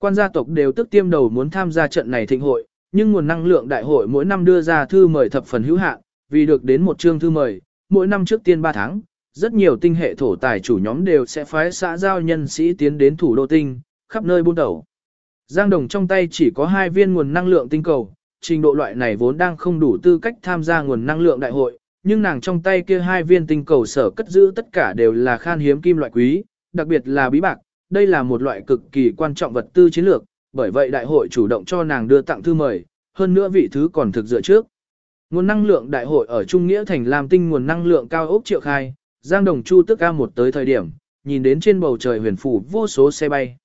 Quan gia tộc đều tức tiêm đầu muốn tham gia trận này thịnh hội, nhưng nguồn năng lượng đại hội mỗi năm đưa ra thư mời thập phần hữu hạn, vì được đến một chương thư mời, mỗi năm trước tiên 3 tháng, rất nhiều tinh hệ thổ tài chủ nhóm đều sẽ phái xã giao nhân sĩ tiến đến thủ đô tinh, khắp nơi buôn đầu. Giang Đồng trong tay chỉ có hai viên nguồn năng lượng tinh cầu, trình độ loại này vốn đang không đủ tư cách tham gia nguồn năng lượng đại hội, nhưng nàng trong tay kia hai viên tinh cầu sở cất giữ tất cả đều là khan hiếm kim loại quý, đặc biệt là bí bạc, đây là một loại cực kỳ quan trọng vật tư chiến lược, bởi vậy đại hội chủ động cho nàng đưa tặng thư mời, hơn nữa vị thứ còn thực dựa trước. Nguồn năng lượng đại hội ở Trung Nghĩa thành làm tinh nguồn năng lượng cao ốc triệu khai, Giang Đồng Chu tức ca một tới thời điểm, nhìn đến trên bầu trời huyền phủ vô số xe bay.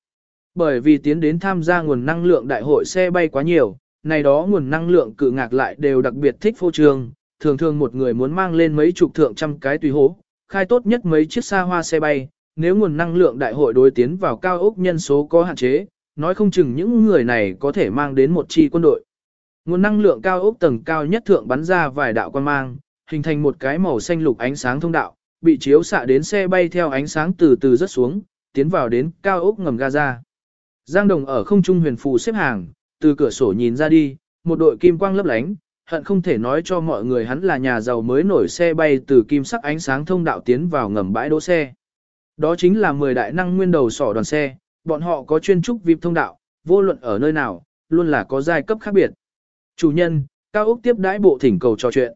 Bởi vì tiến đến tham gia nguồn năng lượng đại hội xe bay quá nhiều, này đó nguồn năng lượng cự ngạc lại đều đặc biệt thích phô trương, thường thường một người muốn mang lên mấy chục thượng trăm cái tùy hố, khai tốt nhất mấy chiếc xa hoa xe bay, nếu nguồn năng lượng đại hội đối tiến vào cao ốc nhân số có hạn chế, nói không chừng những người này có thể mang đến một chi quân đội. Nguồn năng lượng cao ốc tầng cao nhất thượng bắn ra vài đạo quan mang, hình thành một cái màu xanh lục ánh sáng thông đạo, bị chiếu xạ đến xe bay theo ánh sáng từ từ rớt xuống, tiến vào đến cao ốc ngầm Gaza. Giang Đồng ở không trung huyền phù xếp hàng, từ cửa sổ nhìn ra đi, một đội kim quang lấp lánh, hận không thể nói cho mọi người hắn là nhà giàu mới nổi xe bay từ kim sắc ánh sáng thông đạo tiến vào ngầm bãi đỗ xe. Đó chính là 10 đại năng nguyên đầu sỏ đoàn xe, bọn họ có chuyên trúc VIP thông đạo, vô luận ở nơi nào, luôn là có giai cấp khác biệt. Chủ nhân, cao ốc tiếp đãi bộ thỉnh cầu trò chuyện.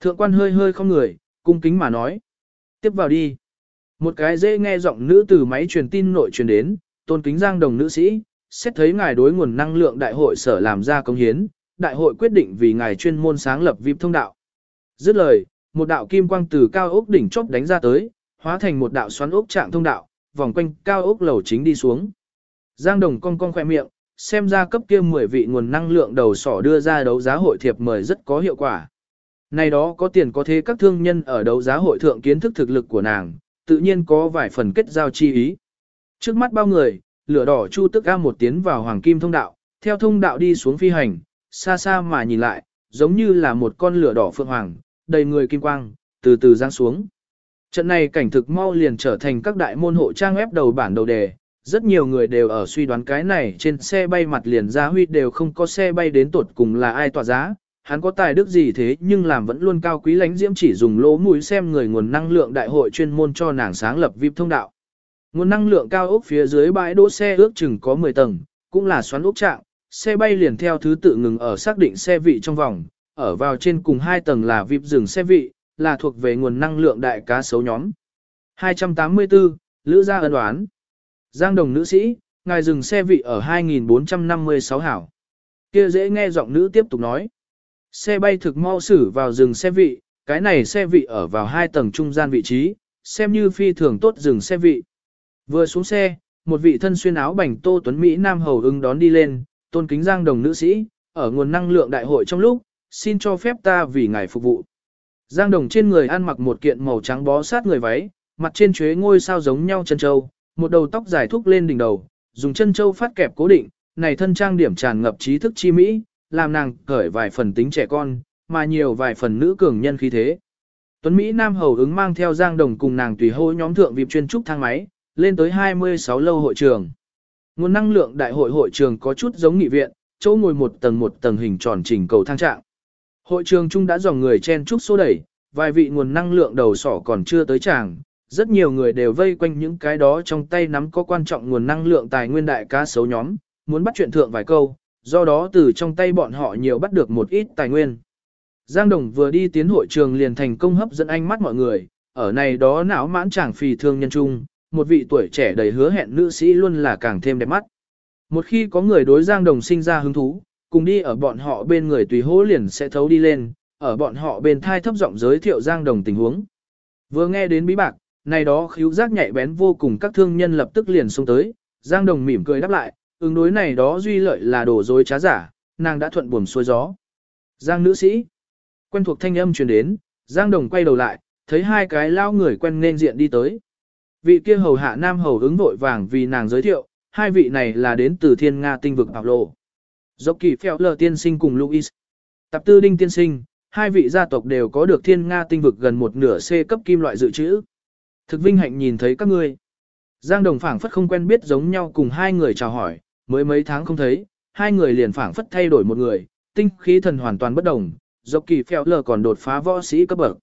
Thượng quan hơi hơi không người, cung kính mà nói. Tiếp vào đi. Một cái dễ nghe giọng nữ từ máy truyền tin nội truyền đến, tôn kính giang đồng nữ sĩ, xét thấy ngài đối nguồn năng lượng đại hội sở làm ra công hiến, đại hội quyết định vì ngài chuyên môn sáng lập VIP thông đạo. Dứt lời, một đạo kim quang từ cao ốc đỉnh chóp đánh ra tới, hóa thành một đạo xoắn ốc trạng thông đạo, vòng quanh cao ốc lầu chính đi xuống. Giang Đồng cong cong khỏe miệng, xem ra cấp kia 10 vị nguồn năng lượng đầu sỏ đưa ra đấu giá hội thiệp mời rất có hiệu quả. Này đó có tiền có thế các thương nhân ở đấu giá hội thượng kiến thức thực lực của nàng, tự nhiên có vài phần kết giao chi ý. Trước mắt bao người, lửa đỏ chu tức A một tiến vào hoàng kim thông đạo, theo thông đạo đi xuống phi hành, xa xa mà nhìn lại, giống như là một con lửa đỏ phượng hoàng, đầy người kim quang, từ từ giáng xuống. Trận này cảnh thực mau liền trở thành các đại môn hộ trang web đầu bản đầu đề, rất nhiều người đều ở suy đoán cái này trên xe bay mặt liền ra huy đều không có xe bay đến tột cùng là ai tỏa giá, hắn có tài đức gì thế nhưng làm vẫn luôn cao quý lánh diễm chỉ dùng lỗ mũi xem người nguồn năng lượng đại hội chuyên môn cho nàng sáng lập VIP thông đạo. Nguồn năng lượng cao ốc phía dưới bãi đỗ xe ước chừng có 10 tầng, cũng là xoắn ốc trạng, xe bay liền theo thứ tự ngừng ở xác định xe vị trong vòng, ở vào trên cùng hai tầng là VIP dừng xe vị, là thuộc về nguồn năng lượng đại cá sấu nhóm. 284, Lữ gia ân đoán. Giang đồng nữ sĩ, ngài dừng xe vị ở 2456 hảo. Kia dễ nghe giọng nữ tiếp tục nói. Xe bay thực mau xử vào dừng xe vị, cái này xe vị ở vào hai tầng trung gian vị trí, xem như phi thường tốt dừng xe vị. Vừa xuống xe, một vị thân xuyên áo bảnh tô tuấn Mỹ Nam hầu ưng đón đi lên, tôn kính giang đồng nữ sĩ, ở nguồn năng lượng đại hội trong lúc, xin cho phép ta vì ngài phục vụ. Giang đồng trên người ăn mặc một kiện màu trắng bó sát người váy, mặt trên chuế ngôi sao giống nhau chân châu, một đầu tóc dài thúc lên đỉnh đầu, dùng chân châu phát kẹp cố định, này thân trang điểm tràn ngập trí thức chi mỹ, làm nàng cởi vài phần tính trẻ con, mà nhiều vài phần nữ cường nhân khí thế. Tuấn Mỹ Nam hầu ứng mang theo Giang Đồng cùng nàng tùy hô nhóm thượng vịp chuyên trúc thang máy, lên tới 26 lâu hội trường. Nguồn năng lượng đại hội hội trường có chút giống nghị viện, chỗ ngồi một tầng một tầng hình tròn chỉnh cầu thang trạng. Hội trường chung đã dòng người chen trúc số đẩy, vài vị nguồn năng lượng đầu sỏ còn chưa tới tràng, rất nhiều người đều vây quanh những cái đó trong tay nắm có quan trọng nguồn năng lượng tài nguyên đại cá sấu nhóm, muốn bắt chuyện thượng vài câu, do đó từ trong tay bọn họ nhiều bắt được một ít tài nguyên. Giang Đồng vừa đi tiến hội trường liền thành công hấp dẫn ánh mắt mọi người, ở này đó não mãn chẳng phì thương nhân trung, một vị tuổi trẻ đầy hứa hẹn nữ sĩ luôn là càng thêm đẹp mắt. Một khi có người đối Giang Đồng sinh ra hứng thú, cùng đi ở bọn họ bên người tùy hố liền sẽ thấu đi lên, ở bọn họ bên thai thấp giọng giới thiệu Giang Đồng tình huống. Vừa nghe đến bí bạc, này đó khíu giác nhạy bén vô cùng các thương nhân lập tức liền xông tới, Giang Đồng mỉm cười đáp lại, ứng đối này đó duy lợi là đổ dối trá giả, nàng đã thuận buồm xuôi gió. Giang nữ sĩ, quen thuộc thanh âm truyền đến, Giang Đồng quay đầu lại, thấy hai cái lao người quen nên diện đi tới. Vị kia hầu hạ nam hầu ứng vội vàng vì nàng giới thiệu, hai vị này là đến từ thiên Nga tinh vực Paulo. Dốc kỳ phèo lờ tiên sinh cùng Louis. Tập tư đinh tiên sinh, hai vị gia tộc đều có được thiên Nga tinh vực gần một nửa C cấp kim loại dự trữ. Thực vinh hạnh nhìn thấy các ngươi. Giang Đồng phảng phất không quen biết giống nhau cùng hai người chào hỏi, mới mấy tháng không thấy, hai người liền phảng phất thay đổi một người, tinh khí thần hoàn toàn bất đồng, dọc kỳ phèo lờ còn đột phá võ sĩ cấp bậc.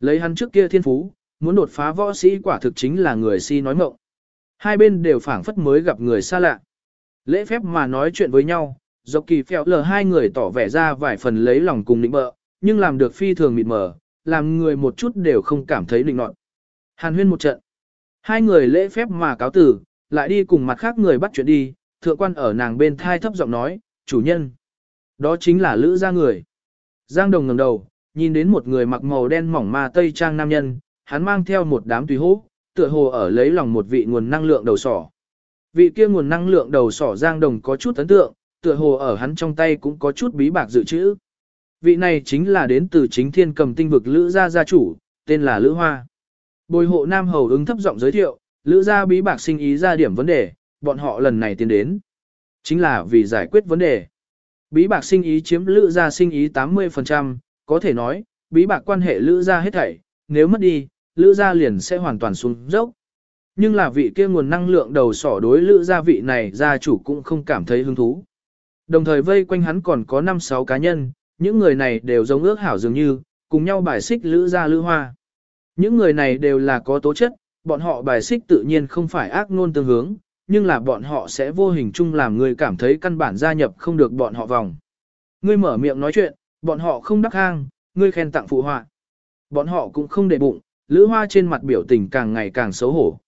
Lấy hắn trước kia thiên phú, muốn đột phá võ sĩ quả thực chính là người si nói mộng. Hai bên đều phảng phất mới gặp người xa lạ. Lễ phép mà nói chuyện với nhau, dọc kỳ phèo lờ hai người tỏ vẻ ra vài phần lấy lòng cùng định bợ, nhưng làm được phi thường mịt mờ, làm người một chút đều không cảm thấy định nọt. Hàn huyên một trận. Hai người lễ phép mà cáo tử, lại đi cùng mặt khác người bắt chuyện đi, thượng quan ở nàng bên thai thấp giọng nói, chủ nhân. Đó chính là lữ gia người. Giang đồng ngẩng đầu, nhìn đến một người mặc màu đen mỏng ma tây trang nam nhân, hắn mang theo một đám tùy hố, tựa hồ ở lấy lòng một vị nguồn năng lượng đầu sỏ. Vị kia nguồn năng lượng đầu sỏ Giang đồng có chút ấn tượng, tựa hồ ở hắn trong tay cũng có chút bí bạc dự trữ. Vị này chính là đến từ chính thiên cầm tinh vực Lữ gia gia chủ, tên là Lữ Hoa. Bồi hộ Nam Hầu ứng thấp giọng giới thiệu, Lữ gia bí bạc sinh ý ra điểm vấn đề, bọn họ lần này tiến đến. Chính là vì giải quyết vấn đề. Bí bạc sinh ý chiếm Lữ gia sinh ý 80%, có thể nói, bí bạc quan hệ Lữ gia hết thảy, nếu mất đi, Lữ gia liền sẽ hoàn toàn xuống dốc. Nhưng là vị kia nguồn năng lượng đầu sỏ đối Lữ gia vị này gia chủ cũng không cảm thấy hứng thú. Đồng thời vây quanh hắn còn có 5-6 cá nhân, những người này đều giống ước hảo dường như, cùng nhau bài xích Lữ gia Lữ Hoa. Những người này đều là có tố chất, bọn họ bài xích tự nhiên không phải ác ngôn tương hướng, nhưng là bọn họ sẽ vô hình chung làm người cảm thấy căn bản gia nhập không được bọn họ vòng. Ngươi mở miệng nói chuyện, bọn họ không đắc hang, ngươi khen tặng phụ họa. Bọn họ cũng không để bụng, Lữ Hoa trên mặt biểu tình càng ngày càng xấu hổ.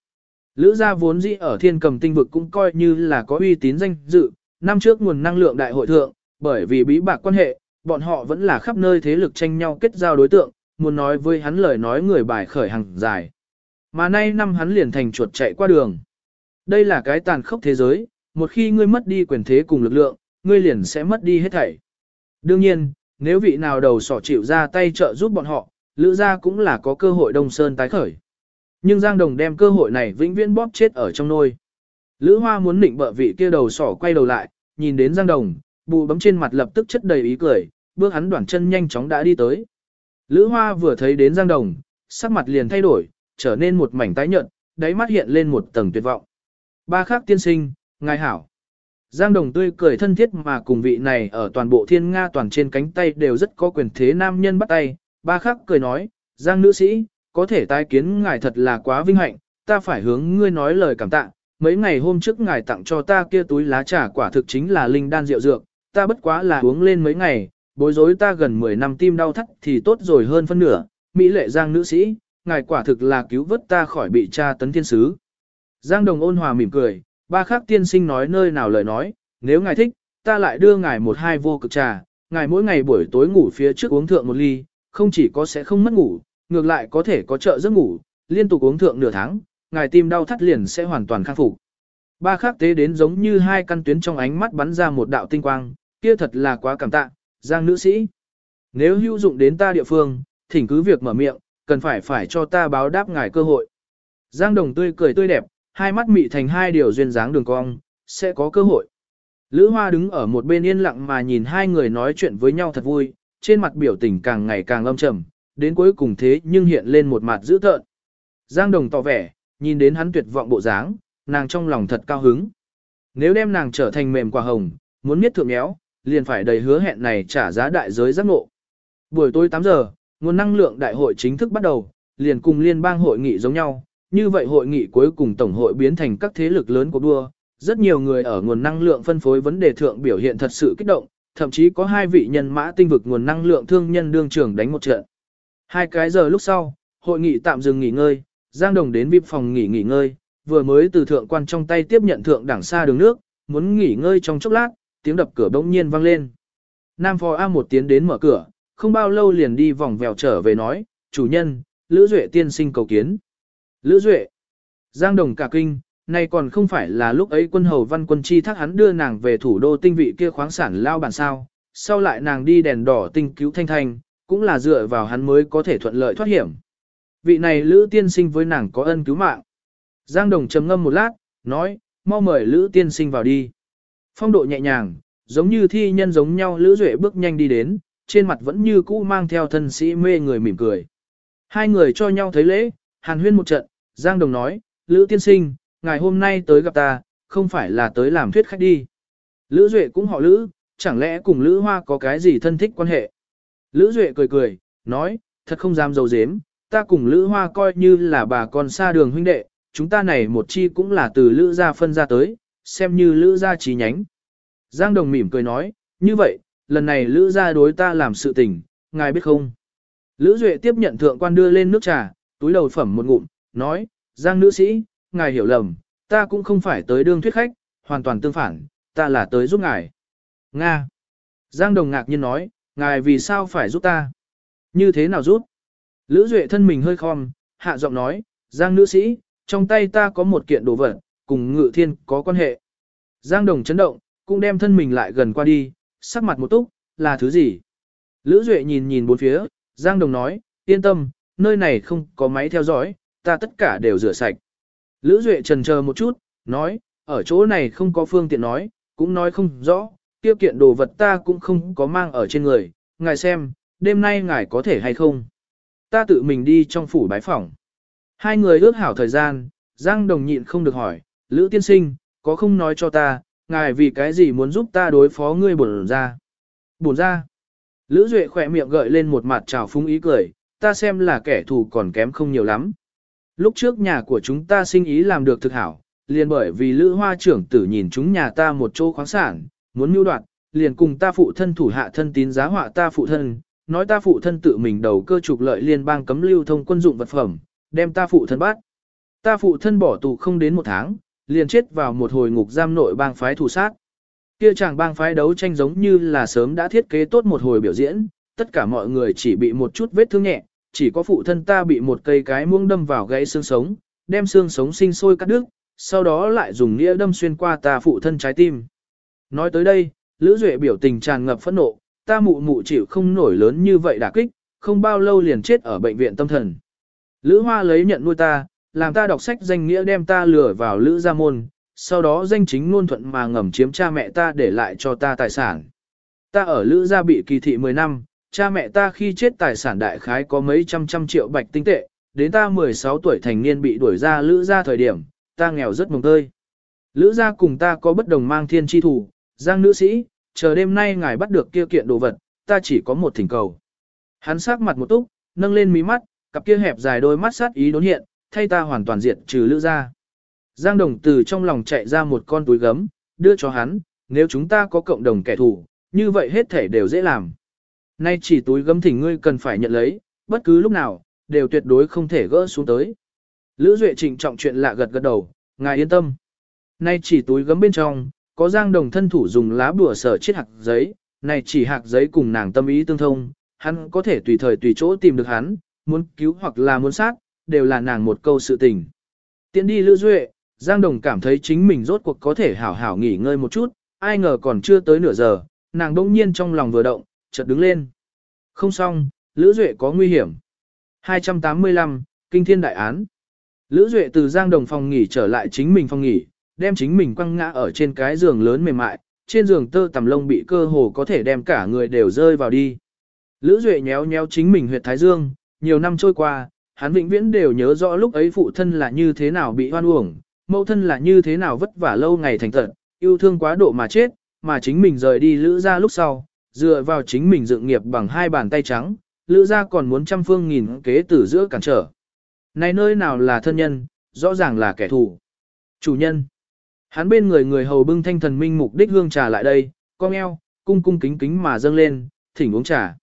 Lữ gia vốn dĩ ở thiên cầm tinh vực cũng coi như là có uy tín danh dự, năm trước nguồn năng lượng đại hội thượng, bởi vì bí bạc quan hệ, bọn họ vẫn là khắp nơi thế lực tranh nhau kết giao đối tượng, muốn nói với hắn lời nói người bài khởi hàng dài. Mà nay năm hắn liền thành chuột chạy qua đường. Đây là cái tàn khốc thế giới, một khi ngươi mất đi quyền thế cùng lực lượng, ngươi liền sẽ mất đi hết thảy. Đương nhiên, nếu vị nào đầu sỏ chịu ra tay trợ giúp bọn họ, lữ gia cũng là có cơ hội đông sơn tái khởi. Nhưng Giang Đồng đem cơ hội này vĩnh viễn bóp chết ở trong nôi. Lữ Hoa muốn định bợ vị kia đầu sỏ quay đầu lại, nhìn đến Giang Đồng, bù bấm trên mặt lập tức chất đầy ý cười, bước hắn đoạn chân nhanh chóng đã đi tới. Lữ Hoa vừa thấy đến Giang Đồng, sắc mặt liền thay đổi, trở nên một mảnh tái nhợt, đáy mắt hiện lên một tầng tuyệt vọng. Ba khác tiên sinh, ngài hảo. Giang Đồng tươi cười thân thiết mà cùng vị này ở toàn bộ thiên Nga toàn trên cánh tay đều rất có quyền thế nam nhân bắt tay. Ba khắc cười nói, Giang nữ sĩ, có thể tái kiến ngài thật là quá vinh hạnh, ta phải hướng ngươi nói lời cảm tạ. Mấy ngày hôm trước ngài tặng cho ta kia túi lá trà quả thực chính là linh đan rượu dược, ta bất quá là uống lên mấy ngày, bối rối ta gần 10 năm tim đau thắt thì tốt rồi hơn phân nửa, Mỹ lệ Giang nữ sĩ, ngài quả thực là cứu vớt ta khỏi bị tra tấn thiên sứ. Giang Đồng ôn hòa mỉm cười, ba khắc tiên sinh nói nơi nào lời nói, nếu ngài thích, ta lại đưa ngài một hai vô cực trà, ngài mỗi ngày buổi tối ngủ phía trước uống thượng một ly, không chỉ có sẽ không mất ngủ, ngược lại có thể có trợ giấc ngủ, liên tục uống thượng nửa tháng, ngài tim đau thắt liền sẽ hoàn toàn khắc phục. Ba khắc tế đến giống như hai căn tuyến trong ánh mắt bắn ra một đạo tinh quang, kia thật là quá cảm tạ, Giang nữ sĩ. Nếu hữu dụng đến ta địa phương, thỉnh cứ việc mở miệng, cần phải phải cho ta báo đáp ngài cơ hội. Giang đồng tươi cười tươi đẹp, hai mắt mị thành hai điều duyên dáng đường cong, sẽ có cơ hội. Lữ Hoa đứng ở một bên yên lặng mà nhìn hai người nói chuyện với nhau thật vui, trên mặt biểu tình càng ngày càng âm trầm, đến cuối cùng thế nhưng hiện lên một mặt dữ tợn. Giang Đồng tỏ vẻ, nhìn đến hắn tuyệt vọng bộ dáng, nàng trong lòng thật cao hứng. Nếu đem nàng trở thành mềm quả hồng, muốn miết thượng méo, liền phải đầy hứa hẹn này trả giá đại giới giác ngộ. Buổi tối 8 giờ, nguồn năng lượng đại hội chính thức bắt đầu, liền cùng liên bang hội nghị giống nhau, như vậy hội nghị cuối cùng tổng hội biến thành các thế lực lớn của đua. Rất nhiều người ở nguồn năng lượng phân phối vấn đề thượng biểu hiện thật sự kích động, thậm chí có hai vị nhân mã tinh vực nguồn năng lượng thương nhân đương trưởng đánh một trận. Hai cái giờ lúc sau, hội nghị tạm dừng nghỉ ngơi, Giang Đồng đến VIP phòng nghỉ nghỉ ngơi, vừa mới từ thượng quan trong tay tiếp nhận thượng đẳng xa đường nước, muốn nghỉ ngơi trong chốc lát, tiếng đập cửa bỗng nhiên vang lên. Nam phò A một tiến đến mở cửa, không bao lâu liền đi vòng vèo trở về nói, chủ nhân, Lữ Duệ tiên sinh cầu kiến. Lữ Duệ, Giang Đồng cả kinh, nay còn không phải là lúc ấy quân hầu văn quân chi thác hắn đưa nàng về thủ đô tinh vị kia khoáng sản lao bản sao, sau lại nàng đi đèn đỏ tinh cứu thanh thanh, cũng là dựa vào hắn mới có thể thuận lợi thoát hiểm. Vị này Lữ tiên sinh với nàng có ân cứu mạng. Giang Đồng trầm ngâm một lát, nói, mau mời Lữ tiên sinh vào đi. Phong độ nhẹ nhàng, giống như thi nhân giống nhau Lữ Duệ bước nhanh đi đến, trên mặt vẫn như cũ mang theo thân sĩ mê người mỉm cười. Hai người cho nhau thấy lễ, hàn huyên một trận, Giang Đồng nói, Lữ tiên sinh, ngày hôm nay tới gặp ta, không phải là tới làm thuyết khách đi. Lữ Duệ cũng họ Lữ, chẳng lẽ cùng Lữ Hoa có cái gì thân thích quan hệ? Lữ Duệ cười cười, nói, thật không dám dầu dếm, ta cùng Lữ Hoa coi như là bà con xa đường huynh đệ, chúng ta này một chi cũng là từ Lữ gia phân ra tới, xem như Lữ gia trí nhánh. Giang Đồng mỉm cười nói, như vậy, lần này Lữ gia đối ta làm sự tình, ngài biết không? Lữ Duệ tiếp nhận thượng quan đưa lên nước trà, túi đầu phẩm một ngụm, nói, Giang nữ sĩ, ngài hiểu lầm, ta cũng không phải tới đương thuyết khách, hoàn toàn tương phản, ta là tới giúp ngài. Nga. Giang Đồng ngạc nhiên nói, ngài vì sao phải giúp ta? Như thế nào giúp? Lữ Duệ thân mình hơi khom, hạ giọng nói, Giang nữ sĩ, trong tay ta có một kiện đồ vật, cùng ngự thiên có quan hệ. Giang Đồng chấn động, cũng đem thân mình lại gần qua đi, sắc mặt một túc, là thứ gì? Lữ Duệ nhìn nhìn bốn phía, Giang Đồng nói, yên tâm, nơi này không có máy theo dõi, ta tất cả đều rửa sạch. Lữ Duệ trần chờ một chút, nói, ở chỗ này không có phương tiện nói, cũng nói không rõ, tiêu kiện đồ vật ta cũng không có mang ở trên người, ngài xem, đêm nay ngài có thể hay không. Ta tự mình đi trong phủ bái phỏng. Hai người ước hảo thời gian, Giang Đồng nhịn không được hỏi, Lữ tiên sinh, có không nói cho ta, ngài vì cái gì muốn giúp ta đối phó ngươi bổn ra. Bổn ra. Lữ Duệ khỏe miệng gợi lên một mặt trào phúng ý cười, ta xem là kẻ thù còn kém không nhiều lắm. Lúc trước nhà của chúng ta sinh ý làm được thực hảo, liền bởi vì Lữ Hoa trưởng tử nhìn chúng nhà ta một chỗ khoáng sản, muốn mưu đoạt, liền cùng ta phụ thân thủ hạ thân tín giá họa ta phụ thân, nói ta phụ thân tự mình đầu cơ trục lợi liên bang cấm lưu thông quân dụng vật phẩm, đem ta phụ thân bắt. Ta phụ thân bỏ tù không đến một tháng, liền chết vào một hồi ngục giam nội bang phái thủ sát. Kia chàng bang phái đấu tranh giống như là sớm đã thiết kế tốt một hồi biểu diễn, tất cả mọi người chỉ bị một chút vết thương nhẹ, chỉ có phụ thân ta bị một cây cái muông đâm vào gãy xương sống, đem xương sống sinh sôi cắt đứt, sau đó lại dùng nghĩa đâm xuyên qua ta phụ thân trái tim. Nói tới đây, Lữ Duệ biểu tình tràn ngập phẫn nộ, ta mụ mụ chịu không nổi lớn như vậy đả kích, không bao lâu liền chết ở bệnh viện tâm thần. Lữ Hoa lấy nhận nuôi ta, làm ta đọc sách danh nghĩa đem ta lừa vào Lữ Gia Môn, sau đó danh chính ngôn thuận mà ngầm chiếm cha mẹ ta để lại cho ta tài sản. Ta ở Lữ Gia bị kỳ thị 10 năm, cha mẹ ta khi chết tài sản đại khái có mấy trăm trăm triệu bạch tinh tệ, đến ta 16 tuổi thành niên bị đuổi ra Lữ Gia thời điểm, ta nghèo rất mồng tơi. Lữ Gia cùng ta có bất đồng mang thiên chi thủ, Giang nữ sĩ, chờ đêm nay ngài bắt được kia kiện đồ vật, ta chỉ có một thỉnh cầu. Hắn sắc mặt một túc, nâng lên mí mắt, cặp kia hẹp dài đôi mắt sát ý đốn hiện, thay ta hoàn toàn diện trừ lữ ra. Giang đồng từ trong lòng chạy ra một con túi gấm, đưa cho hắn, nếu chúng ta có cộng đồng kẻ thù, như vậy hết thể đều dễ làm. Nay chỉ túi gấm thỉnh ngươi cần phải nhận lấy, bất cứ lúc nào, đều tuyệt đối không thể gỡ xuống tới. Lữ Duệ trịnh trọng chuyện lạ gật gật đầu, ngài yên tâm. Nay chỉ túi gấm bên trong, có giang đồng thân thủ dùng lá bùa sở chiết hạt giấy, này chỉ hạt giấy cùng nàng tâm ý tương thông, hắn có thể tùy thời tùy chỗ tìm được hắn, muốn cứu hoặc là muốn sát, đều là nàng một câu sự tình. Tiến đi Lữ Duệ, Giang Đồng cảm thấy chính mình rốt cuộc có thể hảo hảo nghỉ ngơi một chút, ai ngờ còn chưa tới nửa giờ, nàng đông nhiên trong lòng vừa động, chợt đứng lên. Không xong, Lữ Duệ có nguy hiểm. 285, Kinh Thiên Đại Án Lữ Duệ từ Giang Đồng phòng nghỉ trở lại chính mình phòng nghỉ, đem chính mình quăng ngã ở trên cái giường lớn mềm mại, trên giường tơ tằm lông bị cơ hồ có thể đem cả người đều rơi vào đi. Lữ Duệ nhéo nhéo chính mình huyệt thái dương, nhiều năm trôi qua, hắn vĩnh viễn đều nhớ rõ lúc ấy phụ thân là như thế nào bị hoan uổng, mẫu thân là như thế nào vất vả lâu ngày thành tận, yêu thương quá độ mà chết, mà chính mình rời đi lữ ra lúc sau, dựa vào chính mình dựng nghiệp bằng hai bàn tay trắng, lữ ra còn muốn trăm phương nghìn kế từ giữa cản trở. Này nơi nào là thân nhân, rõ ràng là kẻ thù. Chủ nhân. Hắn bên người người hầu bưng thanh thần minh mục đích hương trà lại đây, cong eo, cung cung kính kính mà dâng lên, thỉnh uống trà.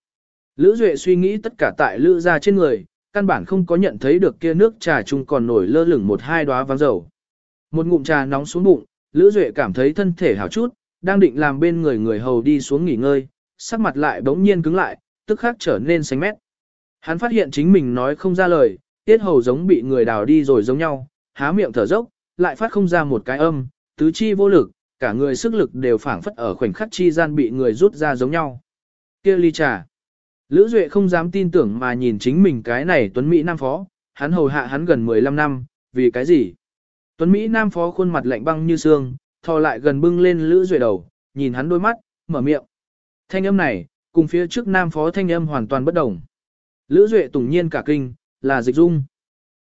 Lữ Duệ suy nghĩ tất cả tại lữ ra trên người, căn bản không có nhận thấy được kia nước trà chung còn nổi lơ lửng một hai đóa váng dầu. Một ngụm trà nóng xuống bụng, Lữ Duệ cảm thấy thân thể hảo chút, đang định làm bên người người hầu đi xuống nghỉ ngơi, sắc mặt lại bỗng nhiên cứng lại, tức khắc trở nên xanh mét. Hắn phát hiện chính mình nói không ra lời, tiết hầu giống bị người đào đi rồi giống nhau, há miệng thở dốc, lại phát không ra một cái âm, tứ chi vô lực, cả người sức lực đều phảng phất ở khoảnh khắc chi gian bị người rút ra giống nhau. Kia ly trà. Lữ Duệ không dám tin tưởng mà nhìn chính mình cái này Tuấn Mỹ Nam Phó, hắn hầu hạ hắn gần 15 năm, vì cái gì? Tuấn Mỹ Nam Phó khuôn mặt lạnh băng như xương, thò lại gần bưng lên Lữ Duệ đầu, nhìn hắn đôi mắt, mở miệng. Thanh âm này, cùng phía trước Nam Phó thanh âm hoàn toàn bất đồng. Lữ Duệ tùng nhiên cả kinh, là dịch dung.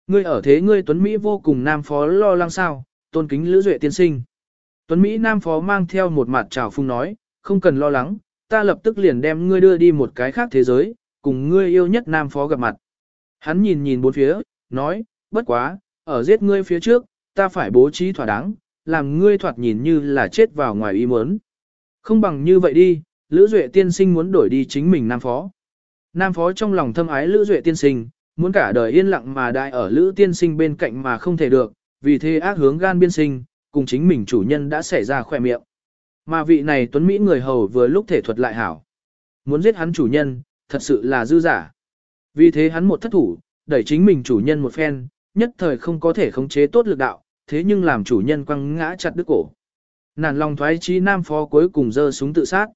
Ngươi ở thế ngươi Tuấn Mỹ vô cùng Nam Phó lo lắng sao, tôn kính Lữ Duệ tiên sinh. Tuấn Mỹ Nam Phó mang theo một mặt trào phung nói, không cần lo lắng, ta lập tức liền đem ngươi đưa đi một cái khác thế giới, cùng ngươi yêu nhất Nam Phó gặp mặt. Hắn nhìn nhìn bốn phía, nói, bất quá, ở giết ngươi phía trước, ta phải bố trí thỏa đáng, làm ngươi thoạt nhìn như là chết vào ngoài ý muốn. Không bằng như vậy đi, Lữ Duệ tiên sinh muốn đổi đi chính mình Nam Phó. Nam Phó trong lòng thâm ái Lữ Duệ tiên sinh, muốn cả đời yên lặng mà đại ở Lữ tiên sinh bên cạnh mà không thể được, vì thế ác hướng gan biên sinh, cùng chính mình chủ nhân đã xảy ra khỏe miệng. Mà vị này tuấn Mỹ người hầu vừa lúc thể thuật lại hảo. Muốn giết hắn chủ nhân, thật sự là dư giả. Vì thế hắn một thất thủ, đẩy chính mình chủ nhân một phen, nhất thời không có thể khống chế tốt lực đạo, thế nhưng làm chủ nhân quăng ngã chặt đứt cổ. Nản lòng thoái chí nam phó cuối cùng giơ súng tự sát.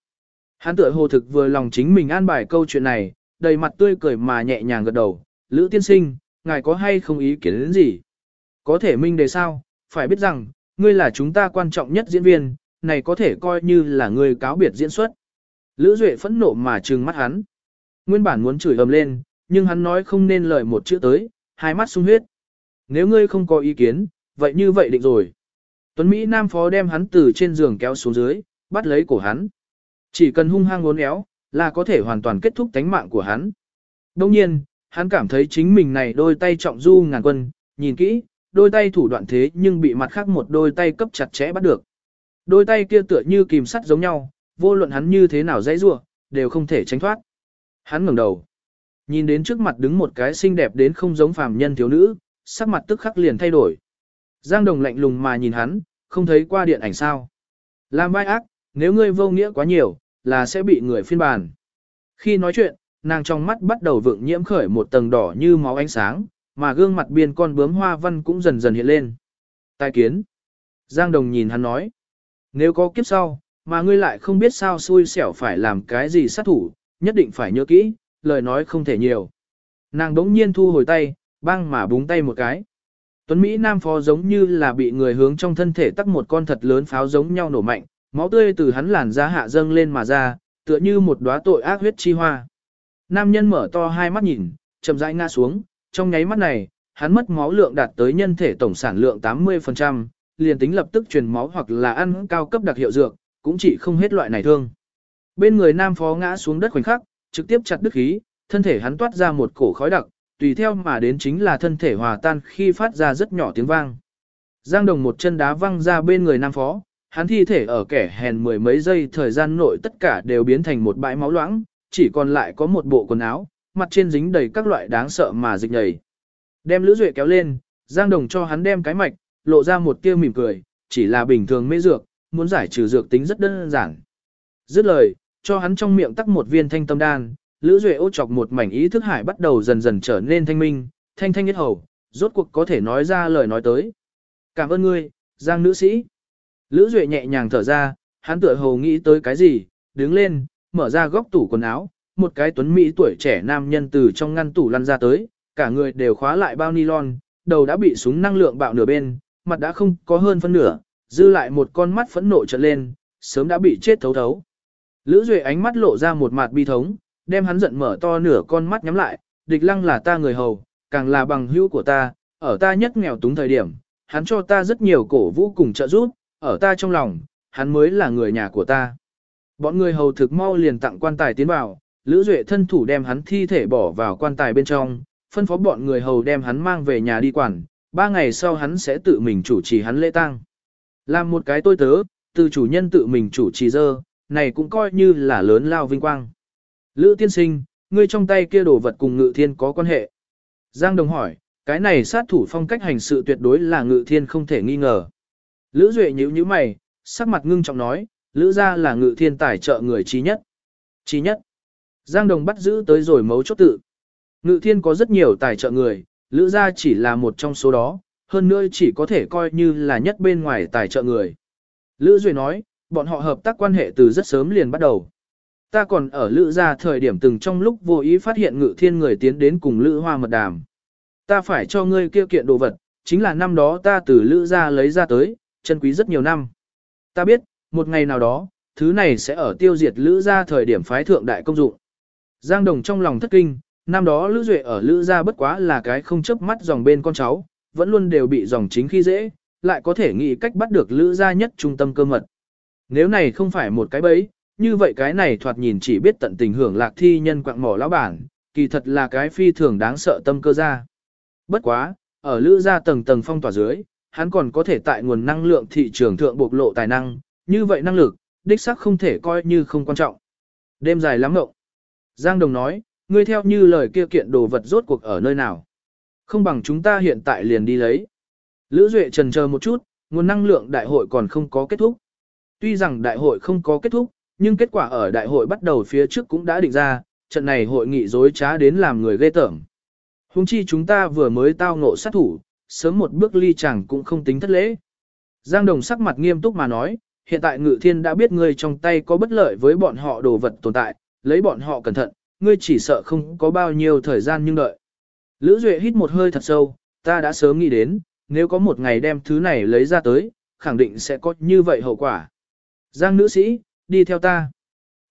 Hắn tựa hồ thực vừa lòng chính mình an bài câu chuyện này, đầy mặt tươi cười mà nhẹ nhàng gật đầu, Lữ tiên sinh, ngài có hay không ý kiến đến gì? Có thể minh đề sao, phải biết rằng, ngươi là chúng ta quan trọng nhất diễn viên, này có thể coi như là ngươi cáo biệt diễn xuất. Lữ Duệ phẫn nộ mà trừng mắt hắn. Nguyên bản muốn chửi ầm lên, nhưng hắn nói không nên lời một chữ tới, hai mắt sung huyết. Nếu ngươi không có ý kiến, vậy như vậy định rồi. Tuấn Mỹ Nam Phó đem hắn từ trên giường kéo xuống dưới, bắt lấy cổ hắn. Chỉ cần hung hăng uốn éo, là có thể hoàn toàn kết thúc tánh mạng của hắn. Đồng nhiên, hắn cảm thấy chính mình này đôi tay trọng du ngàn quân, nhìn kỹ, đôi tay thủ đoạn thế nhưng bị mặt khác một đôi tay cấp chặt chẽ bắt được. Đôi tay kia tựa như kìm sắt giống nhau, vô luận hắn như thế nào dãy rua, đều không thể tránh thoát. Hắn ngẩng đầu, nhìn đến trước mặt đứng một cái xinh đẹp đến không giống phàm nhân thiếu nữ, sắc mặt tức khắc liền thay đổi. Giang Đồng lạnh lùng mà nhìn hắn, không thấy qua điện ảnh sao. Làm vai ác, nếu ngươi vô nghĩa quá nhiều, là sẽ bị người phiên bản. Khi nói chuyện, nàng trong mắt bắt đầu vượng nhiễm khởi một tầng đỏ như máu ánh sáng, mà gương mặt biên con bướm hoa văn cũng dần dần hiện lên. Tài kiến. Giang Đồng nhìn hắn nói. Nếu có kiếp sau, mà ngươi lại không biết sao xui xẻo phải làm cái gì sát thủ, nhất định phải nhớ kỹ, lời nói không thể nhiều. Nàng đống nhiên thu hồi tay, băng mà búng tay một cái. Tuấn Mỹ Nam Phó giống như là bị người hướng trong thân thể tắc một con thật lớn pháo giống nhau nổ mạnh, máu tươi từ hắn làn ra hạ dâng lên mà ra, tựa như một đóa tội ác huyết chi hoa. Nam nhân mở to hai mắt nhìn, chậm rãi ngã xuống, trong nháy mắt này, hắn mất máu lượng đạt tới nhân thể tổng sản lượng 80%, liền tính lập tức truyền máu hoặc là ăn cao cấp đặc hiệu dược, cũng chỉ không hết loại này thương. Bên người nam phó ngã xuống đất khoảnh khắc, trực tiếp chặt đứt khí, thân thể hắn toát ra một cổ khói đặc, tùy theo mà đến chính là thân thể hòa tan khi phát ra rất nhỏ tiếng vang. Giang Đồng một chân đá văng ra bên người nam phó, hắn thi thể ở kẻ hèn mười mấy giây thời gian nội tất cả đều biến thành một bãi máu loãng, chỉ còn lại có một bộ quần áo, mặt trên dính đầy các loại đáng sợ mà dịch nhầy. Đem Lữ Duệ kéo lên, Giang Đồng cho hắn đem cái mạch, lộ ra một tia mỉm cười, chỉ là bình thường mê dược, muốn giải trừ dược tính rất đơn giản. Dứt lời, cho hắn trong miệng tắc một viên thanh tâm đan, Lữ Duệ ô chọc một mảnh ý thức hải bắt đầu dần dần trở nên thanh minh, thanh thanh nhất hầu, rốt cuộc có thể nói ra lời nói tới. Cảm ơn ngươi, Giang nữ sĩ. Lữ Duệ nhẹ nhàng thở ra, hắn tựa hồ nghĩ tới cái gì, đứng lên, mở ra góc tủ quần áo, một cái tuấn mỹ tuổi trẻ nam nhân từ trong ngăn tủ lăn ra tới, cả người đều khóa lại bao nylon, đầu đã bị súng năng lượng bạo nửa bên, mặt đã không có hơn phân nửa, dư lại một con mắt phẫn nộ trợn lên, sớm đã bị chết thấu thấu. Lữ Duệ ánh mắt lộ ra một mặt bi thống, đem hắn giận mở to nửa con mắt nhắm lại, địch lăng là ta người hầu, càng là bằng hữu của ta, ở ta nhất nghèo túng thời điểm, hắn cho ta rất nhiều cổ vũ cùng trợ giúp, ở ta trong lòng, hắn mới là người nhà của ta. Bọn người hầu thực mau liền tặng quan tài tiến vào, Lữ Duệ thân thủ đem hắn thi thể bỏ vào quan tài bên trong, phân phó bọn người hầu đem hắn mang về nhà đi quản, ba ngày sau hắn sẽ tự mình chủ trì hắn lễ tang. Làm một cái tôi tớ, từ chủ nhân tự mình chủ trì dơ, này cũng coi như là lớn lao vinh quang. Lữ tiên sinh, ngươi trong tay kia đồ vật cùng ngự thiên có quan hệ. Giang Đồng hỏi, cái này sát thủ phong cách hành sự tuyệt đối là ngự thiên không thể nghi ngờ. Lữ Duệ nhíu nhíu mày, sắc mặt ngưng trọng nói, Lữ gia là ngự thiên tài trợ người trí nhất. Trí nhất. Giang Đồng bắt giữ tới rồi mấu chốt tự. Ngự thiên có rất nhiều tài trợ người, Lữ gia chỉ là một trong số đó, hơn nữa chỉ có thể coi như là nhất bên ngoài tài trợ người. Lữ Duệ nói, bọn họ hợp tác quan hệ từ rất sớm liền bắt đầu. Ta còn ở Lữ gia thời điểm từng trong lúc vô ý phát hiện ngự thiên người tiến đến cùng Lữ hoa mật đàm. Ta phải cho ngươi kia kiện đồ vật, chính là năm đó ta từ Lữ gia lấy ra tới, chân quý rất nhiều năm. Ta biết, một ngày nào đó, thứ này sẽ ở tiêu diệt Lữ gia thời điểm phái thượng đại công dụng. Giang Đồng trong lòng thất kinh, năm đó Lữ Duệ ở Lữ gia bất quá là cái không chấp mắt dòng bên con cháu, vẫn luôn đều bị dòng chính khi dễ, lại có thể nghĩ cách bắt được lữ gia nhất trung tâm cơ mật. Nếu này không phải một cái bẫy, như vậy cái này thoạt nhìn chỉ biết tận tình hưởng lạc thi nhân quạng mỏ lão bản, kỳ thật là cái phi thường đáng sợ tâm cơ ra. Bất quá, ở lữ gia tầng tầng phong tỏa dưới, hắn còn có thể tại nguồn năng lượng thị trường thượng bộc lộ tài năng, như vậy năng lực, đích xác không thể coi như không quan trọng. Đêm dài lắm ngộng. Giang Đồng nói, ngươi theo như lời kia kiện đồ vật rốt cuộc ở nơi nào. Không bằng chúng ta hiện tại liền đi lấy. Lữ Duệ trần chờ một chút, nguồn năng lượng đại hội còn không có kết thúc. Tuy rằng đại hội không có kết thúc, nhưng kết quả ở đại hội bắt đầu phía trước cũng đã định ra, trận này hội nghị dối trá đến làm người ghê tởm. Hùng chi chúng ta vừa mới tao ngộ sát thủ, sớm một bước ly chẳng cũng không tính thất lễ. Giang Đồng sắc mặt nghiêm túc mà nói, hiện tại Ngự Thiên đã biết ngươi trong tay có bất lợi với bọn họ đồ vật tồn tại, lấy bọn họ cẩn thận, ngươi chỉ sợ không có bao nhiêu thời gian nhưng đợi. Lữ Duệ hít một hơi thật sâu, ta đã sớm nghĩ đến, nếu có một ngày đem thứ này lấy ra tới, khẳng định sẽ có như vậy hậu quả. Giang nữ sĩ, đi theo ta.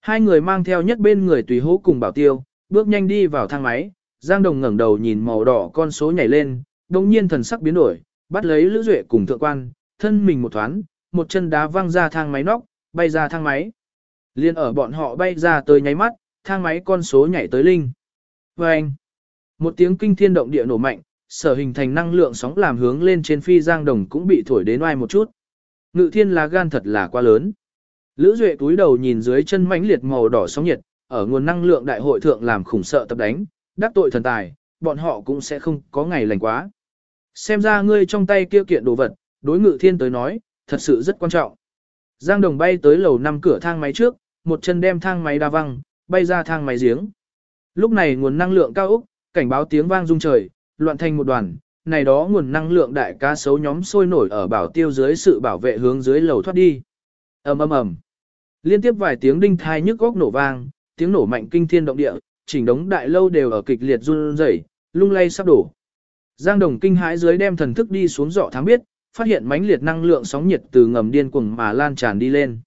Hai người mang theo nhất bên người tùy hố cùng bảo tiêu, bước nhanh đi vào thang máy, Giang Đồng ngẩng đầu nhìn màu đỏ con số nhảy lên, đồng nhiên thần sắc biến đổi, bắt lấy Lữ Duệ cùng thượng quan, thân mình một thoáng, một chân đá văng ra thang máy nóc, bay ra thang máy. Liên ở bọn họ bay ra tới nháy mắt, thang máy con số nhảy tới linh. Và anh, một tiếng kinh thiên động địa nổ mạnh, sở hình thành năng lượng sóng làm hướng lên trên phi giang đồng cũng bị thổi đến oai một chút. Ngự thiên lá gan thật là quá lớn. Lữ Duệ túi đầu nhìn dưới chân mãnh liệt màu đỏ sóng nhiệt, ở nguồn năng lượng đại hội thượng làm khủng sợ tập đánh, đắc tội thần tài, bọn họ cũng sẽ không có ngày lành quá. Xem ra ngươi trong tay kia kiện đồ vật, đối ngự thiên tới nói, thật sự rất quan trọng. Giang Đồng bay tới lầu năm cửa thang máy trước, một chân đem thang máy đa văng, bay ra thang máy giếng. Lúc này nguồn năng lượng cao úc, cảnh báo tiếng vang rung trời, loạn thành một đoàn, này đó nguồn năng lượng đại cá sấu nhóm sôi nổi ở bảo tiêu dưới sự bảo vệ hướng dưới lầu thoát đi. ầm ầm ầm, liên tiếp vài tiếng đinh thai nhức góc nổ vang, tiếng nổ mạnh kinh thiên động địa, chỉnh đống đại lâu đều ở kịch liệt run rẩy, lung lay sắp đổ. Giang Đồng kinh hãi dưới đem thần thức đi xuống dọ thám biết, phát hiện mãnh liệt năng lượng sóng nhiệt từ ngầm điên cuồng mà lan tràn đi lên.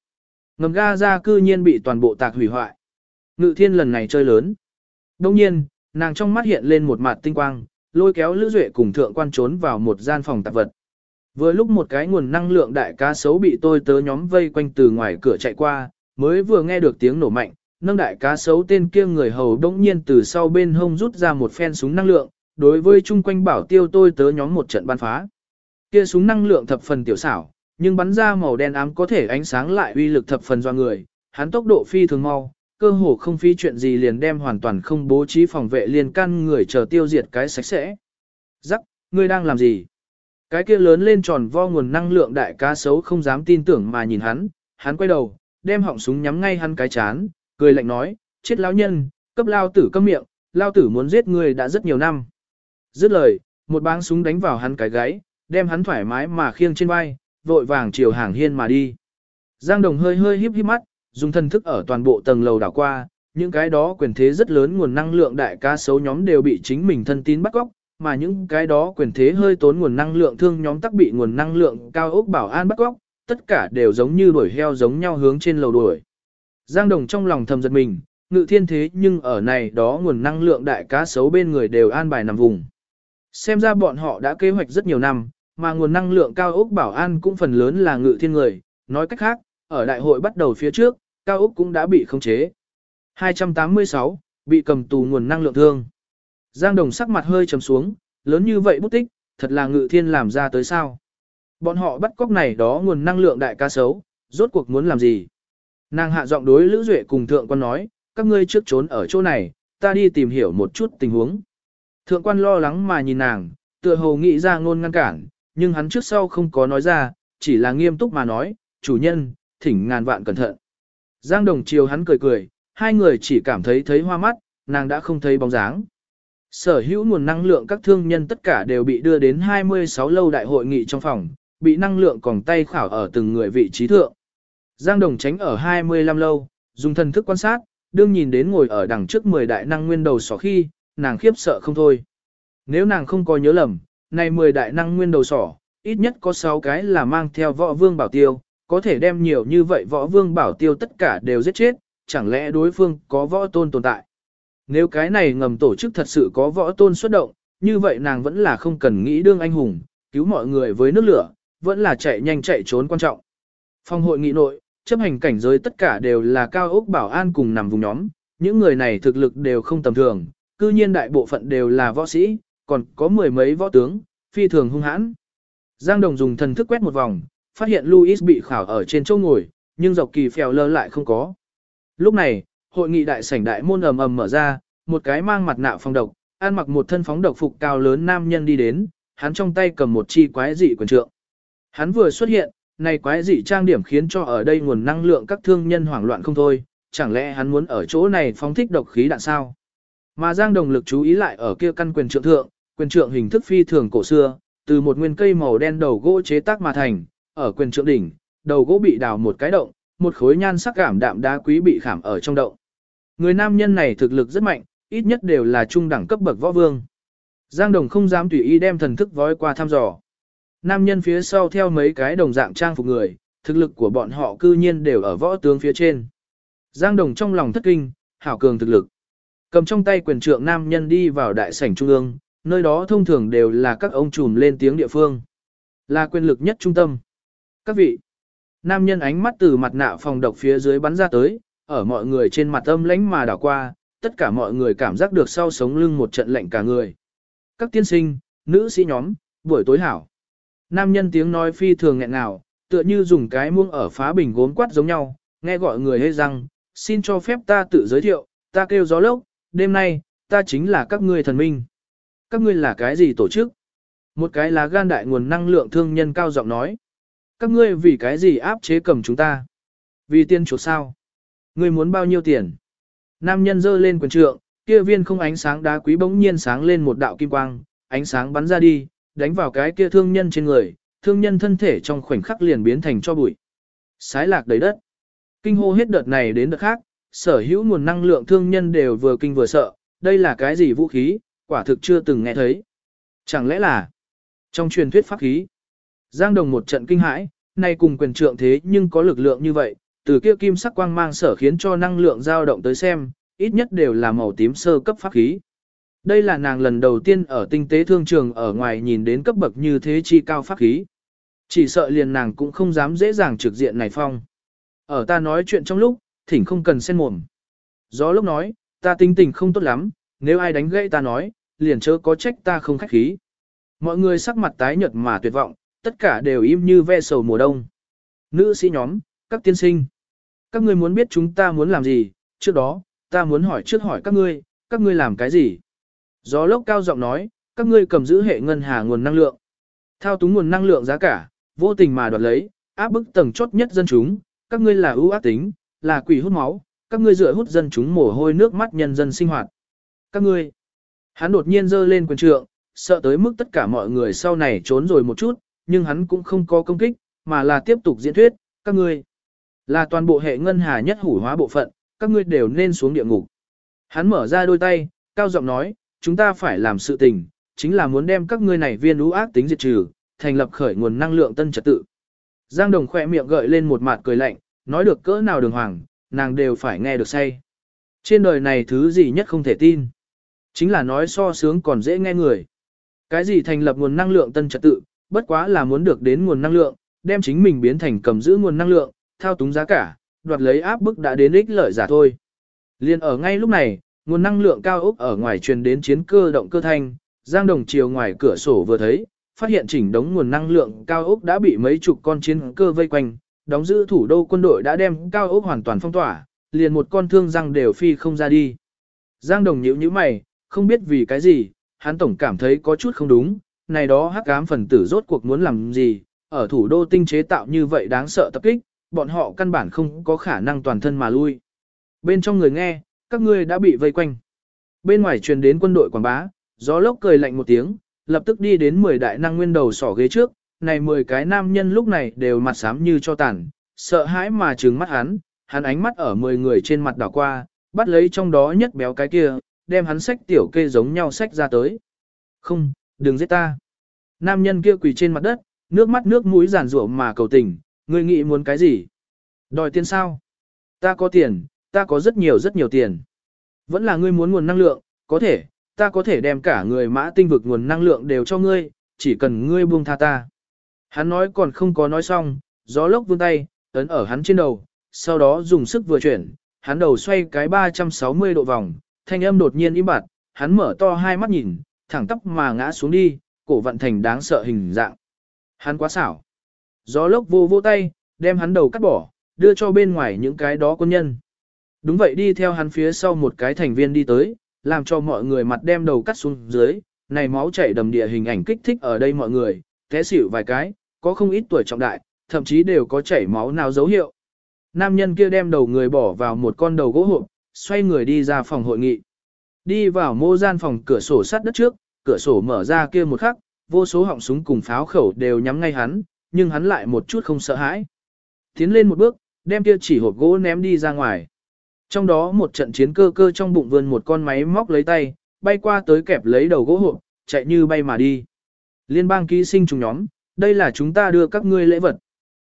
Ngầm ga ra cư nhiên bị toàn bộ tạc hủy hoại. Ngự thiên lần này chơi lớn. Đông nhiên, nàng trong mắt hiện lên một mặt tinh quang, lôi kéo Lữ Duệ cùng thượng quan trốn vào một gian phòng tạp vật. Vừa lúc một cái nguồn năng lượng đại cá sấu bị tôi tớ nhóm vây quanh từ ngoài cửa chạy qua, mới vừa nghe được tiếng nổ mạnh, nâng đại cá sấu tên kia người hầu đống nhiên từ sau bên hông rút ra một phen súng năng lượng, đối với chung quanh bảo tiêu tôi tớ nhóm một trận ban phá. Kia súng năng lượng thập phần tiểu xảo, nhưng bắn ra màu đen ám có thể ánh sáng lại uy lực thập phần do người, hắn tốc độ phi thường mau, cơ hồ không phi chuyện gì liền đem hoàn toàn không bố trí phòng vệ liền căn người chờ tiêu diệt cái sạch sẽ. Rắc, ngươi đang làm gì? Cái kia lớn lên tròn vo nguồn năng lượng đại cá sấu không dám tin tưởng mà nhìn hắn, hắn quay đầu, đem họng súng nhắm ngay hắn cái chán, cười lạnh nói, chết lão nhân, cấp lao tử câm miệng, lao tử muốn giết ngươi đã rất nhiều năm. Dứt lời, một báng súng đánh vào hắn cái gáy, đem hắn thoải mái mà khiêng trên vai, vội vàng chiều hàng hiên mà đi. Giang Đồng hơi hơi híp híp mắt, dùng thân thức ở toàn bộ tầng lầu đảo qua, những cái đó quyền thế rất lớn nguồn năng lượng đại ca xấu nhóm đều bị chính mình thân tín bắt cóc, mà những cái đó quyền thế hơi tốn nguồn năng lượng thương nhóm tắc bị nguồn năng lượng cao ốc bảo an bắt cóc, tất cả đều giống như đuổi heo giống nhau hướng trên lầu đuổi. Giang Đồng trong lòng thầm giật mình, ngự thiên thế nhưng ở này đó nguồn năng lượng đại cá sấu bên người đều an bài nằm vùng. Xem ra bọn họ đã kế hoạch rất nhiều năm, mà nguồn năng lượng cao ốc bảo an cũng phần lớn là ngự thiên người, nói cách khác, ở đại hội bắt đầu phía trước, cao ốc cũng đã bị khống chế. 286, bị cầm tù nguồn năng lượng thương. Giang Đồng sắc mặt hơi trầm xuống, lớn như vậy bút tích, thật là ngự thiên làm ra tới sao. Bọn họ bắt cóc này đó nguồn năng lượng đại ca sấu, rốt cuộc muốn làm gì? Nàng hạ giọng đối Lữ Duệ cùng thượng quan nói, các ngươi trước trốn ở chỗ này, ta đi tìm hiểu một chút tình huống. Thượng quan lo lắng mà nhìn nàng, tựa hồ nghĩ ra ngôn ngăn cản, nhưng hắn trước sau không có nói ra, chỉ là nghiêm túc mà nói, chủ nhân, thỉnh ngàn vạn cẩn thận. Giang Đồng chiều hắn cười cười, hai người chỉ cảm thấy thấy hoa mắt, nàng đã không thấy bóng dáng. Sở hữu nguồn năng lượng các thương nhân tất cả đều bị đưa đến 26 lâu đại hội nghị trong phòng, bị năng lượng còng tay khảo ở từng người vị trí thượng. Giang Đồng tránh ở 25 lâu, dùng thần thức quan sát, đương nhìn đến ngồi ở đằng trước 10 đại năng nguyên đầu sỏ khi, nàng khiếp sợ không thôi. Nếu nàng không có nhớ lầm, này 10 đại năng nguyên đầu sỏ, ít nhất có 6 cái là mang theo võ vương bảo tiêu, có thể đem nhiều như vậy võ vương bảo tiêu tất cả đều giết chết, chẳng lẽ đối phương có võ tôn tồn tại. Nếu cái này ngầm tổ chức thật sự có võ tôn xuất động, như vậy nàng vẫn là không cần nghĩ đương anh hùng, cứu mọi người với nước lửa, vẫn là chạy nhanh chạy trốn quan trọng. Phòng hội nghị nội, chấp hành cảnh giới tất cả đều là cao ốc bảo an cùng nằm vùng nhóm, những người này thực lực đều không tầm thường, cư nhiên đại bộ phận đều là võ sĩ, còn có mười mấy võ tướng, phi thường hung hãn. Giang Đồng dùng thần thức quét một vòng, phát hiện Louis bị khảo ở trên chỗ ngồi, nhưng dọc kỳ phèo lơ lại không có. Lúc này, hội nghị đại sảnh đại môn ầm ầm mở ra, một cái mang mặt nạ phong độc, ăn mặc một thân phóng độc phục cao lớn nam nhân đi đến, hắn trong tay cầm một chi quái dị quyền trượng. Hắn vừa xuất hiện, này quái dị trang điểm khiến cho ở đây nguồn năng lượng các thương nhân hoảng loạn không thôi, chẳng lẽ hắn muốn ở chỗ này phóng thích độc khí đạn sao? Mà Giang Đồng lực chú ý lại ở kia căn quyền trượng thượng, quyền trượng hình thức phi thường cổ xưa, từ một nguyên cây màu đen đầu gỗ chế tác mà thành, ở quyền trượng đỉnh, đầu gỗ bị đào một cái động, một khối nhan sắc cảm đạm đá quý bị khảm ở trong động. Người nam nhân này thực lực rất mạnh, ít nhất đều là trung đẳng cấp bậc võ vương. Giang Đồng không dám tùy ý đem thần thức vói qua thăm dò. Nam nhân phía sau theo mấy cái đồng dạng trang phục người, thực lực của bọn họ cư nhiên đều ở võ tướng phía trên. Giang Đồng trong lòng thất kinh, hảo cường thực lực. Cầm trong tay quyền trượng nam nhân đi vào đại sảnh trung ương, nơi đó thông thường đều là các ông trùm lên tiếng địa phương. Là quyền lực nhất trung tâm. Các vị, nam nhân ánh mắt từ mặt nạ phòng độc phía dưới bắn ra tới, ở mọi người trên mặt âm lãnh mà đảo qua, tất cả mọi người cảm giác được sau sống lưng một trận lạnh cả người. Các tiên sinh, nữ sĩ nhóm, buổi tối hảo. Nam nhân tiếng nói phi thường nghẹn ngào, tựa như dùng cái muông ở phá bình gốm quát giống nhau, nghe gọi người hay rằng, xin cho phép ta tự giới thiệu, ta kêu gió lốc, đêm nay, ta chính là các ngươi thần minh. Các ngươi là cái gì tổ chức? Một cái là gan đại nguồn năng lượng thương nhân cao giọng nói. Các ngươi vì cái gì áp chế cầm chúng ta? Vì tiền chuột sao? Ngươi muốn bao nhiêu tiền? Nam nhân giơ lên quyền trượng, kia viên không ánh sáng đá quý bỗng nhiên sáng lên một đạo kim quang, ánh sáng bắn ra đi, đánh vào cái kia thương nhân trên người, thương nhân thân thể trong khoảnh khắc liền biến thành cho bụi. Sái lạc đầy đất. Kinh hô hết đợt này đến đợt khác, sở hữu nguồn năng lượng thương nhân đều vừa kinh vừa sợ, đây là cái gì vũ khí, quả thực chưa từng nghe thấy. Chẳng lẽ là trong truyền thuyết pháp khí? Giang Đồng một trận kinh hãi, nay cùng quyền trượng thế nhưng có lực lượng như vậy, từ kia kim sắc quang mang sở khiến cho năng lượng dao động tới xem, ít nhất đều là màu tím sơ cấp pháp khí. Đây là nàng lần đầu tiên ở tinh tế thương trường ở ngoài nhìn đến cấp bậc như thế chi cao pháp khí. Chỉ sợ liền nàng cũng không dám dễ dàng trực diện này phong. Ở ta nói chuyện trong lúc, thỉnh không cần xen mồm. Gió lúc nói, ta tinh tình không tốt lắm, nếu ai đánh gãy ta nói, liền chớ có trách ta không khách khí. Mọi người sắc mặt tái nhợt mà tuyệt vọng, tất cả đều im như ve sầu mùa đông. Nữ sĩ nhóm, các tiên sinh. Các ngươi muốn biết chúng ta muốn làm gì, trước đó, ta muốn hỏi trước hỏi các ngươi, các ngươi làm cái gì? Gió lốc cao giọng nói, các ngươi cầm giữ hệ ngân hà nguồn năng lượng. Thao túng nguồn năng lượng giá cả, vô tình mà đoạt lấy, áp bức tầng chốt nhất dân chúng, các ngươi là ưu ác tính, là quỷ hút máu, các ngươi dựa hút dân chúng mồ hôi nước mắt nhân dân sinh hoạt. Các ngươi, hắn đột nhiên giơ lên quyền trượng, sợ tới mức tất cả mọi người sau này trốn rồi một chút, nhưng hắn cũng không có công kích, mà là tiếp tục diễn thuyết, các ngươi là toàn bộ hệ ngân hà nhất hủ hóa bộ phận, các ngươi đều nên xuống địa ngục. Hắn mở ra đôi tay, cao giọng nói, chúng ta phải làm sự tình, chính là muốn đem các ngươi này viên ú ác tính diệt trừ, thành lập khởi nguồn năng lượng tân trật tự. Giang Đồng khỏe miệng gợi lên một mặt cười lạnh, nói được cỡ nào đường hoàng, nàng đều phải nghe được say. Trên đời này thứ gì nhất không thể tin. Chính là nói so sướng còn dễ nghe người. Cái gì thành lập nguồn năng lượng tân trật tự, bất quá là muốn được đến nguồn năng lượng, đem chính mình biến thành cầm giữ nguồn năng lượng, thao túng giá cả, đoạt lấy áp bức đã đến ích lợi giả thôi. Liên ở ngay lúc này, nguồn năng lượng cao ốc ở ngoài truyền đến chiến cơ động cơ thanh, Giang Đồng chiều ngoài cửa sổ vừa thấy, phát hiện chỉnh đống nguồn năng lượng cao ốc đã bị mấy chục con chiến cơ vây quanh, đóng giữ thủ đô quân đội đã đem cao ốc hoàn toàn phong tỏa, liền một con thương răng đều phi không ra đi. Giang Đồng nhíu nhíu mày, không biết vì cái gì, hắn tổng cảm thấy có chút không đúng, này đó hắc ám phần tử rốt cuộc muốn làm gì, ở thủ đô tinh chế tạo như vậy đáng sợ tập kích, bọn họ căn bản không có khả năng toàn thân mà lui. Bên trong người nghe, các ngươi đã bị vây quanh. Bên ngoài truyền đến quân đội quảng bá, gió lốc cười lạnh một tiếng, lập tức đi đến 10 đại năng nguyên đầu sỏ ghế trước, này 10 cái nam nhân lúc này đều mặt xám như cho tàn, sợ hãi mà trừng mắt hắn, hắn ánh mắt ở 10 người trên mặt đảo qua, bắt lấy trong đó nhất béo cái kia, đem hắn sách tiểu kê giống nhau sách ra tới. Không, đừng giết ta. Nam nhân kia quỳ trên mặt đất, nước mắt nước mũi giàn rủa mà cầu tình, ngươi nghĩ muốn cái gì? Đòi tiền sao? Ta có tiền, ta có rất nhiều rất nhiều tiền. Vẫn là ngươi muốn nguồn năng lượng, có thể, ta có thể đem cả người mã tinh vực nguồn năng lượng đều cho ngươi, chỉ cần ngươi buông tha ta. Hắn nói còn không có nói xong, gió lốc vươn tay, ấn ở hắn trên đầu, sau đó dùng sức vừa chuyển, hắn đầu xoay cái 360 độ vòng, thanh âm đột nhiên im bặt, hắn mở to hai mắt nhìn, thẳng tóc mà ngã xuống đi, cổ vận thành đáng sợ hình dạng. Hắn quá xảo. Gió lốc vô vô tay, đem hắn đầu cắt bỏ, đưa cho bên ngoài những cái đó quân nhân. Đúng vậy đi theo hắn phía sau một cái thành viên đi tới, làm cho mọi người mặt đem đầu cắt xuống dưới, này máu chảy đầm địa hình ảnh kích thích ở đây mọi người, té xỉu vài cái, có không ít tuổi trọng đại, thậm chí đều có chảy máu nào dấu hiệu. Nam nhân kia đem đầu người bỏ vào một con đầu gỗ hộp, xoay người đi ra phòng hội nghị. Đi vào mô gian phòng cửa sổ sắt đất trước, cửa sổ mở ra kia một khắc, vô số họng súng cùng pháo khẩu đều nhắm ngay hắn, nhưng hắn lại một chút không sợ hãi. Tiến lên một bước, đem kia chỉ hộp gỗ ném đi ra ngoài. Trong đó một trận chiến cơ cơ trong bụng vươn một con máy móc lấy tay, bay qua tới kẹp lấy đầu gỗ hộp, chạy như bay mà đi. Liên bang ký sinh trùng nhóm, đây là chúng ta đưa các ngươi lễ vật.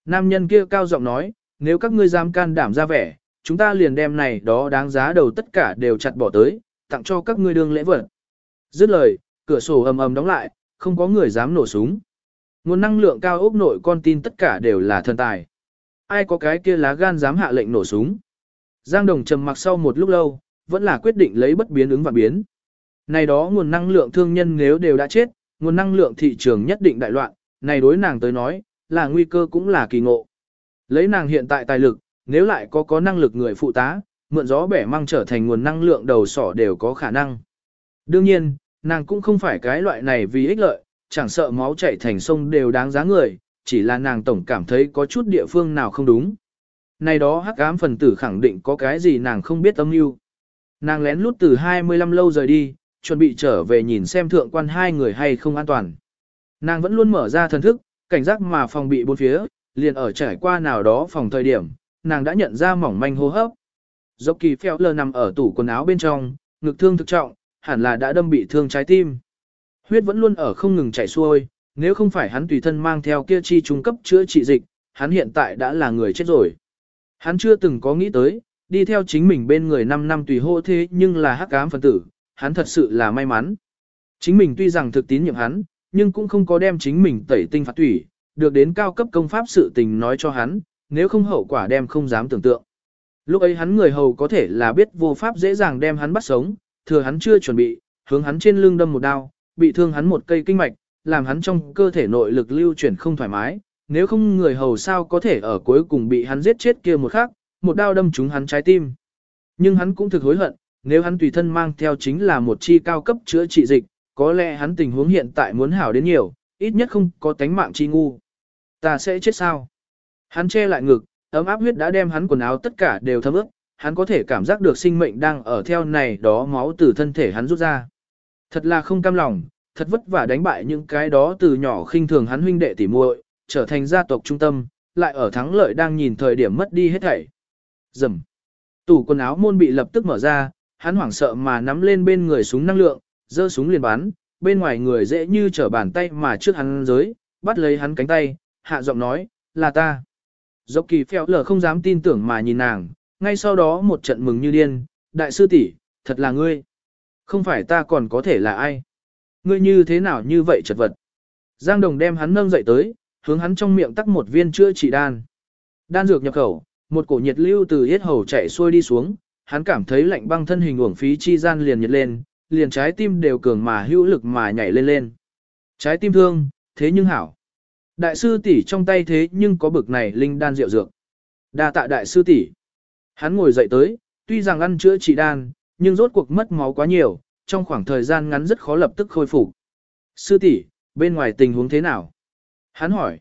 Nam nhân kia cao giọng nói, nếu các ngươi dám can đảm ra vẻ, chúng ta liền đem này đó đáng giá đầu tất cả đều chặt bỏ tới, tặng cho các ngươi đương lễ vật. Dứt lời, cửa sổ ầm ầm đóng lại, không có người dám nổ súng. Nguồn năng lượng cao ốc nội con tin tất cả đều là thần tài. Ai có cái kia lá gan dám hạ lệnh nổ súng. Giang Đồng trầm mặc sau một lúc lâu, vẫn là quyết định lấy bất biến ứng và biến. Này đó nguồn năng lượng thương nhân nếu đều đã chết, nguồn năng lượng thị trường nhất định đại loạn, này đối nàng tới nói, là nguy cơ cũng là kỳ ngộ. Lấy nàng hiện tại tài lực, nếu lại có có năng lực người phụ tá, mượn gió bẻ mang trở thành nguồn năng lượng đầu sỏ đều có khả năng. Đương nhiên, nàng cũng không phải cái loại này vì ích lợi, chẳng sợ máu chảy thành sông đều đáng giá người, chỉ là nàng tổng cảm thấy có chút địa phương nào không đúng. Này đó hắc ám phần tử khẳng định có cái gì nàng không biết âm mưu. Nàng lén lút từ 25 lâu rời đi, chuẩn bị trở về nhìn xem thượng quan hai người hay không an toàn. Nàng vẫn luôn mở ra thần thức, cảnh giác mà phòng bị bốn phía, liền ở trải qua nào đó phòng thời điểm, nàng đã nhận ra mỏng manh hô hấp. Dốc kỳ phèo lờ nằm ở tủ quần áo bên trong, ngực thương thực trọng, hẳn là đã đâm bị thương trái tim. Huyết vẫn luôn ở không ngừng chảy xuôi, nếu không phải hắn tùy thân mang theo kia chi trung cấp chữa trị dịch, hắn hiện tại đã là người chết rồi. Hắn chưa từng có nghĩ tới, đi theo chính mình bên người 5 năm tùy hô thế nhưng là hắc ám phân tử, hắn thật sự là may mắn. Chính mình tuy rằng thực tín nhiệm hắn, nhưng cũng không có đem chính mình tẩy tinh phạt thủy, được đến cao cấp công pháp sự tình nói cho hắn, nếu không hậu quả đem không dám tưởng tượng. Lúc ấy hắn người hầu có thể là biết vô pháp dễ dàng đem hắn bắt sống, thừa hắn chưa chuẩn bị, hướng hắn trên lưng đâm một đao, bị thương hắn một cây kinh mạch, làm hắn trong cơ thể nội lực lưu chuyển không thoải mái, nếu không người hầu sao có thể ở cuối cùng bị hắn giết chết kia một khắc, một đao đâm trúng hắn trái tim. Nhưng hắn cũng thực hối hận, nếu hắn tùy thân mang theo chính là một chi cao cấp chữa trị dịch, có lẽ hắn tình huống hiện tại muốn hảo đến nhiều, ít nhất không có tánh mạng chi ngu. Ta sẽ chết sao? Hắn che lại ngực, ấm áp huyết đã đem hắn quần áo tất cả đều thấm ướt, hắn có thể cảm giác được sinh mệnh đang ở theo này đó máu từ thân thể hắn rút ra. Thật là không cam lòng, thật vất vả đánh bại những cái đó từ nhỏ khinh thường hắn huynh đệ tỉ muội, trở thành gia tộc trung tâm, lại ở thắng lợi đang nhìn thời điểm mất đi hết thảy. Dầm. Tủ quần áo môn bị lập tức mở ra, hắn hoảng sợ mà nắm lên bên người súng năng lượng, giơ súng liền bắn, bên ngoài người dễ như trở bàn tay mà trước hắn giới, bắt lấy hắn cánh tay, hạ giọng nói, là ta. Dốc kỳ phèo lờ không dám tin tưởng mà nhìn nàng, ngay sau đó một trận mừng như điên, đại sư tỷ, thật là ngươi. Không phải ta còn có thể là ai. Ngươi như thế nào như vậy chật vật. Giang Đồng đem hắn nâng dậy tới, hướng hắn trong miệng tắc một viên chữa trị đan. Đan dược nhập khẩu, một cổ nhiệt lưu từ hết hầu chạy xuôi đi xuống, hắn cảm thấy lạnh băng thân hình uổng phí chi gian liền nhiệt lên, liền trái tim đều cường mà hữu lực mà nhảy lên lên. Trái tim thương, thế nhưng hảo. Đại sư tỷ trong tay thế nhưng có bực này linh đan rượu dược. Đa tạ đại sư tỷ. Hắn ngồi dậy tới, tuy rằng ăn chữa trị đan, nhưng rốt cuộc mất máu quá nhiều, trong khoảng thời gian ngắn rất khó lập tức khôi phục. Sư tỷ, bên ngoài tình huống thế nào? Hắn hỏi.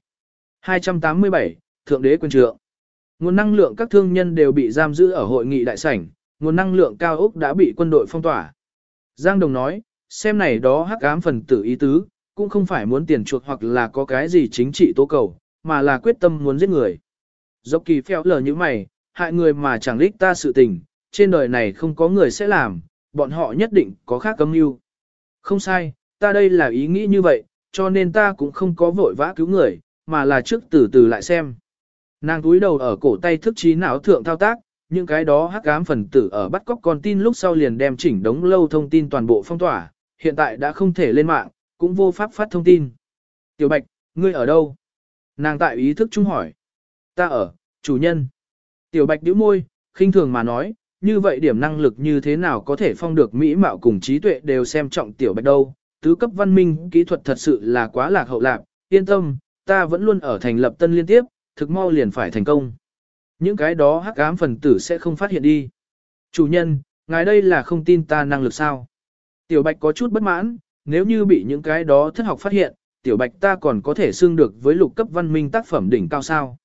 287, Thượng đế quân trượng. Nguồn năng lượng các thương nhân đều bị giam giữ ở hội nghị đại sảnh, nguồn năng lượng cao ốc đã bị quân đội phong tỏa. Giang Đồng nói, xem này đó hắc ám phần tử ý tứ, cũng không phải muốn tiền chuộc hoặc là có cái gì chính trị tố cầu, mà là quyết tâm muốn giết người. Dốc kỳ phèo lờ như mày, hại người mà chẳng lích ta sự tình, trên đời này không có người sẽ làm, bọn họ nhất định có khác cấm mưu. Không sai, ta đây là ý nghĩ như vậy, cho nên ta cũng không có vội vã cứu người, mà là trước từ từ lại xem. Nàng túi đầu ở cổ tay thức trí não thượng thao tác, những cái đó hắc ám phần tử ở bắt cóc con tin lúc sau liền đem chỉnh đống lâu thông tin toàn bộ phong tỏa, hiện tại đã không thể lên mạng, cũng vô pháp phát thông tin. Tiểu Bạch, ngươi ở đâu? Nàng tại ý thức trung hỏi. Ta ở, chủ nhân. Tiểu bạch nhíu môi, khinh thường mà nói, như vậy điểm năng lực như thế nào có thể phong được mỹ mạo cùng trí tuệ đều xem trọng tiểu bạch đâu. Tứ cấp văn minh kỹ thuật thật sự là quá lạc hậu lạc, yên tâm, ta vẫn luôn ở thành lập tân liên tiếp, thực mau liền phải thành công. Những cái đó hắc ám phần tử sẽ không phát hiện đi. Chủ nhân, ngài đây là không tin ta năng lực sao? Tiểu Bạch có chút bất mãn, nếu như bị những cái đó thất học phát hiện, Tiểu Bạch ta còn có thể xưng được với lục cấp văn minh tác phẩm đỉnh cao sao.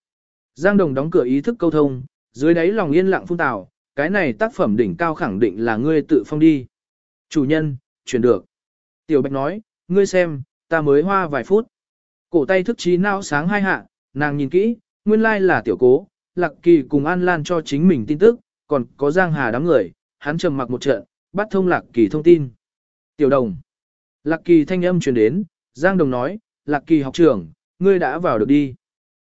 Giang Đồng đóng cửa ý thức câu thông, dưới đáy lòng yên lặng phun tào, cái này tác phẩm đỉnh cao khẳng định là ngươi tự phong đi. Chủ nhân, chuyển được. Tiểu Bạch nói, ngươi xem, ta mới hoa vài phút. Cổ tay thức trí não sáng hai hạ, nàng nhìn kỹ, nguyên lai là tiểu cố, Lạc Kỳ cùng An Lan cho chính mình tin tức, còn có Giang Hà đám người, hắn trầm mặc một trận, bắt thông Lạc Kỳ thông tin. Tiểu đồng. Lạc Kỳ thanh âm truyền đến, Giang Đồng nói, Lạc Kỳ học trưởng, ngươi đã vào được đi.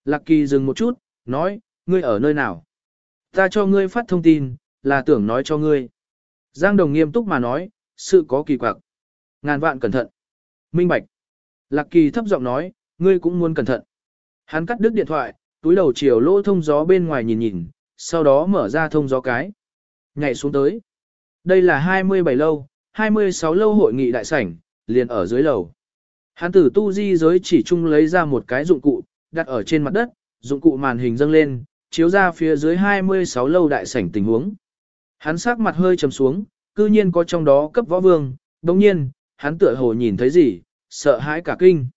Lạc Kỳ dừng một chút, nói, ngươi ở nơi nào? Ta cho ngươi phát thông tin, là tưởng nói cho ngươi. Giang Đồng nghiêm túc mà nói, sự có kỳ quặc. Ngàn vạn cẩn thận. Minh Bạch. Lạc Kỳ thấp giọng nói, ngươi cũng muốn cẩn thận. Hắn cắt đứt điện thoại, túi đầu chiều lỗ thông gió bên ngoài nhìn nhìn, sau đó mở ra thông gió cái. Nhảy xuống tới. Đây là 27 lâu, 26 lâu hội nghị đại sảnh, liền ở dưới lầu. Hắn tử tu di giới chỉ chung lấy ra một cái dụng cụ, đặt ở trên mặt đất, dụng cụ màn hình dâng lên, chiếu ra phía dưới 26 lâu đại sảnh tình huống. Hắn sắc mặt hơi trầm xuống, cư nhiên có trong đó cấp võ vương, đồng nhiên, hắn tựa hồ nhìn thấy gì, sợ hãi cả kinh.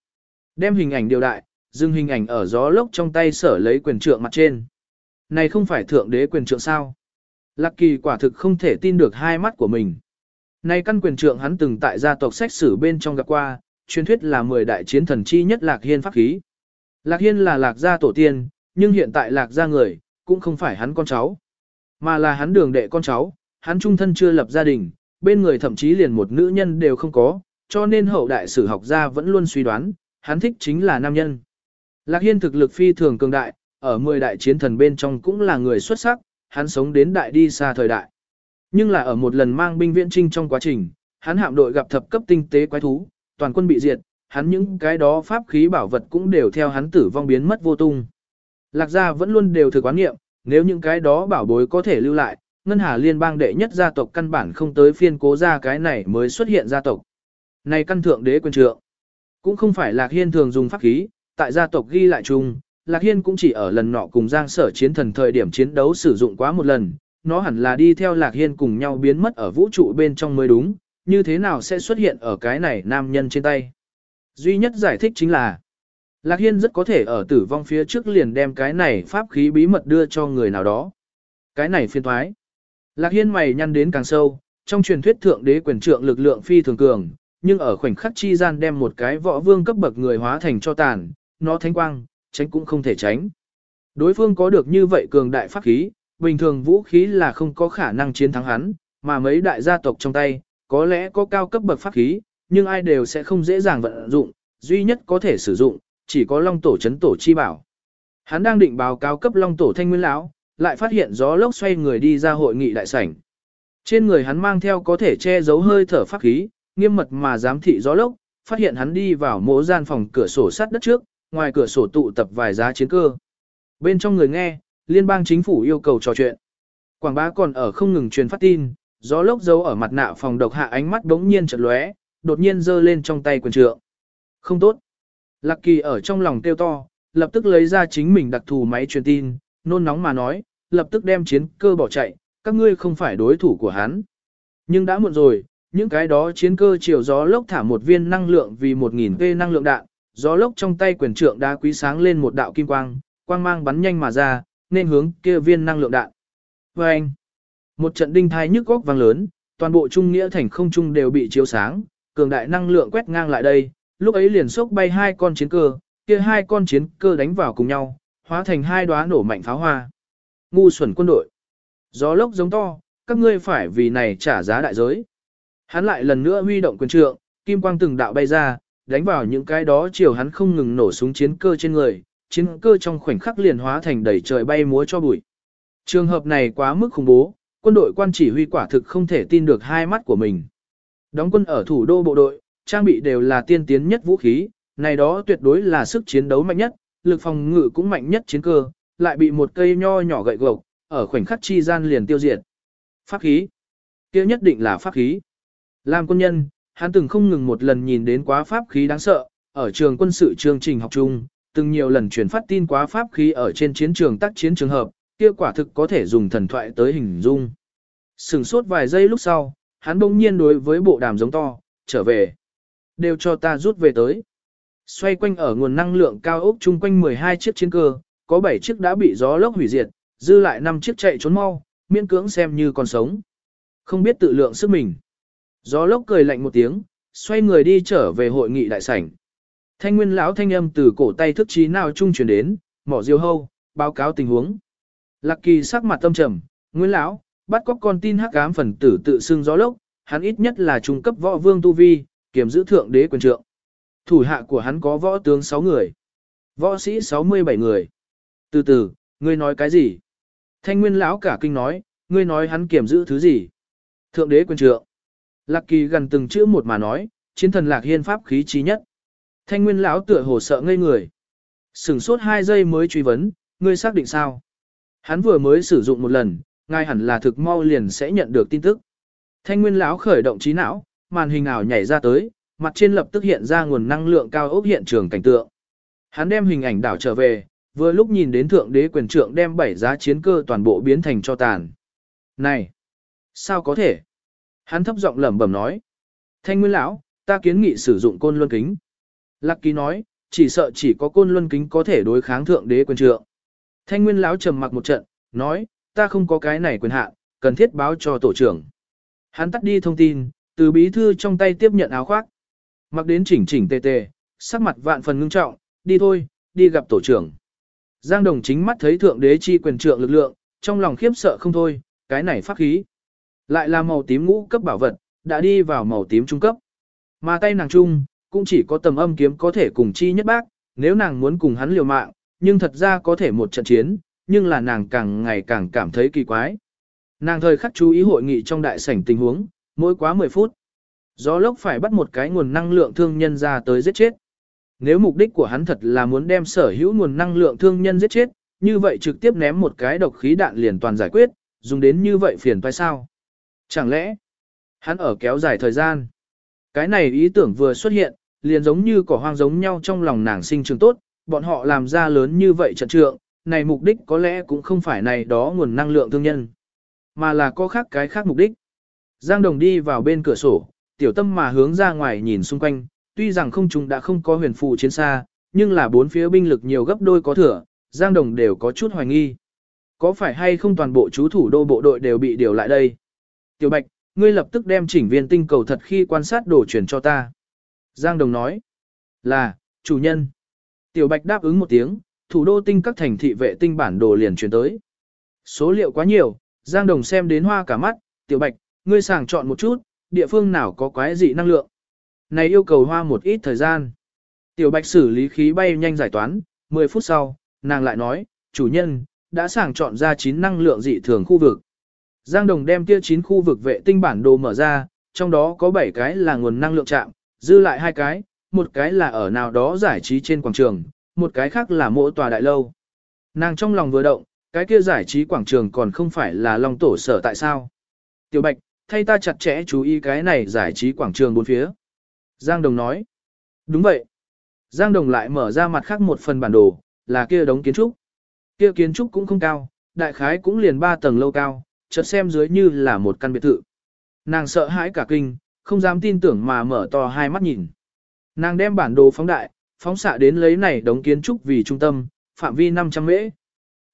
Đem hình ảnh điều đại, dừng hình ảnh ở gió lốc trong tay sở lấy quyền trượng mặt trên. Này không phải thượng đế quyền trượng sao? Lạc kỳ quả thực không thể tin được hai mắt của mình nay căn quyền trượng hắn từng tại gia tộc sách sử bên trong gặp qua, truyền thuyết là 10 đại chiến thần chi nhất Lạc Hiên pháp khí. Lạc Hiên là Lạc gia tổ tiên, nhưng hiện tại Lạc gia người, cũng không phải hắn con cháu, mà là hắn đường đệ con cháu, hắn trung thân chưa lập gia đình, bên người thậm chí liền một nữ nhân đều không có, cho nên hậu đại sử học gia vẫn luôn suy đoán, hắn thích chính là nam nhân. Lạc Hiên thực lực phi thường cường đại, ở 10 đại chiến thần bên trong cũng là người xuất sắc, hắn sống đến đại đi xa thời đại. Nhưng là ở một lần mang binh viễn trinh trong quá trình, hắn hạm đội gặp thập cấp tinh tế quái thú, toàn quân bị diệt, hắn những cái đó pháp khí bảo vật cũng đều theo hắn tử vong biến mất vô tung. Lạc gia vẫn luôn đều thực quán nghiệm, nếu những cái đó bảo bối có thể lưu lại, ngân hà liên bang đệ nhất gia tộc căn bản không tới phiên cố ra cái này mới xuất hiện gia tộc. Này căn thượng đế quyền trượng, cũng không phải Lạc Hiên thường dùng pháp khí, tại gia tộc ghi lại chung, Lạc Hiên cũng chỉ ở lần nọ cùng Giang Sở chiến thần thời điểm chiến đấu sử dụng quá một lần, nó hẳn là đi theo Lạc Hiên cùng nhau biến mất ở vũ trụ bên trong mới đúng, như thế nào sẽ xuất hiện ở cái này nam nhân trên tay. Duy nhất giải thích chính là, Lạc Hiên rất có thể ở tử vong phía trước liền đem cái này pháp khí bí mật đưa cho người nào đó. Cái này phiên thoái. Lạc Hiên mày nhăn đến càng sâu, trong truyền thuyết thượng đế quyền trượng lực lượng phi thường cường, nhưng ở khoảnh khắc chi gian đem một cái võ vương cấp bậc người hóa thành cho tàn, nó thánh quang, tránh cũng không thể tránh. Đối phương có được như vậy cường đại pháp khí, bình thường vũ khí là không có khả năng chiến thắng hắn, mà mấy đại gia tộc trong tay, có lẽ có cao cấp bậc pháp khí, nhưng ai đều sẽ không dễ dàng vận dụng, duy nhất có thể sử dụng, chỉ có long tổ chấn tổ chi bảo. Hắn đang định báo cáo cấp long tổ thanh nguyên lão, lại phát hiện gió lốc xoay người đi ra hội nghị đại sảnh. Trên người hắn mang theo có thể che giấu hơi thở pháp khí, nghiêm mật mà giám thị gió lốc, phát hiện hắn đi vào mỗ gian phòng cửa sổ sắt đất trước, ngoài cửa sổ tụ tập vài giá chiến cơ. Bên trong người nghe, liên bang chính phủ yêu cầu trò chuyện. Quảng bá còn ở không ngừng truyền phát tin, gió lốc giấu ở mặt nạ phòng độc hạ ánh mắt đống nhiên chợt lóe, đột nhiên giơ lên trong tay quyền trượng. Không tốt. Lạc kỳ ở trong lòng kêu to, lập tức lấy ra chính mình đặc thù máy truyền tin, nôn nóng mà nói, lập tức đem chiến cơ bỏ chạy, các ngươi không phải đối thủ của hắn. Nhưng đã muộn rồi, những cái đó chiến cơ chiều gió lốc thả một viên năng lượng vì 1.000 V năng lượng đạn, gió lốc trong tay quyền trượng đá quý sáng lên một đạo kim quang, quang mang bắn nhanh mà ra, nên hướng kia viên năng lượng đạn. Và anh, một trận đinh thai nhức góc vang lớn, toàn bộ trung nghĩa thành không trung đều bị chiếu sáng, cường đại năng lượng quét ngang lại đây, lúc ấy liền sốc bay hai con chiến cơ, kia hai con chiến cơ đánh vào cùng nhau, hóa thành hai đóa nổ mạnh pháo hoa. Ngu xuẩn quân đội. Gió lốc giống to, các ngươi phải vì này trả giá đại giới. Hắn lại lần nữa huy động quyền trượng, kim quang từng đạo bay ra, đánh vào những cái đó chiều hắn không ngừng nổ súng chiến cơ trên người, chiến cơ trong khoảnh khắc liền hóa thành đầy trời bay múa cho bụi. Trường hợp này quá mức khủng bố, quân đội quan chỉ huy quả thực không thể tin được hai mắt của mình. Đóng quân ở thủ đô bộ đội, trang bị đều là tiên tiến nhất vũ khí, này đó tuyệt đối là sức chiến đấu mạnh nhất, lực phòng ngự cũng mạnh nhất chiến cơ, lại bị một cây nho nhỏ gậy gộc, ở khoảnh khắc chi gian liền tiêu diệt. Pháp khí. kia nhất định là pháp khí. Làm quân nhân, hắn từng không ngừng một lần nhìn đến quá pháp khí đáng sợ, ở trường quân sự chương trình học chung, từng nhiều lần truyền phát tin quá pháp khí ở trên chiến trường tác chiến trường hợp, kia quả thực có thể dùng thần thoại tới hình dung. Sừng sốt vài giây lúc sau, hắn bỗng nhiên đối với bộ đàm giống to, trở về. Đều cho ta rút về tới. Xoay quanh ở nguồn năng lượng cao ốc chung quanh 12 chiếc chiến cơ, có 7 chiếc đã bị gió lốc hủy diệt, dư lại 5 chiếc chạy trốn mau, miễn cưỡng xem như còn sống. Không biết tự lượng sức mình. Gió lốc cười lạnh một tiếng, xoay người đi trở về hội nghị đại sảnh. Thanh nguyên lão thanh âm từ cổ tay thức trí nào trung truyền đến, mỏ diêu hâu, báo cáo tình huống. Lạc kỳ sắc mặt tâm trầm, nguyên lão, bắt cóc con tin hắc ám phần tử tự xưng gió lốc, hắn ít nhất là trung cấp võ vương tu vi, kiểm giữ thượng đế quyền trượng. Thủ hạ của hắn có võ tướng 6 người, võ sĩ 67 người. Từ từ, ngươi nói cái gì? Thanh nguyên lão cả kinh nói, ngươi nói hắn kiểm giữ thứ gì? Thượng đế quyền trượng. Lạc kỳ gần từng chữ một mà nói, chiến thần lạc hiên pháp khí trí nhất. Thanh nguyên lão tựa hồ sợ ngây người. Sửng sốt hai giây mới truy vấn, ngươi xác định sao? Hắn vừa mới sử dụng một lần, ngay hẳn là thực mau liền sẽ nhận được tin tức. Thanh nguyên lão khởi động trí não, màn hình ảo nhảy ra tới, mặt trên lập tức hiện ra nguồn năng lượng cao ốc hiện trường cảnh tượng. Hắn đem hình ảnh đảo trở về, vừa lúc nhìn đến thượng đế quyền trượng đem bảy giá chiến cơ toàn bộ biến thành cho tàn. Này! Sao có thể? Hắn thấp giọng lẩm bẩm nói. Thanh nguyên lão, ta kiến nghị sử dụng côn luân kính. Lạc ký nói, chỉ sợ chỉ có côn luân kính có thể đối kháng thượng đế quyền trượng. Thanh nguyên lão trầm mặc một trận, nói, ta không có cái này quyền hạn, cần thiết báo cho tổ trưởng. Hắn tắt đi thông tin, từ bí thư trong tay tiếp nhận áo khoác. Mặc đến chỉnh chỉnh tề tề, sắc mặt vạn phần ngưng trọng, đi thôi, đi gặp tổ trưởng. Giang Đồng chính mắt thấy thượng đế chi quyền trượng lực lượng, trong lòng khiếp sợ không thôi, cái này pháp khí. Lại là màu tím ngũ cấp bảo vật, đã đi vào màu tím trung cấp. Mà tay nàng trung, cũng chỉ có tầm âm kiếm có thể cùng chi nhất bác, nếu nàng muốn cùng hắn liều mạng, nhưng thật ra có thể một trận chiến, nhưng là nàng càng ngày càng cảm thấy kỳ quái. Nàng thời khắc chú ý hội nghị trong đại sảnh tình huống, mỗi quá 10 phút. Gió lốc phải bắt một cái nguồn năng lượng thương nhân ra tới giết chết. Nếu mục đích của hắn thật là muốn đem sở hữu nguồn năng lượng thương nhân giết chết, như vậy trực tiếp ném một cái độc khí đạn liền toàn giải quyết, dùng đến như vậy phiền phải sao? Chẳng lẽ, hắn ở kéo dài thời gian? Cái này ý tưởng vừa xuất hiện, liền giống như cỏ hoang giống nhau trong lòng nàng sinh trường tốt, bọn họ làm ra lớn như vậy trận trượng, này mục đích có lẽ cũng không phải này đó nguồn năng lượng thương nhân, mà là có khác cái khác mục đích. Giang Đồng đi vào bên cửa sổ, tiểu tâm mà hướng ra ngoài nhìn xung quanh, tuy rằng không chúng đã không có huyền phù chiến xa, nhưng là bốn phía binh lực nhiều gấp đôi có thừa, Giang Đồng đều có chút hoài nghi. Có phải hay không toàn bộ chú thủ đô bộ đội đều bị điều lại đây? Tiểu Bạch, ngươi lập tức đem chỉnh viên tinh cầu thật khi quan sát đồ truyền cho ta. Giang Đồng nói, là, chủ nhân. Tiểu Bạch đáp ứng một tiếng, thủ đô tinh các thành thị vệ tinh bản đồ liền chuyển tới. Số liệu quá nhiều, Giang Đồng xem đến hoa cả mắt, Tiểu Bạch, ngươi sàng chọn một chút, địa phương nào có quái dị năng lượng. Này yêu cầu hoa một ít thời gian. Tiểu Bạch xử lý khí bay nhanh giải toán, 10 phút sau, nàng lại nói, chủ nhân, đã sàng chọn ra 9 năng lượng dị thường khu vực. Giang Đồng đem kia 9 khu vực vệ tinh bản đồ mở ra, trong đó có 7 cái là nguồn năng lượng chạm, dư lại hai cái, một cái là ở nào đó giải trí trên quảng trường, một cái khác là mỗi tòa đại lâu. Nàng trong lòng vừa động, cái kia giải trí quảng trường còn không phải là Long Tổ sở tại sao. Tiểu Bạch, thay ta chặt chẽ chú ý cái này giải trí quảng trường bốn phía. Giang Đồng nói. Đúng vậy. Giang Đồng lại mở ra mặt khác một phần bản đồ, là kia đống kiến trúc. Kia kiến trúc cũng không cao, đại khái cũng liền ba tầng lâu cao, chợt xem dưới như là một căn biệt thự. Nàng sợ hãi cả kinh, không dám tin tưởng mà mở to hai mắt nhìn. Nàng đem bản đồ phóng đại, phóng xạ đến lấy này đống kiến trúc vì trung tâm, phạm vi 500 mễ.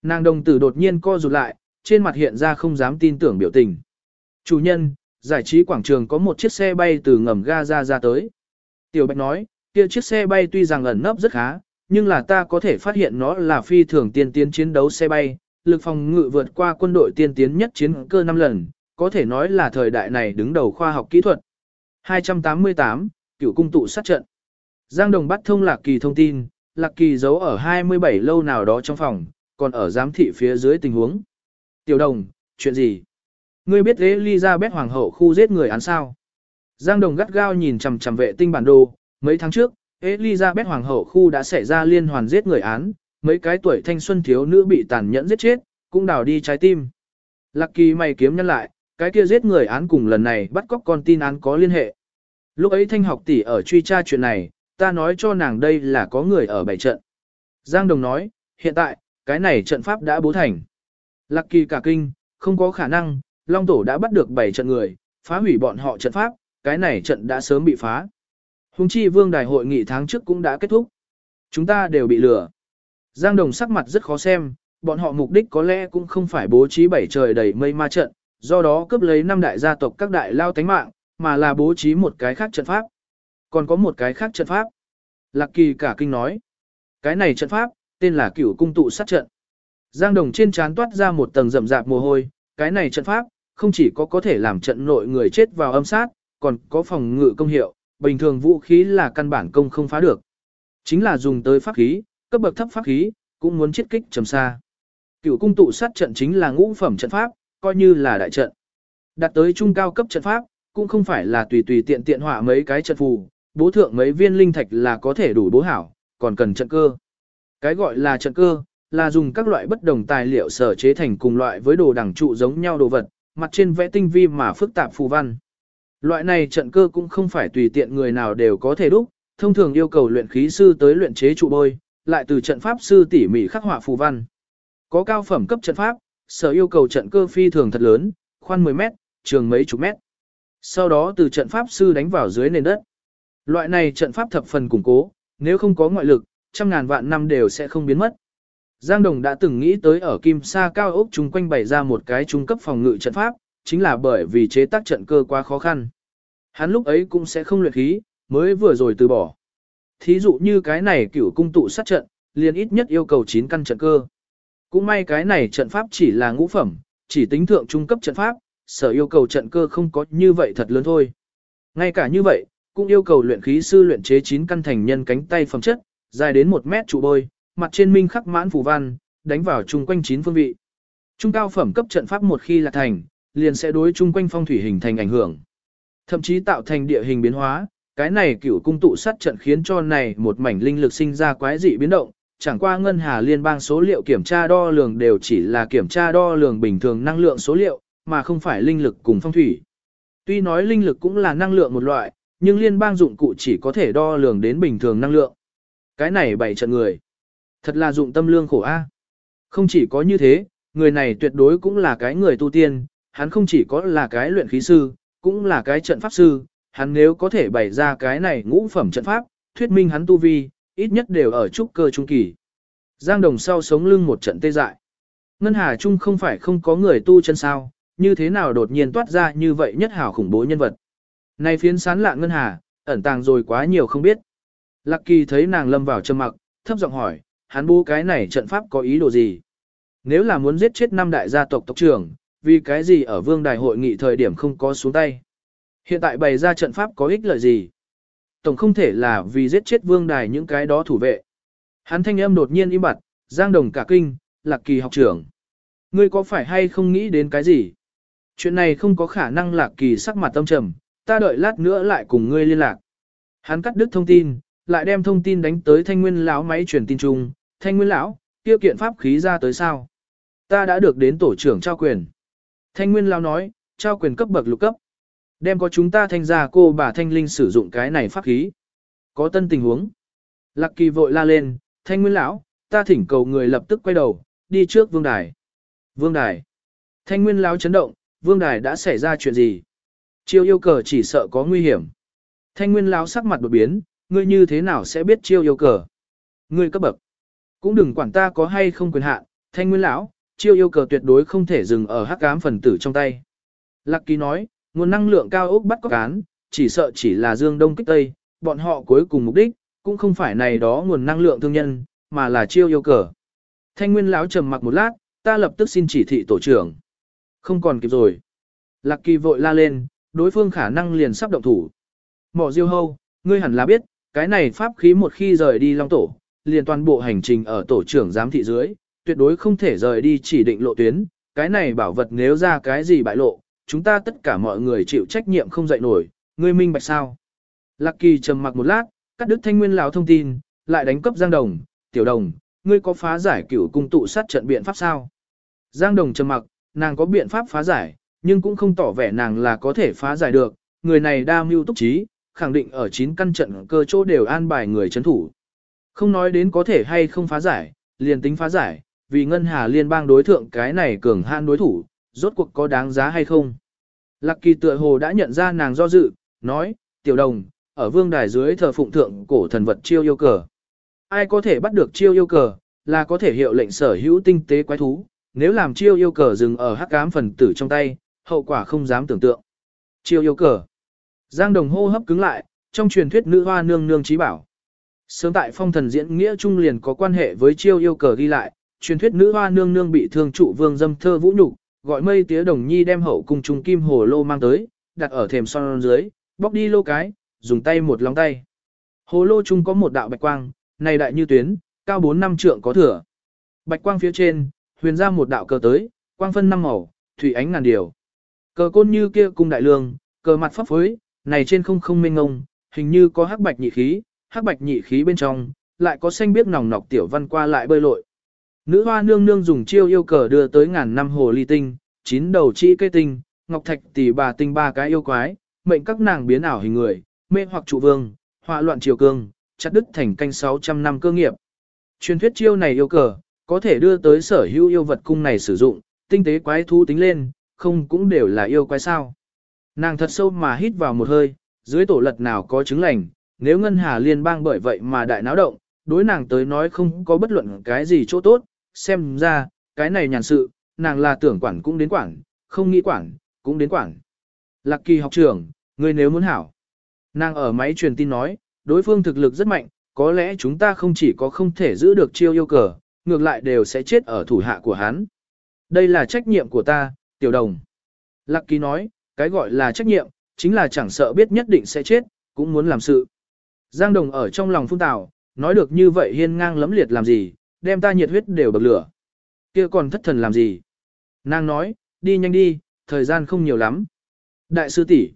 Nàng đồng tử đột nhiên co rụt lại, trên mặt hiện ra không dám tin tưởng biểu tình. Chủ nhân, giải trí quảng trường có một chiếc xe bay từ ngầm ga ra ra tới. Tiểu Bạch nói, kia chiếc xe bay tuy rằng ẩn nấp rất khá, nhưng là ta có thể phát hiện nó là phi thường tiên tiến chiến đấu xe bay, lực phòng ngự vượt qua quân đội tiên tiến nhất chiến cơ 5 lần, có thể nói là thời đại này đứng đầu khoa học kỹ thuật. 288, cựu cung tụ sát trận. Giang Đồng bắt thông Lạc Kỳ thông tin, Lạc Kỳ giấu ở 27 lâu nào đó trong phòng, còn ở giám thị phía dưới tình huống. Tiểu Đồng, chuyện gì? Ngươi biết Elizabeth Hoàng hậu khu giết người án sao? Giang Đồng gắt gao nhìn chằm chằm vệ tinh bản đồ, mấy tháng trước, Elizabeth Hoàng hậu khu đã xảy ra liên hoàn giết người án, mấy cái tuổi thanh xuân thiếu nữ bị tàn nhẫn giết chết, cũng đào đi trái tim. Lạc kỳ mày kiếm nhân lại, cái kia giết người án cùng lần này bắt cóc con tin án có liên hệ. Lúc ấy thanh học tỷ ở truy tra chuyện này, ta nói cho nàng đây là có người ở bảy trận. Giang Đồng nói, hiện tại, cái này trận pháp đã bố thành. Lạc kỳ cả kinh, không có khả năng, Long Tổ đã bắt được bảy trận người, phá hủy bọn họ trận pháp, cái này trận đã sớm bị phá. Hùng chi vương đài hội nghị tháng trước cũng đã kết thúc. Chúng ta đều bị lừa. Giang Đồng sắc mặt rất khó xem, bọn họ mục đích có lẽ cũng không phải bố trí bảy trời đầy mây ma trận, do đó cướp lấy năm đại gia tộc các đại lao tánh mạng, mà là bố trí một cái khác trận pháp. Còn có một cái khác trận pháp. Lạc Kỳ cả kinh nói. Cái này trận pháp, tên là cửu cung tụ sát trận. Giang Đồng trên trán toát ra một tầng rậm rạp mồ hôi, cái này trận pháp, không chỉ có có thể làm trận nội người chết vào âm sát, còn có phòng ngự công hiệu, bình thường vũ khí là căn bản công không phá được. Chính là dùng tới pháp khí, cấp bậc thấp pháp khí, cũng muốn chiết kích trầm xa. Cửu cung tụ sát trận chính là ngũ phẩm trận pháp, coi như là đại trận. đặt tới trung cao cấp trận pháp, cũng không phải là tùy tùy tiện tiện họa mấy cái trận phù, bố thượng mấy viên linh thạch là có thể đủ bố hảo, còn cần trận cơ. Cái gọi là trận cơ, là dùng các loại bất đồng tài liệu sở chế thành cùng loại với đồ đẳng trụ giống nhau đồ vật, mặt trên vẽ tinh vi mà phức tạp phù văn. Loại này trận cơ cũng không phải tùy tiện người nào đều có thể đúc, thông thường yêu cầu luyện khí sư tới luyện chế trụ bôi, lại từ trận pháp sư tỉ mỉ khắc họa phù văn. Có cao phẩm cấp trận pháp, sở yêu cầu trận cơ phi thường thật lớn, khoan 10 mét, trường mấy chục mét. Sau đó từ trận pháp sư đánh vào dưới nền đất. Loại này trận pháp thập phần củng cố, nếu không có ngoại lực, trăm ngàn vạn năm đều sẽ không biến mất. Giang Đồng đã từng nghĩ tới ở Kim Sa cao ốc chung quanh bày ra một cái trung cấp phòng ngự trận pháp, chính là bởi vì chế tác trận cơ quá khó khăn. Hắn lúc ấy cũng sẽ không luyện khí, mới vừa rồi từ bỏ. Thí dụ như cái này cửu cung tụ sát trận, liền ít nhất yêu cầu 9 căn trận cơ. Cũng may cái này trận pháp chỉ là ngũ phẩm, chỉ tính thượng trung cấp trận pháp, sở yêu cầu trận cơ không có như vậy thật lớn thôi. Ngay cả như vậy, cũng yêu cầu luyện khí sư luyện chế 9 căn thành nhân cánh tay phẩm chất, dài đến 1 mét trụ bôi, mặt trên minh khắc mãn phù văn, đánh vào chung quanh 9 phương vị. Trung cao phẩm cấp trận pháp một khi là thành, liền sẽ đối chung quanh phong thủy hình thành ảnh hưởng. Thậm chí tạo thành địa hình biến hóa, cái này cửu cung tụ sát trận khiến cho này một mảnh linh lực sinh ra quái dị biến động, chẳng qua ngân hà liên bang số liệu kiểm tra đo lường đều chỉ là kiểm tra đo lường bình thường năng lượng số liệu, mà không phải linh lực cùng phong thủy. Tuy nói linh lực cũng là năng lượng một loại, nhưng liên bang dụng cụ chỉ có thể đo lường đến bình thường năng lượng. Cái này bảy trận người. Thật là dụng tâm lương khổ a. Không chỉ có như thế, người này tuyệt đối cũng là cái người tu tiên, hắn không chỉ có là cái luyện khí sư, cũng là cái trận pháp sư, hắn nếu có thể bày ra cái này ngũ phẩm trận pháp, thuyết minh hắn tu vi, ít nhất đều ở trúc cơ trung kỳ. Giang Đồng sau sống lưng một trận tê dại. Ngân Hà Trung không phải không có người tu chân sao, như thế nào đột nhiên toát ra như vậy nhất hảo khủng bố nhân vật. Này phiến sán lạ Ngân Hà, ẩn tàng rồi quá nhiều không biết. Lạc Kỳ thấy nàng lâm vào trầm mặc, thấp giọng hỏi, hắn bố cái này trận pháp có ý đồ gì? Nếu là muốn giết chết năm đại gia tộc tộc trưởng, vì cái gì ở vương đài hội nghị thời điểm không có xuống tay? Hiện tại bày ra trận pháp có ích lợi gì? Tổng không thể là vì giết chết vương đài những cái đó thủ vệ. Hắn thanh âm đột nhiên im bặt, giang đồng cả kinh, lạc kỳ học trưởng. Ngươi có phải hay không nghĩ đến cái gì? Chuyện này không có khả năng lạc kỳ sắc mặt tâm trầm, ta đợi lát nữa lại cùng ngươi liên lạc. Hắn cắt đứt thông tin, lại đem thông tin đánh tới thanh nguyên lão máy truyền tin chung, thanh nguyên lão, tiêu kiện pháp khí ra tới sao? Ta đã được đến tổ trưởng trao quyền. Thanh nguyên lão nói, trao quyền cấp bậc lục cấp. Đem có chúng ta thanh ra cô bà thanh linh sử dụng cái này pháp khí. Có tân tình huống. Lạc kỳ vội la lên, thanh nguyên lão, ta thỉnh cầu người lập tức quay đầu, đi trước vương đài. Vương đài. Thanh nguyên lão chấn động, vương đài đã xảy ra chuyện gì? Chiêu yêu cờ chỉ sợ có nguy hiểm. Thanh nguyên lão sắc mặt đột biến, ngươi như thế nào sẽ biết chiêu yêu cờ? Ngươi cấp bậc. Cũng đừng quản ta có hay không quyền hạn, thanh nguyên lão, chiêu yêu cờ tuyệt đối không thể dừng ở hắc ám phần tử trong tay. Lạc kỳ nói, nguồn năng lượng cao ốc bắt có cán, chỉ sợ chỉ là dương đông kích tây, bọn họ cuối cùng mục đích, cũng không phải này đó nguồn năng lượng thương nhân, mà là chiêu yêu cờ. Thanh nguyên lão trầm mặc một lát, ta lập tức xin chỉ thị tổ trưởng. Không còn kịp rồi. Lạc kỳ vội la lên, đối phương khả năng liền sắp động thủ. Mỏ diêu hâu, ngươi hẳn là biết, cái này pháp khí một khi rời đi long tổ, liền toàn bộ hành trình ở tổ trưởng giám thị dưới, tuyệt đối không thể rời đi chỉ định lộ tuyến, cái này bảo vật nếu ra cái gì bại lộ, chúng ta tất cả mọi người chịu trách nhiệm không dậy nổi, ngươi minh bạch sao. Lạc kỳ trầm mặc một lát, cắt đứt thanh nguyên lão thông tin, lại đánh cấp giang đồng, tiểu đồng, ngươi có phá giải cửu cung tụ sát trận biện pháp sao? Giang Đồng trầm mặc, nàng có biện pháp phá giải, nhưng cũng không tỏ vẻ nàng là có thể phá giải được, người này đa mưu túc trí, khẳng định ở chín căn trận cơ chỗ đều an bài người chấn thủ. Không nói đến có thể hay không phá giải, liền tính phá giải, vì ngân hà liên bang đối thượng cái này cường han đối thủ, rốt cuộc có đáng giá hay không. Lạc kỳ tựa hồ đã nhận ra nàng do dự, nói, tiểu đồng, ở vương đài dưới thờ phụng thượng cổ thần vật chiêu yêu cờ. Ai có thể bắt được chiêu yêu cờ, là có thể hiệu lệnh sở hữu tinh tế quái thú, nếu làm chiêu yêu cờ dừng ở hắc ám phần tử trong tay, hậu quả không dám tưởng tượng. Chiêu yêu cờ. Giang đồng hô hấp cứng lại, trong truyền thuyết nữ hoa nương nương trí bảo. Sớm tại phong thần diễn nghĩa trung liền có quan hệ với chiêu yêu cờ ghi lại, truyền thuyết nữ hoa nương nương bị thương trụ vương dâm thơ vũ nhục, gọi mây tía đồng nhi đem hậu cung trung kim hồ lô mang tới, đặt ở thềm son dưới, bóc đi lô cái, dùng tay một lòng tay. Hồ lô trung có một đạo bạch quang, này đại như tuyến, cao 4 năm trượng có thừa. Bạch quang phía trên, huyền ra một đạo cờ tới, quang phân năm màu, thủy ánh ngàn điều. Cờ côn như kia cung đại lương, cờ mặt pháp phối, này trên không không mênh ngông, hình như có hắc bạch nhị khí, hắc bạch nhị khí bên trong, lại có xanh biếc nòng nọc tiểu văn qua lại bơi lội. Nữ hoa nương nương dùng chiêu yêu cờ đưa tới ngàn năm hồ ly tinh, chín đầu chi cây tinh, ngọc thạch tỷ bà tinh ba cái yêu quái, mệnh các nàng biến ảo hình người, mê hoặc trụ vương, họa loạn triều cương, chặt đứt thành canh 600 năm cơ nghiệp. Truyền thuyết chiêu này yêu cờ, có thể đưa tới sở hữu yêu vật cung này sử dụng, tinh tế quái thú tính lên, không cũng đều là yêu quái sao. Nàng thật sâu mà hít vào một hơi, dưới tổ lật nào có chứng lành, nếu ngân hà liên bang bởi vậy mà đại náo động, đối nàng tới nói không có bất luận cái gì chỗ tốt, xem ra, cái này nhàn sự, nàng là tưởng quản cũng đến quản, không nghĩ quản, cũng đến quản. Lạc kỳ học trưởng, ngươi nếu muốn hảo. Nàng ở máy truyền tin nói, đối phương thực lực rất mạnh, có lẽ chúng ta không chỉ có không thể giữ được chiêu yêu cờ, ngược lại đều sẽ chết ở thủ hạ của hắn. Đây là trách nhiệm của ta, tiểu đồng. Lạc kỳ nói, cái gọi là trách nhiệm, chính là chẳng sợ biết nhất định sẽ chết, cũng muốn làm sự. Giang đồng ở trong lòng phun tào, nói được như vậy hiên ngang lấm liệt làm gì, đem ta nhiệt huyết đều bậc lửa. kia còn thất thần làm gì? Nàng nói, đi nhanh đi, thời gian không nhiều lắm. Đại sư tỷ,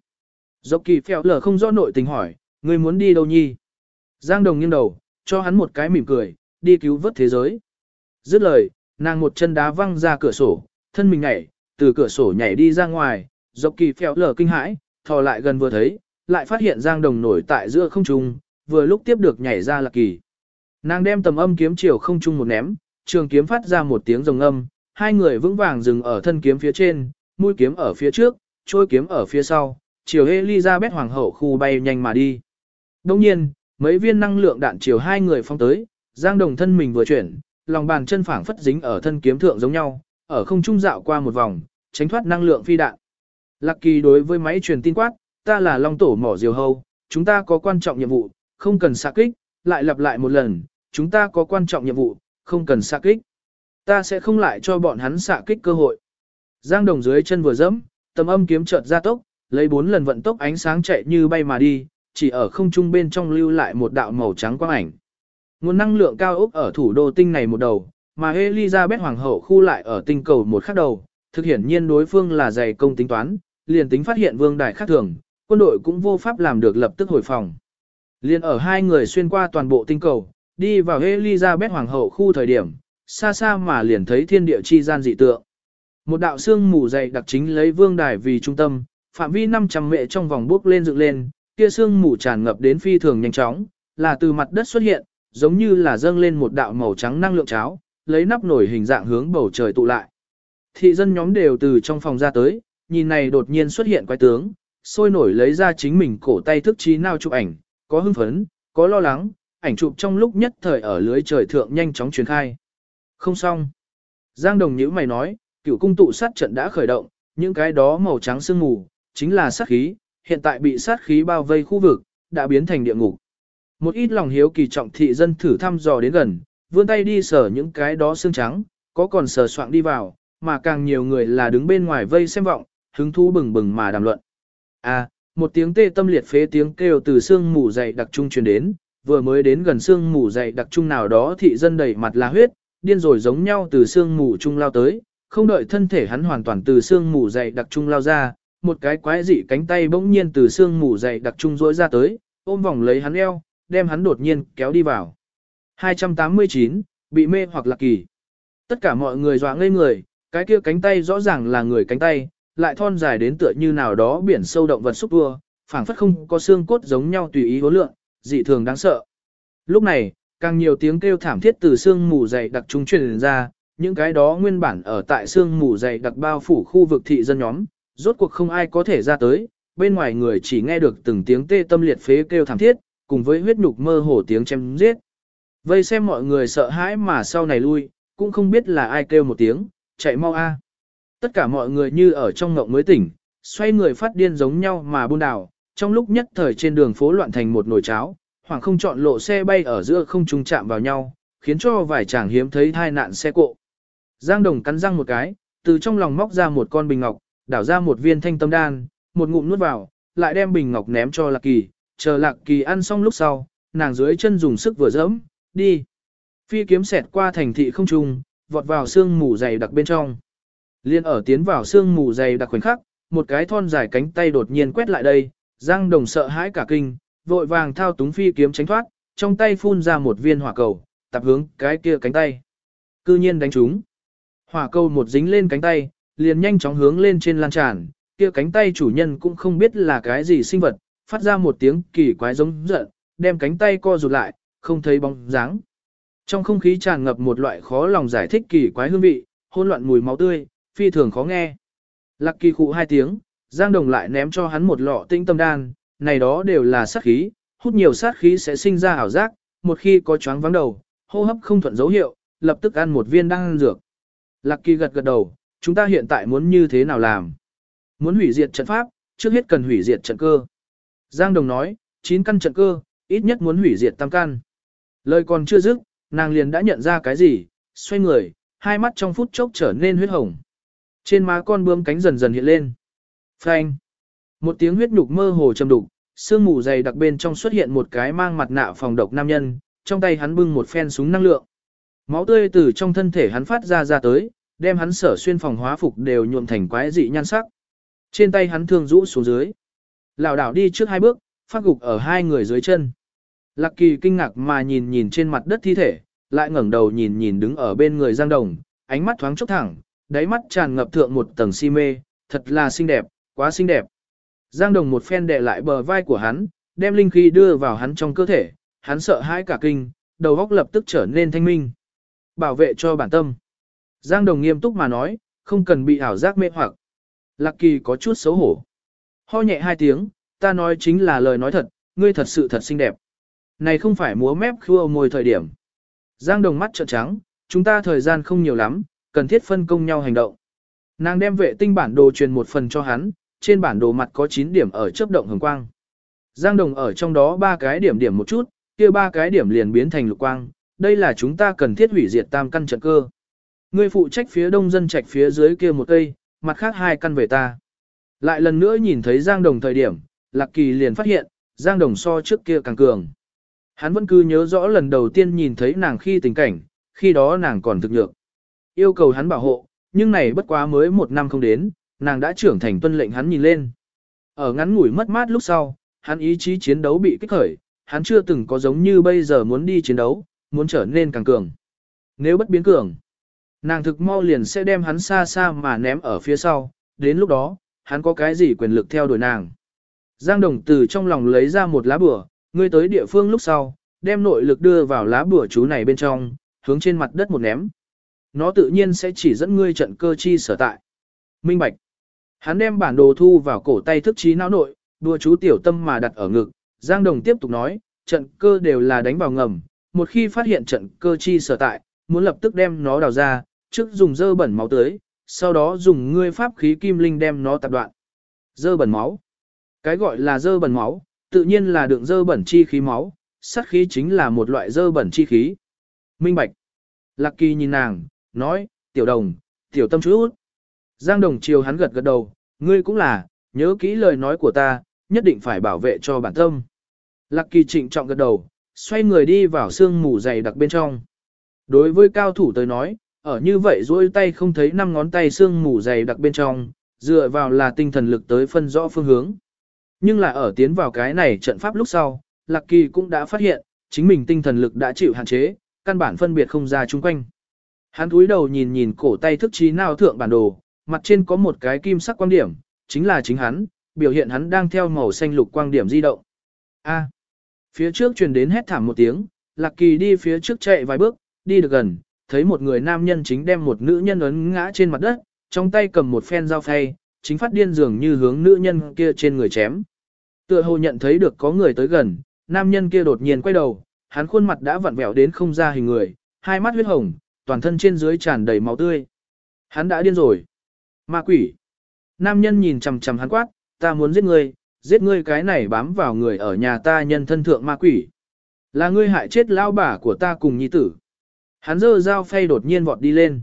Dọc kỳ phèo lở không rõ nội tình hỏi, ngươi muốn đi đâu nhi? Giang đồng nghiêng đầu, cho hắn một cái mỉm cười, đi cứu vớt thế giới. Dứt lời, nàng một chân đá văng ra cửa sổ, thân mình nhảy, từ cửa sổ nhảy đi ra ngoài, dọc kỳ phèo lở kinh hãi, thò lại gần vừa thấy, lại phát hiện Giang đồng nổi tại giữa không trung, vừa lúc tiếp được nhảy ra lạc kỳ. Nàng đem tầm âm kiếm chiều không trung một ném, trường kiếm phát ra một tiếng rồng âm, hai người vững vàng dừng ở thân kiếm phía trên, mũi kiếm ở phía trước, trôi kiếm ở phía sau, chiều Elizabeth hoàng hậu khu bay nhanh mà đi. Đồng nhiên, mấy viên năng lượng đạn chiều hai người phong tới, Giang Đồng thân mình vừa chuyển, lòng bàn chân phẳng phất dính ở thân kiếm thượng giống nhau, ở không trung dạo qua một vòng, tránh thoát năng lượng phi đạn. Lạc Kỳ đối với máy truyền tin quát, ta là Long Tổ mỏ diều hâu, chúng ta có quan trọng nhiệm vụ, không cần xạ kích, lại lặp lại một lần, chúng ta có quan trọng nhiệm vụ, không cần xạ kích. Ta sẽ không lại cho bọn hắn xạ kích cơ hội. Giang Đồng dưới chân vừa dẫm, tầm âm kiếm chợt ra tốc, lấy bốn lần vận tốc ánh sáng chạy như bay mà đi, chỉ ở không trung bên trong lưu lại một đạo màu trắng quang ảnh. Nguồn năng lượng cao ốc ở thủ đô tinh này một đầu, mà Elizabeth Hoàng hậu khu lại ở tinh cầu một khác đầu, thực hiện nhiên đối phương là dày công tính toán, liền tính phát hiện vương đài khác thường, quân đội cũng vô pháp làm được lập tức hồi phòng. Liên ở hai người xuyên qua toàn bộ tinh cầu, đi vào Elizabeth Hoàng hậu khu thời điểm, xa xa mà liền thấy thiên địa chi gian dị tượng. Một đạo xương mù dày đặc chính lấy vương đài vì trung tâm, phạm vi 500 mệ trong vòng bước lên dựng lên, kia xương mù tràn ngập đến phi thường nhanh chóng, là từ mặt đất xuất hiện, giống như là dâng lên một đạo màu trắng năng lượng cháo, lấy nắp nổi hình dạng hướng bầu trời tụ lại. Thị dân nhóm đều từ trong phòng ra tới, nhìn này đột nhiên xuất hiện quái tướng, sôi nổi lấy ra chính mình cổ tay thức trí nào chụp ảnh, có hưng phấn, có lo lắng, ảnh chụp trong lúc nhất thời ở lưới trời thượng nhanh chóng truyền khai. Không xong. Giang Đồng nhữ mày nói, cựu cung tụ sát trận đã khởi động, những cái đó màu trắng sương mù, chính là sát khí, hiện tại bị sát khí bao vây khu vực, đã biến thành địa ngục. Một ít lòng hiếu kỳ trọng thị dân thử thăm dò đến gần, vươn tay đi sờ những cái đó xương trắng, có còn sờ soạn đi vào, mà càng nhiều người là đứng bên ngoài vây xem vọng, hứng thú bừng bừng mà đàm luận. À, một tiếng tê tâm liệt phế tiếng kêu từ xương mù dày đặc trung truyền đến, vừa mới đến gần xương mù dày đặc trung nào đó thị dân đầy mặt là huyết, điên rồi giống nhau từ xương mù trung lao tới, không đợi thân thể hắn hoàn toàn từ xương mù dày đặc trung lao ra, một cái quái dị cánh tay bỗng nhiên từ xương mù dày đặc trung rỗi ra tới, ôm vòng lấy hắn eo, đem hắn đột nhiên kéo đi vào. 289, bị mê hoặc lạc kỳ. Tất cả mọi người dọa ngây người, cái kia cánh tay rõ ràng là người cánh tay, lại thon dài đến tựa như nào đó biển sâu động vật xúc vua phảng phất không có xương cốt giống nhau tùy ý hố lượng, dị thường đáng sợ. Lúc này, càng nhiều tiếng kêu thảm thiết từ xương mù dày đặc trung truyền ra, những cái đó nguyên bản ở tại xương mù dày đặc bao phủ khu vực thị dân nhóm, rốt cuộc không ai có thể ra tới, bên ngoài người chỉ nghe được từng tiếng tê tâm liệt phế kêu thảm thiết, cùng với huyết nhục mơ hồ tiếng chém giết. Vây xem mọi người sợ hãi mà sau này lui, cũng không biết là ai kêu một tiếng, chạy mau a. Tất cả mọi người như ở trong ngộng mới tỉnh, xoay người phát điên giống nhau mà buôn đảo, trong lúc nhất thời trên đường phố loạn thành một nồi cháo, hoàng không chọn lộ xe bay ở giữa không trung chạm vào nhau, khiến cho vài chàng hiếm thấy tai nạn xe cộ. Giang Đồng cắn răng một cái, từ trong lòng móc ra một con bình ngọc, đảo ra một viên thanh tâm đan, một ngụm nuốt vào, lại đem bình ngọc ném cho Lạc Kỳ, chờ Lạc Kỳ ăn xong lúc sau, nàng dưới chân dùng sức vừa dẫm, đi. Phi kiếm xẹt qua thành thị không trung, vọt vào xương mù dày đặc bên trong. Liên ở tiến vào xương mù dày đặc khoảnh khắc, một cái thon dài cánh tay đột nhiên quét lại đây, Giang Đồng sợ hãi cả kinh, vội vàng thao túng phi kiếm tránh thoát, trong tay phun ra một viên hỏa cầu, tập hướng cái kia cánh tay. Cư nhiên đánh trúng. Hỏa cầu một dính lên cánh tay, liền nhanh chóng hướng lên trên lan tràn, kia cánh tay chủ nhân cũng không biết là cái gì sinh vật, phát ra một tiếng kỳ quái giống giận, đem cánh tay co rụt lại, không thấy bóng dáng. Trong không khí tràn ngập một loại khó lòng giải thích kỳ quái hương vị, hỗn loạn mùi máu tươi, phi thường khó nghe. Lạc kỳ khụ hai tiếng, Giang Đồng lại ném cho hắn một lọ tinh tâm đan, này đó đều là sát khí, hút nhiều sát khí sẽ sinh ra ảo giác, một khi có choáng vắng đầu, hô hấp không thuận dấu hiệu, lập tức ăn một viên đan dược. Lạc kỳ gật gật đầu, chúng ta hiện tại muốn như thế nào làm? Muốn hủy diệt trận pháp, trước hết cần hủy diệt trận cơ. Giang Đồng nói, 9 căn trận cơ, ít nhất muốn hủy diệt tam căn. Lời còn chưa dứt, nàng liền đã nhận ra cái gì, xoay người, hai mắt trong phút chốc trở nên huyết hồng. Trên má con bướm cánh dần dần hiện lên. Phanh. Một tiếng huyết nhục mơ hồ trầm đục, sương mù dày đặc bên trong xuất hiện một cái mang mặt nạ phòng độc nam nhân, trong tay hắn bưng một phen súng năng lượng. Máu tươi từ trong thân thể hắn phát ra ra tới, đem hắn sở xuyên phòng hóa phục đều nhuộm thành quái dị nhan sắc. Trên tay hắn thương rũ xuống dưới. lão đảo đi trước hai bước, phát gục ở hai người dưới chân. Lạc kỳ kinh ngạc mà nhìn nhìn trên mặt đất thi thể, lại ngẩng đầu nhìn nhìn đứng ở bên người Giang Đồng, ánh mắt thoáng chốc thẳng, đáy mắt tràn ngập thượng một tầng si mê, thật là xinh đẹp, quá xinh đẹp. Giang Đồng một phen đè lại bờ vai của hắn, đem linh khí đưa vào hắn trong cơ thể, hắn sợ hãi cả kinh, đầu óc lập tức trở nên thanh minh. Bảo vệ cho bản tâm. Giang Đồng nghiêm túc mà nói, không cần bị ảo giác mê hoặc. Lạc Kỳ có chút xấu hổ. Ho nhẹ hai tiếng, ta nói chính là lời nói thật, ngươi thật sự thật xinh đẹp. Này không phải múa mép khua môi thời điểm. Giang Đồng mắt trợn trắng, chúng ta thời gian không nhiều lắm, cần thiết phân công nhau hành động. Nàng đem vệ tinh bản đồ truyền một phần cho hắn, trên bản đồ mặt có 9 điểm ở chớp động hồng quang. Giang Đồng ở trong đó ba cái điểm điểm một chút, kia ba cái điểm liền biến thành lục quang, đây là chúng ta cần thiết hủy diệt tam căn trận cơ. Ngươi phụ trách phía đông dân trạch phía dưới kia một cây, mặt khác hai căn về ta. Lại lần nữa nhìn thấy Giang Đồng thời điểm, Lạc Kỳ liền phát hiện, Giang Đồng so trước kia càng cường. Hắn vẫn cứ nhớ rõ lần đầu tiên nhìn thấy nàng khi tình cảnh, khi đó nàng còn thực nhược. Yêu cầu hắn bảo hộ, nhưng này bất quá mới một năm không đến, nàng đã trưởng thành tuân lệnh hắn nhìn lên. Ở ngắn ngủi mất mát lúc sau, hắn ý chí chiến đấu bị kích khởi, hắn chưa từng có giống như bây giờ muốn đi chiến đấu, muốn trở nên càng cường. Nếu bất biến cường, nàng thực mau liền sẽ đem hắn xa xa mà ném ở phía sau, đến lúc đó, hắn có cái gì quyền lực theo đuổi nàng. Giang Đồng từ trong lòng lấy ra một lá bửa, ngươi tới địa phương lúc sau, đem nội lực đưa vào lá bửa chú này bên trong, hướng trên mặt đất một ném. Nó tự nhiên sẽ chỉ dẫn ngươi trận cơ chi sở tại. Minh Bạch. Hắn đem bản đồ thu vào cổ tay thức trí não nội, đua chú tiểu tâm mà đặt ở ngực. Giang Đồng tiếp tục nói, trận cơ đều là đánh vào ngầm. Một khi phát hiện trận cơ chi sở tại, muốn lập tức đem nó đào ra, trước dùng dơ bẩn máu tới, sau đó dùng ngươi pháp khí kim linh đem nó tạp đoạn. Dơ bẩn máu. Cái gọi là dơ bẩn máu, tự nhiên là đựng dơ bẩn chi khí máu, sát khí chính là một loại dơ bẩn chi khí. Minh Bạch. Lạc Kỳ nhìn nàng, nói, tiểu đồng, tiểu tâm chút. Giang đồng chiều hắn gật gật đầu, ngươi cũng là, nhớ kỹ lời nói của ta, nhất định phải bảo vệ cho bản tâm. Lạc Kỳ trịnh trọng gật đầu, xoay người đi vào sương mù dày đặc bên trong. Đối với cao thủ tới nói, ở như vậy duỗi tay không thấy năm ngón tay xương mù dày đặc bên trong, dựa vào là tinh thần lực tới phân rõ phương hướng. Nhưng là ở tiến vào cái này trận pháp lúc sau, Lạc Kỳ cũng đã phát hiện, chính mình tinh thần lực đã chịu hạn chế, căn bản phân biệt không ra chung quanh. Hắn cúi đầu nhìn nhìn cổ tay thức trí nào thượng bản đồ, mặt trên có một cái kim sắc quang điểm, chính là chính hắn, biểu hiện hắn đang theo màu xanh lục quang điểm di động. A. Phía trước truyền đến hét thảm một tiếng, Lạc Kỳ đi phía trước chạy vài bước, đi được gần, thấy một người nam nhân chính đem một nữ nhân ấn ngã trên mặt đất, trong tay cầm một phen dao phay, chính phát điên dường như hướng nữ nhân kia trên người chém. Tựa hồ nhận thấy được có người tới gần, nam nhân kia đột nhiên quay đầu, hắn khuôn mặt đã vặn vẹo đến không ra hình người, hai mắt huyết hồng, toàn thân trên dưới tràn đầy máu tươi. Hắn đã điên rồi. Ma quỷ. Nam nhân nhìn chằm chằm hắn quát, ta muốn giết ngươi, giết ngươi cái này bám vào người ở nhà ta nhân thân thượng ma quỷ. Là ngươi hại chết lao bà của ta cùng nhi tử. Hắn giơ dao phay đột nhiên vọt đi lên.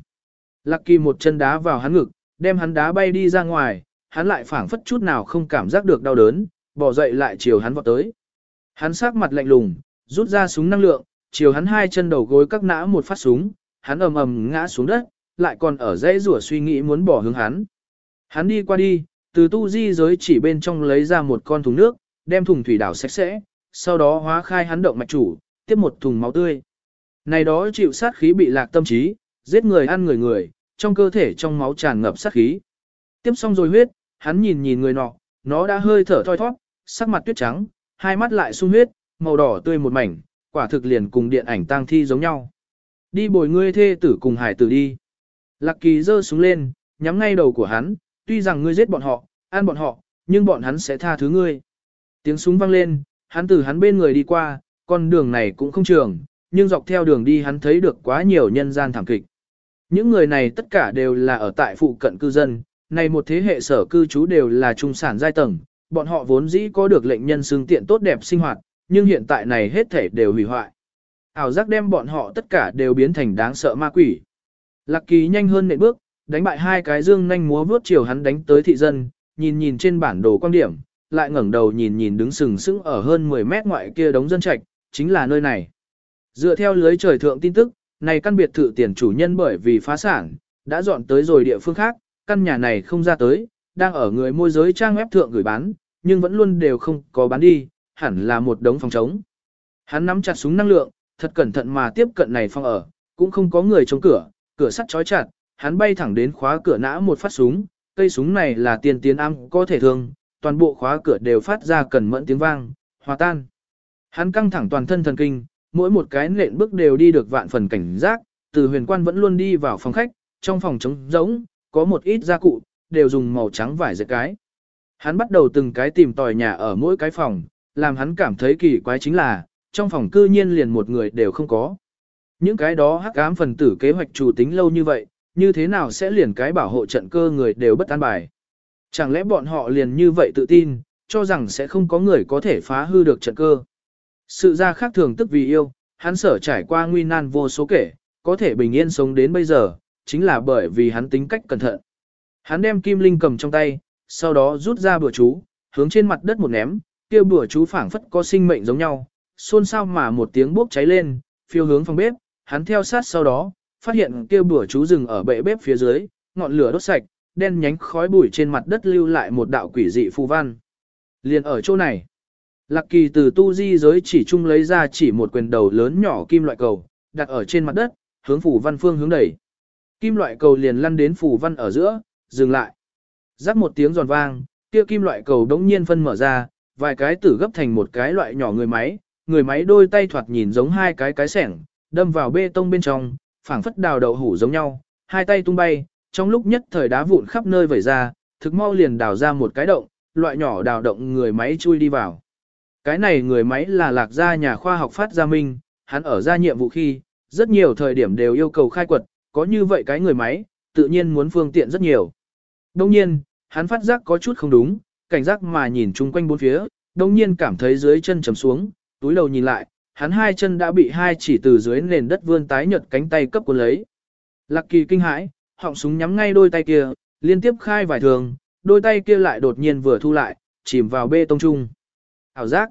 Lạc kỳ một chân đá vào hắn ngực, đem hắn đá bay đi ra ngoài, hắn lại phảng phất chút nào không cảm giác được đau đớn, bỏ dậy lại chiều hắn vọt tới. Hắn sắc mặt lạnh lùng, rút ra súng năng lượng, chiều hắn hai chân đầu gối các nã một phát súng, hắn ầm ầm ngã xuống đất, lại còn ở dãy rủa suy nghĩ muốn bỏ hướng hắn. Hắn đi qua đi, từ tu di giới chỉ bên trong lấy ra một con thùng nước, đem thùng thủy đảo sạch sẽ, sau đó hóa khai hắn động mạch chủ, tiếp một thùng máu tươi. Này đó chịu sát khí bị lạc tâm trí, giết người ăn người người, trong cơ thể trong máu tràn ngập sát khí. Tiếp xong rồi huyết, hắn nhìn nhìn người nọ, nó đã hơi thở thoi thoát, sắc mặt tuyết trắng, hai mắt lại sung huyết, màu đỏ tươi một mảnh, quả thực liền cùng điện ảnh tang thi giống nhau. Đi bồi ngươi thê tử cùng hải tử đi. Lạc kỳ giơ súng lên, nhắm ngay đầu của hắn, tuy rằng ngươi giết bọn họ, ăn bọn họ, nhưng bọn hắn sẽ tha thứ ngươi. Tiếng súng vang lên, hắn từ hắn bên người đi qua, con đường này cũng không trường, nhưng dọc theo đường đi hắn thấy được quá nhiều nhân gian thảm kịch. Những người này tất cả đều là ở tại phụ cận cư dân, này một thế hệ sở cư trú đều là trung sản giai tầng, bọn họ vốn dĩ có được lệnh nhân xương tiện tốt đẹp sinh hoạt, nhưng hiện tại này hết thể đều hủy hoại. Ảo giác đem bọn họ tất cả đều biến thành đáng sợ ma quỷ. Lạc kỳ nhanh hơn nệ bước, đánh bại hai cái dương nhanh múa vướt chiều hắn đánh tới thị dân, nhìn nhìn trên bản đồ quan điểm, lại ngẩng đầu nhìn nhìn đứng sừng sững ở hơn 10 mét ngoại kia đống dân trạch, chính là nơi này. Dựa theo lưới trời thượng tin tức, này căn biệt thự tiền chủ nhân bởi vì phá sản, đã dọn tới rồi địa phương khác, căn nhà này không ra tới, đang ở người môi giới trang web thượng gửi bán, nhưng vẫn luôn đều không có bán đi, hẳn là một đống phòng trống. Hắn nắm chặt súng năng lượng, thật cẩn thận mà tiếp cận này phòng ở, cũng không có người chống cửa, cửa sắt trói chặt, hắn bay thẳng đến khóa cửa nã một phát súng, cây súng này là tiền tiến âm có thể thương, toàn bộ khóa cửa đều phát ra cần mẫn tiếng vang, hòa tan. Hắn căng thẳng toàn thân thần kinh, mỗi một cái nện bước đều đi được vạn phần cảnh giác, từ huyền quan vẫn luôn đi vào phòng khách, trong phòng trống rỗng, có một ít gia cụ, đều dùng màu trắng vải dệt cái. Hắn bắt đầu từng cái tìm tòi nhà ở mỗi cái phòng, làm hắn cảm thấy kỳ quái chính là, trong phòng cư nhiên liền một người đều không có. Những cái đó hắc ám phần tử kế hoạch chủ tính lâu như vậy, như thế nào sẽ liền cái bảo hộ trận cơ người đều bất an bài. Chẳng lẽ bọn họ liền như vậy tự tin, cho rằng sẽ không có người có thể phá hư được trận cơ. Sự ra khác thường tức vì yêu, hắn sở trải qua nguy nan vô số kể, có thể bình yên sống đến bây giờ, chính là bởi vì hắn tính cách cẩn thận. Hắn đem kim linh cầm trong tay, sau đó rút ra bữa chú, hướng trên mặt đất một ném, kia bữa chú phảng phất có sinh mệnh giống nhau, xôn xao mà một tiếng bốc cháy lên, phiêu hướng phòng bếp, hắn theo sát sau đó, phát hiện kia bữa chú rừng ở bệ bếp phía dưới, ngọn lửa đốt sạch, đen nhánh khói bụi trên mặt đất lưu lại một đạo quỷ dị phù văn. Liền ở chỗ này, Lạc Kỳ từ tu di giới chỉ trung lấy ra chỉ một quyền đầu lớn nhỏ kim loại cầu, đặt ở trên mặt đất, hướng phù văn phương hướng đẩy. Kim loại cầu liền lăn đến phù văn ở giữa, dừng lại. Rắc một tiếng giòn vang, kia kim loại cầu đống nhiên phân mở ra, vài cái tử gấp thành một cái loại nhỏ người máy, người máy đôi tay thoạt nhìn giống hai cái cái sẻng, đâm vào bê tông bên trong, phảng phất đào đậu hủ giống nhau, hai tay tung bay, trong lúc nhất thời đá vụn khắp nơi vẩy ra, thực mau liền đào ra một cái động, loại nhỏ đào động người máy chui đi vào. Cái này người máy là lạc gia nhà khoa học phát gia minh, hắn ở ra nhiệm vụ khi, rất nhiều thời điểm đều yêu cầu khai quật, có như vậy cái người máy, tự nhiên muốn phương tiện rất nhiều. Đông nhiên, hắn phát giác có chút không đúng, cảnh giác mà nhìn chung quanh bốn phía, đông nhiên cảm thấy dưới chân chầm xuống, túi đầu nhìn lại, hắn hai chân đã bị hai chỉ từ dưới nền đất vươn tái nhợt cánh tay cấp cuốn lấy. Lạc kỳ kinh hãi, họng súng nhắm ngay đôi tay kia, liên tiếp khai vài thường, đôi tay kia lại đột nhiên vừa thu lại, chìm vào bê tông trung. Ảo giác.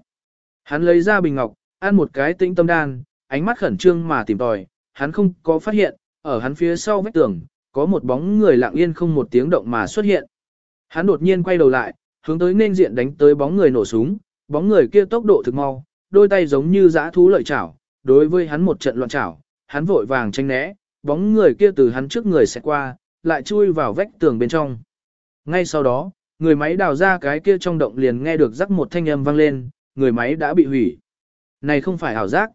Hắn lấy ra bình ngọc, ăn một cái tĩnh tâm đan, ánh mắt khẩn trương mà tìm tòi, hắn không có phát hiện, ở hắn phía sau vách tường, có một bóng người lặng yên không một tiếng động mà xuất hiện. Hắn đột nhiên quay đầu lại, hướng tới nên diện đánh tới bóng người nổ súng, bóng người kia tốc độ thực mau, đôi tay giống như dã thú lợi chảo, đối với hắn một trận loạn chảo, hắn vội vàng tranh né, bóng người kia từ hắn trước người sẽ qua, lại chui vào vách tường bên trong. Ngay sau đó, người máy đào ra cái kia trong động liền nghe được rắc một thanh âm vang lên, người máy đã bị hủy. Này không phải ảo giác.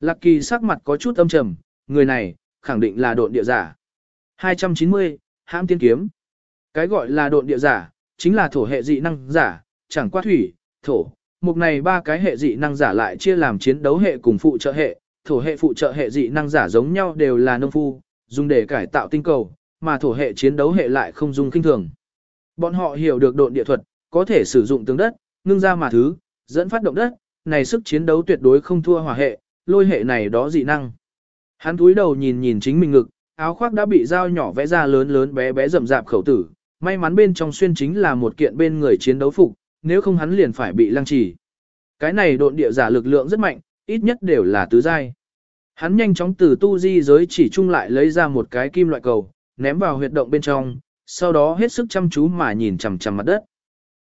Lạc kỳ sắc mặt có chút âm trầm, người này, khẳng định là độn địa giả. 290, hãm tiên kiếm. Cái gọi là độn địa giả, chính là thổ hệ dị năng giả, chẳng qua thủy, thổ. Mục này ba cái hệ dị năng giả lại chia làm chiến đấu hệ cùng phụ trợ hệ, thổ hệ phụ trợ hệ dị năng giả giống nhau đều là nông phu, dùng để cải tạo tinh cầu, mà thổ hệ chiến đấu hệ lại không dùng kinh thường. Bọn họ hiểu được độn địa thuật, có thể sử dụng tướng đất, ngưng ra mà thứ, dẫn phát động đất, này sức chiến đấu tuyệt đối không thua hỏa hệ, lôi hệ này đó dị năng. Hắn túi đầu nhìn nhìn chính mình ngực, áo khoác đã bị dao nhỏ vẽ ra lớn lớn bé bé rậm rạp khẩu tử, may mắn bên trong xuyên chính là một kiện bên người chiến đấu phục, nếu không hắn liền phải bị lăng trì. Cái này độn địa giả lực lượng rất mạnh, ít nhất đều là tứ giai. Hắn nhanh chóng từ tu di giới chỉ chung lại lấy ra một cái kim loại cầu, ném vào huyệt động bên trong, sau đó hết sức chăm chú mà nhìn chằm chằm mặt đất.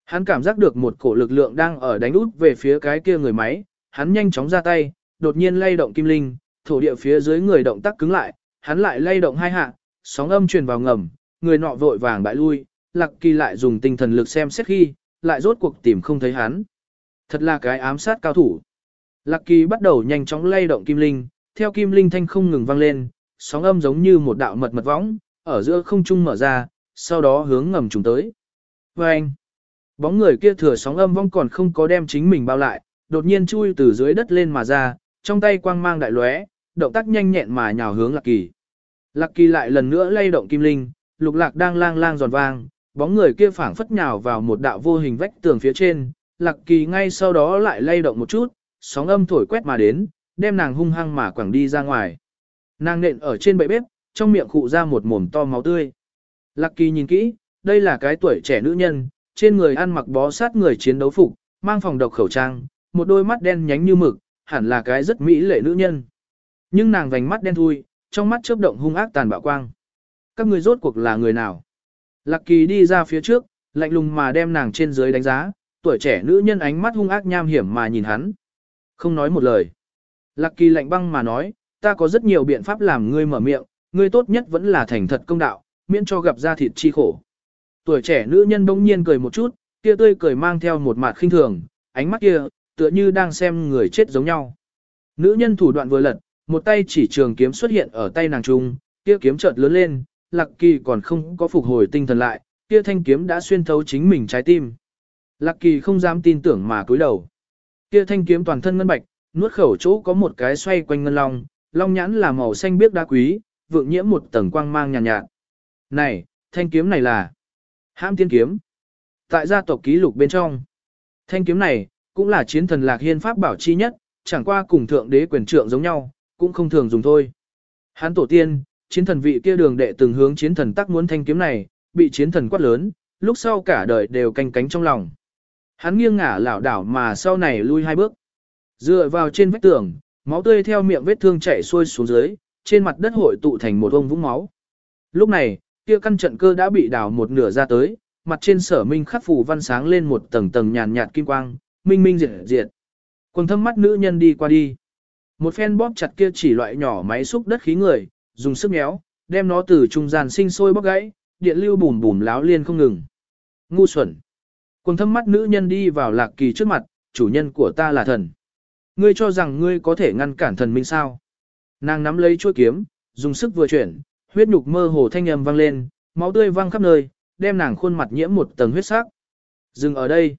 Hắn cảm giác được một cổ lực lượng đang ở đánh út về phía cái kia người máy, hắn nhanh chóng ra tay, đột nhiên lay động kim linh, thổ địa phía dưới người động tác cứng lại, hắn lại lay động hai hạ, sóng âm truyền vào ngầm, người nọ vội vàng bại lui, Lạc Kỳ lại dùng tinh thần lực xem xét khi, lại rốt cuộc tìm không thấy hắn. Thật là cái ám sát cao thủ. Lạc Kỳ bắt đầu nhanh chóng lay động kim linh, theo kim linh thanh không ngừng vang lên, sóng âm giống như một đạo mật mật võng, ở giữa không trung mở ra, sau đó hướng ngầm trùng tới. Và anh, bóng người kia thừa sóng âm vong còn không có đem chính mình bao lại, đột nhiên chui từ dưới đất lên mà ra, trong tay quang mang đại lóe, động tác nhanh nhẹn mà nhào hướng Lạc Kỳ. Lạc Kỳ lại lần nữa lay động kim linh, lục lạc đang lang lang giòn vang, bóng người kia phảng phất nhào vào một đạo vô hình vách tường phía trên, Lạc Kỳ ngay sau đó lại lay động một chút, sóng âm thổi quét mà đến, đem nàng hung hăng mà quẳng đi ra ngoài. Nàng nện ở trên bệ bếp, trong miệng khụ ra một mồm to máu tươi. Lạc Kỳ nhìn kỹ, đây là cái tuổi trẻ nữ nhân, trên người ăn mặc bó sát người chiến đấu phục, mang phòng độc khẩu trang, một đôi mắt đen nhánh như mực, hẳn là cái rất mỹ lệ nữ nhân. Nhưng nàng vành mắt đen thui, trong mắt chớp động hung ác tàn bạo quang. Các người rốt cuộc là người nào? Lạc Kỳ đi ra phía trước, lạnh lùng mà đem nàng trên dưới đánh giá, tuổi trẻ nữ nhân ánh mắt hung ác nham hiểm mà nhìn hắn. Không nói một lời. Lạc Kỳ lạnh băng mà nói, ta có rất nhiều biện pháp làm ngươi mở miệng, ngươi tốt nhất vẫn là thành thật công đạo, miễn cho gặp ra thịt chi khổ. Tuổi trẻ nữ nhân bỗng nhiên cười một chút, kia tươi cười mang theo một mặt khinh thường, ánh mắt kia, tựa như đang xem người chết giống nhau. Nữ nhân thủ đoạn vừa lật, một tay chỉ trường kiếm xuất hiện ở tay nàng trung, kia kiếm chợt lớn lên, Lạc Kỳ còn không có phục hồi tinh thần lại, kia thanh kiếm đã xuyên thấu chính mình trái tim. Lạc Kỳ không dám tin tưởng mà cúi đầu. Kia thanh kiếm toàn thân ngân bạch, nuốt khẩu chỗ có một cái xoay quanh ngân long, long nhãn là màu xanh biếc đá quý, vượng nhiễm một tầng quang mang nhàn nhạt, nhạt. Này, thanh kiếm này là Hãm tiên kiếm. Tại gia tộc ký lục bên trong, thanh kiếm này cũng là chiến thần Lạc Hiên pháp bảo chi nhất, chẳng qua cùng thượng đế quyền trượng giống nhau, cũng không thường dùng thôi. Hán tổ tiên, chiến thần vị kia đường đệ từng hướng chiến thần tắc muốn thanh kiếm này, bị chiến thần quát lớn, lúc sau cả đời đều canh cánh trong lòng. Hắn nghiêng ngả lảo đảo mà sau này lui hai bước. Dựa vào trên vách tường, máu tươi theo miệng vết thương chảy xuôi xuống dưới, trên mặt đất hội tụ thành một ông vũng máu. Lúc này, kia căn trận cơ đã bị đào một nửa ra tới, mặt trên sở minh khắc phù văn sáng lên một tầng tầng nhàn nhạt kim quang, minh minh diệt diệt. Quần thâm mắt nữ nhân đi qua đi. Một phen bóp chặt kia chỉ loại nhỏ máy xúc đất khí người, dùng sức méo, đem nó từ trung gian sinh sôi bóc gãy, điện lưu bùm bùm láo liên không ngừng. Ngu xuẩn. Quần thâm mắt nữ nhân đi vào lạc kỳ trước mặt, chủ nhân của ta là thần. Ngươi cho rằng ngươi có thể ngăn cản thần minh sao? Nàng nắm lấy chuôi kiếm, dùng sức vừa chuyển, huyết nhục mơ hồ thanh âm vang lên, máu tươi văng khắp nơi, đem nàng khuôn mặt nhiễm một tầng huyết sắc. Dừng ở đây.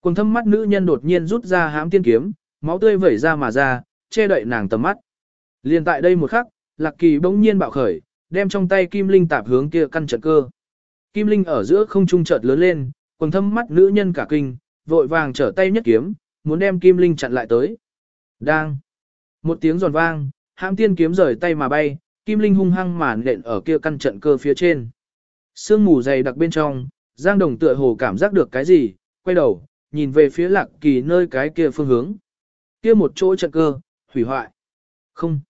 Quần thâm mắt nữ nhân đột nhiên rút ra hãm tiên kiếm, máu tươi vẩy ra mà ra, che đậy nàng tầm mắt. Liên tại đây một khắc, Lạc Kỳ bỗng nhiên bạo khởi, đem trong tay kim linh tạp hướng kia căn trận cơ. Kim linh ở giữa không trung chợt lớn lên, quần thâm mắt nữ nhân cả kinh, vội vàng trở tay nhất kiếm, muốn đem kim linh chặn lại tới. Đang. Một tiếng giòn vang, hãm tiên kiếm rời tay mà bay, kim linh hung hăng màn nện ở kia căn trận cơ phía trên. Sương mù dày đặc bên trong, Giang Đồng tựa hồ cảm giác được cái gì, quay đầu, nhìn về phía lạc kỳ nơi cái kia phương hướng. Kia một chỗ trận cơ, hủy hoại. Không.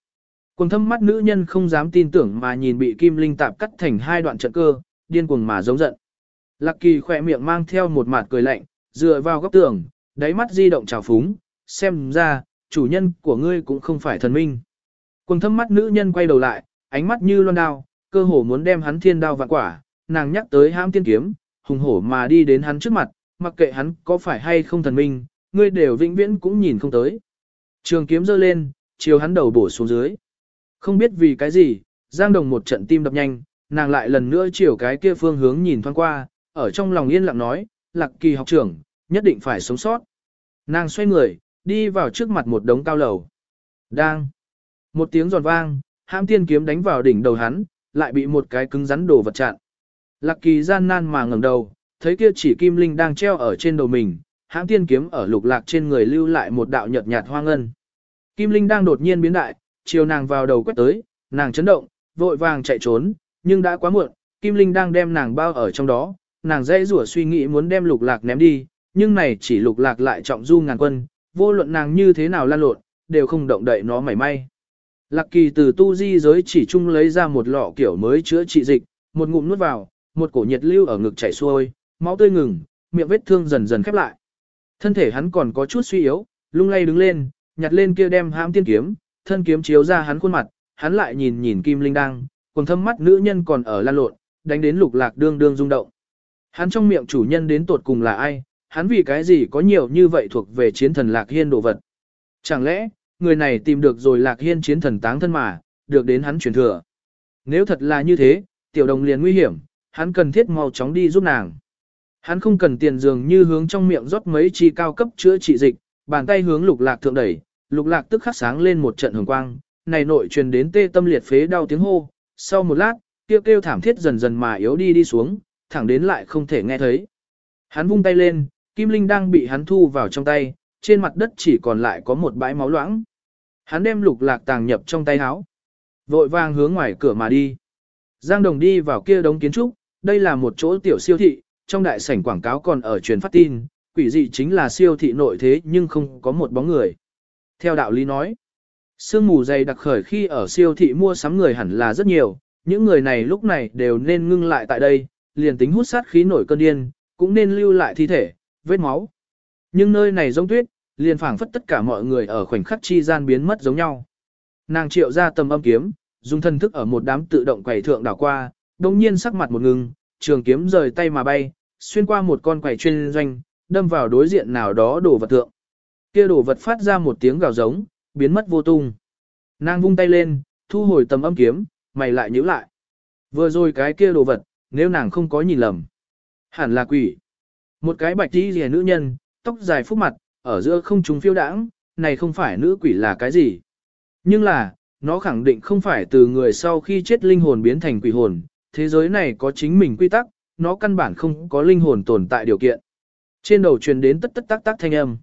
Cuồng thâm mắt nữ nhân không dám tin tưởng mà nhìn bị kim linh tạp cắt thành hai đoạn trận cơ, điên cuồng mà giống giận. Lạc kỳ khỏe miệng mang theo một mặt cười lạnh, dựa vào góc tường, đáy mắt di động trào phúng, xem ra, chủ nhân của ngươi cũng không phải thần minh. Cuồng thâm mắt nữ nhân quay đầu lại, ánh mắt như loan đao, cơ hồ muốn đem hắn thiên đao vạn quả, nàng nhắc tới hãm tiên kiếm, hùng hổ mà đi đến hắn trước mặt, mặc kệ hắn có phải hay không thần minh, ngươi đều vĩnh viễn cũng nhìn không tới. Trường kiếm giơ lên, chiều hắn đầu bổ xuống dưới. Không biết vì cái gì, Giang Đồng một trận tim đập nhanh, nàng lại lần nữa chiều cái kia phương hướng nhìn thoáng qua, ở trong lòng yên lặng nói, Lạc Kỳ học trưởng, nhất định phải sống sót. Nàng xoay người, đi vào trước mặt một đống cao lầu. Đang. Một tiếng giòn vang, hãm tiên kiếm đánh vào đỉnh đầu hắn, lại bị một cái cứng rắn đổ vật chặn. Lạc Kỳ gian nan mà ngẩng đầu, thấy kia chỉ kim linh đang treo ở trên đầu mình, hãm tiên kiếm ở lục lạc trên người lưu lại một đạo nhợt nhạt hoang ngân. Kim linh đang đột nhiên biến đại, chiều nàng vào đầu quét tới, nàng chấn động, vội vàng chạy trốn, nhưng đã quá muộn, Kim Linh đang đem nàng bao ở trong đó, nàng dễ rủa suy nghĩ muốn đem lục lạc ném đi, nhưng này chỉ lục lạc lại trọng du ngàn quân, vô luận nàng như thế nào lan lộn, đều không động đậy nó mảy may. Lạc kỳ từ tu di giới chỉ chung lấy ra một lọ kiểu mới chữa trị dịch, một ngụm nuốt vào, một cổ nhiệt lưu ở ngực chảy xuôi, máu tươi ngừng, miệng vết thương dần dần khép lại. Thân thể hắn còn có chút suy yếu, lung lay đứng lên, nhặt lên kia đem hãm tiên kiếm, thân kiếm chiếu ra hắn khuôn mặt, hắn lại nhìn nhìn Kim Linh Đăng, còn thâm mắt nữ nhân còn ở lan lộn, đánh đến lục lạc đương đương rung động. Hắn trong miệng chủ nhân đến tột cùng là ai, hắn vì cái gì có nhiều như vậy thuộc về chiến thần lạc hiên đồ vật. Chẳng lẽ, người này tìm được rồi lạc hiên chiến thần táng thân mà, được đến hắn truyền thừa. Nếu thật là như thế, tiểu đồng liền nguy hiểm, hắn cần thiết mau chóng đi giúp nàng. Hắn không cần tiền dường như hướng trong miệng rót mấy chi cao cấp chữa trị dịch, bàn tay hướng lục lạc thượng đẩy, lục lạc tức khắc sáng lên một trận hồng quang, này nội truyền đến tê tâm liệt phế đau tiếng hô, sau một lát, kêu kêu thảm thiết dần dần mà yếu đi đi xuống, thẳng đến lại không thể nghe thấy. Hắn vung tay lên, Kim Linh đang bị hắn thu vào trong tay, trên mặt đất chỉ còn lại có một bãi máu loãng. Hắn đem lục lạc tàng nhập trong tay áo, vội vàng hướng ngoài cửa mà đi. Giang Đồng đi vào kia đống kiến trúc, đây là một chỗ tiểu siêu thị, trong đại sảnh quảng cáo còn ở truyền phát tin, quỷ dị chính là siêu thị nội thế nhưng không có một bóng người. Theo đạo lý nói, sương mù dày đặc khởi khi ở siêu thị mua sắm người hẳn là rất nhiều, những người này lúc này đều nên ngưng lại tại đây, liền tính hút sát khí nổi cơn điên, cũng nên lưu lại thi thể, vết máu. Nhưng nơi này giống tuyết, liền phảng phất tất cả mọi người ở khoảnh khắc chi gian biến mất giống nhau. Nàng triệu ra tầm âm kiếm, dùng thân thức ở một đám tự động quầy thượng đảo qua, đồng nhiên sắc mặt một ngừng, trường kiếm rời tay mà bay, xuyên qua một con quầy chuyên doanh, đâm vào đối diện nào đó đổ vật thượng kia đồ vật phát ra một tiếng gào giống, biến mất vô tung. Nàng vung tay lên, thu hồi tầm âm kiếm, mày lại nhíu lại. Vừa rồi cái kia đồ vật, nếu nàng không có nhìn lầm. Hẳn là quỷ. Một cái bạch tí rìa nữ nhân, tóc dài phúc mặt, ở giữa không trung phiêu đãng, này không phải nữ quỷ là cái gì. Nhưng là, nó khẳng định không phải từ người sau khi chết linh hồn biến thành quỷ hồn, thế giới này có chính mình quy tắc, nó căn bản không có linh hồn tồn tại điều kiện. Trên đầu truyền đến tất tất tác tác thanh âm.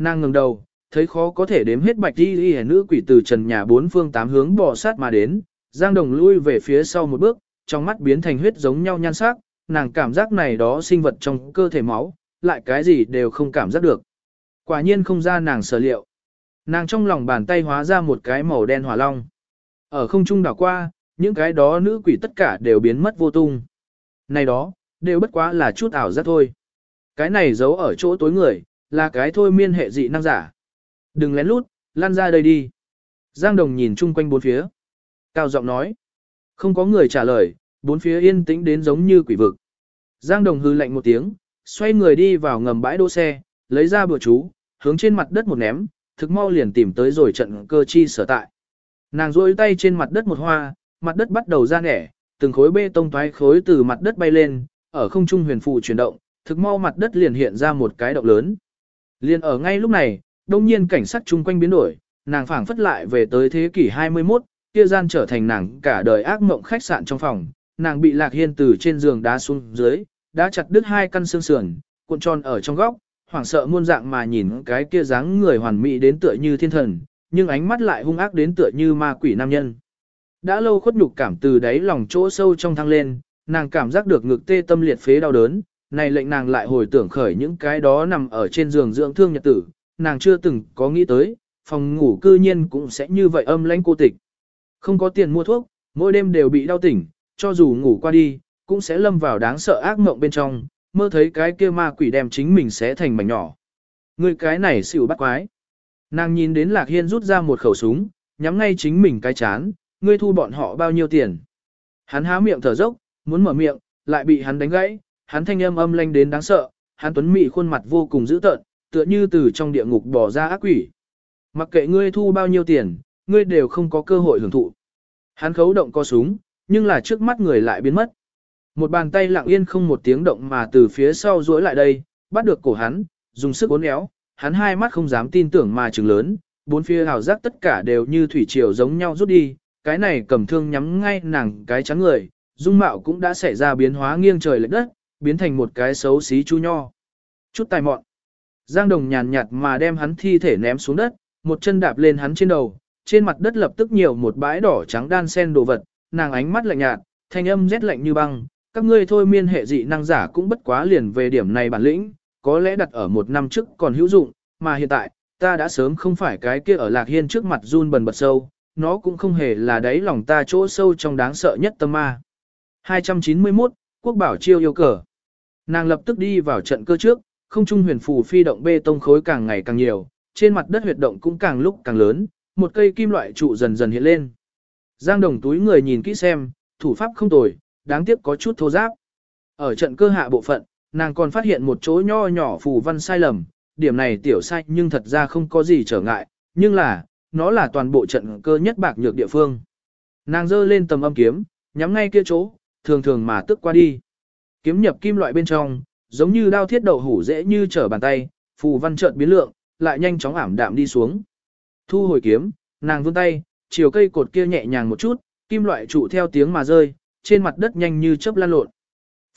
Nàng ngừng đầu, thấy khó có thể đếm hết bạch đi đi nữ quỷ từ trần nhà bốn phương tám hướng bò sát mà đến, Giang Đồng lui về phía sau một bước, trong mắt biến thành huyết giống nhau nhan sắc, nàng cảm giác này đó sinh vật trong cơ thể máu, lại cái gì đều không cảm giác được. Quả nhiên không ra nàng sở liệu. Nàng trong lòng bàn tay hóa ra một cái màu đen hỏa long. Ở không trung đảo qua, những cái đó nữ quỷ tất cả đều biến mất vô tung. Này đó, đều bất quá là chút ảo giác thôi. Cái này giấu ở chỗ tối người, là cái thôi miên hệ dị năng giả. Đừng lén lút, lan ra đây đi. Giang Đồng nhìn chung quanh bốn phía. Cao giọng nói. Không có người trả lời, bốn phía yên tĩnh đến giống như quỷ vực. Giang Đồng hư lạnh một tiếng, xoay người đi vào ngầm bãi đỗ xe, lấy ra bừa chú, hướng trên mặt đất một ném, thực mau liền tìm tới rồi trận cơ chi sở tại. Nàng rôi tay trên mặt đất một hoa, mặt đất bắt đầu ra nẻ, từng khối bê tông toái khối từ mặt đất bay lên, ở không trung huyền phù chuyển động, thực mau mặt đất liền hiện ra một cái động lớn. Liên ở ngay lúc này, đông nhiên cảnh sát chung quanh biến đổi, nàng phảng phất lại về tới thế kỷ 21, kia gian trở thành nàng cả đời ác mộng khách sạn trong phòng, nàng bị lạc hiên từ trên giường đá xuống dưới, đã chặt đứt hai căn xương sườn, cuộn tròn ở trong góc, hoảng sợ muôn dạng mà nhìn cái kia dáng người hoàn mỹ đến tựa như thiên thần, nhưng ánh mắt lại hung ác đến tựa như ma quỷ nam nhân. Đã lâu khuất nhục cảm từ đáy lòng chỗ sâu trong thăng lên, nàng cảm giác được ngực tê tâm liệt phế đau đớn, này lệnh nàng lại hồi tưởng khởi những cái đó nằm ở trên giường dưỡng thương nhật tử, nàng chưa từng có nghĩ tới, phòng ngủ cư nhiên cũng sẽ như vậy âm lãnh cô tịch. Không có tiền mua thuốc, mỗi đêm đều bị đau tỉnh, cho dù ngủ qua đi, cũng sẽ lâm vào đáng sợ ác mộng bên trong, mơ thấy cái kia ma quỷ đem chính mình sẽ thành mảnh nhỏ. Người cái này xỉu bắt quái. Nàng nhìn đến Lạc Hiên rút ra một khẩu súng, nhắm ngay chính mình cái chán, ngươi thu bọn họ bao nhiêu tiền. Hắn há miệng thở dốc, muốn mở miệng, lại bị hắn đánh gãy, hắn thanh âm âm lanh đến đáng sợ, hắn tuấn mị khuôn mặt vô cùng dữ tợn, tựa như từ trong địa ngục bỏ ra ác quỷ. Mặc kệ ngươi thu bao nhiêu tiền, ngươi đều không có cơ hội hưởng thụ. Hắn khấu động co súng, nhưng là trước mắt người lại biến mất. Một bàn tay lặng yên không một tiếng động mà từ phía sau duỗi lại đây, bắt được cổ hắn, dùng sức uốn éo, hắn hai mắt không dám tin tưởng mà trừng lớn, bốn phía hào giác tất cả đều như thủy triều giống nhau rút đi, cái này cầm thương nhắm ngay nàng cái trắng người, dung mạo cũng đã xảy ra biến hóa nghiêng trời lệch đất, biến thành một cái xấu xí chú nho. Chút tài mọn. Giang Đồng nhàn nhạt mà đem hắn thi thể ném xuống đất, một chân đạp lên hắn trên đầu, trên mặt đất lập tức nhiều một bãi đỏ trắng đan sen đồ vật, nàng ánh mắt lạnh nhạt, thanh âm rét lạnh như băng, các ngươi thôi miên hệ dị năng giả cũng bất quá liền về điểm này bản lĩnh, có lẽ đặt ở một năm trước còn hữu dụng, mà hiện tại, ta đã sớm không phải cái kia ở lạc hiên trước mặt run bần bật sâu, nó cũng không hề là đáy lòng ta chỗ sâu trong đáng sợ nhất tâm ma. 291, Quốc bảo chiêu yêu cờ. Nàng lập tức đi vào trận cơ trước, không trung huyền phù phi động bê tông khối càng ngày càng nhiều, trên mặt đất huyệt động cũng càng lúc càng lớn, một cây kim loại trụ dần dần hiện lên. Giang đồng túi người nhìn kỹ xem, thủ pháp không tồi, đáng tiếc có chút thô giáp. Ở trận cơ hạ bộ phận, nàng còn phát hiện một chỗ nho nhỏ phù văn sai lầm, điểm này tiểu sai nhưng thật ra không có gì trở ngại, nhưng là, nó là toàn bộ trận cơ nhất bạc nhược địa phương. Nàng giơ lên tầm âm kiếm, nhắm ngay kia chỗ, thường thường mà tức qua đi. Kiếm nhập kim loại bên trong, giống như đao thiết đậu hủ dễ như trở bàn tay, phù văn chợt biến lượng, lại nhanh chóng ảm đạm đi xuống. Thu hồi kiếm, nàng vươn tay, chiều cây cột kia nhẹ nhàng một chút, kim loại trụ theo tiếng mà rơi, trên mặt đất nhanh như chớp lan lộn.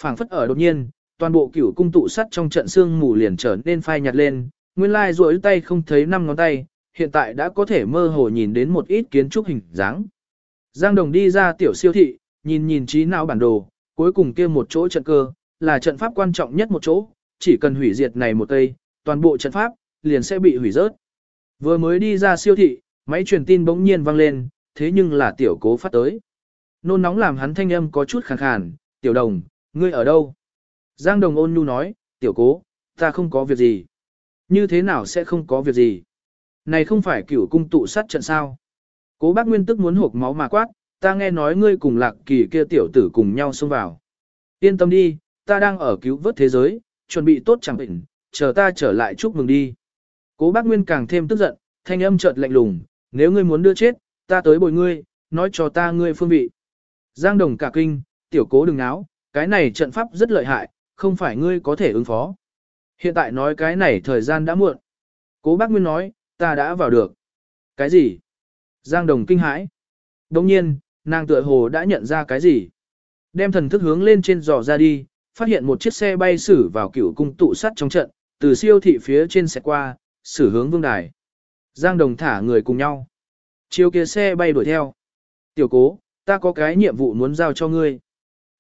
Phảng phất ở đột nhiên, toàn bộ cửu cung tụ sắt trong trận xương mù liền trở nên phai nhạt lên, nguyên lai duỗi tay không thấy năm ngón tay, hiện tại đã có thể mơ hồ nhìn đến một ít kiến trúc hình dáng. Giang Đồng đi ra tiểu siêu thị, nhìn nhìn trí não bản đồ, cuối cùng kia một chỗ trận cơ, là trận pháp quan trọng nhất một chỗ, chỉ cần hủy diệt này một cây, toàn bộ trận pháp, liền sẽ bị hủy rớt. Vừa mới đi ra siêu thị, máy truyền tin bỗng nhiên vang lên, thế nhưng là tiểu cố phát tới. Nôn nóng làm hắn thanh âm có chút khàn khàn, tiểu đồng, ngươi ở đâu? Giang đồng ôn nhu nói, tiểu cố, ta không có việc gì. Như thế nào sẽ không có việc gì? Này không phải cửu cung tụ sát trận sao? Cố bác Nguyên tức muốn hộp máu mà quát, ta nghe nói ngươi cùng lạc kỳ kia tiểu tử cùng nhau xông vào. Yên tâm đi, ta đang ở cứu vớt thế giới, chuẩn bị tốt chẳng bệnh, chờ ta trở lại chúc mừng đi. Cố bác Nguyên càng thêm tức giận, thanh âm chợt lạnh lùng, nếu ngươi muốn đưa chết, ta tới bồi ngươi, nói cho ta ngươi phương vị. Giang đồng cả kinh, tiểu cố đừng náo, cái này trận pháp rất lợi hại, không phải ngươi có thể ứng phó. Hiện tại nói cái này thời gian đã muộn. Cố bác Nguyên nói, ta đã vào được. Cái gì? Giang đồng kinh hãi. Đồng nhiên, nàng tựa hồ đã nhận ra cái gì. Đem thần thức hướng lên trên dò ra đi, phát hiện một chiếc xe bay xử vào cựu cung tụ sắt trong trận, từ siêu thị phía trên xe qua, xử hướng vương đài. Giang đồng thả người cùng nhau. Chiều kia xe bay đuổi theo. Tiểu cố, ta có cái nhiệm vụ muốn giao cho ngươi.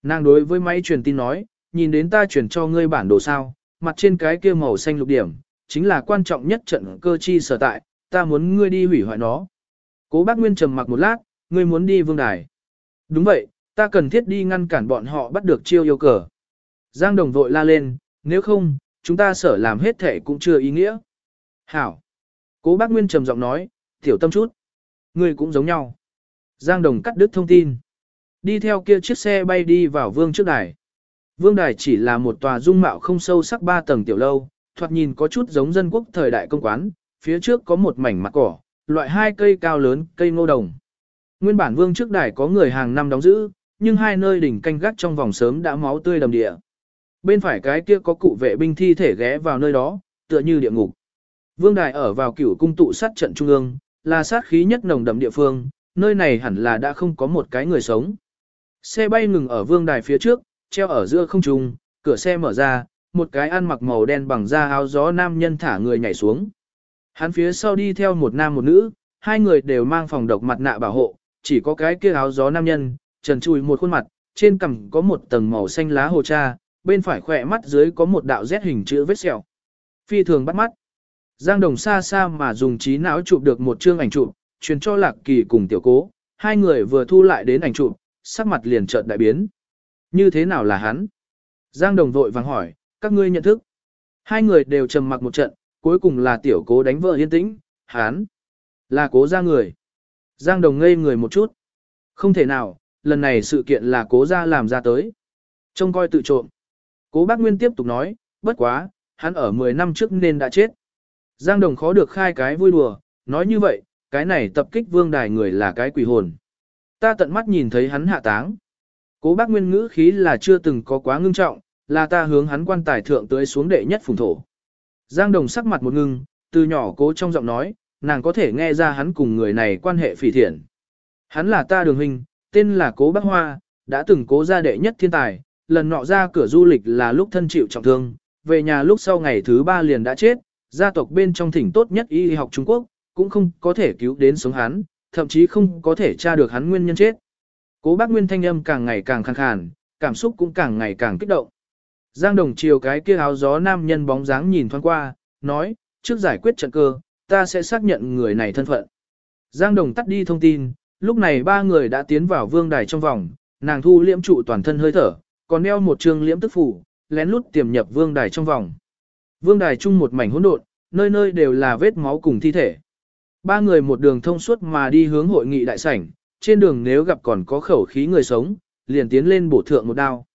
Nàng đối với máy truyền tin nói, nhìn đến ta chuyển cho ngươi bản đồ sao, mặt trên cái kia màu xanh lục điểm, chính là quan trọng nhất trận cơ chi sở tại, ta muốn ngươi đi hủy hoại nó. Cố bác Nguyên trầm mặc một lát, ngươi muốn đi vương đài. Đúng vậy, ta cần thiết đi ngăn cản bọn họ bắt được chiêu yêu cờ. Giang đồng vội la lên, nếu không, chúng ta sở làm hết thể cũng chưa ý nghĩa. Hảo. Cố bác Nguyên trầm giọng nói, tiểu tâm chút. Ngươi cũng giống nhau. Giang đồng cắt đứt thông tin. Đi theo kia chiếc xe bay đi vào vương trước đài. Vương đài chỉ là một tòa dung mạo không sâu sắc ba tầng tiểu lâu, thoạt nhìn có chút giống dân quốc thời đại công quán, phía trước có một mảnh mặt cỏ, loại hai cây cao lớn, cây ngô đồng. Nguyên bản vương trước đài có người hàng năm đóng giữ, nhưng hai nơi đỉnh canh gác trong vòng sớm đã máu tươi đầm địa. Bên phải cái kia có cụ vệ binh thi thể ghé vào nơi đó, tựa như địa ngục. Vương đài ở vào cửu cung tụ sát trận trung ương, là sát khí nhất nồng đậm địa phương, nơi này hẳn là đã không có một cái người sống. Xe bay ngừng ở vương đài phía trước, treo ở giữa không trung, cửa xe mở ra, một cái ăn mặc màu đen bằng da áo gió nam nhân thả người nhảy xuống. Hắn phía sau đi theo một nam một nữ, hai người đều mang phòng độc mặt nạ bảo hộ, chỉ có cái kia áo gió nam nhân, trần trùi một khuôn mặt, trên cằm có một tầng màu xanh lá hồ cha, bên phải khỏe mắt dưới có một đạo rét hình chữ vết sẹo. Phi thường bắt mắt. Giang Đồng xa xa mà dùng trí não chụp được một chương ảnh chụp, truyền cho Lạc Kỳ cùng tiểu cố, hai người vừa thu lại đến ảnh chụp, sắc mặt liền chợt đại biến. Như thế nào là hắn? Giang Đồng vội vàng hỏi, các ngươi nhận thức. Hai người đều trầm mặc một trận, cuối cùng là tiểu cố đánh vợ yên tĩnh, hắn là cố ra người. Giang Đồng ngây người một chút. Không thể nào, lần này sự kiện là cố ra làm ra tới. Trông coi tự trộm. Cố bác Nguyên tiếp tục nói, bất quá, hắn ở 10 năm trước nên đã chết. Giang Đồng khó được khai cái vui đùa, nói như vậy, cái này tập kích vương đài người là cái quỷ hồn. Ta tận mắt nhìn thấy hắn hạ táng. Cố bác Nguyên ngữ khí là chưa từng có quá ngưng trọng, là ta hướng hắn quan tài thượng tới xuống đệ nhất phùng thổ. Giang Đồng sắc mặt một ngưng, từ nhỏ cố trong giọng nói, nàng có thể nghe ra hắn cùng người này quan hệ phỉ thiện. Hắn là ta đường hình, tên là Cố Bác Hoa, đã từng cố gia đệ nhất thiên tài, lần nọ ra cửa du lịch là lúc thân chịu trọng thương, về nhà lúc sau ngày thứ ba liền đã chết, gia tộc bên trong thỉnh tốt nhất y học Trung Quốc, cũng không có thể cứu đến sống hắn, thậm chí không có thể tra được hắn nguyên nhân chết. Cố bác Nguyên thanh âm càng ngày càng khàn khàn, cảm xúc cũng càng ngày càng kích động. Giang Đồng chiều cái kia áo gió nam nhân bóng dáng nhìn thoáng qua, nói, trước giải quyết trận cơ, ta sẽ xác nhận người này thân phận. Giang Đồng tắt đi thông tin, lúc này ba người đã tiến vào vương đài trong vòng, nàng thu liễm trụ toàn thân hơi thở, còn đeo một trường liễm tức phủ, lén lút tiềm nhập vương đài trong vòng. Vương đài chung một mảnh hỗn độn, nơi nơi đều là vết máu cùng thi thể. Ba người một đường thông suốt mà đi hướng hội nghị đại sảnh, trên đường nếu gặp còn có khẩu khí người sống, liền tiến lên bổ thượng một đao.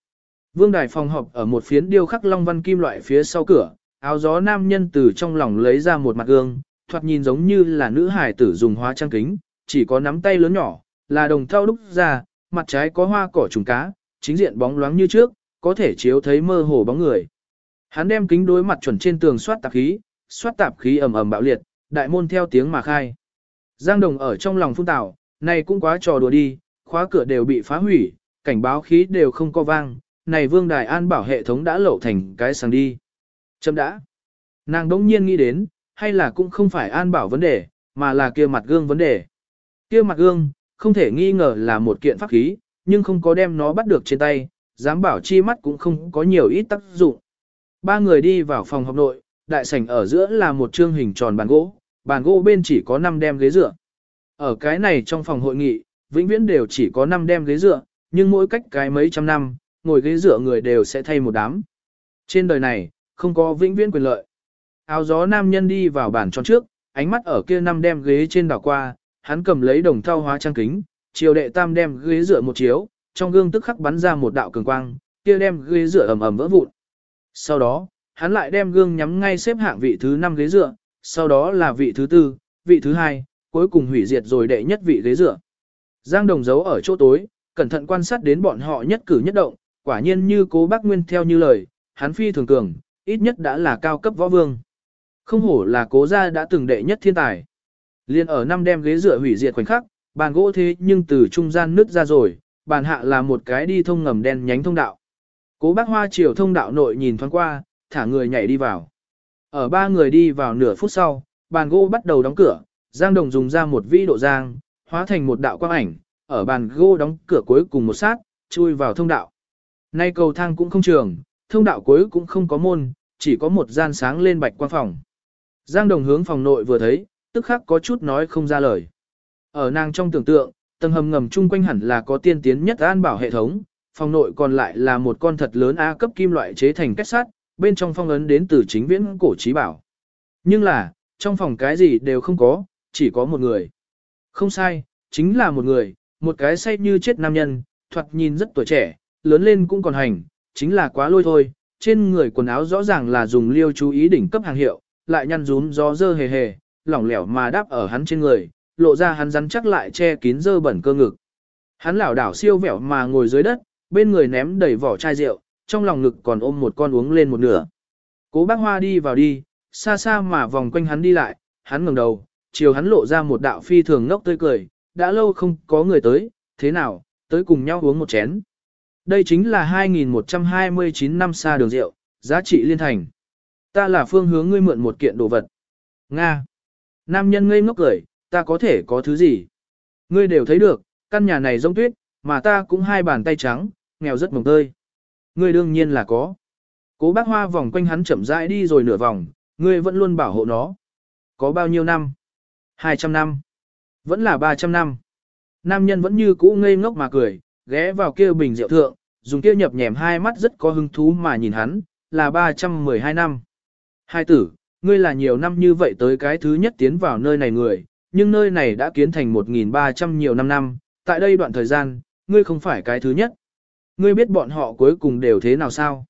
Vương đài phòng họp ở một phiến điêu khắc long văn kim loại phía sau cửa, áo gió nam nhân từ trong lòng lấy ra một mặt gương, thoạt nhìn giống như là nữ hải tử dùng hóa trang kính, chỉ có nắm tay lớn nhỏ, là đồng thau đúc ra, mặt trái có hoa cỏ trùng cá, chính diện bóng loáng như trước, có thể chiếu thấy mơ hồ bóng người. Hắn đem kính đối mặt chuẩn trên tường soát tạp khí, soát tạp khí ầm ầm bạo liệt, đại môn theo tiếng mà khai. Giang Đồng ở trong lòng phun tảo, này cũng quá trò đùa đi, khóa cửa đều bị phá hủy, cảnh báo khí đều không có vang, này Vương Đài An bảo hệ thống đã lậu thành cái sáng đi. Chấm đã. Nàng đống nhiên nghĩ đến, hay là cũng không phải an bảo vấn đề, mà là kia mặt gương vấn đề. Kia mặt gương, không thể nghi ngờ là một kiện pháp khí, nhưng không có đem nó bắt được trên tay, dám bảo chi mắt cũng không có nhiều ít tác dụng. Ba người đi vào phòng học nội, đại sảnh ở giữa là một trương hình tròn bàn gỗ, bàn gỗ bên chỉ có 5 đem ghế dựa. Ở cái này trong phòng hội nghị, vĩnh viễn đều chỉ có 5 đem ghế dựa, nhưng mỗi cách cái mấy trăm năm, ngồi ghế dựa người đều sẽ thay một đám. Trên đời này, không có vĩnh viễn quyền lợi. Áo gió nam nhân đi vào bàn tròn trước, ánh mắt ở kia năm đem ghế trên đảo qua, hắn cầm lấy đồng thau hóa trang kính, chiều đệ tam đem ghế dựa một chiếu, trong gương tức khắc bắn ra một đạo cường quang, kia đem ghế dựa ầm ầm vỡ vụn. Sau đó, hắn lại đem gương nhắm ngay xếp hạng vị thứ 5 ghế dựa, sau đó là vị thứ tư, vị thứ hai, cuối cùng hủy diệt rồi đệ nhất vị ghế dựa. Giang Đồng giấu ở chỗ tối, cẩn thận quan sát đến bọn họ nhất cử nhất động, quả nhiên như cố bác Nguyên theo như lời, hắn phi thường cường, ít nhất đã là cao cấp võ vương. Không hổ là cố gia đã từng đệ nhất thiên tài. Liên ở năm đem ghế dựa hủy diệt khoảnh khắc, bàn gỗ thế nhưng từ trung gian nứt ra rồi, bàn hạ là một cái đi thông ngầm đen nhánh thông đạo. Cố bác hoa chiều thông đạo nội nhìn thoáng qua, thả người nhảy đi vào. Ở ba người đi vào nửa phút sau, bàn gỗ bắt đầu đóng cửa, Giang Đồng dùng ra một vi độ giang, hóa thành một đạo quang ảnh, ở bàn gỗ đóng cửa cuối cùng một sát, chui vào thông đạo. Nay cầu thang cũng không trường, thông đạo cuối cũng không có môn, chỉ có một gian sáng lên bạch quang phòng. Giang Đồng hướng phòng nội vừa thấy, tức khắc có chút nói không ra lời. Ở nàng trong tưởng tượng, tầng hầm ngầm chung quanh hẳn là có tiên tiến nhất an bảo hệ thống, phòng nội còn lại là một con thật lớn A cấp kim loại chế thành kết sắt, bên trong phong ấn đến từ chính viễn cổ trí bảo. Nhưng là, trong phòng cái gì đều không có, chỉ có một người. Không sai, chính là một người, một cái say như chết nam nhân, thoạt nhìn rất tuổi trẻ, lớn lên cũng còn hành, chính là quá lôi thôi. Trên người quần áo rõ ràng là dùng liêu chú ý đỉnh cấp hàng hiệu, lại nhăn rúm gió dơ hề hề, lỏng lẻo mà đáp ở hắn trên người, lộ ra hắn rắn chắc lại che kín dơ bẩn cơ ngực. Hắn lảo đảo siêu vẹo mà ngồi dưới đất, bên người ném đầy vỏ chai rượu, trong lòng ngực còn ôm một con uống lên một nửa. Cố bác hoa đi vào đi, xa xa mà vòng quanh hắn đi lại, hắn ngẩng đầu, chiều hắn lộ ra một đạo phi thường ngốc tươi cười, đã lâu không có người tới, thế nào, tới cùng nhau uống một chén. Đây chính là 2129 năm xa đường rượu, giá trị liên thành. Ta là phương hướng ngươi mượn một kiện đồ vật. Nga. Nam nhân ngây ngốc cười, ta có thể có thứ gì? Ngươi đều thấy được, căn nhà này rông tuyết, mà ta cũng hai bàn tay trắng, nghèo rất mồng tơi. Ngươi đương nhiên là có. Cố bác hoa vòng quanh hắn chậm rãi đi rồi nửa vòng, ngươi vẫn luôn bảo hộ nó. Có bao nhiêu năm? 200 năm. Vẫn là 300 năm. Nam nhân vẫn như cũ ngây ngốc mà cười, ghé vào kia bình rượu thượng, dùng kia nhập nhèm hai mắt rất có hứng thú mà nhìn hắn, là 312 năm. Hai tử, ngươi là nhiều năm như vậy tới cái thứ nhất tiến vào nơi này người, nhưng nơi này đã kiến thành 1.300 nhiều năm năm, tại đây đoạn thời gian, ngươi không phải cái thứ nhất. Ngươi biết bọn họ cuối cùng đều thế nào sao?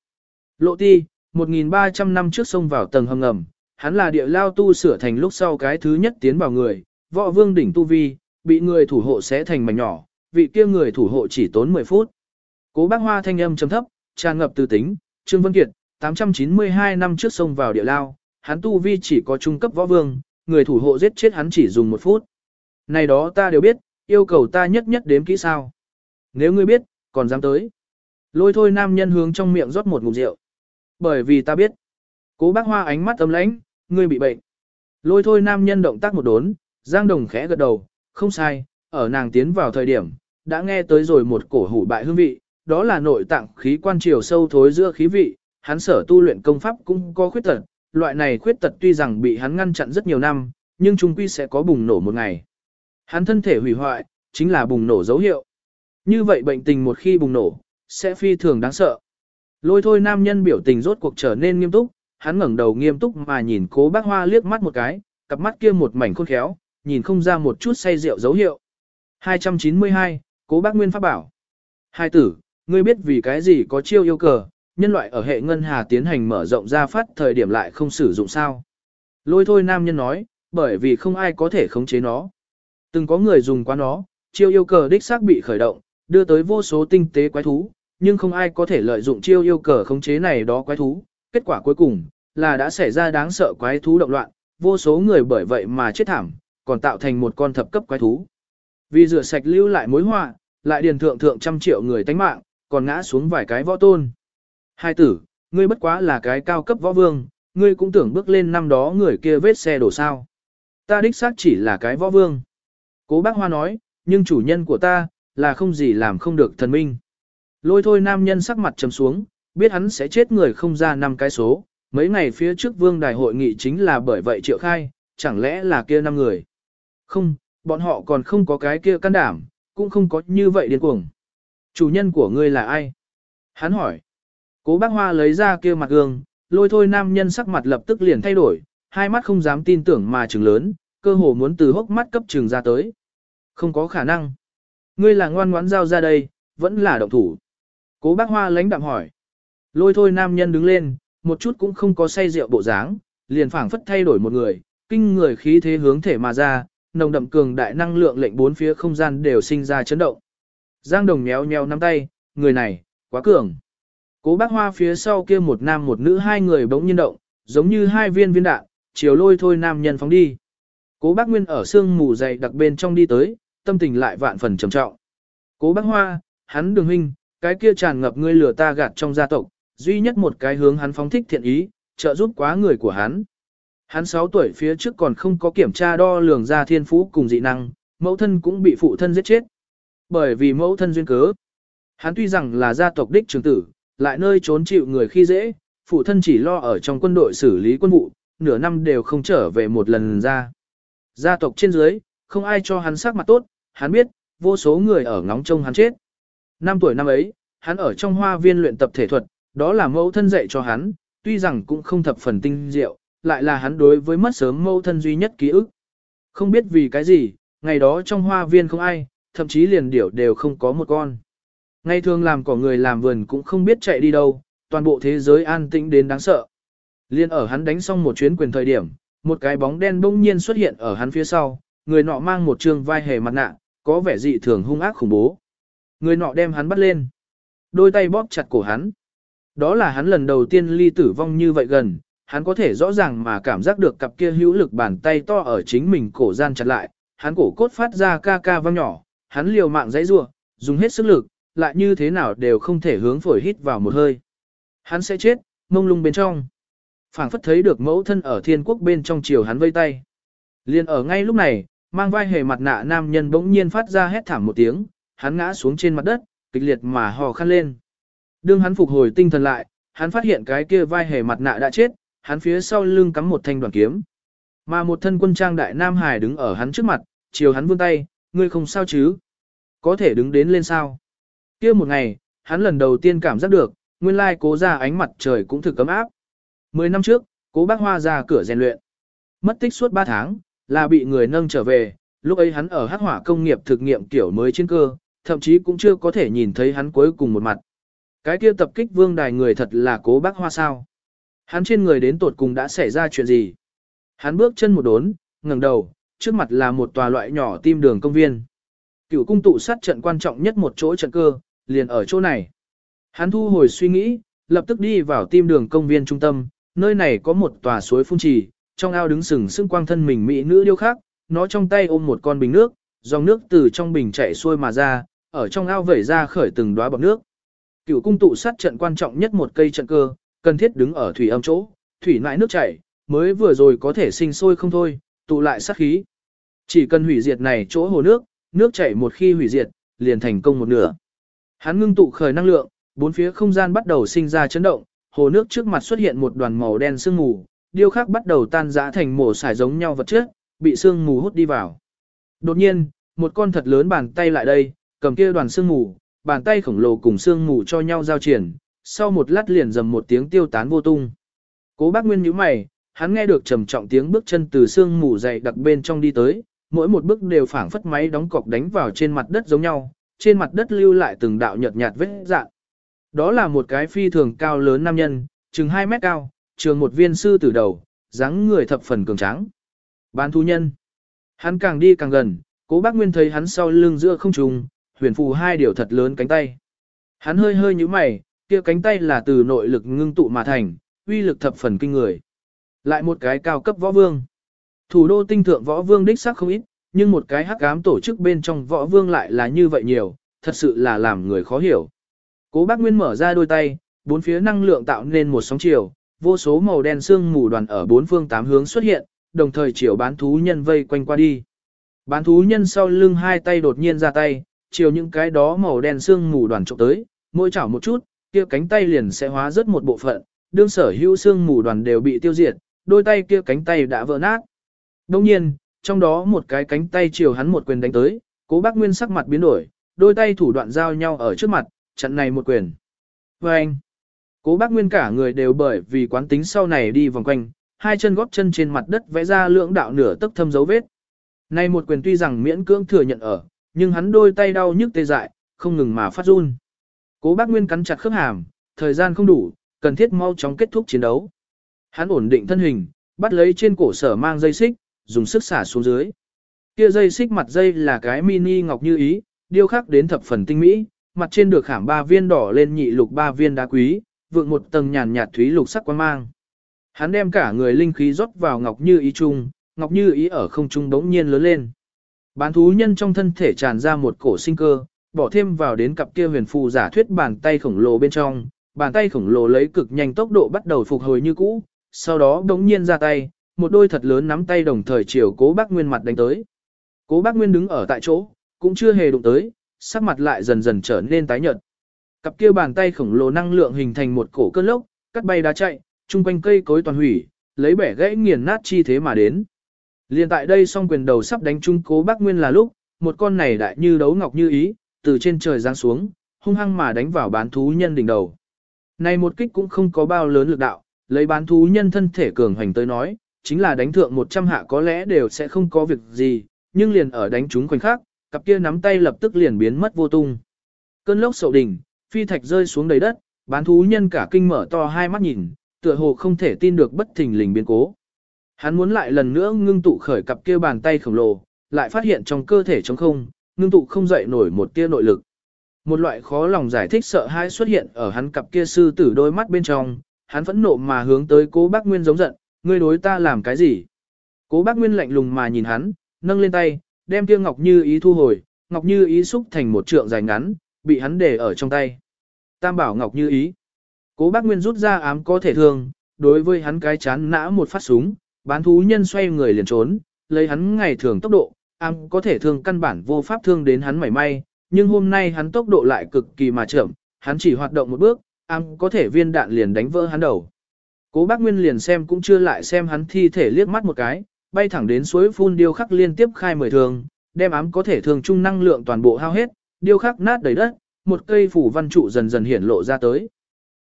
Lộ ti, 1.300 năm trước sông vào tầng hầm ngầm, hắn là địa lao tu sửa thành lúc sau cái thứ nhất tiến vào người, võ vương đỉnh tu vi, bị người thủ hộ sẽ thành mảnh nhỏ, vị kia người thủ hộ chỉ tốn 10 phút. Cố bác hoa thanh âm trầm thấp, tràn ngập tư tính, Trương Vân Kiệt, 892 năm trước sông vào địa lao, hắn tu vi chỉ có trung cấp võ vương, người thủ hộ giết chết hắn chỉ dùng một phút. Này đó ta đều biết, yêu cầu ta nhất nhất đếm kỹ sao. Nếu ngươi biết, còn dám tới. Lôi thôi nam nhân hướng trong miệng rót một ngụm rượu. Bởi vì ta biết. Cố bác hoa ánh mắt ấm lãnh, ngươi bị bệnh. Lôi thôi nam nhân động tác một đốn, Giang Đồng khẽ gật đầu, không sai, ở nàng tiến vào thời điểm, đã nghe tới rồi một cổ hủ bại hương vị, đó là nội tạng khí quan triều sâu thối giữa khí vị, hắn sở tu luyện công pháp cũng có khuyết tật, loại này khuyết tật tuy rằng bị hắn ngăn chặn rất nhiều năm, nhưng trung quy sẽ có bùng nổ một ngày. Hắn thân thể hủy hoại, chính là bùng nổ dấu hiệu. Như vậy bệnh tình một khi bùng nổ, sẽ phi thường đáng sợ. Lôi thôi nam nhân biểu tình rốt cuộc trở nên nghiêm túc, hắn ngẩng đầu nghiêm túc mà nhìn cố bác hoa liếc mắt một cái, cặp mắt kia một mảnh khôn khéo, nhìn không ra một chút say rượu dấu hiệu. 292, cố bác Nguyên Pháp bảo. Hai tử, ngươi biết vì cái gì có chiêu yêu cờ, nhân loại ở hệ ngân hà tiến hành mở rộng ra phát thời điểm lại không sử dụng sao. Lôi thôi nam nhân nói, bởi vì không ai có thể khống chế nó. Từng có người dùng qua nó, chiêu yêu cờ đích xác bị khởi động, đưa tới vô số tinh tế quái thú, nhưng không ai có thể lợi dụng chiêu yêu cờ khống chế này đó quái thú. Kết quả cuối cùng, là đã xảy ra đáng sợ quái thú động loạn, vô số người bởi vậy mà chết thảm, còn tạo thành một con thập cấp quái thú. Vì rửa sạch lưu lại mối họa, lại điền thượng thượng trăm triệu người tánh mạng, còn ngã xuống vài cái võ tôn. Hai tử, ngươi bất quá là cái cao cấp võ vương, ngươi cũng tưởng bước lên năm đó người kia vết xe đổ sao. Ta đích xác chỉ là cái võ vương. Cố bác Hoa nói, nhưng chủ nhân của ta, là không gì làm không được thần minh. Lôi thôi nam nhân sắc mặt trầm xuống, biết hắn sẽ chết người không ra năm cái số. Mấy ngày phía trước vương đài hội nghị chính là bởi vậy triệu khai, chẳng lẽ là kia năm người. Không, bọn họ còn không có cái kia can đảm, cũng không có như vậy điên cuồng. Chủ nhân của ngươi là ai? Hắn hỏi. Cố bác hoa lấy ra kia mặt gương, lôi thôi nam nhân sắc mặt lập tức liền thay đổi, hai mắt không dám tin tưởng mà trừng lớn, cơ hồ muốn từ hốc mắt cấp trừng ra tới. Không có khả năng. Ngươi là ngoan ngoãn giao ra đây, vẫn là động thủ. Cố bác hoa lãnh đạm hỏi. Lôi thôi nam nhân đứng lên, một chút cũng không có say rượu bộ dáng, liền phảng phất thay đổi một người, kinh người khí thế hướng thể mà ra, nồng đậm cường đại năng lượng lệnh bốn phía không gian đều sinh ra chấn động. Giang Đồng nhéo nhéo nắm tay, người này, quá cường. Cố bác hoa phía sau kia một nam một nữ hai người bỗng nhiên động, giống như hai viên viên đạn, chiều lôi thôi nam nhân phóng đi. Cố bác Nguyên ở sương mù dày đặc bên trong đi tới, tâm tình lại vạn phần trầm trọng. Cố bác hoa, hắn đường huynh, cái kia tràn ngập ngươi lừa ta gạt trong gia tộc, duy nhất một cái hướng hắn phóng thích thiện ý, trợ giúp quá người của hắn. Hắn 6 tuổi phía trước còn không có kiểm tra đo lường ra thiên phú cùng dị năng, mẫu thân cũng bị phụ thân giết chết. Bởi vì mẫu thân duyên cớ. Hắn tuy rằng là gia tộc đích trưởng tử, lại nơi trốn chịu người khi dễ, phụ thân chỉ lo ở trong quân đội xử lý quân vụ, nửa năm đều không trở về một lần ra. Gia tộc trên dưới, không ai cho hắn sắc mặt tốt, hắn biết, vô số người ở ngóng trông hắn chết. Năm tuổi năm ấy, hắn ở trong hoa viên luyện tập thể thuật, đó là mẫu thân dạy cho hắn, tuy rằng cũng không thập phần tinh diệu, lại là hắn đối với mất sớm mẫu thân duy nhất ký ức. Không biết vì cái gì, ngày đó trong hoa viên không ai, thậm chí liền điểu đều không có một con. Ngày thường làm cỏ người làm vườn cũng không biết chạy đi đâu, toàn bộ thế giới an tĩnh đến đáng sợ. Liên ở hắn đánh xong một chuyến quyền thời điểm, một cái bóng đen bỗng nhiên xuất hiện ở hắn phía sau, người nọ mang một trương vai hề mặt nạ, có vẻ dị thường hung ác khủng bố. Người nọ đem hắn bắt lên, đôi tay bóp chặt cổ hắn. Đó là hắn lần đầu tiên ly tử vong như vậy gần, hắn có thể rõ ràng mà cảm giác được cặp kia hữu lực bàn tay to ở chính mình cổ gian chặt lại, hắn cổ cốt phát ra ca ca vang nhỏ, hắn liều mạng dãy rủa, dùng hết sức lực, lại như thế nào đều không thể hướng phổi hít vào một hơi. Hắn sẽ chết, mông lung bên trong. phảng phất thấy được mẫu thân ở thiên quốc bên trong chiều hắn vây tay. Liên ở ngay lúc này, mang vai hề mặt nạ nam nhân bỗng nhiên phát ra hét thảm một tiếng, hắn ngã xuống trên mặt đất, kịch liệt mà hò khăn lên. Đương hắn phục hồi tinh thần lại, hắn phát hiện cái kia vai hề mặt nạ đã chết, hắn phía sau lưng cắm một thanh đoàn kiếm. Mà một thân quân trang đại nam hải đứng ở hắn trước mặt, chiều hắn vươn tay, ngươi không sao chứ? Có thể đứng đến lên sao? Kia một ngày, hắn lần đầu tiên cảm giác được, nguyên lai cố ra ánh mặt trời cũng thực cấm áp. Mười năm trước, cố bác hoa ra cửa rèn luyện. Mất tích suốt ba tháng, là bị người nâng trở về, lúc ấy hắn ở hắc hỏa công nghiệp thực nghiệm kiểu mới trên cơ, thậm chí cũng chưa có thể nhìn thấy hắn cuối cùng một mặt. Cái kia tập kích vương đài người thật là cố bác hoa sao. Hắn trên người đến tột cùng đã xảy ra chuyện gì? Hắn bước chân một đốn, ngẩng đầu, trước mặt là một tòa loại nhỏ tim đường công viên. Cựu cung tụ sát trận quan trọng nhất một chỗ trận cơ, liền ở chỗ này. Hắn thu hồi suy nghĩ, lập tức đi vào tim đường công viên trung tâm, nơi này có một tòa suối phun trì, trong ao đứng sừng sững quang thân mình mỹ nữ điêu khắc. nó trong tay ôm một con bình nước, dòng nước từ trong bình chảy xuôi mà ra, ở trong ao vẩy ra khởi từng đóa bọt nước. Cựu cung tụ sát trận quan trọng nhất một cây trận cơ, cần thiết đứng ở thủy âm chỗ, thủy lại nước chảy, mới vừa rồi có thể sinh sôi không thôi, tụ lại sát khí. Chỉ cần hủy diệt này chỗ hồ nước, nước chảy một khi hủy diệt, liền thành công một nửa. Hắn ngưng tụ khởi năng lượng, bốn phía không gian bắt đầu sinh ra chấn động, hồ nước trước mặt xuất hiện một đoàn màu đen sương mù, điêu khắc bắt đầu tan rã thành mổ xải giống nhau vật chất, bị sương mù hút đi vào. Đột nhiên, một con thật lớn bàn tay lại đây, cầm kia đoàn sương mù, bàn tay khổng lồ cùng sương mù cho nhau giao triển, sau một lát liền dầm một tiếng tiêu tán vô tung. Cố bác Nguyên nhíu mày, hắn nghe được trầm trọng tiếng bước chân từ sương mù dày đặc bên trong đi tới, mỗi một bước đều phảng phất máy đóng cọc đánh vào trên mặt đất giống nhau, trên mặt đất lưu lại từng đạo nhợt nhạt vết dạng. Đó là một cái phi thường cao lớn nam nhân, chừng 2 mét cao, trường một viên sư tử đầu, dáng người thập phần cường tráng. Bán thú nhân. Hắn càng đi càng gần, cố bác Nguyên thấy hắn sau lưng giữa không trùng, huyền phù hai điều thật lớn cánh tay. Hắn hơi hơi như mày, kia cánh tay là từ nội lực ngưng tụ mà thành, uy lực thập phần kinh người. Lại một cái cao cấp võ vương. Thủ đô tinh thượng võ vương đích sắc không ít, nhưng một cái hắc ám tổ chức bên trong võ vương lại là như vậy nhiều, thật sự là làm người khó hiểu. Cố bác Nguyên mở ra đôi tay, bốn phía năng lượng tạo nên một sóng chiều, vô số màu đen xương mù đoàn ở bốn phương tám hướng xuất hiện, đồng thời chiều bán thú nhân vây quanh qua đi. Bán thú nhân sau lưng hai tay đột nhiên ra tay, chiều những cái đó màu đen xương mù đoàn trộm tới, mỗi chảo một chút, kia cánh tay liền sẽ hóa rất một bộ phận, đương sở hữu xương mù đoàn đều bị tiêu diệt, đôi tay kia cánh tay đã vỡ nát. Đồng nhiên, trong đó một cái cánh tay chiều hắn một quyền đánh tới, cố bác Nguyên sắc mặt biến đổi, đôi tay thủ đoạn giao nhau ở trước mặt, chặn này một quyền. Và anh, cố bác Nguyên cả người đều bởi vì quán tính sau này đi vòng quanh, hai chân góp chân trên mặt đất vẽ ra lưỡng đạo nửa tấc thâm dấu vết. Này một quyền tuy rằng miễn cưỡng thừa nhận ở, nhưng hắn đôi tay đau nhức tê dại, không ngừng mà phát run. Cố bác Nguyên cắn chặt khớp hàm, thời gian không đủ, cần thiết mau chóng kết thúc chiến đấu. Hắn ổn định thân hình, bắt lấy trên cổ sở mang dây xích, dùng sức xả xuống dưới. Kia dây xích mặt dây là cái mini ngọc như ý, điêu khắc đến thập phần tinh mỹ, mặt trên được khảm ba viên đỏ lên nhị lục ba viên đá quý, vượng một tầng nhàn nhạt thúy lục sắc quang mang. Hắn đem cả người linh khí rót vào ngọc như ý trung, ngọc như ý ở không trung bỗng nhiên lớn lên. Bán thú nhân trong thân thể tràn ra một cổ sinh cơ, bỏ thêm vào đến cặp kia huyền phù giả thuyết bàn tay khổng lồ bên trong, bàn tay khổng lồ lấy cực nhanh tốc độ bắt đầu phục hồi như cũ, sau đó đống nhiên ra tay, một đôi thật lớn nắm tay đồng thời chiều cố bác Nguyên mặt đánh tới. Cố bác Nguyên đứng ở tại chỗ, cũng chưa hề đụng tới, sắc mặt lại dần dần trở nên tái nhợt. Cặp kia bàn tay khổng lồ năng lượng hình thành một cổ cơn lốc, cắt bay đá chạy, chung quanh cây cối toàn hủy, lấy bẻ gãy nghiền nát chi thế mà đến. Liên tại đây song quyền đầu sắp đánh trung cố bác Nguyên là lúc, một con này đại như đấu ngọc như ý, từ trên trời giáng xuống, hung hăng mà đánh vào bán thú nhân đỉnh đầu. Này một kích cũng không có bao lớn lực đạo, lấy bán thú nhân thân thể cường hành tới nói, chính là đánh thượng 100 hạ có lẽ đều sẽ không có việc gì, nhưng liền ở đánh chúng khoảnh khắc, cặp kia nắm tay lập tức liền biến mất vô tung. Cơn lốc sậu đỉnh, phi thạch rơi xuống đầy đất, bán thú nhân cả kinh mở to hai mắt nhìn, tựa hồ không thể tin được bất thình lình biến cố. Hắn muốn lại lần nữa ngưng tụ khởi cặp kia bàn tay khổng lồ, lại phát hiện trong cơ thể trống không, ngưng tụ không dậy nổi một tia nội lực. Một loại khó lòng giải thích sợ hãi xuất hiện ở hắn cặp kia sư tử đôi mắt bên trong, hắn phẫn nộ mà hướng tới cố bác Nguyên giống giận, ngươi đối ta làm cái gì? Cố bác Nguyên lạnh lùng mà nhìn hắn, nâng lên tay, đem kia ngọc như ý thu hồi, ngọc như ý xúc thành một trượng dài ngắn, bị hắn để ở trong tay. Tam bảo ngọc như ý. Cố bác Nguyên rút ra ám có thể thương, đối với hắn cái chán nã một phát súng, bán thú nhân xoay người liền trốn, lấy hắn ngày thường tốc độ, ám có thể thương căn bản vô pháp thương đến hắn mảy may, nhưng hôm nay hắn tốc độ lại cực kỳ mà chậm, hắn chỉ hoạt động một bước, ám có thể viên đạn liền đánh vỡ hắn đầu. Cố bác Nguyên liền xem cũng chưa lại xem hắn thi thể liếc mắt một cái, bay thẳng đến suối phun điêu khắc liên tiếp khai mười thường, đem ám có thể thường trung năng lượng toàn bộ hao hết, điêu khắc nát đầy đất, một cây phủ văn trụ dần dần hiển lộ ra tới.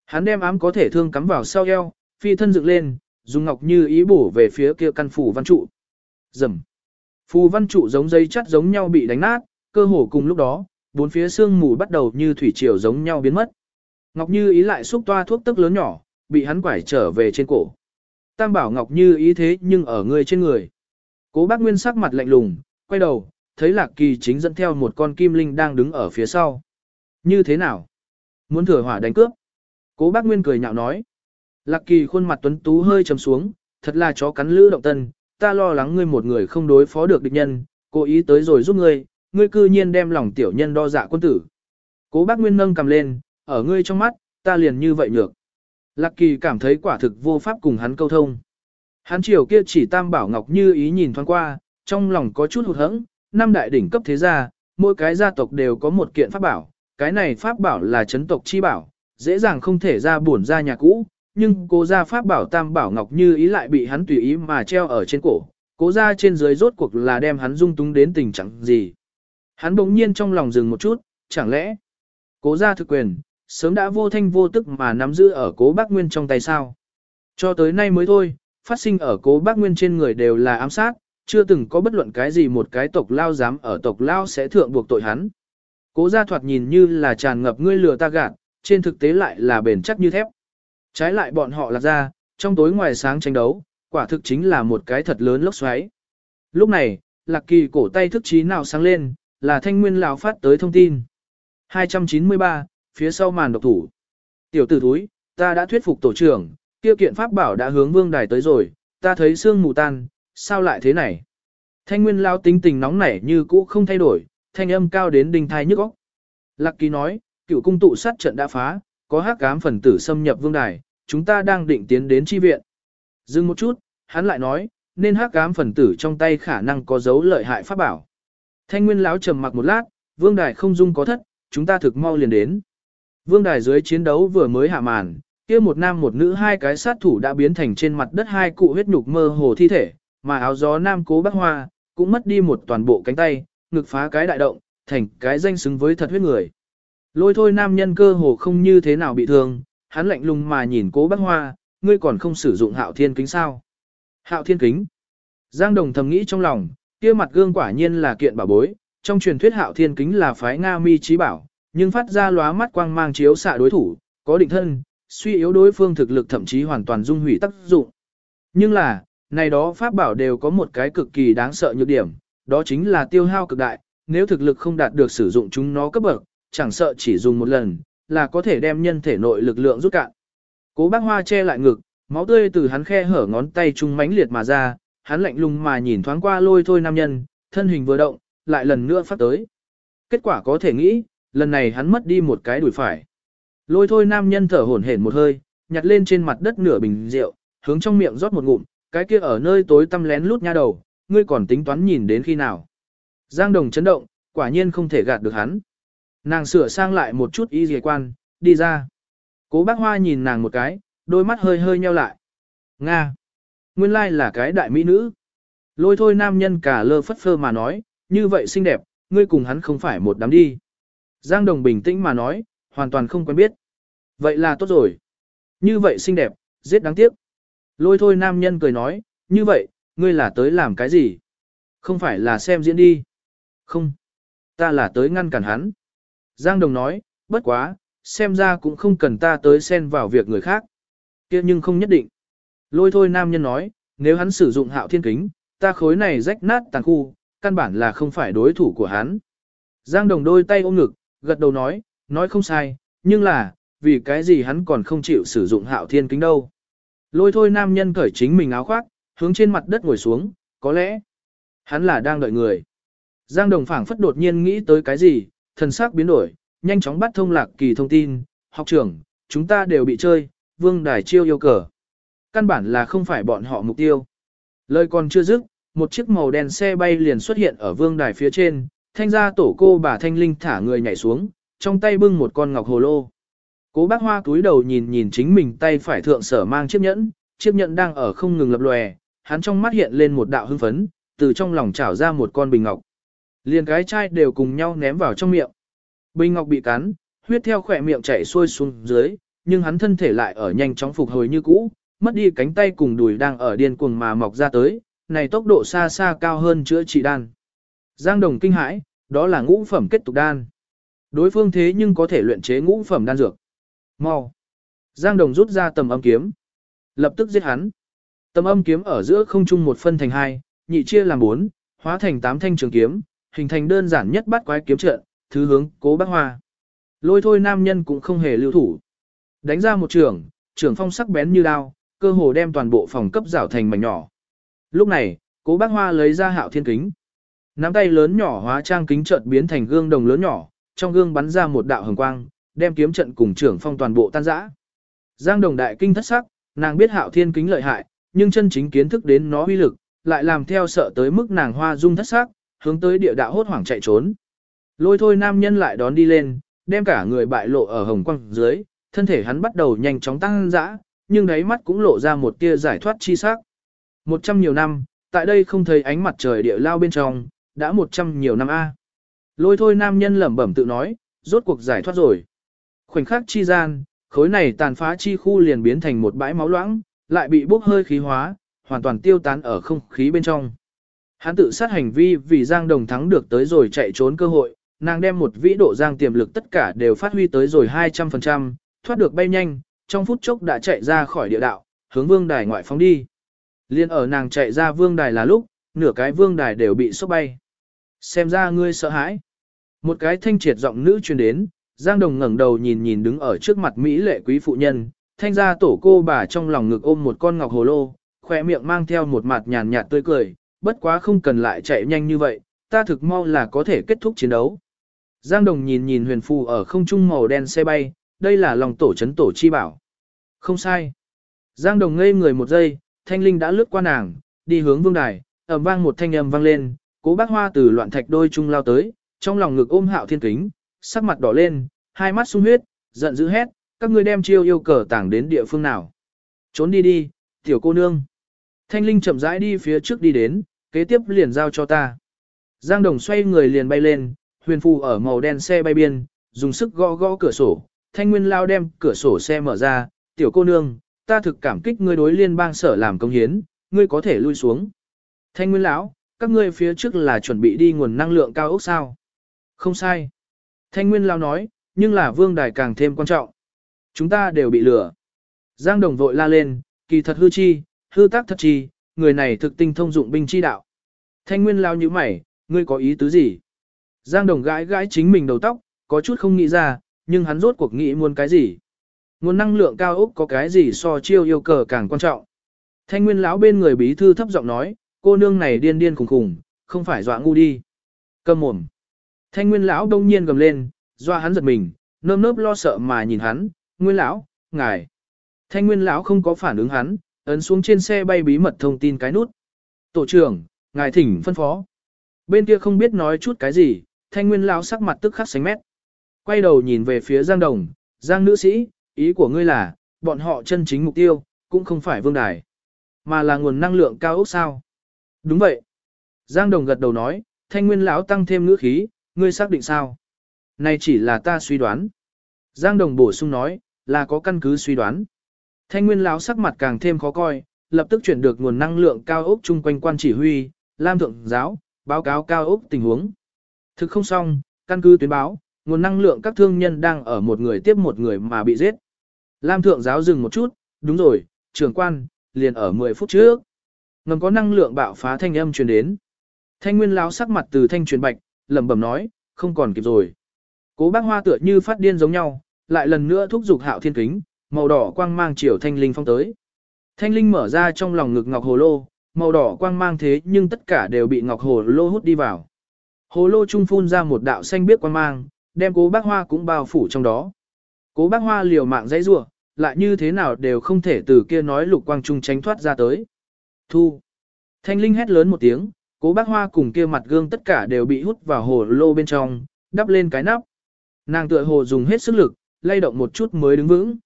Hắn đem ám có thể thương cắm vào sau eo, phi thân dựng lên, dùng ngọc như ý bổ về phía kia căn phủ văn trụ. Rầm. Phù văn trụ giống dây chắt giống nhau bị đánh nát, cơ hồ cùng lúc đó, bốn phía xương mù bắt đầu như thủy triều giống nhau biến mất. Ngọc Như ý lại xúc toa thuốc tức lớn nhỏ, bị hắn quải trở về trên cổ. Tam bảo Ngọc Như ý thế nhưng ở người trên người. Cố bác Nguyên sắc mặt lạnh lùng, quay đầu, thấy Lạc Kỳ chính dẫn theo một con kim linh đang đứng ở phía sau. Như thế nào? Muốn thừa hỏa đánh cướp? Cố bác Nguyên cười nhạo nói. Lạc Kỳ khuôn mặt tuấn tú hơi trầm xuống, thật là chó cắn lữ động tân, ta lo lắng ngươi một người không đối phó được địch nhân, cố ý tới rồi giúp ngươi, ngươi cư nhiên đem lòng tiểu nhân đo dạ quân tử. Cố bác Nguyên nâng cầm lên, ở ngươi trong mắt, ta liền như vậy nhược. Lạc Kỳ cảm thấy quả thực vô pháp cùng hắn câu thông. Hắn chiều kia chỉ tam bảo ngọc như ý nhìn thoáng qua, trong lòng có chút hụt hẫng, năm đại đỉnh cấp thế gia, mỗi cái gia tộc đều có một kiện pháp bảo, cái này pháp bảo là chấn tộc chi bảo, dễ dàng không thể ra buồn ra nhà cũ, nhưng cố gia pháp bảo tam bảo ngọc như ý lại bị hắn tùy ý mà treo ở trên cổ, cố gia trên dưới rốt cuộc là đem hắn dung túng đến tình trạng gì. Hắn bỗng nhiên trong lòng dừng một chút, chẳng lẽ cố gia thực quyền, sớm đã vô thanh vô tức mà nắm giữ ở cố bác Nguyên trong tay sao. Cho tới nay mới thôi, phát sinh ở cố bác Nguyên trên người đều là ám sát, chưa từng có bất luận cái gì một cái tộc lao dám ở tộc lao sẽ thượng buộc tội hắn. Cố gia thoạt nhìn như là tràn ngập ngươi lừa ta gạt, trên thực tế lại là bền chắc như thép. Trái lại bọn họ lạc ra, trong tối ngoài sáng tranh đấu, quả thực chính là một cái thật lớn lốc xoáy. Lúc này, lạc kỳ cổ tay thức trí nào sáng lên, là thanh nguyên lão phát tới thông tin. 293, phía sau màn độc thủ. Tiểu tử thúi, ta đã thuyết phục tổ trưởng, tiêu kiện pháp bảo đã hướng vương đài tới rồi, ta thấy xương mù tan, sao lại thế này? Thanh nguyên lao tính tình nóng nảy như cũ không thay đổi, thanh âm cao đến đinh thai nhức óc. Lạc ký nói, cựu cung tụ sát trận đã phá, có hắc cám phần tử xâm nhập vương đài, chúng ta đang định tiến đến chi viện. Dừng một chút, hắn lại nói, nên hắc cám phần tử trong tay khả năng có dấu lợi hại pháp bảo. Thanh nguyên lão trầm mặc một lát, vương đài không dung có thất, chúng ta thực mau liền đến. Vương đài dưới chiến đấu vừa mới hạ màn, kia một nam một nữ hai cái sát thủ đã biến thành trên mặt đất hai cụ huyết nhục mơ hồ thi thể, mà áo gió nam cố bác hoa, cũng mất đi một toàn bộ cánh tay, ngực phá cái đại động, thành cái danh xứng với thật huyết người. Lôi thôi nam nhân cơ hồ không như thế nào bị thương, hắn lạnh lùng mà nhìn cố bác hoa, ngươi còn không sử dụng hạo thiên kính sao. Hạo thiên kính. Giang đồng thầm nghĩ trong lòng, kia mặt gương quả nhiên là kiện bảo bối, trong truyền thuyết hạo thiên kính là phái Nga mi trí bảo, nhưng phát ra lóa mắt quang mang chiếu xạ đối thủ, có định thân, suy yếu đối phương thực lực thậm chí hoàn toàn dung hủy tác dụng. Nhưng là, này đó pháp bảo đều có một cái cực kỳ đáng sợ nhược điểm, đó chính là tiêu hao cực đại, nếu thực lực không đạt được sử dụng chúng nó cấp bậc, chẳng sợ chỉ dùng một lần, là có thể đem nhân thể nội lực lượng rút cạn. Cố bác hoa che lại ngực, máu tươi từ hắn khe hở ngón tay trung mãnh liệt mà ra, hắn lạnh lùng mà nhìn thoáng qua lôi thôi nam nhân, thân hình vừa động, lại lần nữa phát tới. Kết quả có thể nghĩ, lần này hắn mất đi một cái đùi phải. Lôi thôi nam nhân thở hổn hển một hơi, nhặt lên trên mặt đất nửa bình rượu, hướng trong miệng rót một ngụm, cái kia ở nơi tối tăm lén lút nha đầu, ngươi còn tính toán nhìn đến khi nào. Giang đồng chấn động, quả nhiên không thể gạt được hắn. Nàng sửa sang lại một chút y dề quan, đi ra. Cố bác hoa nhìn nàng một cái, đôi mắt hơi hơi nheo lại. Nga! Nguyên lai là cái đại mỹ nữ. Lôi thôi nam nhân cả lơ phất phơ mà nói, như vậy xinh đẹp, ngươi cùng hắn không phải một đám đi. Giang đồng bình tĩnh mà nói, hoàn toàn không quen biết. Vậy là tốt rồi. Như vậy xinh đẹp, giết đáng tiếc. Lôi thôi nam nhân cười nói, như vậy, ngươi là tới làm cái gì? Không phải là xem diễn đi. Không. Ta là tới ngăn cản hắn. Giang Đồng nói, bất quá, xem ra cũng không cần ta tới xen vào việc người khác. kia nhưng không nhất định. Lôi thôi nam nhân nói, nếu hắn sử dụng hạo thiên kính, ta khối này rách nát tàn khu, căn bản là không phải đối thủ của hắn. Giang Đồng đôi tay ôm ngực, gật đầu nói, nói không sai, nhưng là, vì cái gì hắn còn không chịu sử dụng hạo thiên kính đâu. Lôi thôi nam nhân cởi chính mình áo khoác, hướng trên mặt đất ngồi xuống, có lẽ, hắn là đang đợi người. Giang Đồng phảng phất đột nhiên nghĩ tới cái gì, thần sắc biến đổi, nhanh chóng bắt thông lạc kỳ thông tin, học trưởng, chúng ta đều bị chơi, vương đài chiêu yêu cờ. Căn bản là không phải bọn họ mục tiêu. Lời còn chưa dứt, một chiếc màu đen xe bay liền xuất hiện ở vương đài phía trên, thanh gia tổ cô bà thanh linh thả người nhảy xuống, trong tay bưng một con ngọc hồ lô. Cố bác hoa túi đầu nhìn nhìn chính mình tay phải thượng sở mang chiếc nhẫn, chiếc nhẫn đang ở không ngừng lập lòe, hắn trong mắt hiện lên một đạo hưng phấn, từ trong lòng trảo ra một con bình ngọc. Liền cái chai đều cùng nhau ném vào trong miệng. Bình ngọc bị cắn, huyết theo khỏe miệng chảy xuôi xuống dưới, nhưng hắn thân thể lại ở nhanh chóng phục hồi như cũ, mất đi cánh tay cùng đùi đang ở điên cuồng mà mọc ra tới, này tốc độ xa xa cao hơn chữa trị đan. Giang Đồng kinh hãi, đó là ngũ phẩm kết tục đan. Đối phương thế nhưng có thể luyện chế ngũ phẩm đan dược. Mau. Giang Đồng rút ra tầm âm kiếm. Lập tức giết hắn. Tầm âm kiếm ở giữa không trung một phân thành hai, nhị chia làm bốn, hóa thành tám thanh trường kiếm, hình thành đơn giản nhất bắt quái kiếm trận, thứ hướng cố bác hoa. Lôi thôi nam nhân cũng không hề lưu thủ. Đánh ra một trường, trường phong sắc bén như đao, cơ hồ đem toàn bộ phòng cấp rảo thành mảnh nhỏ. Lúc này, cố bác hoa lấy ra hạo thiên kính. Nắm tay lớn nhỏ hóa trang kính chợt biến thành gương đồng lớn nhỏ, trong gương bắn ra một đạo hồng quang, đem kiếm trận cùng trưởng phong toàn bộ tan rã. Giang đồng đại kinh thất sắc, nàng biết hạo thiên kính lợi hại, nhưng chân chính kiến thức đến nó uy lực, lại làm theo sợ tới mức nàng hoa dung thất sắc, hướng tới địa đạo hốt hoảng chạy trốn. Lôi thôi nam nhân lại đón đi lên, đem cả người bại lộ ở hồng quang dưới, thân thể hắn bắt đầu nhanh chóng tăng dã, nhưng đáy mắt cũng lộ ra một tia giải thoát chi sắc. Một trăm nhiều năm, tại đây không thấy ánh mặt trời địa lao bên trong, đã một trăm nhiều năm a. Lôi thôi nam nhân lẩm bẩm tự nói, rốt cuộc giải thoát rồi. Khoảnh khắc chi gian, khối này tàn phá chi khu liền biến thành một bãi máu loãng, lại bị bốc hơi khí hóa, hoàn toàn tiêu tán ở không khí bên trong. Hắn tự sát hành vi vì Giang Đồng thắng được tới rồi chạy trốn cơ hội, nàng đem một vĩ độ Giang tiềm lực tất cả đều phát huy tới rồi 200%, thoát được bay nhanh, trong phút chốc đã chạy ra khỏi địa đạo, hướng vương đài ngoại phóng đi. Liên ở nàng chạy ra vương đài là lúc, nửa cái vương đài đều bị sốc bay. Xem ra ngươi sợ hãi. Một cái thanh triệt giọng nữ truyền đến, Giang Đồng ngẩng đầu nhìn nhìn đứng ở trước mặt Mỹ lệ quý phụ nhân, thanh gia tổ cô bà trong lòng ngực ôm một con ngọc hồ lô, khỏe miệng mang theo một mặt nhàn nhạt tươi cười, bất quá không cần lại chạy nhanh như vậy, ta thực mau là có thể kết thúc chiến đấu. Giang Đồng nhìn nhìn huyền phù ở không trung màu đen xe bay, đây là lòng tổ chấn tổ chi bảo. Không sai. Giang Đồng ngây người một giây, thanh linh đã lướt qua nàng, đi hướng vương đài, ầm vang một thanh âm vang lên, cố bác hoa từ loạn thạch đôi chung lao tới, trong lòng ngực ôm hạo thiên kính, sắc mặt đỏ lên, hai mắt sung huyết, giận dữ hét, các ngươi đem chiêu yêu cờ tảng đến địa phương nào. Trốn đi đi, tiểu cô nương. Thanh linh chậm rãi đi phía trước đi đến, kế tiếp liền giao cho ta. Giang Đồng xoay người liền bay lên, huyền phù ở màu đen xe bay biên, dùng sức gõ gõ cửa sổ, thanh nguyên lao đem cửa sổ xe mở ra, tiểu cô nương, ta thực cảm kích ngươi đối liên bang sở làm công hiến, ngươi có thể lui xuống. Thanh nguyên lão, các ngươi phía trước là chuẩn bị đi nguồn năng lượng cao ốc sao? Không sai. Thanh nguyên lao nói, nhưng là vương đài càng thêm quan trọng. Chúng ta đều bị lừa. Giang đồng vội la lên, kỳ thật hư chi, hư tác thật chi, người này thực tinh thông dụng binh chi đạo. Thanh nguyên lao như mày, ngươi có ý tứ gì? Giang đồng gãi gãi chính mình đầu tóc, có chút không nghĩ ra, nhưng hắn rốt cuộc nghĩ muốn cái gì? Nguồn năng lượng cao ốc có cái gì so chiêu yêu cờ càng quan trọng? Thanh nguyên lão bên người bí thư thấp giọng nói, cô nương này điên điên khùng khùng, không phải dọa ngu đi. Cầm mồm. Thanh nguyên lão đông nhiên gầm lên, dọa hắn giật mình, nơm nớp lo sợ mà nhìn hắn, nguyên lão, ngài. Thanh nguyên lão không có phản ứng hắn, ấn xuống trên xe bay bí mật thông tin cái nút. Tổ trưởng, ngài thỉnh phân phó. Bên kia không biết nói chút cái gì, thanh nguyên lão sắc mặt tức khắc sánh mét. Quay đầu nhìn về phía Giang Đồng, Giang nữ sĩ, ý của ngươi là, bọn họ chân chính mục tiêu, cũng không phải vương đài, mà là nguồn năng lượng cao ốc sao. Đúng vậy. Giang Đồng gật đầu nói, thanh nguyên lão tăng thêm ngữ khí, ngươi xác định sao? Này chỉ là ta suy đoán. Giang Đồng bổ sung nói, là có căn cứ suy đoán. Thanh nguyên lão sắc mặt càng thêm khó coi, lập tức chuyển được nguồn năng lượng cao ốc chung quanh quan chỉ huy, Lam Thượng Giáo, báo cáo cao ốc tình huống. Thực không xong, căn cứ tuyến báo, nguồn năng lượng các thương nhân đang ở một người tiếp một người mà bị giết. Lam Thượng Giáo dừng một chút, đúng rồi, trưởng quan, liền ở 10 phút trước. Ngầm có năng lượng bạo phá thanh âm truyền đến. Thanh nguyên lão sắc mặt từ thanh truyền bạch, lẩm bẩm nói, không còn kịp rồi. Cố bác hoa tựa như phát điên giống nhau, lại lần nữa thúc giục hạo thiên kính, màu đỏ quang mang chiều thanh linh phong tới. Thanh linh mở ra trong lòng ngực ngọc hồ lô, màu đỏ quang mang thế nhưng tất cả đều bị ngọc hồ lô hút đi vào. Hồ lô trung phun ra một đạo xanh biếc quang mang, đem cố bác hoa cũng bao phủ trong đó. Cố bác hoa liều mạng dãy rủa lại như thế nào đều không thể từ kia nói lục quang trung tránh thoát ra tới. Thu. Thanh linh hét lớn một tiếng, cố bác hoa cùng kia mặt gương tất cả đều bị hút vào hồ lô bên trong, đắp lên cái nắp. Nàng tựa hồ dùng hết sức lực, lay động một chút mới đứng vững.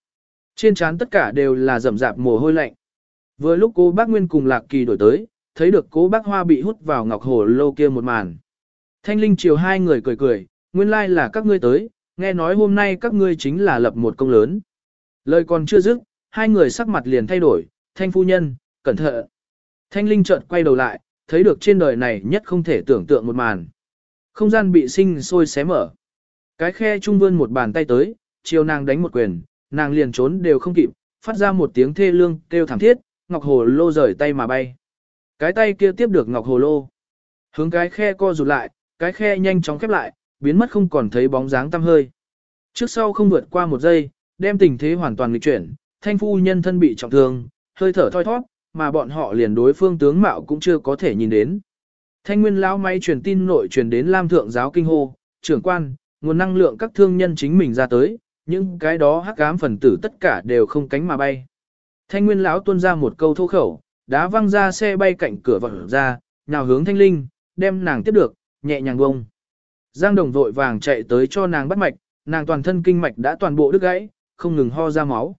Trên trán tất cả đều là rậm rạp mồ hôi lạnh. Vừa lúc cô bác Nguyên cùng Lạc Kỳ đổi tới, thấy được cố bác Hoa bị hút vào ngọc hồ lô kia một màn. Thanh linh chiều hai người cười cười, nguyên lai like là các ngươi tới, nghe nói hôm nay các ngươi chính là lập một công lớn. Lời còn chưa dứt, hai người sắc mặt liền thay đổi, thanh phu nhân, cẩn thận. Thanh Linh chợt quay đầu lại, thấy được trên đời này nhất không thể tưởng tượng một màn. Không gian bị sinh sôi xé mở. Cái khe trung vươn một bàn tay tới, chiều nàng đánh một quyền, nàng liền trốn đều không kịp, phát ra một tiếng thê lương kêu thảm thiết, ngọc hồ lô rời tay mà bay. Cái tay kia tiếp được ngọc hồ lô. Hướng cái khe co rụt lại, cái khe nhanh chóng khép lại, biến mất không còn thấy bóng dáng tăm hơi. Trước sau không vượt qua một giây, đem tình thế hoàn toàn nghịch chuyển, thanh phu nhân thân bị trọng thương, hơi thở thoi thoát, mà bọn họ liền đối phương tướng mạo cũng chưa có thể nhìn đến. Thanh nguyên lão may truyền tin nội truyền đến Lam Thượng giáo kinh hô, trưởng quan, nguồn năng lượng các thương nhân chính mình ra tới, những cái đó hắc ám phần tử tất cả đều không cánh mà bay. Thanh nguyên lão tuôn ra một câu thô khẩu, đá văng ra xe bay cạnh cửa vọt ra, nào hướng thanh linh, đem nàng tiếp được, nhẹ nhàng bông. Giang đồng vội vàng chạy tới cho nàng bắt mạch, nàng toàn thân kinh mạch đã toàn bộ đứt gãy, không ngừng ho ra máu.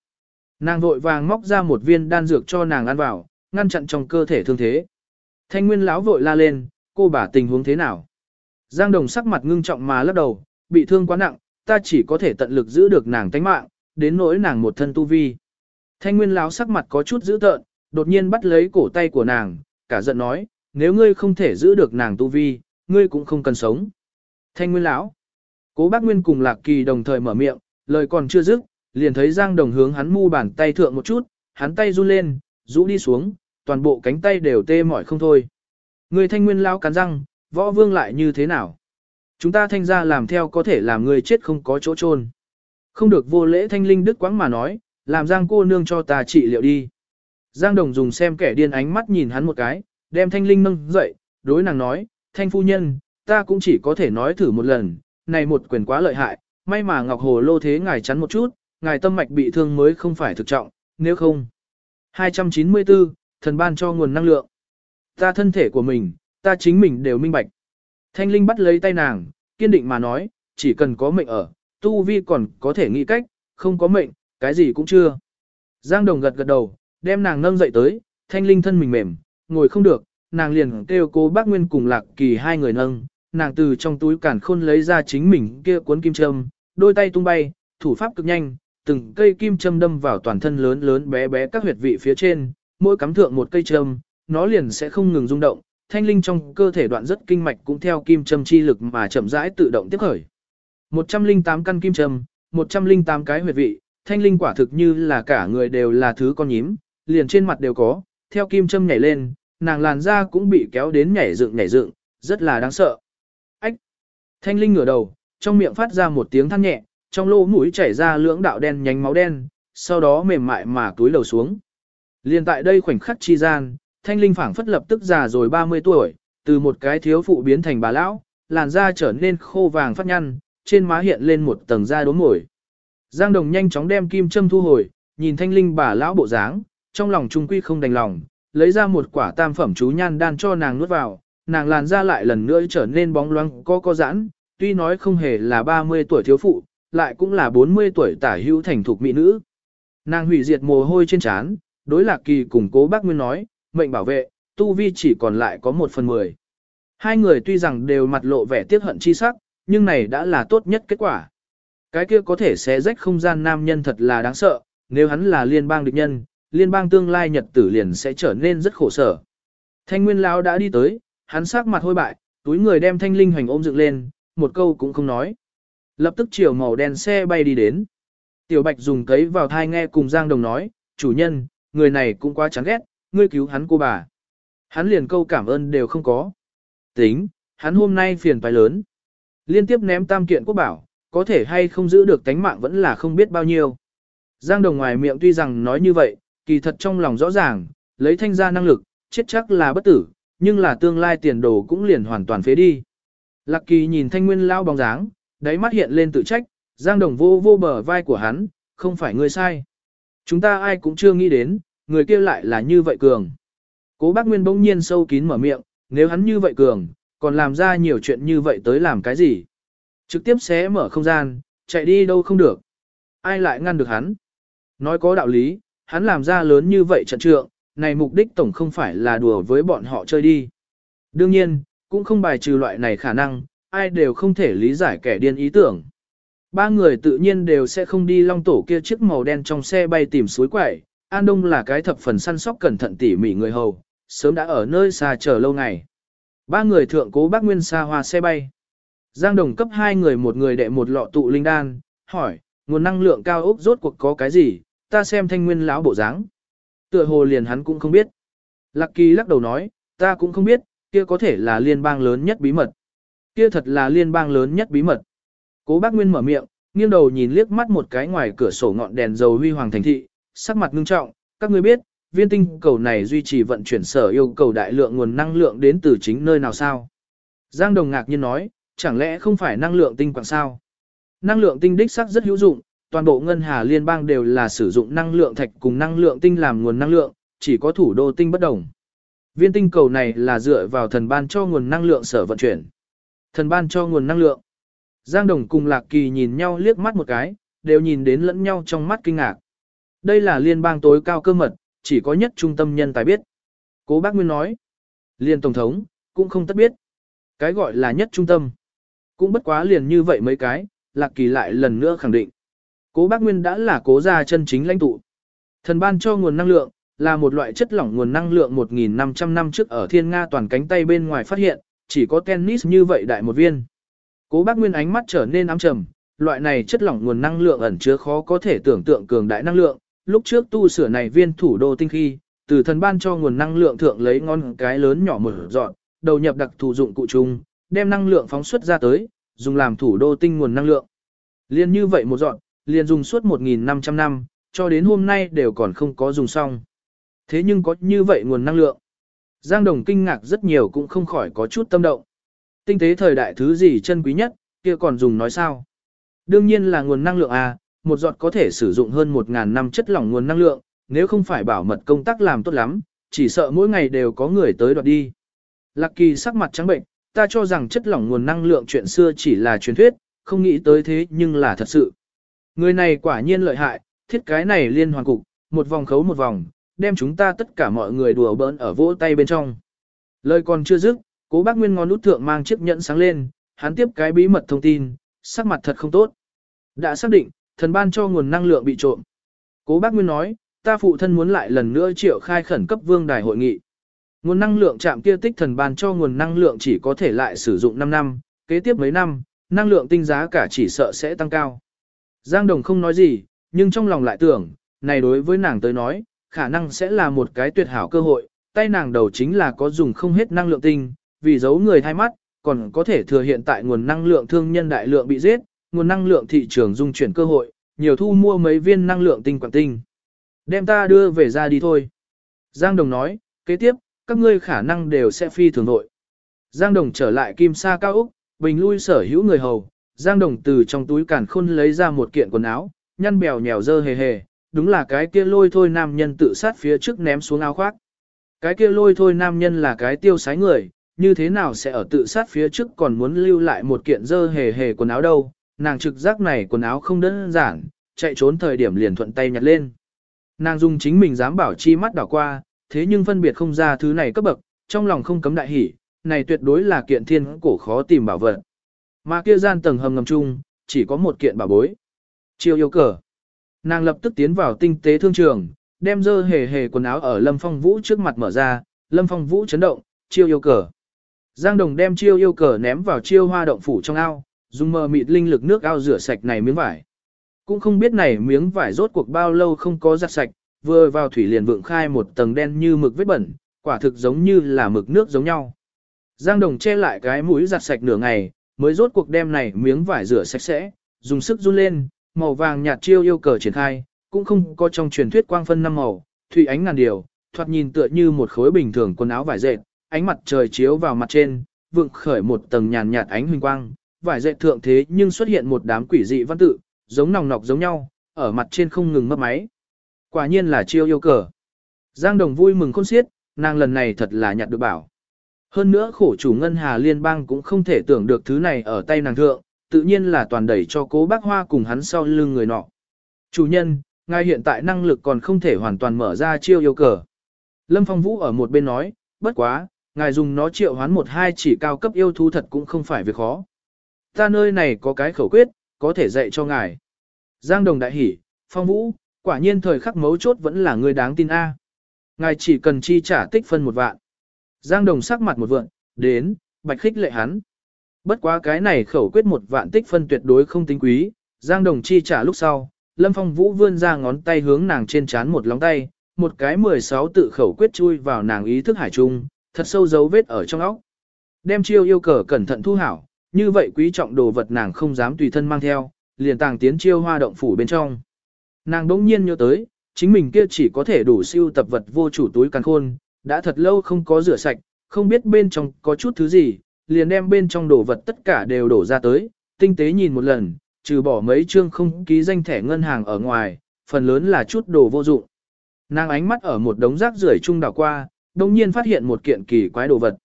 Nàng vội vàng móc ra một viên đan dược cho nàng ăn vào, ngăn chặn trong cơ thể thương thế. Thanh nguyên lão vội la lên, cô bà tình huống thế nào? Giang đồng sắc mặt ngưng trọng mà lắc đầu, bị thương quá nặng, ta chỉ có thể tận lực giữ được nàng tánh mạng, đến nỗi nàng một thân tu vi. Thanh nguyên lão sắc mặt có chút dữ tợn, đột nhiên bắt lấy cổ tay của nàng, cả giận nói, nếu ngươi không thể giữ được nàng tu vi, ngươi cũng không cần sống. Thanh nguyên lão, cố bác nguyên cùng lạc kỳ đồng thời mở miệng, lời còn chưa dứt, liền thấy Giang Đồng hướng hắn mu bàn tay thượng một chút, hắn tay run lên, rũ đi xuống, toàn bộ cánh tay đều tê mỏi không thôi. Người thanh nguyên lão cắn răng, võ vương lại như thế nào? Chúng ta thanh ra làm theo có thể làm người chết không có chỗ chôn. Không được vô lễ thanh linh đức quãng mà nói, làm Giang cô nương cho ta trị liệu đi. Giang Đồng dùng xem kẻ điên ánh mắt nhìn hắn một cái, đem thanh linh nâng dậy, đối nàng nói, thanh phu nhân, ta cũng chỉ có thể nói thử một lần, này một quyền quá lợi hại, may mà Ngọc Hồ lô thế ngài chắn một chút, ngài tâm mạch bị thương mới không phải thực trọng, nếu không. 294, thần ban cho nguồn năng lượng. Ta thân thể của mình, ta chính mình đều minh bạch. Thanh Linh bắt lấy tay nàng, kiên định mà nói, chỉ cần có mệnh ở, tu vi còn có thể nghĩ cách, không có mệnh, cái gì cũng chưa. Giang Đồng gật gật đầu, đem nàng nâng dậy tới, Thanh Linh thân mình mềm, ngồi không được, nàng liền kêu cô bác Nguyên cùng Lạc Kỳ hai người nâng, nàng từ trong túi cản khôn lấy ra chính mình kia cuốn kim châm, đôi tay tung bay, thủ pháp cực nhanh, từng cây kim châm đâm vào toàn thân lớn lớn bé bé các huyệt vị phía trên, mỗi cắm thượng một cây châm, nó liền sẽ không ngừng rung động, thanh linh trong cơ thể đoạn rất kinh mạch cũng theo kim châm chi lực mà chậm rãi tự động tiếp khởi. 108 căn kim châm, 108 cái huyệt vị, thanh linh quả thực như là cả người đều là thứ con nhím, liền trên mặt đều có, theo kim châm nhảy lên, nàng làn da cũng bị kéo đến nhảy dựng nhảy dựng, rất là đáng sợ. Ách! Thanh linh ngửa đầu, trong miệng phát ra một tiếng than nhẹ, trong lỗ mũi chảy ra lưỡng đạo đen nhánh máu đen, sau đó mềm mại mà túi lầu xuống. Liên tại đây khoảnh khắc chi gian, thanh linh phảng phất lập tức già rồi 30 tuổi, từ một cái thiếu phụ biến thành bà lão, làn da trở nên khô vàng phát nhăn, trên má hiện lên một tầng da đốm mồi. Giang Đồng nhanh chóng đem kim châm thu hồi, nhìn thanh linh bà lão bộ dáng, trong lòng trung quy không đành lòng, lấy ra một quả tam phẩm chú nhan đan cho nàng nuốt vào, nàng làn da lại lần nữa trở nên bóng loáng có có giãn, tuy nói không hề là 30 tuổi thiếu phụ, lại cũng là 40 tuổi tả hữu thành thục mỹ nữ. Nàng hủy diệt mồ hôi trên trán, đối lạc kỳ cùng cố bác Nguyên nói, mệnh bảo vệ, tu vi chỉ còn lại có một phần mười. Hai người tuy rằng đều mặt lộ vẻ tiếc hận chi sắc, nhưng này đã là tốt nhất kết quả. Cái kia có thể xé rách không gian nam nhân thật là đáng sợ, nếu hắn là liên bang địch nhân, liên bang tương lai nhật tử liền sẽ trở nên rất khổ sở. Thanh Nguyên lão đã đi tới, hắn sắc mặt hôi bại, túi người đem Thanh Linh hoành ôm dựng lên, một câu cũng không nói. Lập tức chiều màu đen xe bay đi đến. Tiểu Bạch dùng cấy vào thai nghe cùng Giang Đồng nói, chủ nhân, người này cũng quá chán ghét, ngươi cứu hắn cô bà. Hắn liền câu cảm ơn đều không có. Tính, hắn hôm nay phiền phải lớn. Liên tiếp ném tam kiện quốc bảo, có thể hay không giữ được tánh mạng vẫn là không biết bao nhiêu. Giang Đồng ngoài miệng tuy rằng nói như vậy, kỳ thật trong lòng rõ ràng, lấy thanh gia năng lực, chết chắc là bất tử, nhưng là tương lai tiền đồ cũng liền hoàn toàn phế đi. Lạc kỳ nhìn thanh nguyên lao bóng dáng, đáy mắt hiện lên tự trách, Giang Đồng vô vô bờ vai của hắn, không phải người sai. Chúng ta ai cũng chưa nghĩ đến, người kia lại là như vậy cường. Cố bác Nguyên bỗng nhiên sâu kín mở miệng, nếu hắn như vậy cường, còn làm ra nhiều chuyện như vậy tới làm cái gì? Trực tiếp xé mở không gian, chạy đi đâu không được. Ai lại ngăn được hắn? Nói có đạo lý, hắn làm ra lớn như vậy trận trượng, này mục đích tổng không phải là đùa với bọn họ chơi đi. Đương nhiên, cũng không bài trừ loại này khả năng, ai đều không thể lý giải kẻ điên ý tưởng. Ba người tự nhiên đều sẽ không đi long tổ kia chiếc màu đen trong xe bay tìm suối quẩy. An Đông là cái thập phần săn sóc cẩn thận tỉ mỉ người hầu, sớm đã ở nơi xa chờ lâu ngày. Ba người thượng cố bác Nguyên xa hoa xe bay. Giang Đồng cấp hai người một người đệ một lọ tụ linh đan, hỏi, nguồn năng lượng cao ốc rốt cuộc có cái gì, ta xem thanh nguyên lão bộ dáng. Tựa hồ liền hắn cũng không biết. Lạc Kỳ lắc đầu nói, ta cũng không biết, kia có thể là liên bang lớn nhất bí mật. Kia thật là liên bang lớn nhất bí mật. Cố bác Nguyên mở miệng, nghiêng đầu nhìn liếc mắt một cái ngoài cửa sổ ngọn đèn dầu huy hoàng thành thị, sắc mặt ngưng trọng, các ngươi biết, viên tinh cầu này duy trì vận chuyển sở yêu cầu đại lượng nguồn năng lượng đến từ chính nơi nào sao? Giang Đồng ngạc nhiên nói, chẳng lẽ không phải năng lượng tinh quạng sao? Năng lượng tinh đích sắc rất hữu dụng, toàn bộ ngân hà liên bang đều là sử dụng năng lượng thạch cùng năng lượng tinh làm nguồn năng lượng, chỉ có thủ đô tinh bất đồng. Viên tinh cầu này là dựa vào thần ban cho nguồn năng lượng sở vận chuyển. Thần ban cho nguồn năng lượng. Giang Đồng cùng Lạc Kỳ nhìn nhau liếc mắt một cái, đều nhìn đến lẫn nhau trong mắt kinh ngạc. Đây là liên bang tối cao cơ mật, chỉ có nhất trung tâm nhân tài biết. Cố bác Nguyên nói, liên tổng thống, cũng không tất biết. Cái gọi là nhất trung tâm. Cũng bất quá liền như vậy mấy cái, Lạc Kỳ lại lần nữa khẳng định. Cố bác Nguyên đã là cố gia chân chính lãnh tụ. Thần ban cho nguồn năng lượng, là một loại chất lỏng nguồn năng lượng 1.500 năm trước ở thiên Nga toàn cánh tay bên ngoài phát hiện, chỉ có tennis như vậy đại một viên. Cố bác Nguyên ánh mắt trở nên ám trầm, loại này chất lỏng nguồn năng lượng ẩn chứa khó có thể tưởng tượng cường đại năng lượng, lúc trước tu sửa này viên thủ đô tinh khi, từ thần ban cho nguồn năng lượng thượng lấy ngon cái lớn nhỏ mở dọn, đầu nhập đặc thù dụng cụ chung, đem năng lượng phóng xuất ra tới, dùng làm thủ đô tinh nguồn năng lượng. Liên như vậy một dọn, liền dùng suốt 1.500 năm, cho đến hôm nay đều còn không có dùng xong. Thế nhưng có như vậy nguồn năng lượng. Giang Đồng kinh ngạc rất nhiều cũng không khỏi có chút tâm động. Tinh tế thời đại thứ gì chân quý nhất, kia còn dùng nói sao? Đương nhiên là nguồn năng lượng à, một giọt có thể sử dụng hơn 1.000 năm chất lỏng nguồn năng lượng, nếu không phải bảo mật công tác làm tốt lắm, chỉ sợ mỗi ngày đều có người tới đoạt đi. Lạc kỳ sắc mặt trắng bệnh, ta cho rằng chất lỏng nguồn năng lượng chuyện xưa chỉ là truyền thuyết, không nghĩ tới thế nhưng là thật sự. Người này quả nhiên lợi hại, thiết cái này liên hoàn cục, một vòng khấu một vòng, đem chúng ta tất cả mọi người đùa bỡn ở vỗ tay bên trong. Lời còn chưa dứt, cố bác Nguyên ngón út thượng mang chiếc nhẫn sáng lên, hắn tiếp cái bí mật thông tin, sắc mặt thật không tốt. Đã xác định, thần ban cho nguồn năng lượng bị trộm. Cố bác Nguyên nói, ta phụ thân muốn lại lần nữa triệu khai khẩn cấp vương đài hội nghị. Nguồn năng lượng chạm kia tích thần ban cho nguồn năng lượng chỉ có thể lại sử dụng 5 năm, kế tiếp mấy năm, năng lượng tinh giá cả chỉ sợ sẽ tăng cao. Giang Đồng không nói gì, nhưng trong lòng lại tưởng, này đối với nàng tới nói, khả năng sẽ là một cái tuyệt hảo cơ hội, tay nàng đầu chính là có dùng không hết năng lượng tinh, vì giấu người thay mắt, còn có thể thừa hiện tại nguồn năng lượng thương nhân đại lượng bị giết, nguồn năng lượng thị trường dung chuyển cơ hội, nhiều thu mua mấy viên năng lượng tinh quảng tinh. Đem ta đưa về ra đi thôi. Giang Đồng nói, kế tiếp, các ngươi khả năng đều sẽ phi thường nội. Giang Đồng trở lại kim sa cao Úc, bình lui sở hữu người hầu. Giang Đồng từ trong túi càn khôn lấy ra một kiện quần áo, nhăn bèo nhèo dơ hề hề, đúng là cái kia lôi thôi nam nhân tự sát phía trước ném xuống áo khoác. Cái kia lôi thôi nam nhân là cái tiêu sái người, như thế nào sẽ ở tự sát phía trước còn muốn lưu lại một kiện dơ hề hề quần áo đâu, nàng trực giác này quần áo không đơn giản, chạy trốn thời điểm liền thuận tay nhặt lên. Nàng dùng chính mình dám bảo chi mắt đảo qua, thế nhưng phân biệt không ra thứ này cấp bậc, trong lòng không cấm đại hỉ, này tuyệt đối là kiện thiên cổ khó tìm bảo vật. Mà kia gian tầng hầm ngầm chung, chỉ có một kiện bảo bối. Chiêu yêu cờ. Nàng lập tức tiến vào tinh tế thương trường, đem dơ hề hề quần áo ở Lâm Phong Vũ trước mặt mở ra, Lâm Phong Vũ chấn động, chiêu yêu cờ. Giang Đồng đem chiêu yêu cờ ném vào chiêu hoa động phủ trong ao, dùng mờ mịt linh lực nước ao rửa sạch này miếng vải. Cũng không biết này miếng vải rốt cuộc bao lâu không có giặt sạch, vừa vào thủy liền vượng khai một tầng đen như mực vết bẩn, quả thực giống như là mực nước giống nhau. Giang Đồng che lại cái mũi giặt sạch nửa ngày, mới rốt cuộc đem này miếng vải rửa sạch sẽ, dùng sức run lên, màu vàng nhạt chiêu yêu cờ triển khai, cũng không có trong truyền thuyết quang phân năm màu, thủy ánh ngàn điều, thoạt nhìn tựa như một khối bình thường quần áo vải dệt, ánh mặt trời chiếu vào mặt trên, vượng khởi một tầng nhàn nhạt ánh huỳnh quang, vải dệt thượng thế nhưng xuất hiện một đám quỷ dị văn tự, giống nòng nọc giống nhau, ở mặt trên không ngừng mất máy. Quả nhiên là chiêu yêu cờ. Giang Đồng vui mừng khôn xiết, nàng lần này thật là nhặt được bảo. Hơn nữa khổ chủ ngân hà liên bang cũng không thể tưởng được thứ này ở tay nàng thượng, tự nhiên là toàn đẩy cho cố bác hoa cùng hắn sau lưng người nọ. Chủ nhân, ngài hiện tại năng lực còn không thể hoàn toàn mở ra chiêu yêu cờ. Lâm Phong Vũ ở một bên nói, bất quá, ngài dùng nó triệu hoán một hai chỉ cao cấp yêu thú thật cũng không phải việc khó. Ta nơi này có cái khẩu quyết, có thể dạy cho ngài. Giang Đồng đại hỉ, Phong Vũ, quả nhiên thời khắc mấu chốt vẫn là người đáng tin A. Ngài chỉ cần chi trả tích phân một vạn. Giang Đồng sắc mặt một vượng, đến, bạch khích lệ hắn. Bất quá cái này khẩu quyết một vạn tích phân tuyệt đối không tính quý, Giang Đồng chi trả lúc sau, Lâm Phong Vũ vươn ra ngón tay hướng nàng trên chán một lóng tay, một cái 16 tự khẩu quyết chui vào nàng ý thức hải trung, thật sâu dấu vết ở trong óc. Đem chiêu yêu cờ cẩn thận thu hảo, như vậy quý trọng đồ vật nàng không dám tùy thân mang theo, liền tàng tiến chiêu hoa động phủ bên trong. Nàng đỗng nhiên nhớ tới, chính mình kia chỉ có thể đủ siêu tập vật vô chủ túi càng khôn, đã thật lâu không có rửa sạch, không biết bên trong có chút thứ gì, liền đem bên trong đồ vật tất cả đều đổ ra tới, tinh tế nhìn một lần, trừ bỏ mấy chương không ký danh thẻ ngân hàng ở ngoài, phần lớn là chút đồ vô dụng. Nàng ánh mắt ở một đống rác rưởi trung đảo qua, đồng nhiên phát hiện một kiện kỳ quái đồ vật.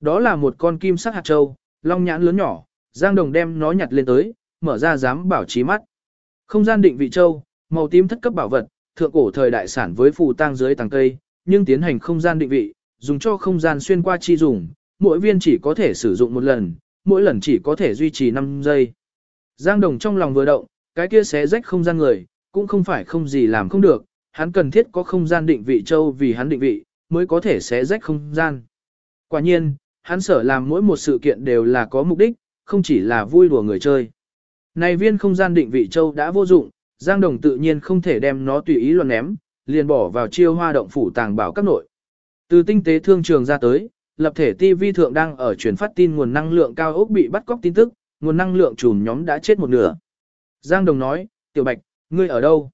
Đó là một con kim sắc hạt châu, long nhãn lớn nhỏ, Giang Đồng đem nó nhặt lên tới, mở ra dám bảo trí mắt. Không gian định vị châu, màu tím thất cấp bảo vật, thượng cổ thời đại sản với phù tang dưới tàng cây, nhưng tiến hành không gian định vị, dùng cho không gian xuyên qua chi dùng, mỗi viên chỉ có thể sử dụng một lần, mỗi lần chỉ có thể duy trì 5 giây. Giang Đồng trong lòng vừa động, cái kia xé rách không gian người, cũng không phải không gì làm không được, hắn cần thiết có không gian định vị châu vì hắn định vị, mới có thể xé rách không gian. Quả nhiên, hắn sở làm mỗi một sự kiện đều là có mục đích, không chỉ là vui đùa người chơi. Này viên không gian định vị châu đã vô dụng, Giang Đồng tự nhiên không thể đem nó tùy ý luận ném, liền bỏ vào chiêu hoa động phủ tàng bảo các nội. Từ tinh tế thương trường ra tới, lập thể TV thượng đang ở truyền phát tin nguồn năng lượng cao ốc bị bắt cóc tin tức, nguồn năng lượng chùm nhóm đã chết một nửa. Giang Đồng nói, Tiểu Bạch, ngươi ở đâu?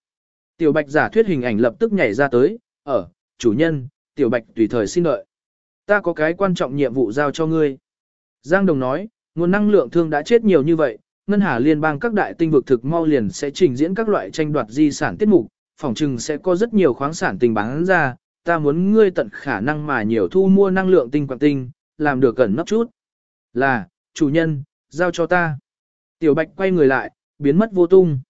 Tiểu Bạch giả thuyết hình ảnh lập tức nhảy ra tới, ở, chủ nhân, Tiểu Bạch tùy thời xin đợi. Ta có cái quan trọng nhiệm vụ giao cho ngươi. Giang Đồng nói, nguồn năng lượng thương đã chết nhiều như vậy, Ngân Hà Liên bang các đại tinh vực thực mau liền sẽ trình diễn các loại tranh đoạt di sản tiết mục, phòng trừng sẽ có rất nhiều khoáng sản tình bán ra, ta muốn ngươi tận khả năng mà nhiều thu mua năng lượng tinh quạng tinh, làm được gần nấp chút. Là, chủ nhân, giao cho ta. Tiểu Bạch quay người lại, biến mất vô tung.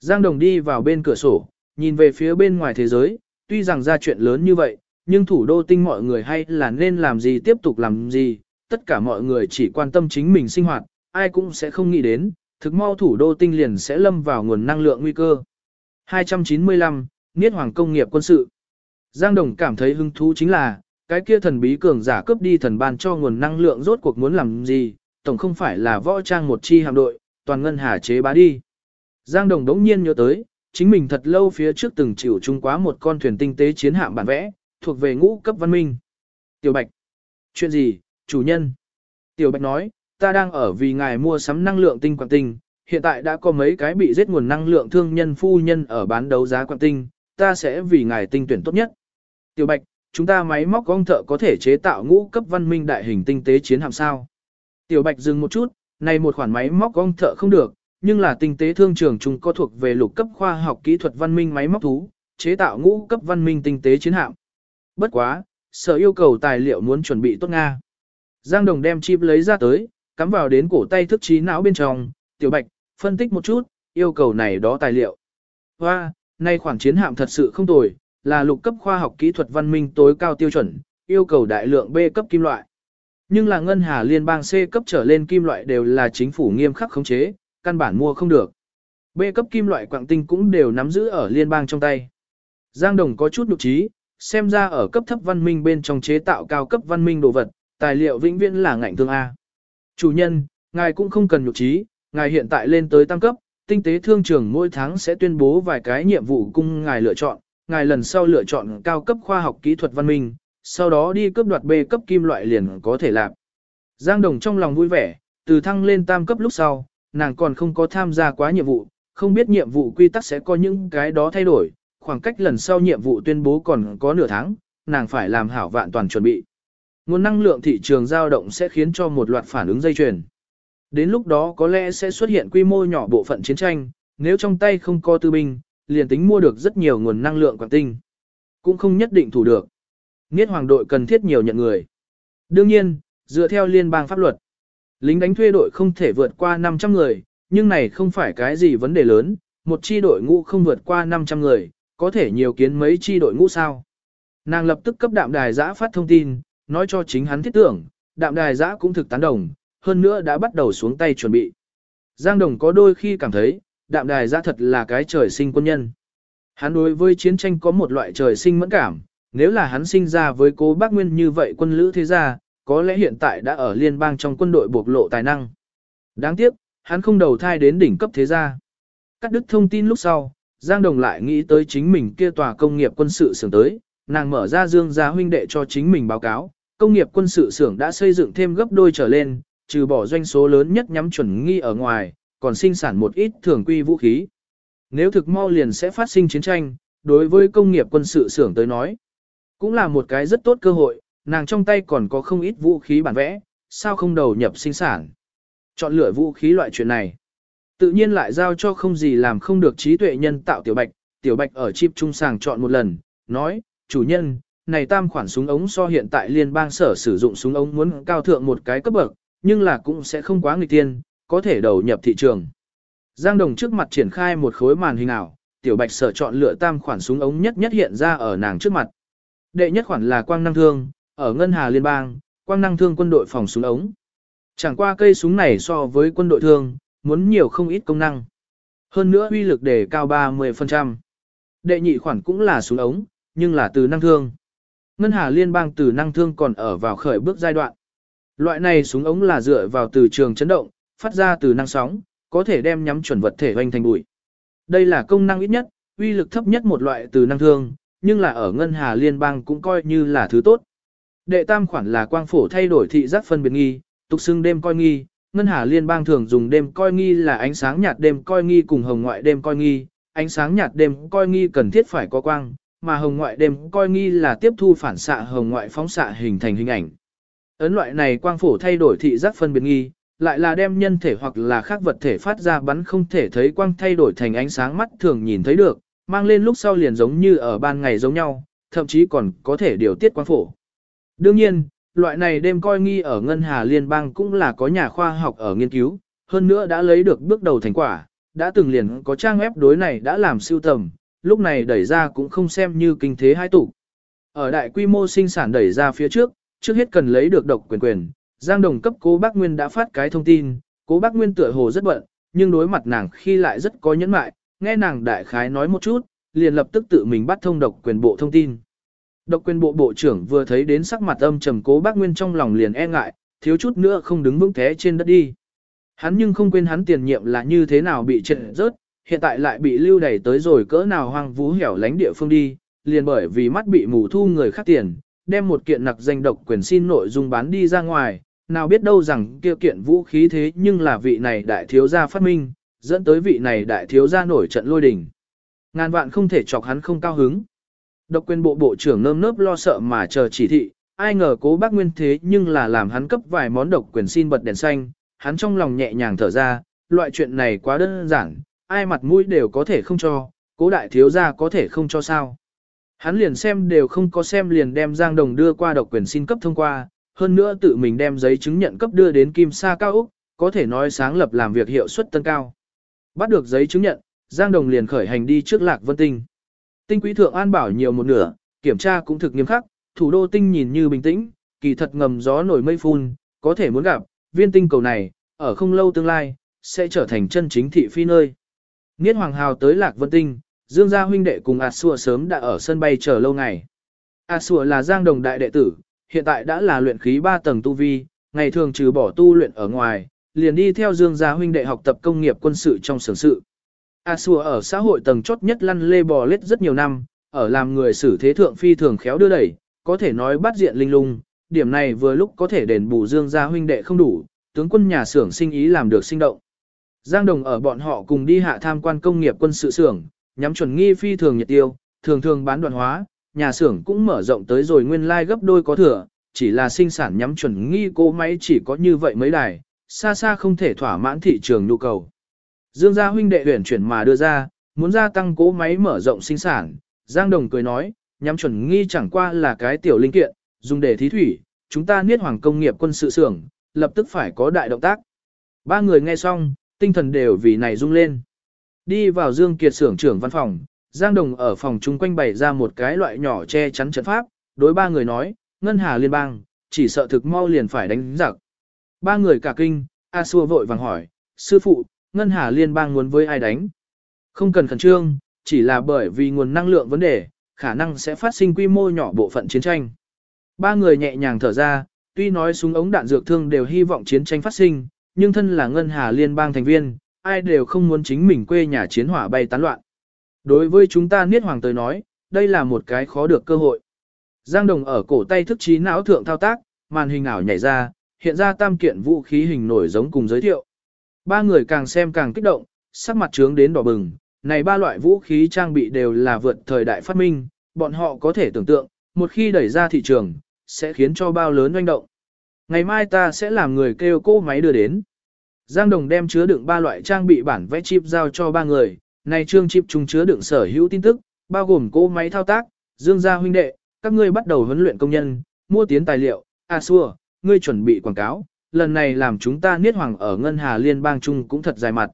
Giang Đồng đi vào bên cửa sổ, nhìn về phía bên ngoài thế giới, tuy rằng ra chuyện lớn như vậy, nhưng thủ đô tinh mọi người hay là nên làm gì tiếp tục làm gì, tất cả mọi người chỉ quan tâm chính mình sinh hoạt, ai cũng sẽ không nghĩ đến, thực mau thủ đô tinh liền sẽ lâm vào nguồn năng lượng nguy cơ. 295, Niết Hoàng Công nghiệp quân sự Giang Đồng cảm thấy hứng thú chính là, cái kia thần bí cường giả cướp đi thần ban cho nguồn năng lượng rốt cuộc muốn làm gì, tổng không phải là võ trang một chi hạm đội, toàn ngân hà chế bá đi. Giang Đồng đống nhiên nhớ tới, chính mình thật lâu phía trước từng chịu chung quá một con thuyền tinh tế chiến hạm bản vẽ, thuộc về ngũ cấp văn minh. Tiểu Bạch. Chuyện gì, chủ nhân? Tiểu Bạch nói, ta đang ở vì ngài mua sắm năng lượng tinh quảng tinh, hiện tại đã có mấy cái bị giết nguồn năng lượng thương nhân phu nhân ở bán đấu giá quảng tinh, ta sẽ vì ngài tinh tuyển tốt nhất. Tiểu Bạch, chúng ta máy móc gong thợ có thể chế tạo ngũ cấp văn minh đại hình tinh tế chiến hạm sao? Tiểu Bạch dừng một chút, này một khoản máy móc gong thợ không được, nhưng là tinh tế thương trường chúng có thuộc về lục cấp khoa học kỹ thuật văn minh máy móc thú, chế tạo ngũ cấp văn minh tinh tế chiến hạm. Bất quá, sở yêu cầu tài liệu muốn chuẩn bị tốt Nga. Giang Đồng đem chip lấy ra tới, cắm vào đến cổ tay thức trí não bên trong, Tiểu Bạch, phân tích một chút, yêu cầu này đó tài liệu. Hoa, nay khoản chiến hạm thật sự không tồi, là lục cấp khoa học kỹ thuật văn minh tối cao tiêu chuẩn, yêu cầu đại lượng B cấp kim loại. Nhưng là ngân hà liên bang C cấp trở lên kim loại đều là chính phủ nghiêm khắc khống chế, căn bản mua không được. B cấp kim loại quạng tinh cũng đều nắm giữ ở liên bang trong tay. Giang Đồng có chút nhục trí, xem ra ở cấp thấp văn minh bên trong chế tạo cao cấp văn minh đồ vật, tài liệu vĩnh viễn là ngạnh thương A. Chủ nhân, ngài cũng không cần nhục trí, ngài hiện tại lên tới tăng cấp, tinh tế thương trường mỗi tháng sẽ tuyên bố vài cái nhiệm vụ cung ngài lựa chọn, ngài lần sau lựa chọn cao cấp khoa học kỹ thuật văn minh, sau đó đi cướp đoạt B cấp kim loại liền có thể làm. Giang Đồng trong lòng vui vẻ, từ thăng lên tam cấp lúc sau, nàng còn không có tham gia quá nhiệm vụ, không biết nhiệm vụ quy tắc sẽ có những cái đó thay đổi, khoảng cách lần sau nhiệm vụ tuyên bố còn có nửa tháng, nàng phải làm hảo vạn toàn chuẩn bị. Nguồn năng lượng thị trường dao động sẽ khiến cho một loạt phản ứng dây chuyền. Đến lúc đó có lẽ sẽ xuất hiện quy mô nhỏ bộ phận chiến tranh, nếu trong tay không có tư binh, liền tính mua được rất nhiều nguồn năng lượng quảng tinh. Cũng không nhất định thủ được. Niết hoàng đội cần thiết nhiều nhận người. Đương nhiên, dựa theo liên bang pháp luật, lính đánh thuê đội không thể vượt qua 500 người, nhưng này không phải cái gì vấn đề lớn, một chi đội ngũ không vượt qua 500 người, có thể nhiều kiến mấy chi đội ngũ sao. Nàng lập tức cấp đạm đài giã phát thông tin, nói cho chính hắn thiết tưởng, đạm đài giã cũng thực tán đồng, hơn nữa đã bắt đầu xuống tay chuẩn bị. Giang Đồng có đôi khi cảm thấy, đạm đài ra thật là cái trời sinh quân nhân. Hắn đối với chiến tranh có một loại trời sinh mẫn cảm, nếu là hắn sinh ra với cố bác Nguyên như vậy quân lữ thế gia, có lẽ hiện tại đã ở liên bang trong quân đội bộc lộ tài năng. Đáng tiếc, hắn không đầu thai đến đỉnh cấp thế gia. Cắt đứt thông tin lúc sau, Giang Đồng lại nghĩ tới chính mình kia tòa công nghiệp quân sự xưởng tới, nàng mở ra dương gia huynh đệ cho chính mình báo cáo, công nghiệp quân sự xưởng đã xây dựng thêm gấp đôi trở lên, trừ bỏ doanh số lớn nhất nhắm chuẩn nghi ở ngoài, còn sinh sản một ít thường quy vũ khí. Nếu thực mau liền sẽ phát sinh chiến tranh, đối với công nghiệp quân sự xưởng tới nói, cũng là một cái rất tốt cơ hội, nàng trong tay còn có không ít vũ khí bản vẽ, sao không đầu nhập sinh sản. Chọn lựa vũ khí loại chuyện này. Tự nhiên lại giao cho không gì làm không được trí tuệ nhân tạo tiểu bạch, tiểu bạch ở chip trung sàng chọn một lần, nói, chủ nhân, này tam khoản súng ống so hiện tại liên bang sở sử dụng súng ống muốn cao thượng một cái cấp bậc, nhưng là cũng sẽ không quá nghịch tiên, có thể đầu nhập thị trường. Giang Đồng trước mặt triển khai một khối màn hình ảo, tiểu bạch sở chọn lựa tam khoản súng ống nhất nhất hiện ra ở nàng trước mặt. Đệ nhất khoản là quang năng thương, ở ngân hà liên bang, quang năng thương quân đội phòng súng ống. Chẳng qua cây súng này so với quân đội thương, muốn nhiều không ít công năng. Hơn nữa uy lực đề cao 30%. Đệ nhị khoản cũng là súng ống, nhưng là từ năng thương. Ngân hà liên bang từ năng thương còn ở vào khởi bước giai đoạn. Loại này súng ống là dựa vào từ trường chấn động, phát ra từ năng sóng, có thể đem nhắm chuẩn vật thể hoành thành bụi. Đây là công năng ít nhất, uy lực thấp nhất một loại từ năng thương, nhưng là ở ngân hà liên bang cũng coi như là thứ tốt. Đệ tam khoản là quang phổ thay đổi thị giác phân biệt nghi, tục xưng đêm coi nghi, ngân hà liên bang thường dùng đêm coi nghi là ánh sáng nhạt đêm coi nghi cùng hồng ngoại đêm coi nghi, ánh sáng nhạt đêm coi nghi cần thiết phải có quang, mà hồng ngoại đêm coi nghi là tiếp thu phản xạ hồng ngoại phóng xạ hình thành hình ảnh. Ấn loại này quang phổ thay đổi thị giác phân biệt nghi, lại là đem nhân thể hoặc là khác vật thể phát ra bắn không thể thấy quang thay đổi thành ánh sáng mắt thường nhìn thấy được, mang lên lúc sau liền giống như ở ban ngày giống nhau, thậm chí còn có thể điều tiết quang phổ. Đương nhiên, loại này đêm coi nghi ở Ngân Hà Liên bang cũng là có nhà khoa học ở nghiên cứu, hơn nữa đã lấy được bước đầu thành quả, đã từng liền có trang web đối này đã làm siêu tầm, lúc này đẩy ra cũng không xem như kinh thế hai tụ. Ở đại quy mô sinh sản đẩy ra phía trước, trước hết cần lấy được độc quyền quyền, Giang Đồng cấp cố bác Nguyên đã phát cái thông tin, cố bác Nguyên tựa hồ rất bận, nhưng đối mặt nàng khi lại rất có nhẫn mại, nghe nàng đại khái nói một chút, liền lập tức tự mình bắt thông độc quyền bộ thông tin. Độc quyền bộ bộ trưởng vừa thấy đến sắc mặt âm trầm cố bác Nguyên trong lòng liền e ngại, thiếu chút nữa không đứng vững thế trên đất đi. Hắn nhưng không quên hắn tiền nhiệm là như thế nào bị trật rớt, hiện tại lại bị lưu đẩy tới rồi cỡ nào hoang vú hẻo lánh địa phương đi, liền bởi vì mắt bị mù thu người khác tiền, đem một kiện nặc danh độc quyền xin nội dung bán đi ra ngoài, nào biết đâu rằng kia kiện vũ khí thế nhưng là vị này đại thiếu gia phát minh, dẫn tới vị này đại thiếu gia nổi trận lôi đình. Ngàn vạn không thể chọc hắn không cao hứng. Độc quyền bộ bộ trưởng nơm nớp lo sợ mà chờ chỉ thị, ai ngờ cố bác nguyên thế nhưng là làm hắn cấp vài món độc quyền xin bật đèn xanh, hắn trong lòng nhẹ nhàng thở ra, loại chuyện này quá đơn giản, ai mặt mũi đều có thể không cho, cố đại thiếu gia có thể không cho sao. Hắn liền xem đều không có xem liền đem Giang Đồng đưa qua độc quyền xin cấp thông qua, hơn nữa tự mình đem giấy chứng nhận cấp đưa đến Kim Sa Cao Úc, có thể nói sáng lập làm việc hiệu suất tân cao. Bắt được giấy chứng nhận, Giang Đồng liền khởi hành đi trước Lạc Vân Tinh. Tinh quý thượng an bảo nhiều một nửa, kiểm tra cũng thực nghiêm khắc, thủ đô tinh nhìn như bình tĩnh, kỳ thật ngầm gió nổi mây phun, có thể muốn gặp, viên tinh cầu này, ở không lâu tương lai, sẽ trở thành chân chính thị phi nơi. Niết Hoàng Hào tới Lạc Vân Tinh, Dương gia huynh đệ cùng A Sùa sớm đã ở sân bay chờ lâu ngày. A Sùa là Giang Đồng đại đệ tử, hiện tại đã là luyện khí 3 tầng tu vi, ngày thường trừ bỏ tu luyện ở ngoài, liền đi theo Dương gia huynh đệ học tập công nghiệp quân sự trong xưởng sự. A Sùa ở xã hội tầng chốt nhất lăn lê bò lết rất nhiều năm, ở làm người xử thế thượng phi thường khéo đưa đẩy, có thể nói bắt diện linh lung, điểm này vừa lúc có thể đền bù Dương gia huynh đệ không đủ, tướng quân nhà xưởng sinh ý làm được sinh động. Giang Đồng ở bọn họ cùng đi hạ tham quan công nghiệp quân sự xưởng, nhắm chuẩn nghi phi thường nhiệt tiêu, thường thường bán đoạn hóa, nhà xưởng cũng mở rộng tới rồi nguyên lai like gấp đôi có thừa, chỉ là sinh sản nhắm chuẩn nghi cố máy chỉ có như vậy mấy đài, xa xa không thể thỏa mãn thị trường nhu cầu. Dương gia huynh đệ tuyển chuyển mà đưa ra, muốn gia tăng cố máy mở rộng sinh sản, Giang Đồng cười nói, nhắm chuẩn nghi chẳng qua là cái tiểu linh kiện, dùng để thí thủy, chúng ta niết hoàng công nghiệp quân sự xưởng, lập tức phải có đại động tác. Ba người nghe xong, tinh thần đều vì này rung lên. Đi vào Dương Kiệt xưởng trưởng văn phòng, Giang Đồng ở phòng chung quanh bày ra một cái loại nhỏ che chắn trận pháp, đối ba người nói, Ngân Hà Liên bang, chỉ sợ thực mau liền phải đánh giặc. Ba người cả kinh, A Xua vội vàng hỏi, sư phụ, Ngân Hà Liên bang muốn với ai đánh? Không cần khẩn trương, chỉ là bởi vì nguồn năng lượng vấn đề, khả năng sẽ phát sinh quy mô nhỏ bộ phận chiến tranh. Ba người nhẹ nhàng thở ra, tuy nói súng ống đạn dược thương đều hy vọng chiến tranh phát sinh, nhưng thân là ngân hà liên bang thành viên, ai đều không muốn chính mình quê nhà chiến hỏa bay tán loạn. Đối với chúng ta Niết Hoàng tới nói, đây là một cái khó được cơ hội. Giang Đồng ở cổ tay thức trí não thượng thao tác, màn hình ảo nhảy ra, hiện ra tam kiện vũ khí hình nổi giống cùng giới thiệu. Ba người càng xem càng kích động, sắc mặt trướng đến đỏ bừng, này ba loại vũ khí trang bị đều là vượt thời đại phát minh, bọn họ có thể tưởng tượng, một khi đẩy ra thị trường, sẽ khiến cho bao lớn doanh động. Ngày mai ta sẽ làm người kêu cô máy đưa đến. Giang Đồng đem chứa đựng ba loại trang bị bản vẽ chip giao cho ba người, này trương chip chung chứa đựng sở hữu tin tức, bao gồm cô máy thao tác, dương gia huynh đệ, các ngươi bắt đầu huấn luyện công nhân, mua tiến tài liệu, à xua, ngươi chuẩn bị quảng cáo, lần này làm chúng ta niết hoàng ở ngân hà liên bang chung cũng thật dài mặt.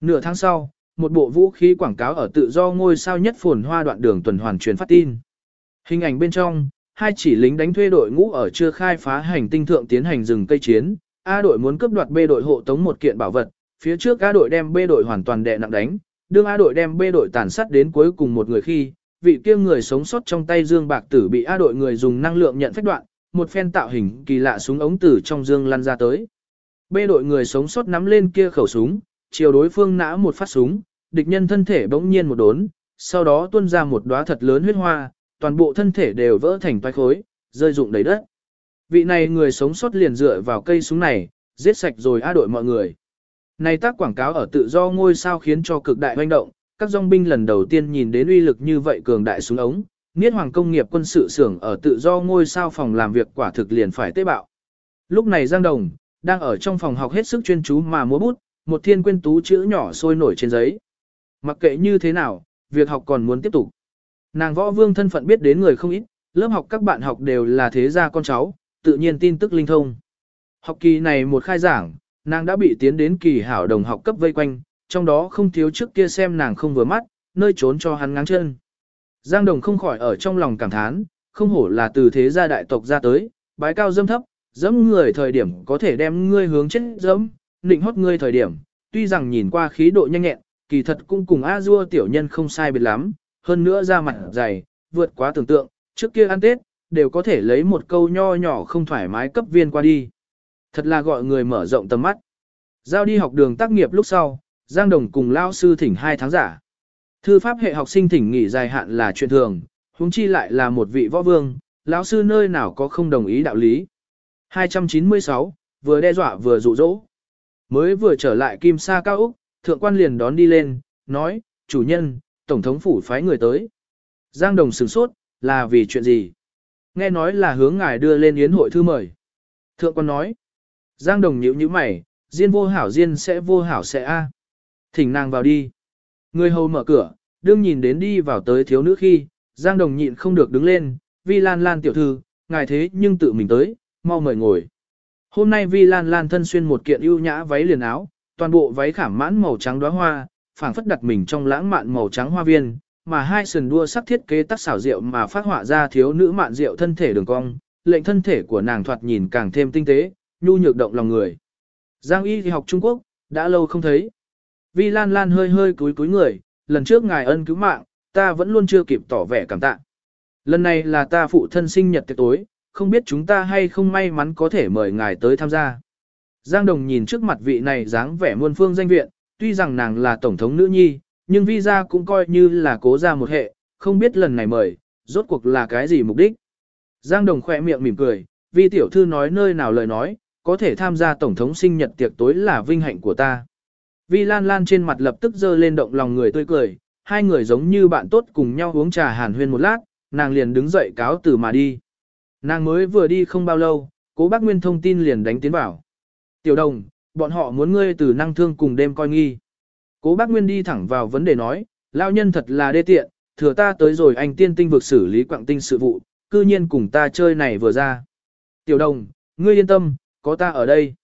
Nửa tháng sau, một bộ vũ khí quảng cáo ở tự do ngôi sao nhất phồn hoa đoạn đường tuần hoàn truyền phát tin. Hình ảnh bên trong, hai chỉ lính đánh thuê đội ngũ ở chưa khai phá hành tinh thượng tiến hành rừng cây chiến, A đội muốn cướp đoạt B đội hộ tống một kiện bảo vật, phía trước A đội đem B đội hoàn toàn đè nặng đánh, đương A đội đem B đội tàn sát đến cuối cùng một người khi, vị kia người sống sót trong tay dương bạc tử bị A đội người dùng năng lượng nhận phách đoạn, một phen tạo hình kỳ lạ súng ống tử trong dương lăn ra tới. B đội người sống sót nắm lên kia khẩu súng, chiều đối phương nã một phát súng, địch nhân thân thể bỗng nhiên một đốn, sau đó tuôn ra một đóa thật lớn huyết hoa, toàn bộ thân thể đều vỡ thành toái khối, rơi rụng đầy đất. Vị này người sống sót liền dựa vào cây súng này, giết sạch rồi a đội mọi người. Này tác quảng cáo ở tự do ngôi sao khiến cho cực đại hoành động, các dòng binh lần đầu tiên nhìn đến uy lực như vậy cường đại xuống ống, Niết Hoàng công nghiệp quân sự xưởng ở tự do ngôi sao phòng làm việc quả thực liền phải tế bạo. Lúc này Giang Đồng, đang ở trong phòng học hết sức chuyên chú mà múa bút, một thiên quyên tú chữ nhỏ sôi nổi trên giấy. Mặc kệ như thế nào, việc học còn muốn tiếp tục. Nàng võ vương thân phận biết đến người không ít, lớp học các bạn học đều là thế gia con cháu, tự nhiên tin tức linh thông. Học kỳ này một khai giảng, nàng đã bị tiến đến kỳ hảo đồng học cấp vây quanh, trong đó không thiếu trước kia xem nàng không vừa mắt, nơi trốn cho hắn ngáng chân. Giang Đồng không khỏi ở trong lòng cảm thán, không hổ là từ thế gia đại tộc ra tới, bái cao dâm thấp, dẫm người thời điểm có thể đem ngươi hướng chết dẫm, định hót ngươi thời điểm, tuy rằng nhìn qua khí độ nhanh nhẹn, kỳ thật cũng cùng A Dua tiểu nhân không sai biệt lắm, hơn nữa ra mặt dày, vượt quá tưởng tượng, trước kia ăn Tết, đều có thể lấy một câu nho nhỏ không thoải mái cấp viên qua đi. Thật là gọi người mở rộng tầm mắt. Giao đi học đường tác nghiệp lúc sau, Giang Đồng cùng lao sư thỉnh hai tháng giả. Thư pháp hệ học sinh thỉnh nghỉ dài hạn là chuyện thường, huống chi lại là một vị võ vương, lão sư nơi nào có không đồng ý đạo lý. 296, vừa đe dọa vừa dụ dỗ. Mới vừa trở lại Kim Sa Cao Úc, thượng quan liền đón đi lên, nói, chủ nhân, tổng thống phủ phái người tới. Giang Đồng sửng sốt, là vì chuyện gì? Nghe nói là hướng ngài đưa lên yến hội thư mời. Thượng quan nói, Giang Đồng nhíu nhíu mày, Diên vô hảo Diên sẽ vô hảo sẽ a. Thỉnh nàng vào đi. Người hầu mở cửa, đương nhìn đến đi vào tới thiếu nữ khi, Giang Đồng nhịn không được đứng lên, Vi Lan Lan tiểu thư, ngài thế nhưng tự mình tới, mau mời ngồi. Hôm nay Vi Lan Lan thân xuyên một kiện ưu nhã váy liền áo, toàn bộ váy khảm mãn màu trắng đóa hoa, phảng phất đặt mình trong lãng mạn màu trắng hoa viên, mà hai sườn đua sắc thiết kế tác xảo diệu mà phát họa ra thiếu nữ mạn diệu thân thể đường cong, lệnh thân thể của nàng thoạt nhìn càng thêm tinh tế, nhu nhược động lòng người. Giang Y thì học Trung Quốc, đã lâu không thấy. Vi Lan Lan hơi hơi cúi cúi người, lần trước ngài ân cứu mạng, ta vẫn luôn chưa kịp tỏ vẻ cảm tạ. Lần này là ta phụ thân sinh nhật tiệc tối, không biết chúng ta hay không may mắn có thể mời ngài tới tham gia. Giang Đồng nhìn trước mặt vị này dáng vẻ muôn phương danh viện, tuy rằng nàng là tổng thống nữ nhi, nhưng visa cũng coi như là cố ra một hệ, không biết lần này mời, rốt cuộc là cái gì mục đích. Giang Đồng khỏe miệng mỉm cười, vì tiểu thư nói nơi nào lời nói, có thể tham gia tổng thống sinh nhật tiệc tối là vinh hạnh của ta. Vi Lan Lan trên mặt lập tức dơ lên động lòng người tươi cười, hai người giống như bạn tốt cùng nhau uống trà hàn huyên một lát, nàng liền đứng dậy cáo từ mà đi. Nàng mới vừa đi không bao lâu, cố bác Nguyên thông tin liền đánh tiến vào. Tiểu đồng, bọn họ muốn ngươi từ năng thương cùng đêm coi nghi. Cố bác Nguyên đi thẳng vào vấn đề nói, lao nhân thật là đê tiện, thừa ta tới rồi anh tiên tinh vực xử lý quạng tinh sự vụ, cư nhiên cùng ta chơi này vừa ra. Tiểu đồng, ngươi yên tâm, có ta ở đây.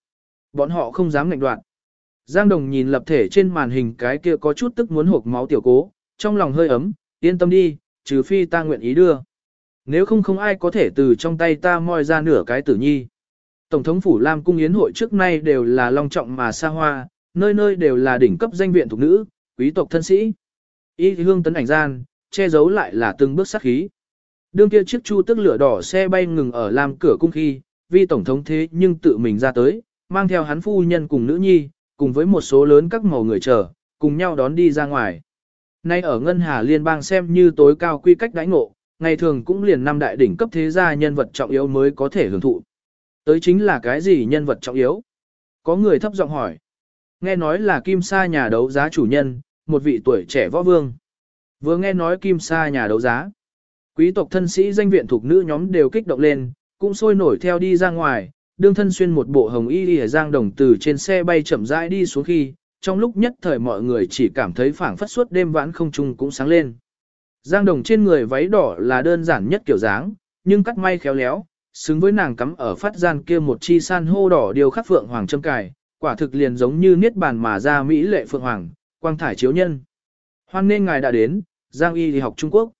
Bọn họ không dám ngạnh đoạn. Giang Đồng nhìn lập thể trên màn hình cái kia có chút tức muốn hộp máu tiểu cố, trong lòng hơi ấm, yên tâm đi, trừ phi ta nguyện ý đưa. Nếu không không ai có thể từ trong tay ta moi ra nửa cái tử nhi. Tổng thống Phủ Lam Cung Yến hội trước nay đều là long trọng mà xa hoa, nơi nơi đều là đỉnh cấp danh viện thuộc nữ, quý tộc thân sĩ. Y hương tấn ảnh gian, che giấu lại là từng bước sát khí. Đương kia chiếc chu tức lửa đỏ xe bay ngừng ở làm cửa cung khi, vi tổng thống thế nhưng tự mình ra tới, mang theo hắn phu nhân cùng nữ nhi, cùng với một số lớn các màu người chờ, cùng nhau đón đi ra ngoài. Nay ở Ngân Hà Liên bang xem như tối cao quy cách đãi ngộ, ngày thường cũng liền năm đại đỉnh cấp thế gia nhân vật trọng yếu mới có thể hưởng thụ. Tới chính là cái gì nhân vật trọng yếu? Có người thấp giọng hỏi. Nghe nói là Kim Sa nhà đấu giá chủ nhân, một vị tuổi trẻ võ vương. Vừa nghe nói Kim Sa nhà đấu giá. Quý tộc thân sĩ danh viện thuộc nữ nhóm đều kích động lên, cũng sôi nổi theo đi ra ngoài, đương thân xuyên một bộ hồng y đi giang đồng từ trên xe bay chậm rãi đi xuống khi, trong lúc nhất thời mọi người chỉ cảm thấy phảng phất suốt đêm vãn không trung cũng sáng lên. Giang đồng trên người váy đỏ là đơn giản nhất kiểu dáng, nhưng cắt may khéo léo, xứng với nàng cắm ở phát gian kia một chi san hô đỏ điều khắc phượng hoàng châm cài, quả thực liền giống như niết bàn mà ra mỹ lệ phượng hoàng, quang thải chiếu nhân. Hoan nên ngài đã đến, Giang Y đi học Trung Quốc.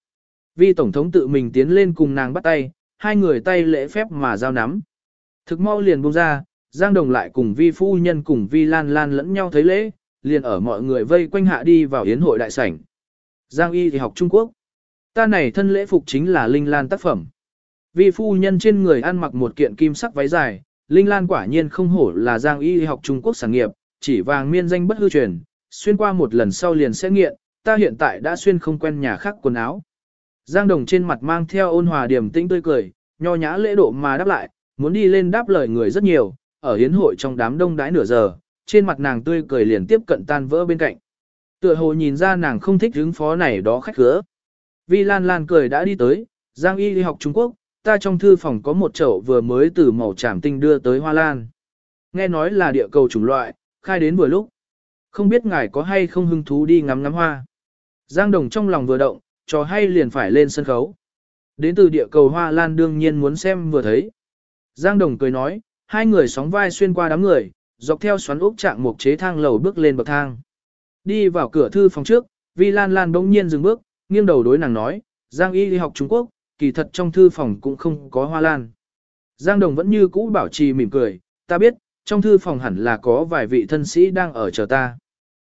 Vi Tổng thống tự mình tiến lên cùng nàng bắt tay, hai người tay lễ phép mà giao nắm. Thực mau liền buông ra, Giang Đồng lại cùng Vi Phu Nhân cùng Vi Lan Lan lẫn nhau thấy lễ, liền ở mọi người vây quanh hạ đi vào yến hội đại sảnh. Giang Y thì học Trung Quốc. Ta này thân lễ phục chính là Linh Lan tác phẩm. Vi Phu Nhân trên người ăn mặc một kiện kim sắc váy dài, Linh Lan quả nhiên không hổ là Giang Y học Trung Quốc sản nghiệp, chỉ vàng miên danh bất hư truyền, xuyên qua một lần sau liền sẽ nghiện, ta hiện tại đã xuyên không quen nhà khác quần áo. Giang Đồng trên mặt mang theo ôn hòa điểm tĩnh tươi cười, nho nhã lễ độ mà đáp lại, muốn đi lên đáp lời người rất nhiều, ở hiến hội trong đám đông đãi nửa giờ, trên mặt nàng tươi cười liền tiếp cận tan vỡ bên cạnh. Tựa hồ nhìn ra nàng không thích hứng phó này đó khách khứa. Vi Lan Lan cười đã đi tới, Giang Y đi học Trung Quốc, ta trong thư phòng có một chậu vừa mới từ màu tràm tinh đưa tới hoa lan. Nghe nói là địa cầu chủng loại, khai đến vừa lúc. Không biết ngài có hay không hứng thú đi ngắm ngắm hoa. Giang Đồng trong lòng vừa động, trò hay liền phải lên sân khấu. Đến từ địa cầu Hoa Lan đương nhiên muốn xem vừa thấy. Giang Đồng cười nói, hai người sóng vai xuyên qua đám người, dọc theo xoắn ốc trạng một chế thang lầu bước lên bậc thang. Đi vào cửa thư phòng trước, Vi Lan Lan bỗng nhiên dừng bước, nghiêng đầu đối nàng nói, Giang Y đi học Trung Quốc, kỳ thật trong thư phòng cũng không có hoa lan. Giang Đồng vẫn như cũ bảo trì mỉm cười, ta biết, trong thư phòng hẳn là có vài vị thân sĩ đang ở chờ ta.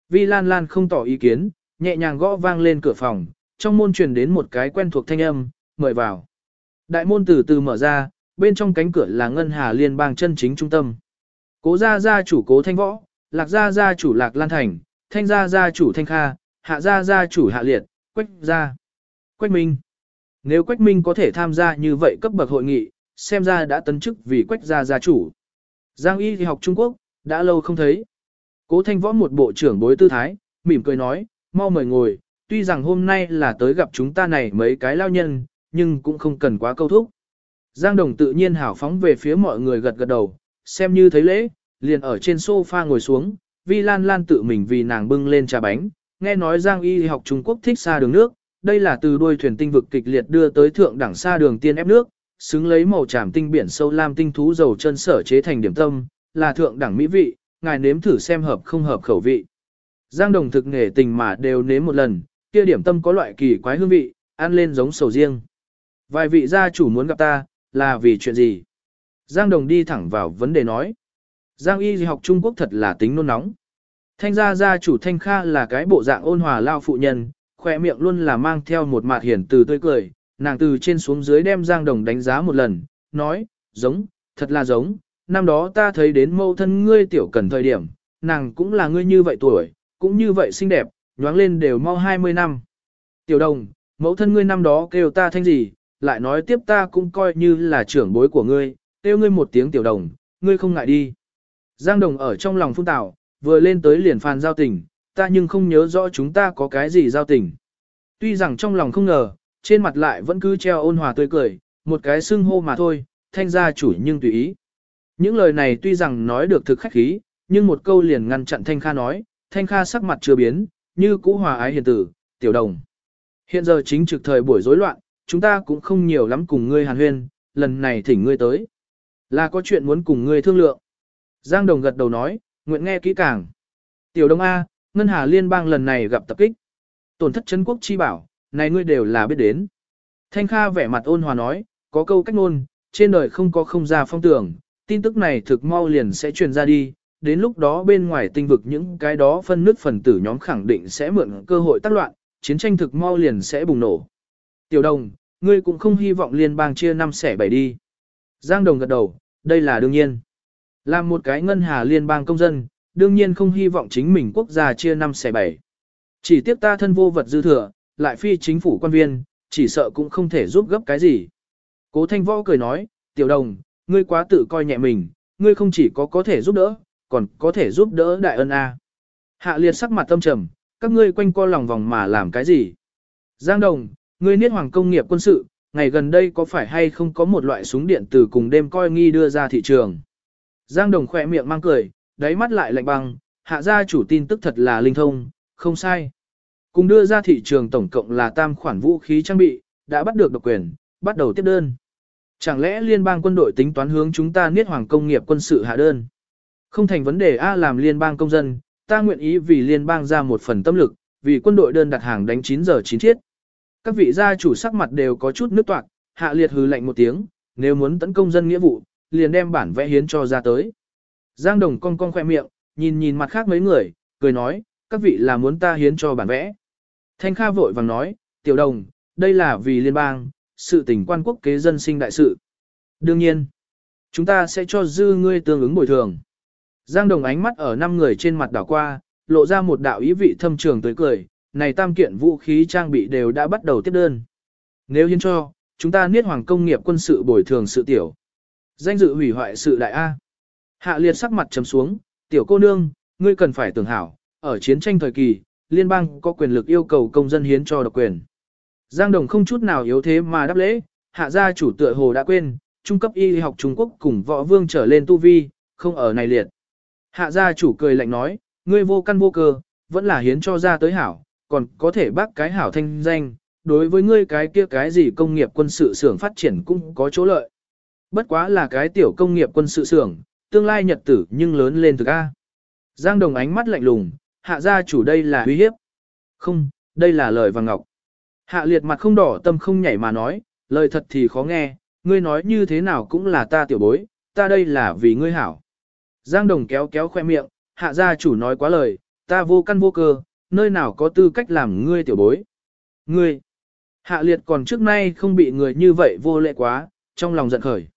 Vi Lan Lan không tỏ ý kiến, nhẹ nhàng gõ vang lên cửa phòng, trong môn truyền đến một cái quen thuộc thanh âm, mời vào. Đại môn từ từ mở ra, bên trong cánh cửa là ngân hà liên bang chân chính trung tâm. Cố gia gia chủ cố thanh võ, lạc gia gia chủ lạc lan thành, thanh gia gia chủ thanh kha, hạ gia gia chủ hạ liệt, quách gia. Quách minh. Nếu quách minh có thể tham gia như vậy cấp bậc hội nghị, xem ra đã tấn chức vì quách gia gia chủ. Giang y thì học Trung Quốc, đã lâu không thấy. Cố thanh võ một bộ trưởng bối tư thái, mỉm cười nói, mau mời ngồi, tuy rằng hôm nay là tới gặp chúng ta này mấy cái lao nhân, nhưng cũng không cần quá câu thúc. Giang Đồng tự nhiên hảo phóng về phía mọi người gật gật đầu, xem như thấy lễ, liền ở trên sofa ngồi xuống, Vi Lan Lan tự mình vì nàng bưng lên trà bánh, nghe nói Giang Y học Trung Quốc thích xa đường nước, đây là từ đuôi thuyền tinh vực kịch liệt đưa tới thượng đẳng xa đường tiên ép nước, xứng lấy màu tràm tinh biển sâu lam tinh thú dầu chân sở chế thành điểm tâm, là thượng đẳng mỹ vị, ngài nếm thử xem hợp không hợp khẩu vị. Giang Đồng thực nghề tình mà đều nếm một lần, kia điểm tâm có loại kỳ quái hương vị, ăn lên giống sầu riêng. Vài vị gia chủ muốn gặp ta, là vì chuyện gì? Giang Đồng đi thẳng vào vấn đề nói. Giang Y học Trung Quốc thật là tính nôn nóng. Thanh gia gia chủ Thanh Kha là cái bộ dạng ôn hòa lao phụ nhân, khỏe miệng luôn là mang theo một mặt hiển từ tươi cười, nàng từ trên xuống dưới đem Giang Đồng đánh giá một lần, nói, giống, thật là giống, năm đó ta thấy đến mâu thân ngươi tiểu cần thời điểm, nàng cũng là ngươi như vậy tuổi, cũng như vậy xinh đẹp, nhoáng lên đều mau 20 năm. Tiểu đồng, mẫu thân ngươi năm đó kêu ta thanh gì, lại nói tiếp ta cũng coi như là trưởng bối của ngươi, kêu ngươi một tiếng tiểu đồng, ngươi không ngại đi. Giang đồng ở trong lòng phung tạo, vừa lên tới liền phàn giao tình, ta nhưng không nhớ rõ chúng ta có cái gì giao tình. Tuy rằng trong lòng không ngờ, trên mặt lại vẫn cứ treo ôn hòa tươi cười, một cái xưng hô mà thôi, thanh gia chủ nhưng tùy ý. Những lời này tuy rằng nói được thực khách khí, nhưng một câu liền ngăn chặn Thanh Kha nói, Thanh Kha sắc mặt chưa biến, như cũ hòa ái hiền tử, tiểu đồng. Hiện giờ chính trực thời buổi rối loạn, chúng ta cũng không nhiều lắm cùng ngươi hàn huyên, lần này thỉnh ngươi tới. Là có chuyện muốn cùng ngươi thương lượng. Giang Đồng gật đầu nói, nguyện nghe kỹ càng. Tiểu Đông A, Ngân Hà Liên bang lần này gặp tập kích. Tổn thất chân quốc chi bảo, này ngươi đều là biết đến. Thanh Kha vẻ mặt ôn hòa nói, có câu cách ngôn, trên đời không có không ra phong tưởng, tin tức này thực mau liền sẽ truyền ra đi, đến lúc đó bên ngoài tinh vực những cái đó phân nước phần tử nhóm khẳng định sẽ mượn cơ hội tác loạn, chiến tranh thực mau liền sẽ bùng nổ. Tiểu đồng, ngươi cũng không hy vọng liên bang chia năm xẻ bảy đi. Giang đồng gật đầu, đây là đương nhiên. Làm một cái ngân hà liên bang công dân, đương nhiên không hy vọng chính mình quốc gia chia năm xẻ bảy. Chỉ tiếc ta thân vô vật dư thừa, lại phi chính phủ quan viên, chỉ sợ cũng không thể giúp gấp cái gì. Cố thanh võ cười nói, tiểu đồng, ngươi quá tự coi nhẹ mình, ngươi không chỉ có có thể giúp đỡ, còn có thể giúp đỡ đại ân A. Hạ liệt sắc mặt tâm trầm, các ngươi quanh co lòng vòng mà làm cái gì? Giang đồng, ngươi niết hoàng công nghiệp quân sự, ngày gần đây có phải hay không có một loại súng điện tử cùng đêm coi nghi đưa ra thị trường? Giang đồng khỏe miệng mang cười, đáy mắt lại lạnh băng, hạ gia chủ tin tức thật là linh thông, không sai. Cùng đưa ra thị trường tổng cộng là tam khoản vũ khí trang bị, đã bắt được độc quyền, bắt đầu tiếp đơn. Chẳng lẽ liên bang quân đội tính toán hướng chúng ta niết hoàng công nghiệp quân sự hạ đơn? Không thành vấn đề A làm liên bang công dân, ta nguyện ý vì liên bang ra một phần tâm lực, vì quân đội đơn đặt hàng đánh 9 giờ 9 thiết. Các vị gia chủ sắc mặt đều có chút nước toạc, hạ liệt hừ lạnh một tiếng, nếu muốn tấn công dân nghĩa vụ, liền đem bản vẽ hiến cho ra tới. Giang Đồng cong cong khoe miệng, nhìn nhìn mặt khác mấy người, cười nói, các vị là muốn ta hiến cho bản vẽ. Thanh Kha vội vàng nói, tiểu đồng, đây là vì liên bang, sự tình quan quốc kế dân sinh đại sự. Đương nhiên, chúng ta sẽ cho dư ngươi tương ứng bồi thường. Giang Đồng ánh mắt ở năm người trên mặt đảo qua, lộ ra một đạo ý vị thâm trường tới cười, này tam kiện vũ khí trang bị đều đã bắt đầu tiếp đơn. Nếu hiến cho, chúng ta niết hoàng công nghiệp quân sự bồi thường sự tiểu. Danh dự hủy hoại sự đại A. Hạ liệt sắc mặt trầm xuống, tiểu cô nương, ngươi cần phải tưởng hảo, ở chiến tranh thời kỳ, liên bang có quyền lực yêu cầu công dân hiến cho độc quyền. Giang Đồng không chút nào yếu thế mà đáp lễ, hạ gia chủ tựa hồ đã quên, trung cấp y học Trung Quốc cùng võ vương trở lên tu vi, không ở này liệt. Hạ gia chủ cười lạnh nói, ngươi vô căn vô cơ, vẫn là hiến cho ra tới hảo, còn có thể bác cái hảo thanh danh, đối với ngươi cái kia cái gì công nghiệp quân sự xưởng phát triển cũng có chỗ lợi. Bất quá là cái tiểu công nghiệp quân sự xưởng, tương lai nhật tử nhưng lớn lên thực A. Giang Đồng ánh mắt lạnh lùng, hạ gia chủ đây là uy hiếp. Không, đây là lời vàng ngọc. Hạ liệt mặt không đỏ tâm không nhảy mà nói, lời thật thì khó nghe, ngươi nói như thế nào cũng là ta tiểu bối, ta đây là vì ngươi hảo. Giang Đồng kéo kéo khoe miệng, hạ gia chủ nói quá lời, ta vô căn vô cơ, nơi nào có tư cách làm ngươi tiểu bối. Ngươi, hạ liệt còn trước nay không bị người như vậy vô lệ quá, trong lòng giận khởi.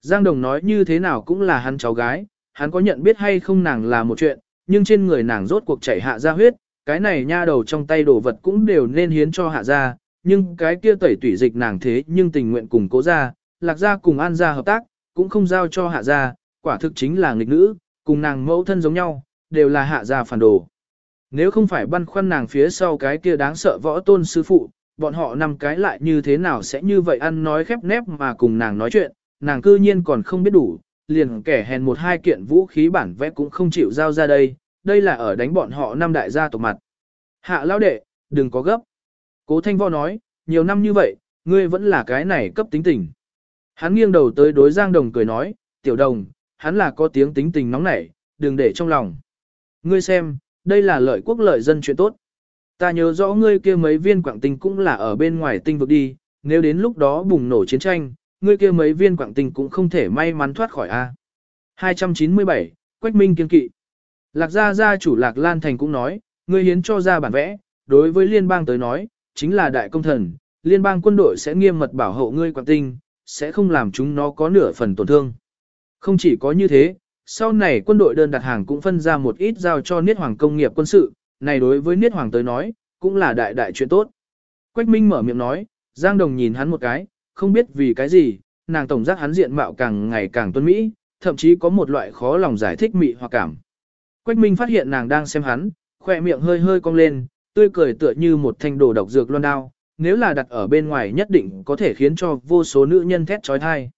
Giang Đồng nói như thế nào cũng là hắn cháu gái, hắn có nhận biết hay không nàng là một chuyện, nhưng trên người nàng rốt cuộc chảy hạ ra huyết, cái này nha đầu trong tay đồ vật cũng đều nên hiến cho hạ ra, nhưng cái kia tẩy tủy dịch nàng thế nhưng tình nguyện cùng cố ra, lạc ra cùng an ra hợp tác, cũng không giao cho hạ ra, quả thực chính là nghịch nữ, cùng nàng mẫu thân giống nhau, đều là hạ gia phản đồ. Nếu không phải băn khoăn nàng phía sau cái kia đáng sợ võ tôn sư phụ, bọn họ năm cái lại như thế nào sẽ như vậy ăn nói khép nép mà cùng nàng nói chuyện, nàng cư nhiên còn không biết đủ, liền kẻ hèn một hai kiện vũ khí bản vẽ cũng không chịu giao ra đây, đây là ở đánh bọn họ năm đại gia tộc mặt. Hạ lao đệ, đừng có gấp. Cố Thanh Võ nói, nhiều năm như vậy, ngươi vẫn là cái này cấp tính tình. Hắn nghiêng đầu tới đối Giang Đồng cười nói, tiểu đồng, hắn là có tiếng tính tình nóng nảy, đừng để trong lòng. Ngươi xem, đây là lợi quốc lợi dân chuyện tốt. Ta nhớ rõ ngươi kia mấy viên quảng tinh cũng là ở bên ngoài tinh vực đi, nếu đến lúc đó bùng nổ chiến tranh, ngươi kia mấy viên quảng tinh cũng không thể may mắn thoát khỏi A. 297, Quách Minh kiên kỵ. Lạc gia gia chủ Lạc Lan Thành cũng nói, ngươi hiến cho ra bản vẽ, đối với liên bang tới nói, chính là đại công thần, liên bang quân đội sẽ nghiêm mật bảo hộ ngươi quảng tinh, sẽ không làm chúng nó có nửa phần tổn thương. Không chỉ có như thế, sau này quân đội đơn đặt hàng cũng phân ra một ít giao cho Niết Hoàng công nghiệp quân sự, này đối với Niết Hoàng tới nói, cũng là đại đại chuyện tốt. Quách Minh mở miệng nói, Giang Đồng nhìn hắn một cái, không biết vì cái gì, nàng tổng giác hắn diện mạo càng ngày càng tuân mỹ, thậm chí có một loại khó lòng giải thích mị hoặc cảm. Quách Minh phát hiện nàng đang xem hắn, khỏe miệng hơi hơi cong lên, tươi cười tựa như một thanh đồ độc dược loan đao, nếu là đặt ở bên ngoài nhất định có thể khiến cho vô số nữ nhân thét trói thai.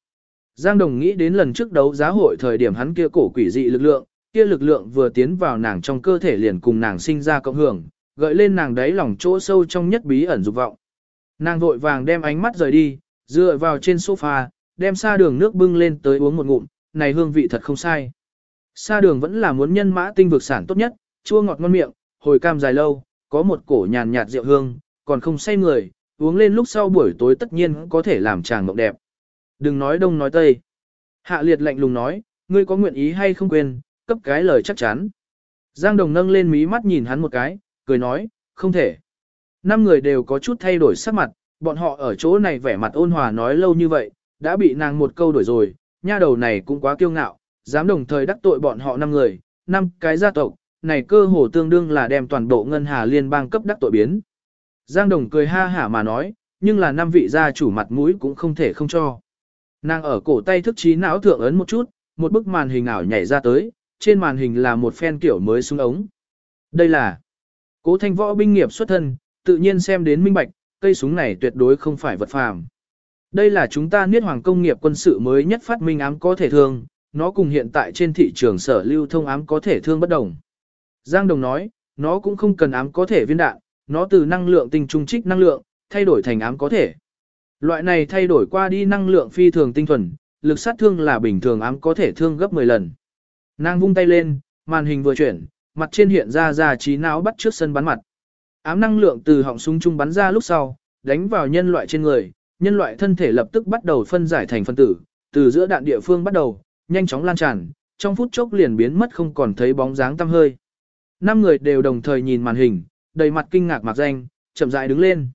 Giang Đồng nghĩ đến lần trước đấu giá hội thời điểm hắn kia cổ quỷ dị lực lượng, kia lực lượng vừa tiến vào nàng trong cơ thể liền cùng nàng sinh ra cộng hưởng, gợi lên nàng đáy lòng chỗ sâu trong nhất bí ẩn dục vọng. Nàng vội vàng đem ánh mắt rời đi, dựa vào trên sofa, đem xa đường nước bưng lên tới uống một ngụm, này hương vị thật không sai. Sa đường vẫn là muốn nhân mã tinh vực sản tốt nhất, chua ngọt ngon miệng, hồi cam dài lâu, có một cổ nhàn nhạt rượu hương, còn không say người, uống lên lúc sau buổi tối tất nhiên có thể làm chàng mộng đẹp. Đừng nói đông nói tây. Hạ liệt lạnh lùng nói, ngươi có nguyện ý hay không quên, cấp cái lời chắc chắn. Giang đồng nâng lên mí mắt nhìn hắn một cái, cười nói, không thể. Năm người đều có chút thay đổi sắc mặt, bọn họ ở chỗ này vẻ mặt ôn hòa nói lâu như vậy, đã bị nàng một câu đổi rồi, nha đầu này cũng quá kiêu ngạo, dám đồng thời đắc tội bọn họ năm người, năm cái gia tộc, này cơ hồ tương đương là đem toàn bộ ngân hà liên bang cấp đắc tội biến. Giang Đồng cười ha hả mà nói, nhưng là năm vị gia chủ mặt mũi cũng không thể không cho. Nàng ở cổ tay thức trí não thượng ấn một chút, một bức màn hình ảo nhảy ra tới, trên màn hình là một phen kiểu mới xuống ống. Đây là cố thanh võ binh nghiệp xuất thân, tự nhiên xem đến minh bạch, cây súng này tuyệt đối không phải vật phàm. Đây là chúng ta niết hoàng công nghiệp quân sự mới nhất phát minh ám có thể thương, nó cùng hiện tại trên thị trường sở lưu thông ám có thể thương bất đồng. Giang Đồng nói, nó cũng không cần ám có thể viên đạn, nó từ năng lượng tinh trung trích năng lượng, thay đổi thành ám có thể. Loại này thay đổi qua đi năng lượng phi thường tinh thuần, lực sát thương là bình thường ám có thể thương gấp 10 lần. Nàng vung tay lên, màn hình vừa chuyển, mặt trên hiện ra ra trí não bắt trước sân bắn mặt. Ám năng lượng từ họng súng trung bắn ra lúc sau, đánh vào nhân loại trên người, nhân loại thân thể lập tức bắt đầu phân giải thành phân tử, từ giữa đạn địa phương bắt đầu, nhanh chóng lan tràn, trong phút chốc liền biến mất không còn thấy bóng dáng tăm hơi. Năm người đều đồng thời nhìn màn hình, đầy mặt kinh ngạc mặc danh, chậm rãi đứng lên.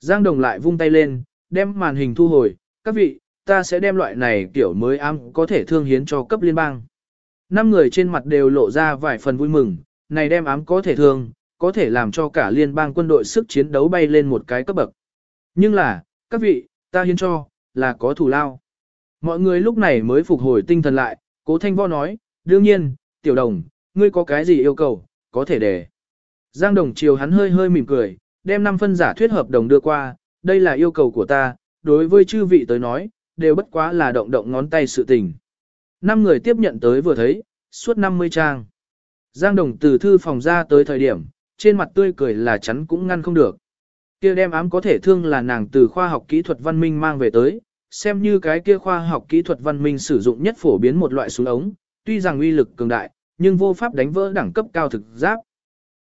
Giang Đồng lại vung tay lên, đem màn hình thu hồi, các vị, ta sẽ đem loại này kiểu mới ám có thể thương hiến cho cấp liên bang. Năm người trên mặt đều lộ ra vài phần vui mừng, này đem ám có thể thương, có thể làm cho cả liên bang quân đội sức chiến đấu bay lên một cái cấp bậc. Nhưng là, các vị, ta hiến cho, là có thủ lao. Mọi người lúc này mới phục hồi tinh thần lại, cố thanh võ nói, đương nhiên, tiểu đồng, ngươi có cái gì yêu cầu, có thể để. Giang đồng chiều hắn hơi hơi mỉm cười, đem năm phân giả thuyết hợp đồng đưa qua, đây là yêu cầu của ta, đối với chư vị tới nói, đều bất quá là động động ngón tay sự tình. Năm người tiếp nhận tới vừa thấy, suốt 50 trang. Giang đồng từ thư phòng ra tới thời điểm, trên mặt tươi cười là chắn cũng ngăn không được. Kia đem ám có thể thương là nàng từ khoa học kỹ thuật văn minh mang về tới, xem như cái kia khoa học kỹ thuật văn minh sử dụng nhất phổ biến một loại súng ống, tuy rằng uy lực cường đại, nhưng vô pháp đánh vỡ đẳng cấp cao thực giáp.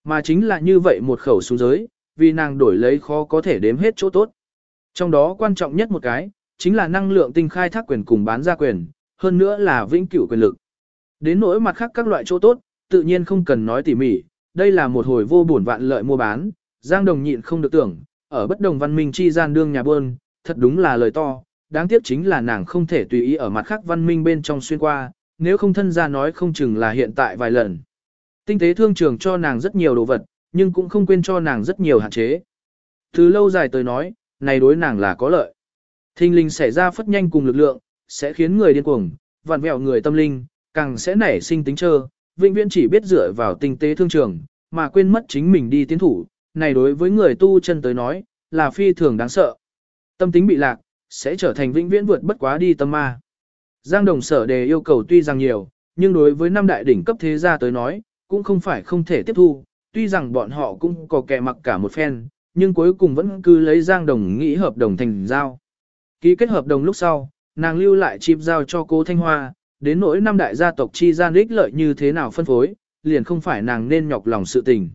Mà chính là như vậy một khẩu súng giới, vì nàng đổi lấy khó có thể đếm hết chỗ tốt. Trong đó quan trọng nhất một cái, chính là năng lượng tinh khai thác quyền cùng bán ra quyền, hơn nữa là vĩnh cửu quyền lực. Đến nỗi mặt khác các loại chỗ tốt, tự nhiên không cần nói tỉ mỉ, đây là một hồi vô bổn vạn lợi mua bán, Giang Đồng nhịn không được tưởng, ở bất đồng văn minh chi gian đương nhà buôn, thật đúng là lời to, đáng tiếc chính là nàng không thể tùy ý ở mặt khác văn minh bên trong xuyên qua, nếu không thân ra nói không chừng là hiện tại vài lần. Tinh tế thương trường cho nàng rất nhiều đồ vật, nhưng cũng không quên cho nàng rất nhiều hạn chế. Từ lâu dài tới nói, này đối nàng là có lợi. Thinh linh xảy ra phất nhanh cùng lực lượng, sẽ khiến người điên cuồng, vặn vẹo người tâm linh, càng sẽ nảy sinh tính trơ, vĩnh viễn chỉ biết dựa vào tinh tế thương trường, mà quên mất chính mình đi tiến thủ, này đối với người tu chân tới nói, là phi thường đáng sợ. Tâm tính bị lạc, sẽ trở thành vĩnh viễn vượt bất quá đi tâm ma. Giang Đồng Sở đề yêu cầu tuy rằng nhiều, nhưng đối với năm đại đỉnh cấp thế gia tới nói, cũng không phải không thể tiếp thu, tuy rằng bọn họ cũng có kẻ mặc cả một phen, nhưng cuối cùng vẫn cứ lấy Giang Đồng nghĩ hợp đồng thành giao. Ký kết hợp đồng lúc sau, nàng lưu lại chip giao cho cô Thanh Hoa, đến nỗi năm đại gia tộc chi gian ích lợi như thế nào phân phối, liền không phải nàng nên nhọc lòng sự tình.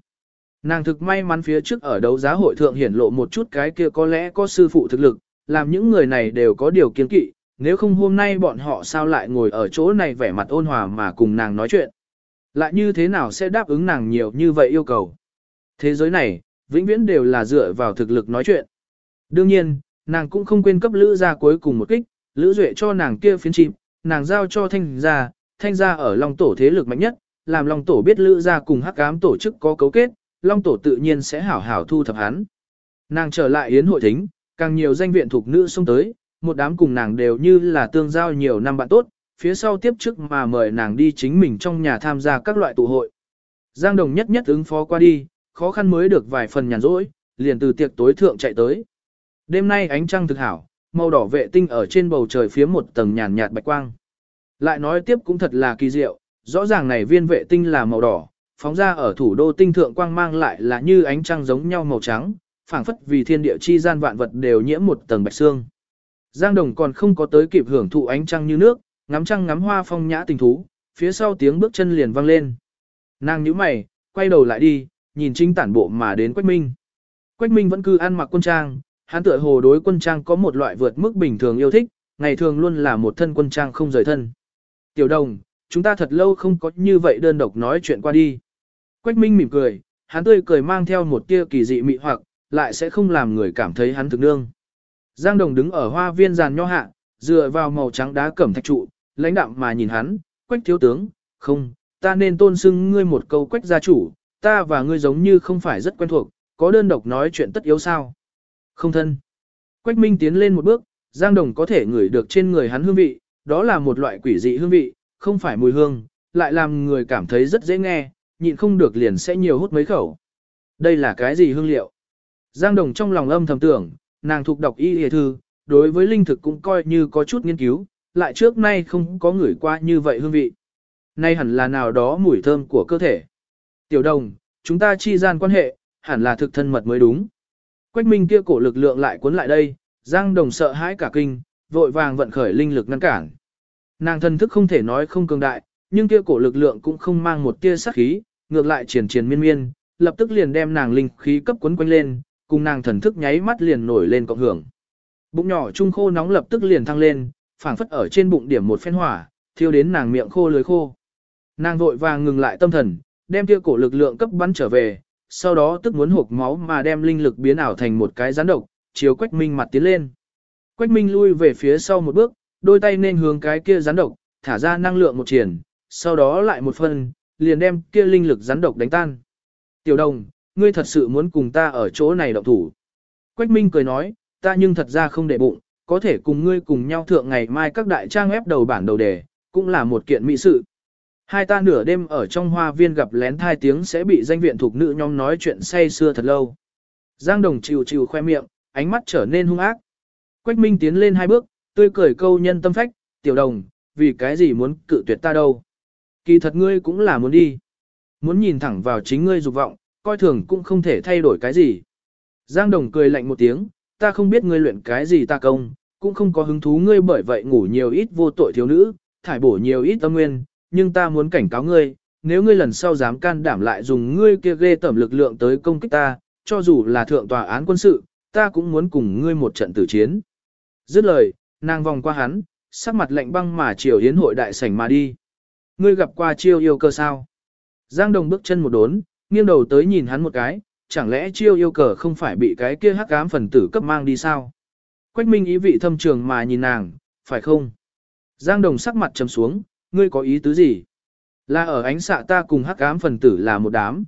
Nàng thực may mắn phía trước ở đấu giá hội thượng hiển lộ một chút cái kia có lẽ có sư phụ thực lực, làm những người này đều có điều kiến kỵ, nếu không hôm nay bọn họ sao lại ngồi ở chỗ này vẻ mặt ôn hòa mà cùng nàng nói chuyện. Lại như thế nào sẽ đáp ứng nàng nhiều như vậy yêu cầu. Thế giới này, vĩnh viễn đều là dựa vào thực lực nói chuyện. Đương nhiên, nàng cũng không quên cấp lữ ra cuối cùng một kích, lữ duệ cho nàng kia phiến chim, nàng giao cho thanh gia, thanh gia ở long tổ thế lực mạnh nhất, làm long tổ biết lữ ra cùng hắc ám tổ chức có cấu kết, long tổ tự nhiên sẽ hảo hảo thu thập hắn. Nàng trở lại yến hội thính, càng nhiều danh viện thuộc nữ xông tới, một đám cùng nàng đều như là tương giao nhiều năm bạn tốt, phía sau tiếp trước mà mời nàng đi chính mình trong nhà tham gia các loại tụ hội. Giang Đồng nhất nhất ứng phó qua đi, khó khăn mới được vài phần nhàn rỗi, liền từ tiệc tối thượng chạy tới. Đêm nay ánh trăng thực hảo, màu đỏ vệ tinh ở trên bầu trời phía một tầng nhàn nhạt bạch quang. Lại nói tiếp cũng thật là kỳ diệu, rõ ràng này viên vệ tinh là màu đỏ, phóng ra ở thủ đô tinh thượng quang mang lại là như ánh trăng giống nhau màu trắng, phảng phất vì thiên địa chi gian vạn vật đều nhiễm một tầng bạch xương. Giang Đồng còn không có tới kịp hưởng thụ ánh trăng như nước, ngắm trăng ngắm hoa phong nhã tình thú, phía sau tiếng bước chân liền vang lên. Nàng nhíu mày, quay đầu lại đi, nhìn chính tản bộ mà đến Quách Minh. Quách Minh vẫn cứ ăn mặc quân trang, hắn tựa hồ đối quân trang có một loại vượt mức bình thường yêu thích, ngày thường luôn là một thân quân trang không rời thân. Tiểu đồng, chúng ta thật lâu không có như vậy đơn độc nói chuyện qua đi. Quách Minh mỉm cười, hắn tươi cười mang theo một tia kỳ dị mị hoặc, lại sẽ không làm người cảm thấy hắn thực nương. Giang Đồng đứng ở hoa viên giàn nho hạ, dựa vào màu trắng đá cẩm thạch trụ, lãnh đạm mà nhìn hắn, quách thiếu tướng, không, ta nên tôn xưng ngươi một câu quách gia chủ, ta và ngươi giống như không phải rất quen thuộc, có đơn độc nói chuyện tất yếu sao. Không thân. Quách Minh tiến lên một bước, Giang Đồng có thể ngửi được trên người hắn hương vị, đó là một loại quỷ dị hương vị, không phải mùi hương, lại làm người cảm thấy rất dễ nghe, nhịn không được liền sẽ nhiều hút mấy khẩu. Đây là cái gì hương liệu? Giang Đồng trong lòng âm thầm tưởng, nàng thuộc đọc y hề thư, đối với linh thực cũng coi như có chút nghiên cứu, lại trước nay không có ngửi qua như vậy hương vị. Nay hẳn là nào đó mùi thơm của cơ thể. Tiểu đồng, chúng ta chi gian quan hệ, hẳn là thực thân mật mới đúng. Quách minh kia cổ lực lượng lại cuốn lại đây, Giang Đồng sợ hãi cả kinh, vội vàng vận khởi linh lực ngăn cản. Nàng thân thức không thể nói không cường đại, nhưng kia cổ lực lượng cũng không mang một tia sát khí, ngược lại triển triển miên miên, lập tức liền đem nàng linh khí cấp cuốn quanh lên, cùng nàng thần thức nháy mắt liền nổi lên cộng hưởng. Bụng nhỏ trung khô nóng lập tức liền thăng lên, phảng phất ở trên bụng điểm một phen hỏa, thiêu đến nàng miệng khô lưới khô. Nàng vội vàng ngừng lại tâm thần, đem kia cổ lực lượng cấp bắn trở về, sau đó tức muốn hộp máu mà đem linh lực biến ảo thành một cái rắn độc, chiếu Quách Minh mặt tiến lên. Quách Minh lui về phía sau một bước, đôi tay nên hướng cái kia rắn độc, thả ra năng lượng một triển, sau đó lại một phần, liền đem kia linh lực rắn độc đánh tan. Tiểu đồng, ngươi thật sự muốn cùng ta ở chỗ này động thủ. Quách Minh cười nói, ta nhưng thật ra không để bụng, có thể cùng ngươi cùng nhau thượng ngày mai các đại trang web đầu bản đầu đề, cũng là một kiện mỹ sự. Hai ta nửa đêm ở trong hoa viên gặp lén thai tiếng sẽ bị danh viện thuộc nữ nhóm nói chuyện say xưa thật lâu. Giang Đồng chịu chịu khoe miệng, ánh mắt trở nên hung ác. Quách Minh tiến lên hai bước, tươi cười câu nhân tâm phách, tiểu đồng, vì cái gì muốn cự tuyệt ta đâu. Kỳ thật ngươi cũng là muốn đi. Muốn nhìn thẳng vào chính ngươi dục vọng, coi thường cũng không thể thay đổi cái gì. Giang Đồng cười lạnh một tiếng, ta không biết ngươi luyện cái gì ta công, cũng không có hứng thú ngươi bởi vậy ngủ nhiều ít vô tội thiếu nữ, thải bổ nhiều ít tâm nguyên, nhưng ta muốn cảnh cáo ngươi, nếu ngươi lần sau dám can đảm lại dùng ngươi kia ghê tẩm lực lượng tới công kích ta, cho dù là thượng tòa án quân sự, ta cũng muốn cùng ngươi một trận tử chiến. Dứt lời, nàng vòng qua hắn, sắc mặt lạnh băng mà chiều hiến hội đại sảnh mà đi. Ngươi gặp qua chiêu yêu cơ sao? Giang Đồng bước chân một đốn, nghiêng đầu tới nhìn hắn một cái, chẳng lẽ chiêu yêu cờ không phải bị cái kia hắc ám phần tử cấp mang đi sao? Quách Minh ý vị thâm trường mà nhìn nàng, phải không? Giang Đồng sắc mặt trầm xuống, ngươi có ý tứ gì? Là ở ánh xạ ta cùng hắc ám phần tử là một đám.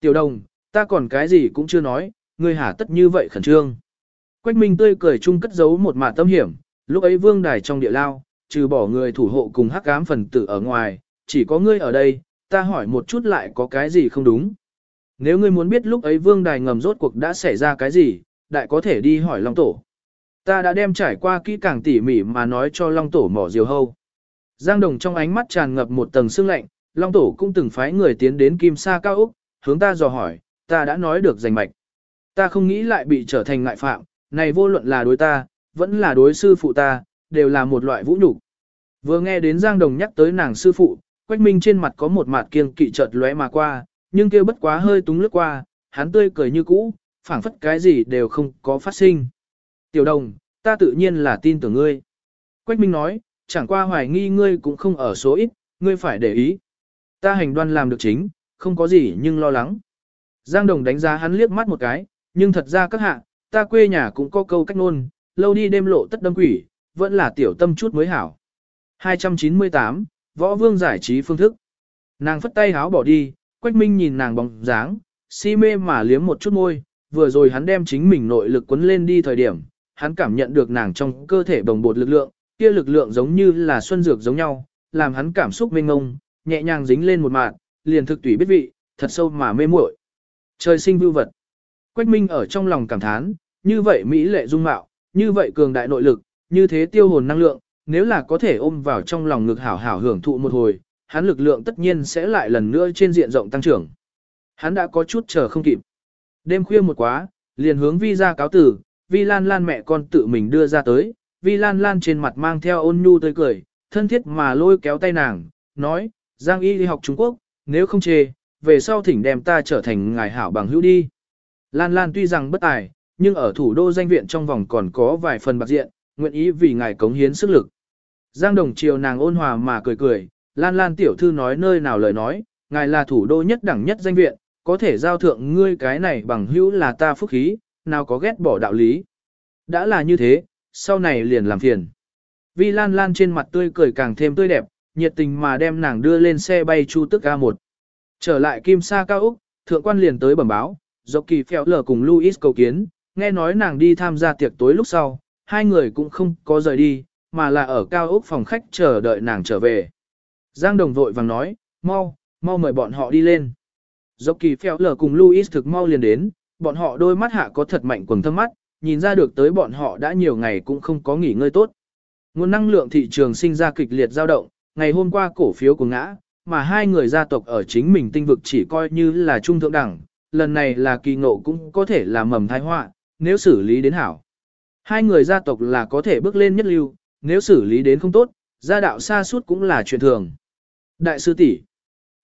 Tiểu Đồng, ta còn cái gì cũng chưa nói, ngươi hả tất như vậy khẩn trương. Quách Minh tươi cười chung cất giấu một mạt tâm hiểm, lúc ấy vương đài trong địa lao, trừ bỏ người thủ hộ cùng hắc ám phần tử ở ngoài, chỉ có ngươi ở đây, ta hỏi một chút lại có cái gì không đúng. Nếu ngươi muốn biết lúc ấy vương đài ngầm rốt cuộc đã xảy ra cái gì, đại có thể đi hỏi Long Tổ. Ta đã đem trải qua kỹ càng tỉ mỉ mà nói cho Long Tổ mỏ diều hâu. Giang Đồng trong ánh mắt tràn ngập một tầng sương lạnh, Long Tổ cũng từng phái người tiến đến Kim Sa Cao Úc, hướng ta dò hỏi, ta đã nói được rành mạch. Ta không nghĩ lại bị trở thành ngại phạm, này vô luận là đối ta, vẫn là đối sư phụ ta, đều là một loại vũ nhục. Vừa nghe đến Giang Đồng nhắc tới nàng sư phụ, Quách Minh trên mặt có một mặt kiêng kỵ chợt lóe mà qua, nhưng kêu bất quá hơi túng lướt qua, hắn tươi cười như cũ, phảng phất cái gì đều không có phát sinh. Tiểu đồng, ta tự nhiên là tin tưởng ngươi. Quách Minh nói, chẳng qua hoài nghi ngươi cũng không ở số ít, ngươi phải để ý. Ta hành đoan làm được chính, không có gì nhưng lo lắng. Giang Đồng đánh giá hắn liếc mắt một cái, nhưng thật ra các hạ, ta quê nhà cũng có câu cách nôn, lâu đi đêm lộ tất đâm quỷ, vẫn là tiểu tâm chút mới hảo. 298, Võ Vương giải trí phương thức. Nàng phất tay háo bỏ đi, Quách Minh nhìn nàng bóng dáng, si mê mà liếm một chút môi, vừa rồi hắn đem chính mình nội lực quấn lên đi thời điểm, hắn cảm nhận được nàng trong cơ thể bồng bột lực lượng, kia lực lượng giống như là xuân dược giống nhau, làm hắn cảm xúc mênh ngông, nhẹ nhàng dính lên một mạng, liền thực tùy biết vị, thật sâu mà mê muội. Trời sinh vưu vật. Quách Minh ở trong lòng cảm thán, như vậy mỹ lệ dung mạo, như vậy cường đại nội lực, như thế tiêu hồn năng lượng, nếu là có thể ôm vào trong lòng ngực hảo hảo hưởng thụ một hồi, hắn lực lượng tất nhiên sẽ lại lần nữa trên diện rộng tăng trưởng. Hắn đã có chút chờ không kịp. Đêm khuya một quá, liền hướng Vi ra cáo tử, Vi Lan Lan mẹ con tự mình đưa ra tới, Vi Lan Lan trên mặt mang theo ôn nhu tươi cười, thân thiết mà lôi kéo tay nàng, nói, Giang Y đi học Trung Quốc, nếu không chê, về sau thỉnh đem ta trở thành ngài hảo bằng hữu đi. Lan Lan tuy rằng bất tài, nhưng ở thủ đô danh viện trong vòng còn có vài phần bạc diện, nguyện ý vì ngài cống hiến sức lực. Giang Đồng chiều nàng ôn hòa mà cười cười, Lan Lan tiểu thư nói nơi nào lời nói, ngài là thủ đô nhất đẳng nhất danh viện, có thể giao thượng ngươi cái này bằng hữu là ta phúc khí, nào có ghét bỏ đạo lý. Đã là như thế, sau này liền làm phiền. Vi Lan Lan trên mặt tươi cười càng thêm tươi đẹp, nhiệt tình mà đem nàng đưa lên xe bay chu tức A1. Trở lại Kim Sa Cao Úc, thượng quan liền tới bẩm báo, dọc kỳ phèo lở cùng Louis cầu kiến, nghe nói nàng đi tham gia tiệc tối lúc sau, hai người cũng không có rời đi, mà là ở Cao Úc phòng khách chờ đợi nàng trở về. Giang Đồng vội vàng nói, mau, mau mời bọn họ đi lên. Dọc kỳ phèo lở cùng Louis thực mau liền đến, bọn họ đôi mắt hạ có thật mạnh quần thâm mắt, nhìn ra được tới bọn họ đã nhiều ngày cũng không có nghỉ ngơi tốt. Nguồn năng lượng thị trường sinh ra kịch liệt dao động, ngày hôm qua cổ phiếu của ngã, mà hai người gia tộc ở chính mình tinh vực chỉ coi như là trung thượng đẳng, lần này là kỳ ngộ cũng có thể là mầm thai họa, nếu xử lý đến hảo. Hai người gia tộc là có thể bước lên nhất lưu, nếu xử lý đến không tốt, gia đạo xa suốt cũng là chuyện thường. Đại sư tỷ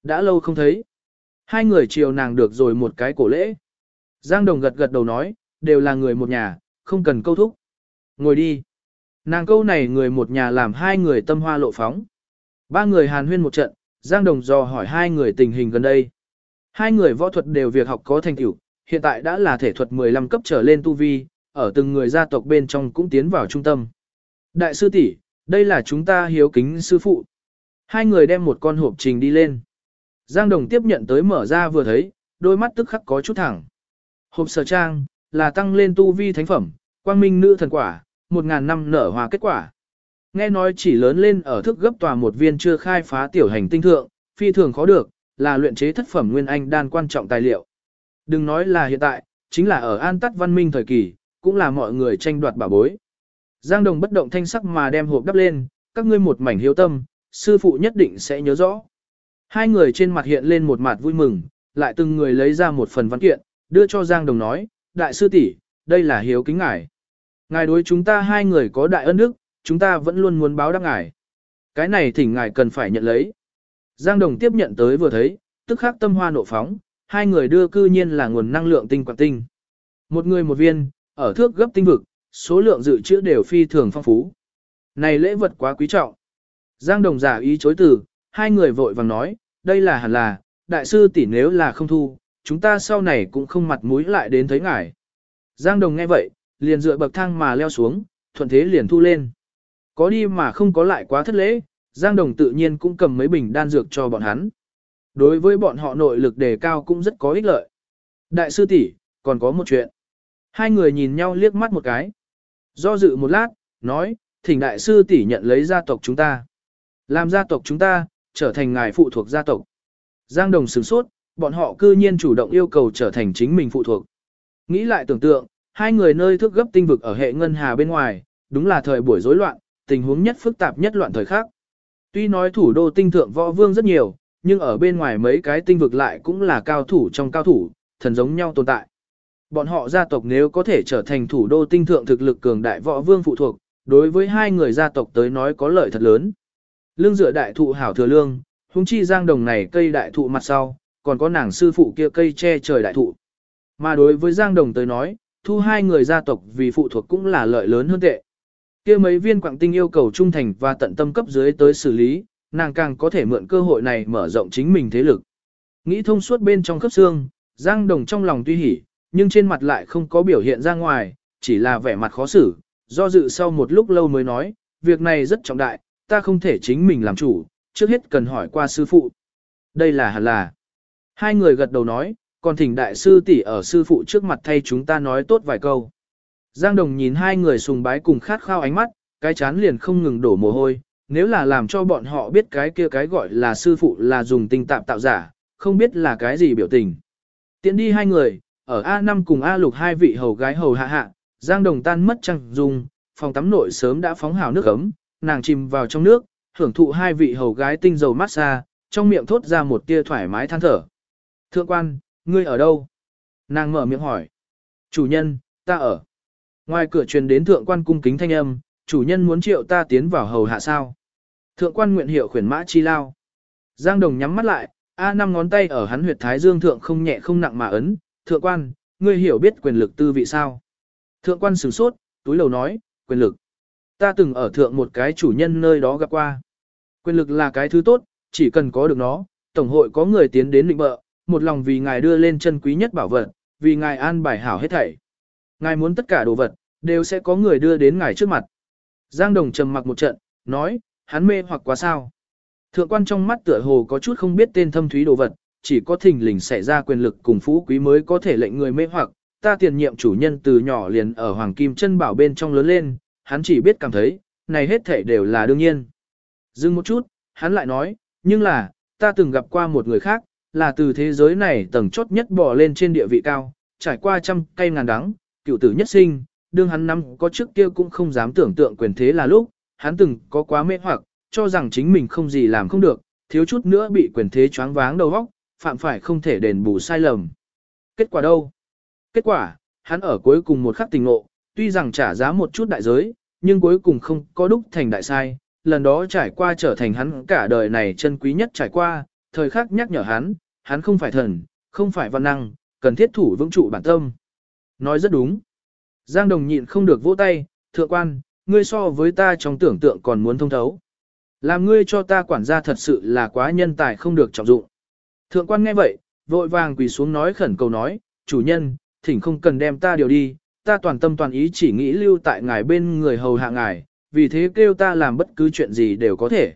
đã lâu không thấy. Hai người chiều nàng được rồi một cái cổ lễ. Giang Đồng gật gật đầu nói, đều là người một nhà, không cần câu thúc. Ngồi đi. Nàng câu này người một nhà làm hai người tâm hoa lộ phóng. Ba người hàn huyên một trận, Giang Đồng dò hỏi hai người tình hình gần đây. Hai người võ thuật đều việc học có thành tựu, hiện tại đã là thể thuật 15 cấp trở lên tu vi, ở từng người gia tộc bên trong cũng tiến vào trung tâm. Đại sư tỷ, đây là chúng ta hiếu kính sư phụ. Hai người đem một con hộp trình đi lên. Giang Đồng tiếp nhận tới mở ra vừa thấy, đôi mắt tức khắc có chút thẳng. Hộp sở trang, là tăng lên tu vi thánh phẩm, quang minh nữ thần quả, một ngàn năm nở hoa kết quả. Nghe nói chỉ lớn lên ở thức gấp tòa một viên chưa khai phá tiểu hành tinh thượng, phi thường khó được, là luyện chế thất phẩm nguyên anh đan quan trọng tài liệu. Đừng nói là hiện tại, chính là ở an tắt văn minh thời kỳ, cũng là mọi người tranh đoạt bảo bối. Giang Đồng bất động thanh sắc mà đem hộp đắp lên, các ngươi một mảnh hiếu tâm, sư phụ nhất định sẽ nhớ rõ. Hai người trên mặt hiện lên một mặt vui mừng, lại từng người lấy ra một phần văn kiện, đưa cho Giang Đồng nói, đại sư tỷ, đây là hiếu kính ngài. Ngài đối chúng ta hai người có đại ân đức, chúng ta vẫn luôn muốn báo đáp ngài. Cái này thỉnh ngài cần phải nhận lấy. Giang Đồng tiếp nhận tới vừa thấy, tức khắc tâm hoa nộ phóng, hai người đưa cư nhiên là nguồn năng lượng tinh quạt tinh. Một người một viên, ở thước gấp tinh vực, số lượng dự trữ đều phi thường phong phú. Này lễ vật quá quý trọng. Giang Đồng giả ý chối từ, hai người vội vàng nói, đây là hẳn là, đại sư tỷ nếu là không thu, chúng ta sau này cũng không mặt mũi lại đến thấy ngài. Giang Đồng nghe vậy, liền dựa bậc thang mà leo xuống, thuận thế liền thu lên. Có đi mà không có lại quá thất lễ, Giang Đồng tự nhiên cũng cầm mấy bình đan dược cho bọn hắn. Đối với bọn họ nội lực đề cao cũng rất có ích lợi. Đại sư tỷ, còn có một chuyện. Hai người nhìn nhau liếc mắt một cái. Do dự một lát, nói, thỉnh đại sư tỷ nhận lấy gia tộc chúng ta. Làm gia tộc chúng ta, trở thành ngài phụ thuộc gia tộc. Giang Đồng sửng sốt, bọn họ cư nhiên chủ động yêu cầu trở thành chính mình phụ thuộc. Nghĩ lại tưởng tượng, hai người nơi thức gấp tinh vực ở hệ ngân hà bên ngoài, đúng là thời buổi rối loạn, tình huống nhất phức tạp nhất loạn thời khác. Tuy nói thủ đô tinh thượng võ vương rất nhiều, nhưng ở bên ngoài mấy cái tinh vực lại cũng là cao thủ trong cao thủ, thần giống nhau tồn tại. Bọn họ gia tộc nếu có thể trở thành thủ đô tinh thượng thực lực cường đại võ vương phụ thuộc, đối với hai người gia tộc tới nói có lợi thật lớn. Lương dựa đại thụ hảo thừa lương, hung chi giang đồng này cây đại thụ mặt sau, còn có nàng sư phụ kia cây che trời đại thụ. Mà đối với giang đồng tới nói, thu hai người gia tộc vì phụ thuộc cũng là lợi lớn hơn tệ kia mấy viên quảng tinh yêu cầu trung thành và tận tâm cấp dưới tới xử lý, nàng càng có thể mượn cơ hội này mở rộng chính mình thế lực. Nghĩ thông suốt bên trong khớp xương, Giang Đồng trong lòng tuy hỉ, nhưng trên mặt lại không có biểu hiện ra ngoài, chỉ là vẻ mặt khó xử, do dự sau một lúc lâu mới nói, việc này rất trọng đại, ta không thể chính mình làm chủ, trước hết cần hỏi qua sư phụ. Đây là hẳn là. Hai người gật đầu nói, còn thỉnh đại sư tỷ ở sư phụ trước mặt thay chúng ta nói tốt vài câu. Giang Đồng nhìn hai người sùng bái cùng khát khao ánh mắt, cái chán liền không ngừng đổ mồ hôi, nếu là làm cho bọn họ biết cái kia cái gọi là sư phụ là dùng tinh tạm tạo giả, không biết là cái gì biểu tình. Tiến đi hai người, ở A5 cùng A lục hai vị hầu gái hầu hạ hạ, Giang Đồng tan mất trăng dung, phòng tắm nội sớm đã phóng hào nước ấm, nàng chìm vào trong nước, hưởng thụ hai vị hầu gái tinh dầu massage, trong miệng thốt ra một tia thoải mái than thở. Thượng quan, ngươi ở đâu? Nàng mở miệng hỏi. Chủ nhân, ta ở. Ngoài cửa truyền đến thượng quan cung kính thanh âm, chủ nhân muốn triệu ta tiến vào hầu hạ sao. Thượng quan nguyện hiệu khuyển mã chi lao. Giang đồng nhắm mắt lại, A năm ngón tay ở hắn huyệt thái dương thượng không nhẹ không nặng mà ấn. Thượng quan, ngươi hiểu biết quyền lực tư vị sao? Thượng quan sửng sốt, túi lầu nói, quyền lực. Ta từng ở thượng một cái chủ nhân nơi đó gặp qua. Quyền lực là cái thứ tốt, chỉ cần có được nó, tổng hội có người tiến đến định bợ, một lòng vì ngài đưa lên chân quý nhất bảo vật, vì ngài an bài hảo hết thảy. Ngài muốn tất cả đồ vật, đều sẽ có người đưa đến ngài trước mặt. Giang Đồng trầm mặc một trận, nói, hắn mê hoặc quá sao. Thượng quan trong mắt tựa hồ có chút không biết tên thâm thúy đồ vật, chỉ có thình lình xảy ra quyền lực cùng phú quý mới có thể lệnh người mê hoặc, ta tiền nhiệm chủ nhân từ nhỏ liền ở Hoàng Kim chân bảo bên trong lớn lên, hắn chỉ biết cảm thấy, này hết thể đều là đương nhiên. Dừng một chút, hắn lại nói, nhưng là, ta từng gặp qua một người khác, là từ thế giới này tầng chốt nhất bò lên trên địa vị cao, trải qua trăm cây ngàn đắng, cựu tử nhất sinh, đương hắn năm có trước kia cũng không dám tưởng tượng quyền thế là lúc, hắn từng có quá mê hoặc, cho rằng chính mình không gì làm không được, thiếu chút nữa bị quyền thế choáng váng đầu óc, phạm phải không thể đền bù sai lầm. Kết quả đâu? Kết quả, hắn ở cuối cùng một khắc tình ngộ, tuy rằng trả giá một chút đại giới, nhưng cuối cùng không có đúc thành đại sai, lần đó trải qua trở thành hắn cả đời này chân quý nhất trải qua, thời khắc nhắc nhở hắn, hắn không phải thần, không phải văn năng, cần thiết thủ vững trụ bản tâm. Nói rất đúng. Giang Đồng nhịn không được vỗ tay, thượng quan, ngươi so với ta trong tưởng tượng còn muốn thông thấu. Làm ngươi cho ta quản gia thật sự là quá nhân tài không được trọng dụng. Thượng quan nghe vậy, vội vàng quỳ xuống nói khẩn cầu nói, chủ nhân, thỉnh không cần đem ta điều đi, ta toàn tâm toàn ý chỉ nghĩ lưu tại ngài bên người hầu hạ ngài, vì thế kêu ta làm bất cứ chuyện gì đều có thể.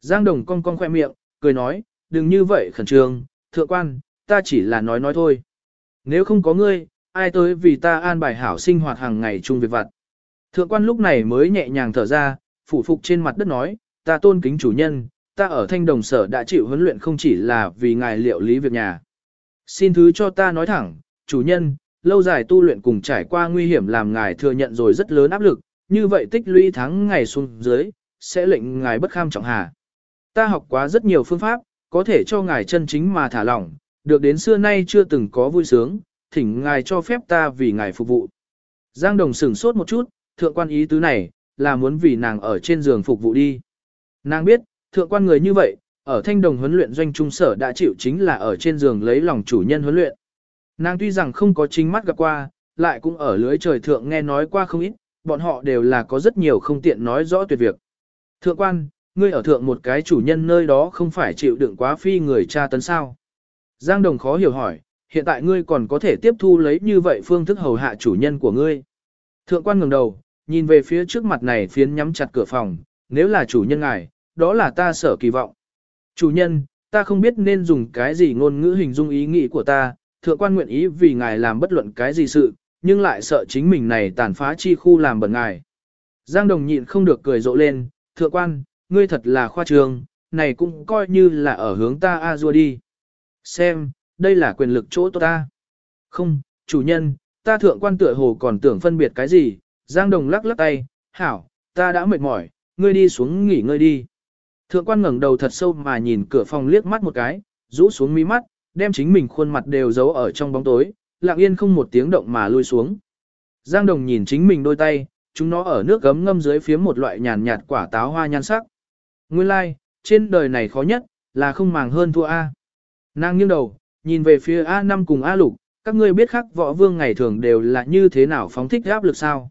Giang Đồng cong cong khoe miệng, cười nói, đừng như vậy khẩn trương, thượng quan, ta chỉ là nói nói thôi. Nếu không có ngươi, ai tới vì ta an bài hảo sinh hoạt hàng ngày chung việc vặt. Thượng quan lúc này mới nhẹ nhàng thở ra, phủ phục trên mặt đất nói, ta tôn kính chủ nhân, ta ở thanh đồng sở đã chịu huấn luyện không chỉ là vì ngài liệu lý việc nhà. Xin thứ cho ta nói thẳng, chủ nhân, lâu dài tu luyện cùng trải qua nguy hiểm làm ngài thừa nhận rồi rất lớn áp lực, như vậy tích lũy tháng ngày xuống dưới, sẽ lệnh ngài bất kham trọng hà. Ta học quá rất nhiều phương pháp, có thể cho ngài chân chính mà thả lỏng, được đến xưa nay chưa từng có vui sướng, thỉnh ngài cho phép ta vì ngài phục vụ. Giang Đồng sửng sốt một chút, thượng quan ý tứ này, là muốn vì nàng ở trên giường phục vụ đi. Nàng biết, thượng quan người như vậy, ở thanh đồng huấn luyện doanh trung sở đã chịu chính là ở trên giường lấy lòng chủ nhân huấn luyện. Nàng tuy rằng không có chính mắt gặp qua, lại cũng ở lưới trời thượng nghe nói qua không ít, bọn họ đều là có rất nhiều không tiện nói rõ tuyệt việc. Thượng quan, ngươi ở thượng một cái chủ nhân nơi đó không phải chịu đựng quá phi người cha tấn sao. Giang Đồng khó hiểu hỏi, hiện tại ngươi còn có thể tiếp thu lấy như vậy phương thức hầu hạ chủ nhân của ngươi. Thượng quan ngẩng đầu, nhìn về phía trước mặt này phiến nhắm chặt cửa phòng, nếu là chủ nhân ngài, đó là ta sở kỳ vọng. Chủ nhân, ta không biết nên dùng cái gì ngôn ngữ hình dung ý nghĩ của ta, thượng quan nguyện ý vì ngài làm bất luận cái gì sự, nhưng lại sợ chính mình này tàn phá chi khu làm bẩn ngài. Giang Đồng nhịn không được cười rộ lên, thượng quan, ngươi thật là khoa trương, này cũng coi như là ở hướng ta a dua đi. Xem, đây là quyền lực chỗ tốt ta. Không, chủ nhân, ta thượng quan tựa hồ còn tưởng phân biệt cái gì, Giang Đồng lắc lắc tay, hảo, ta đã mệt mỏi, ngươi đi xuống nghỉ ngơi đi. Thượng quan ngẩng đầu thật sâu mà nhìn cửa phòng liếc mắt một cái, rũ xuống mí mắt, đem chính mình khuôn mặt đều giấu ở trong bóng tối, lặng yên không một tiếng động mà lui xuống. Giang Đồng nhìn chính mình đôi tay, chúng nó ở nước gấm ngâm dưới phía một loại nhàn nhạt quả táo hoa nhan sắc. Nguyên lai, like, trên đời này khó nhất, là không màng hơn thua A. Nàng nghiêng đầu, nhìn về phía A5 cùng A lục, các ngươi biết khắc võ vương ngày thường đều là như thế nào phóng thích áp lực sao.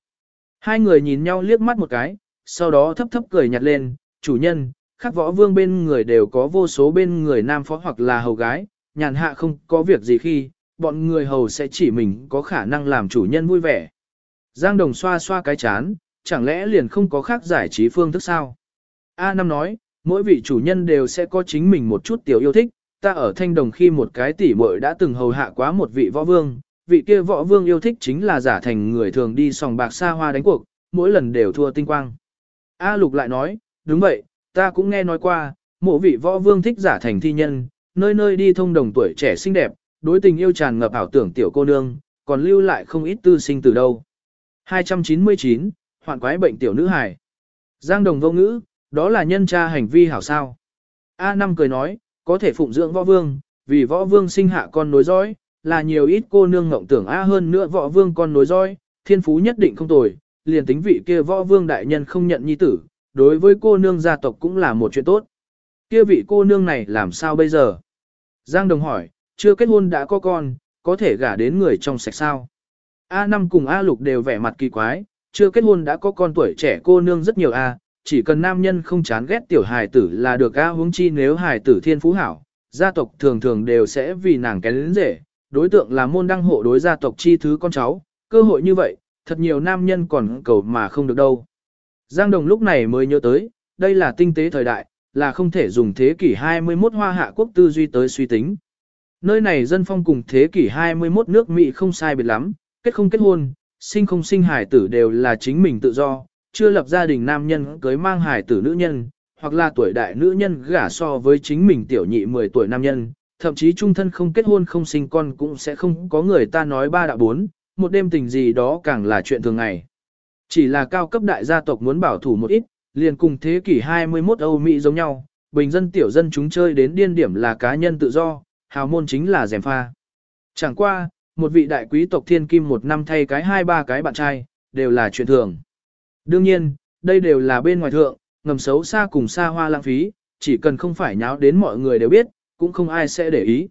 Hai người nhìn nhau liếc mắt một cái, sau đó thấp thấp cười nhạt lên, chủ nhân, khắc võ vương bên người đều có vô số bên người nam phó hoặc là hầu gái, nhàn hạ không có việc gì khi, bọn người hầu sẽ chỉ mình có khả năng làm chủ nhân vui vẻ. Giang Đồng xoa xoa cái chán, chẳng lẽ liền không có khác giải trí phương thức sao? A Năm nói, mỗi vị chủ nhân đều sẽ có chính mình một chút tiểu yêu thích, ta ở thanh đồng khi một cái tỷ muội đã từng hầu hạ quá một vị võ vương, vị kia võ vương yêu thích chính là giả thành người thường đi sòng bạc xa hoa đánh cuộc, mỗi lần đều thua tinh quang. A Lục lại nói, đúng vậy, ta cũng nghe nói qua, mỗi vị võ vương thích giả thành thi nhân, nơi nơi đi thông đồng tuổi trẻ xinh đẹp, đối tình yêu tràn ngập ảo tưởng tiểu cô nương, còn lưu lại không ít tư sinh từ đâu. 299, hoạn quái bệnh tiểu nữ hài. Giang đồng vô ngữ, đó là nhân tra hành vi hảo sao. A năm cười nói, có thể phụng dưỡng võ vương, vì võ vương sinh hạ con nối dõi, là nhiều ít cô nương ngộng tưởng A hơn nữa võ vương con nối dõi, thiên phú nhất định không tồi, liền tính vị kia võ vương đại nhân không nhận nhi tử, đối với cô nương gia tộc cũng là một chuyện tốt. Kia vị cô nương này làm sao bây giờ? Giang Đồng hỏi, chưa kết hôn đã có con, có thể gả đến người trong sạch sao? A năm cùng A lục đều vẻ mặt kỳ quái, chưa kết hôn đã có con tuổi trẻ cô nương rất nhiều A, chỉ cần nam nhân không chán ghét tiểu hài tử là được A huống chi nếu hài tử thiên phú hảo, gia tộc thường thường đều sẽ vì nàng kén đến rể, đối tượng là môn đăng hộ đối gia tộc chi thứ con cháu, cơ hội như vậy, thật nhiều nam nhân còn cầu mà không được đâu. Giang Đồng lúc này mới nhớ tới, đây là tinh tế thời đại, là không thể dùng thế kỷ 21 hoa hạ quốc tư duy tới suy tính. Nơi này dân phong cùng thế kỷ 21 nước Mỹ không sai biệt lắm, kết không kết hôn, sinh không sinh hải tử đều là chính mình tự do, chưa lập gia đình nam nhân cưới mang hải tử nữ nhân, hoặc là tuổi đại nữ nhân gả so với chính mình tiểu nhị 10 tuổi nam nhân, thậm chí trung thân không kết hôn không sinh con cũng sẽ không có người ta nói ba đạo bốn, một đêm tình gì đó càng là chuyện thường ngày. Chỉ là cao cấp đại gia tộc muốn bảo thủ một ít, liền cùng thế kỷ 21 Âu Mỹ giống nhau, bình dân tiểu dân chúng chơi đến điên điểm là cá nhân tự do, hào môn chính là dèm pha. Chẳng qua, một vị đại quý tộc thiên kim một năm thay cái hai ba cái bạn trai, đều là chuyện thường. Đương nhiên, đây đều là bên ngoài thượng, ngầm xấu xa cùng xa hoa lãng phí, chỉ cần không phải nháo đến mọi người đều biết, cũng không ai sẽ để ý.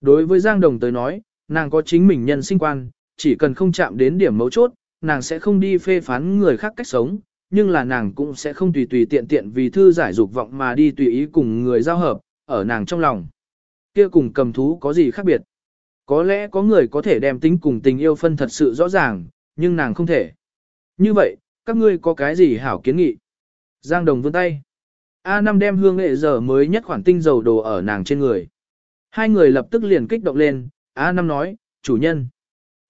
Đối với Giang Đồng tới nói, nàng có chính mình nhân sinh quan, chỉ cần không chạm đến điểm mấu chốt, nàng sẽ không đi phê phán người khác cách sống, nhưng là nàng cũng sẽ không tùy tùy tiện tiện vì thư giải dục vọng mà đi tùy ý cùng người giao hợp, ở nàng trong lòng. Kia cùng cầm thú có gì khác biệt? Có lẽ có người có thể đem tính cùng tình yêu phân thật sự rõ ràng, nhưng nàng không thể. Như vậy, các ngươi có cái gì hảo kiến nghị? Giang Đồng vươn tay. a năm đem hương nghệ giờ mới nhất khoản tinh dầu đồ ở nàng trên người. Hai người lập tức liền kích động lên, a năm nói, chủ nhân.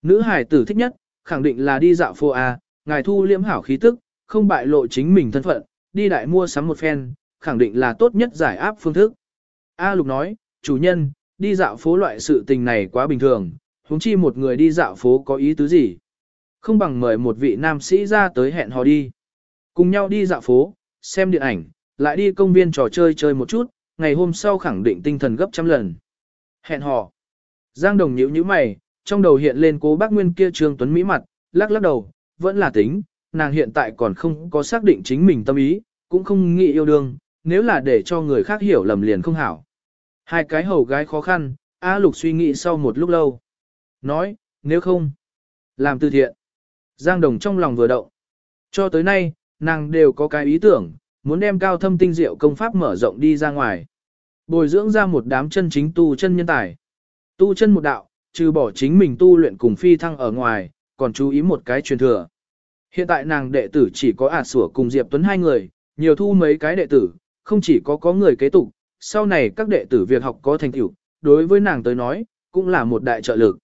Nữ hải tử thích nhất, khẳng định là đi dạo phố A, ngài thu liễm hảo khí tức, không bại lộ chính mình thân phận, đi đại mua sắm một phen, khẳng định là tốt nhất giải áp phương thức. A Lục nói, chủ nhân, đi dạo phố loại sự tình này quá bình thường, huống chi một người đi dạo phố có ý tứ gì. Không bằng mời một vị nam sĩ ra tới hẹn hò đi. Cùng nhau đi dạo phố, xem điện ảnh, lại đi công viên trò chơi chơi một chút, ngày hôm sau khẳng định tinh thần gấp trăm lần. Hẹn hò. Giang Đồng nhíu nhíu mày, trong đầu hiện lên cố bác Nguyên kia Trương Tuấn Mỹ mặt, lắc lắc đầu, vẫn là tính, nàng hiện tại còn không có xác định chính mình tâm ý, cũng không nghĩ yêu đương, nếu là để cho người khác hiểu lầm liền không hảo. Hai cái hầu gái khó khăn, A Lục suy nghĩ sau một lúc lâu. Nói, nếu không, làm từ thiện. Giang Đồng trong lòng vừa động. Cho tới nay, nàng đều có cái ý tưởng, muốn đem cao thâm tinh diệu công pháp mở rộng đi ra ngoài. Bồi dưỡng ra một đám chân chính tu chân nhân tài. Tu chân một đạo, trừ bỏ chính mình tu luyện cùng phi thăng ở ngoài, còn chú ý một cái truyền thừa. Hiện tại nàng đệ tử chỉ có ả sủa cùng Diệp Tuấn hai người, nhiều thu mấy cái đệ tử, không chỉ có có người kế tục, sau này các đệ tử việc học có thành tựu, đối với nàng tới nói, cũng là một đại trợ lực.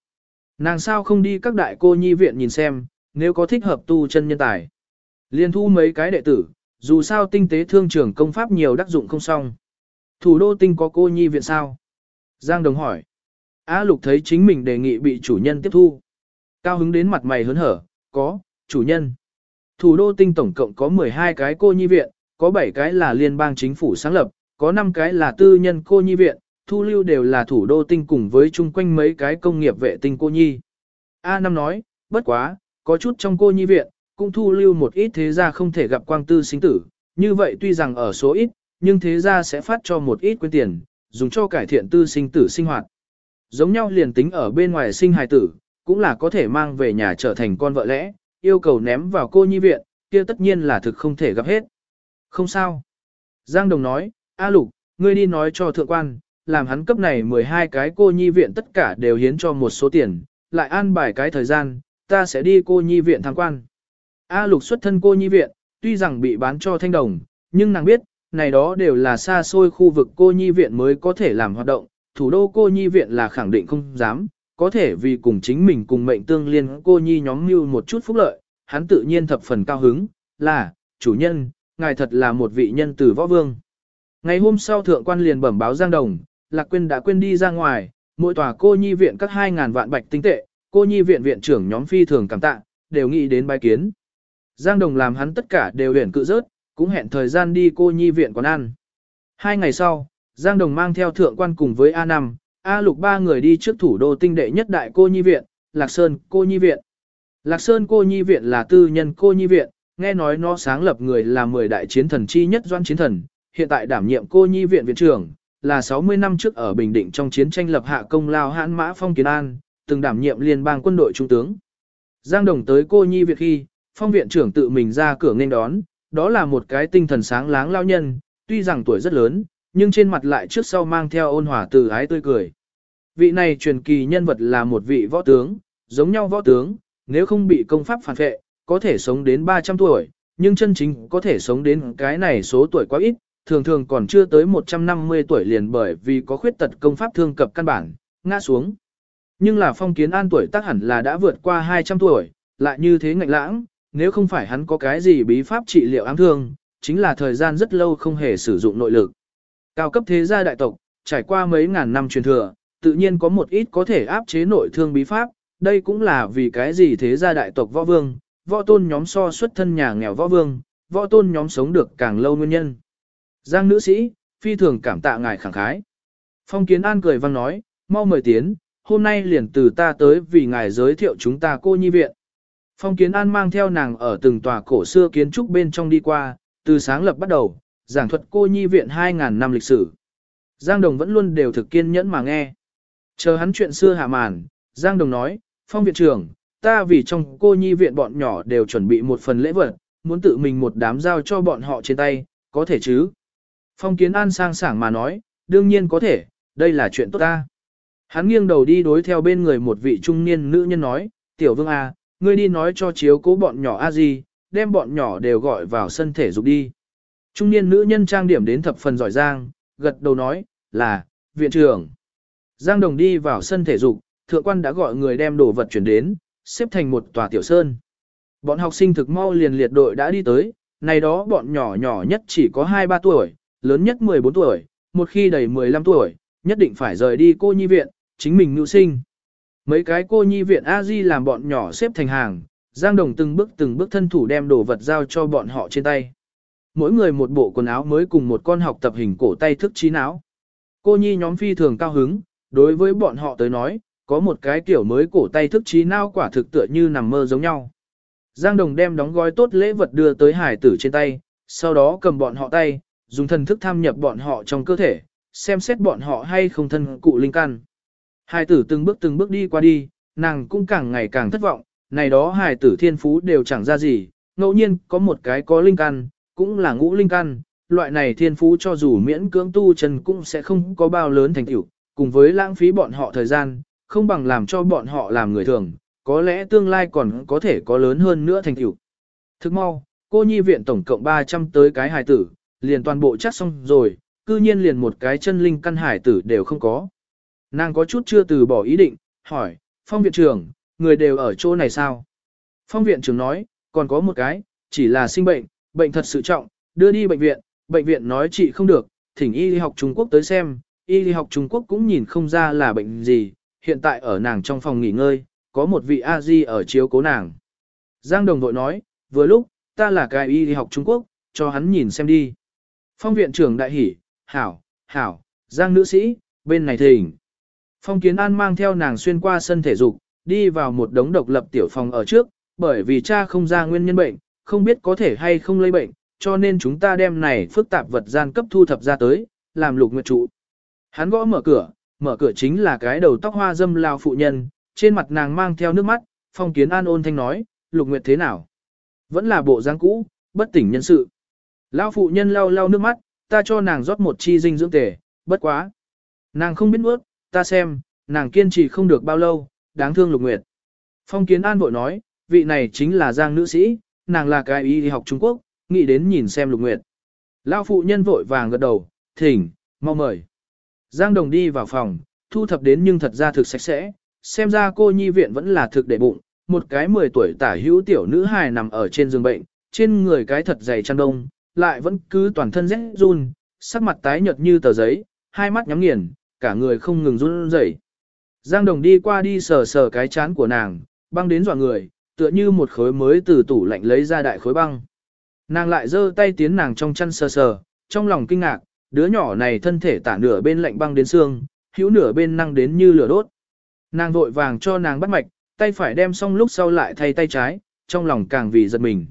Nàng sao không đi các đại cô nhi viện nhìn xem, nếu có thích hợp tu chân nhân tài. Liên thu mấy cái đệ tử, dù sao tinh tế thương trường công pháp nhiều đắc dụng không xong. Thủ đô tinh có cô nhi viện sao? Giang Đồng hỏi. Á Lục thấy chính mình đề nghị bị chủ nhân tiếp thu. Cao hứng đến mặt mày hớn hở, có, chủ nhân. Thủ đô tinh tổng cộng có 12 cái cô nhi viện, có 7 cái là liên bang chính phủ sáng lập, có 5 cái là tư nhân cô nhi viện, thu lưu đều là thủ đô tinh cùng với chung quanh mấy cái công nghiệp vệ tinh cô nhi. A Năm nói, bất quá, có chút trong cô nhi viện, cũng thu lưu một ít thế gia không thể gặp quang tư sinh tử, như vậy tuy rằng ở số ít, nhưng thế gia sẽ phát cho một ít quyên tiền, dùng cho cải thiện tư sinh tử sinh hoạt. Giống nhau liền tính ở bên ngoài sinh hài tử, cũng là có thể mang về nhà trở thành con vợ lẽ, yêu cầu ném vào cô nhi viện, kia tất nhiên là thực không thể gặp hết. Không sao. Giang Đồng nói, A Lục, ngươi đi nói cho thượng quan, làm hắn cấp này 12 cái cô nhi viện tất cả đều hiến cho một số tiền, lại an bài cái thời gian, ta sẽ đi cô nhi viện tham quan. A Lục xuất thân cô nhi viện, tuy rằng bị bán cho thanh đồng, nhưng nàng biết, này đó đều là xa xôi khu vực cô nhi viện mới có thể làm hoạt động, thủ đô cô nhi viện là khẳng định không dám, có thể vì cùng chính mình cùng mệnh tương liên cô nhi nhóm mưu một chút phúc lợi, hắn tự nhiên thập phần cao hứng, là, chủ nhân, ngài thật là một vị nhân từ võ vương. Ngày hôm sau thượng quan liền bẩm báo Giang Đồng, Lạc Quyên đã quên đi ra ngoài, mỗi tòa cô nhi viện các 2.000 vạn bạch tinh tệ, cô nhi viện viện trưởng nhóm phi thường cảm tạ, đều nghĩ đến bài kiến. Giang Đồng làm hắn tất cả đều huyền cự rớt, cũng hẹn thời gian đi cô nhi viện quán ăn. Hai ngày sau, Giang Đồng mang theo thượng quan cùng với A Nam, A Lục ba người đi trước thủ đô tinh đệ nhất đại cô nhi viện, Lạc Sơn cô nhi viện. Lạc Sơn cô nhi viện là tư nhân cô nhi viện, nghe nói nó sáng lập người là 10 đại chiến thần chi nhất doan chiến thần, hiện tại đảm nhiệm cô nhi viện viện trưởng, là 60 năm trước ở Bình Định trong chiến tranh lập hạ công lao hãn mã phong kiến an, từng đảm nhiệm liên bang quân đội trung tướng. Giang Đồng tới cô nhi viện khi, phong viện trưởng tự mình ra cửa nên đón, đó là một cái tinh thần sáng láng lao nhân, tuy rằng tuổi rất lớn, nhưng trên mặt lại trước sau mang theo ôn hòa từ ái tươi cười. Vị này truyền kỳ nhân vật là một vị võ tướng, giống nhau võ tướng, nếu không bị công pháp phản vệ, có thể sống đến 300 tuổi, nhưng chân chính có thể sống đến cái này số tuổi quá ít, thường thường còn chưa tới 150 tuổi liền bởi vì có khuyết tật công pháp thương cập căn bản, ngã xuống. Nhưng là phong kiến an tuổi tác hẳn là đã vượt qua 200 tuổi, lại như thế ngạnh lãng, nếu không phải hắn có cái gì bí pháp trị liệu ám thương, chính là thời gian rất lâu không hề sử dụng nội lực. Cao cấp thế gia đại tộc, trải qua mấy ngàn năm truyền thừa, tự nhiên có một ít có thể áp chế nội thương bí pháp, đây cũng là vì cái gì thế gia đại tộc võ vương, võ tôn nhóm so xuất thân nhà nghèo võ vương, võ tôn nhóm sống được càng lâu nguyên nhân. Giang nữ sĩ, phi thường cảm tạ ngài khẳng khái. Phong Kiến An cười vang nói, mau mời tiến, hôm nay liền từ ta tới vì ngài giới thiệu chúng ta cô nhi viện. Phong Kiến An mang theo nàng ở từng tòa cổ xưa kiến trúc bên trong đi qua, từ sáng lập bắt đầu, giảng thuật cô nhi viện 2.000 năm lịch sử. Giang Đồng vẫn luôn đều thực kiên nhẫn mà nghe. Chờ hắn chuyện xưa hạ màn, Giang Đồng nói, Phong viện trưởng, ta vì trong cô nhi viện bọn nhỏ đều chuẩn bị một phần lễ vật, muốn tự mình một đám giao cho bọn họ trên tay, có thể chứ? Phong Kiến An sang sảng mà nói, đương nhiên có thể, đây là chuyện tốt ta. Hắn nghiêng đầu đi đối theo bên người một vị trung niên nữ nhân nói, tiểu vương A, ngươi đi nói cho chiếu cố bọn nhỏ A gì, đem bọn nhỏ đều gọi vào sân thể dục đi. Trung niên nữ nhân trang điểm đến thập phần giỏi giang, gật đầu nói, là, viện trưởng. Giang Đồng đi vào sân thể dục, thượng quan đã gọi người đem đồ vật chuyển đến, xếp thành một tòa tiểu sơn. Bọn học sinh thực mau liền liệt đội đã đi tới, này đó bọn nhỏ nhỏ nhất chỉ có 2-3 tuổi, lớn nhất 14 tuổi, một khi đầy 15 tuổi, nhất định phải rời đi cô nhi viện, chính mình nữ sinh. Mấy cái cô nhi viện A-di làm bọn nhỏ xếp thành hàng, Giang Đồng từng bước từng bước thân thủ đem đồ vật giao cho bọn họ trên tay. Mỗi người một bộ quần áo mới cùng một con học tập hình cổ tay thức trí não. Cô nhi nhóm phi thường cao hứng, đối với bọn họ tới nói, có một cái kiểu mới cổ tay thức trí não quả thực tựa như nằm mơ giống nhau. Giang Đồng đem đóng gói tốt lễ vật đưa tới hải tử trên tay, sau đó cầm bọn họ tay, dùng thần thức tham nhập bọn họ trong cơ thể, xem xét bọn họ hay không thân cụ linh căn. Hải tử từng bước từng bước đi qua đi, nàng cũng càng ngày càng thất vọng, này đó hải tử thiên phú đều chẳng ra gì, ngẫu nhiên có một cái có linh căn, cũng là ngũ linh căn, loại này thiên phú cho dù miễn cưỡng tu chân cũng sẽ không có bao lớn thành tựu, cùng với lãng phí bọn họ thời gian, không bằng làm cho bọn họ làm người thường, có lẽ tương lai còn có thể có lớn hơn nữa thành tựu. Thức mau, cô nhi viện tổng cộng 300 tới cái hài tử, liền toàn bộ chắc xong rồi, cư nhiên liền một cái chân linh căn hải tử đều không có. Nàng có chút chưa từ bỏ ý định, hỏi, phong viện trưởng, người đều ở chỗ này sao? Phong viện trưởng nói, còn có một cái, chỉ là sinh bệnh, bệnh thật sự trọng, đưa đi bệnh viện, bệnh viện nói chị không được, thỉnh y học Trung Quốc tới xem, y học Trung Quốc cũng nhìn không ra là bệnh gì, hiện tại ở nàng trong phòng nghỉ ngơi, có một vị A-di ở chiếu cố nàng. Giang đồng đội nói, vừa lúc, ta là cái y học Trung Quốc, cho hắn nhìn xem đi. Phong viện trưởng đại hỉ, hảo, hảo, Giang nữ sĩ, bên này thỉnh. Phong Kiến An mang theo nàng xuyên qua sân thể dục, đi vào một đống độc lập tiểu phòng ở trước, bởi vì cha không ra nguyên nhân bệnh, không biết có thể hay không lây bệnh, cho nên chúng ta đem này phức tạp vật gian cấp thu thập ra tới, làm lục nguyệt trụ. Hắn gõ mở cửa, mở cửa chính là cái đầu tóc hoa dâm lao phụ nhân, trên mặt nàng mang theo nước mắt, Phong Kiến An ôn thanh nói, lục nguyệt thế nào? Vẫn là bộ dáng cũ, bất tỉnh nhân sự. Lão phụ nhân lau lau nước mắt, ta cho nàng rót một chi dinh dưỡng tể, bất quá. Nàng không biết nuốt, ta xem, nàng kiên trì không được bao lâu, đáng thương lục nguyệt. Phong kiến an vội nói, vị này chính là giang nữ sĩ, nàng là cái y học Trung Quốc, nghĩ đến nhìn xem lục nguyệt. Lão phụ nhân vội vàng gật đầu, thỉnh, mau mời. Giang đồng đi vào phòng, thu thập đến nhưng thật ra thực sạch sẽ, xem ra cô nhi viện vẫn là thực để bụng, một cái 10 tuổi tả hữu tiểu nữ hài nằm ở trên giường bệnh, trên người cái thật dày chăn đông, lại vẫn cứ toàn thân rét run, sắc mặt tái nhợt như tờ giấy, hai mắt nhắm nghiền, cả người không ngừng run rẩy. Giang Đồng đi qua đi sờ sờ cái chán của nàng, băng đến dọa người, tựa như một khối mới từ tủ lạnh lấy ra đại khối băng. Nàng lại giơ tay tiến nàng trong chăn sờ sờ, trong lòng kinh ngạc, đứa nhỏ này thân thể tả nửa bên lạnh băng đến xương, hữu nửa bên năng đến như lửa đốt. Nàng vội vàng cho nàng bắt mạch, tay phải đem xong lúc sau lại thay tay trái, trong lòng càng vì giật mình.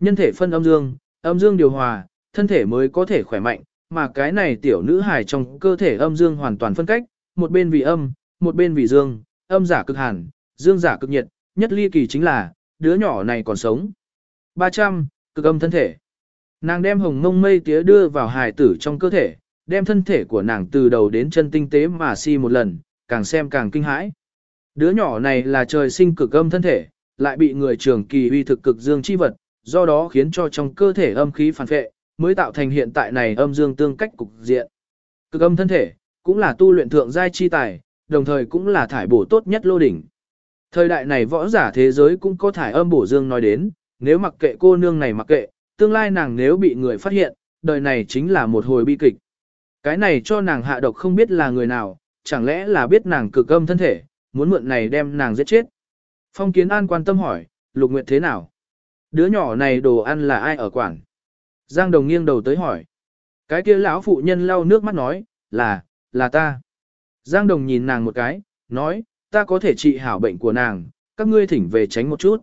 Nhân thể phân âm dương, Âm dương điều hòa, thân thể mới có thể khỏe mạnh, mà cái này tiểu nữ hài trong cơ thể âm dương hoàn toàn phân cách, một bên vì âm, một bên vì dương, âm giả cực hàn, dương giả cực nhiệt, nhất ly kỳ chính là, đứa nhỏ này còn sống. 300, cực âm thân thể. Nàng đem hồng mông mây tía đưa vào hài tử trong cơ thể, đem thân thể của nàng từ đầu đến chân tinh tế mà si một lần, càng xem càng kinh hãi. Đứa nhỏ này là trời sinh cực âm thân thể, lại bị người trường kỳ uy thực cực dương chi vật, do đó khiến cho trong cơ thể âm khí phản phệ, mới tạo thành hiện tại này âm dương tương cách cục diện. Cực âm thân thể, cũng là tu luyện thượng giai chi tài, đồng thời cũng là thải bổ tốt nhất lô đỉnh. Thời đại này võ giả thế giới cũng có thải âm bổ dương nói đến, nếu mặc kệ cô nương này mặc kệ, tương lai nàng nếu bị người phát hiện, đời này chính là một hồi bi kịch. Cái này cho nàng hạ độc không biết là người nào, chẳng lẽ là biết nàng cực âm thân thể, muốn mượn này đem nàng giết chết. Phong Kiến An quan tâm hỏi, Lục Nguyệt thế nào? Đứa nhỏ này đồ ăn là ai ở quản Giang Đồng nghiêng đầu tới hỏi. Cái kia lão phụ nhân lau nước mắt nói, là, là ta. Giang Đồng nhìn nàng một cái, nói, ta có thể trị hảo bệnh của nàng, các ngươi thỉnh về tránh một chút.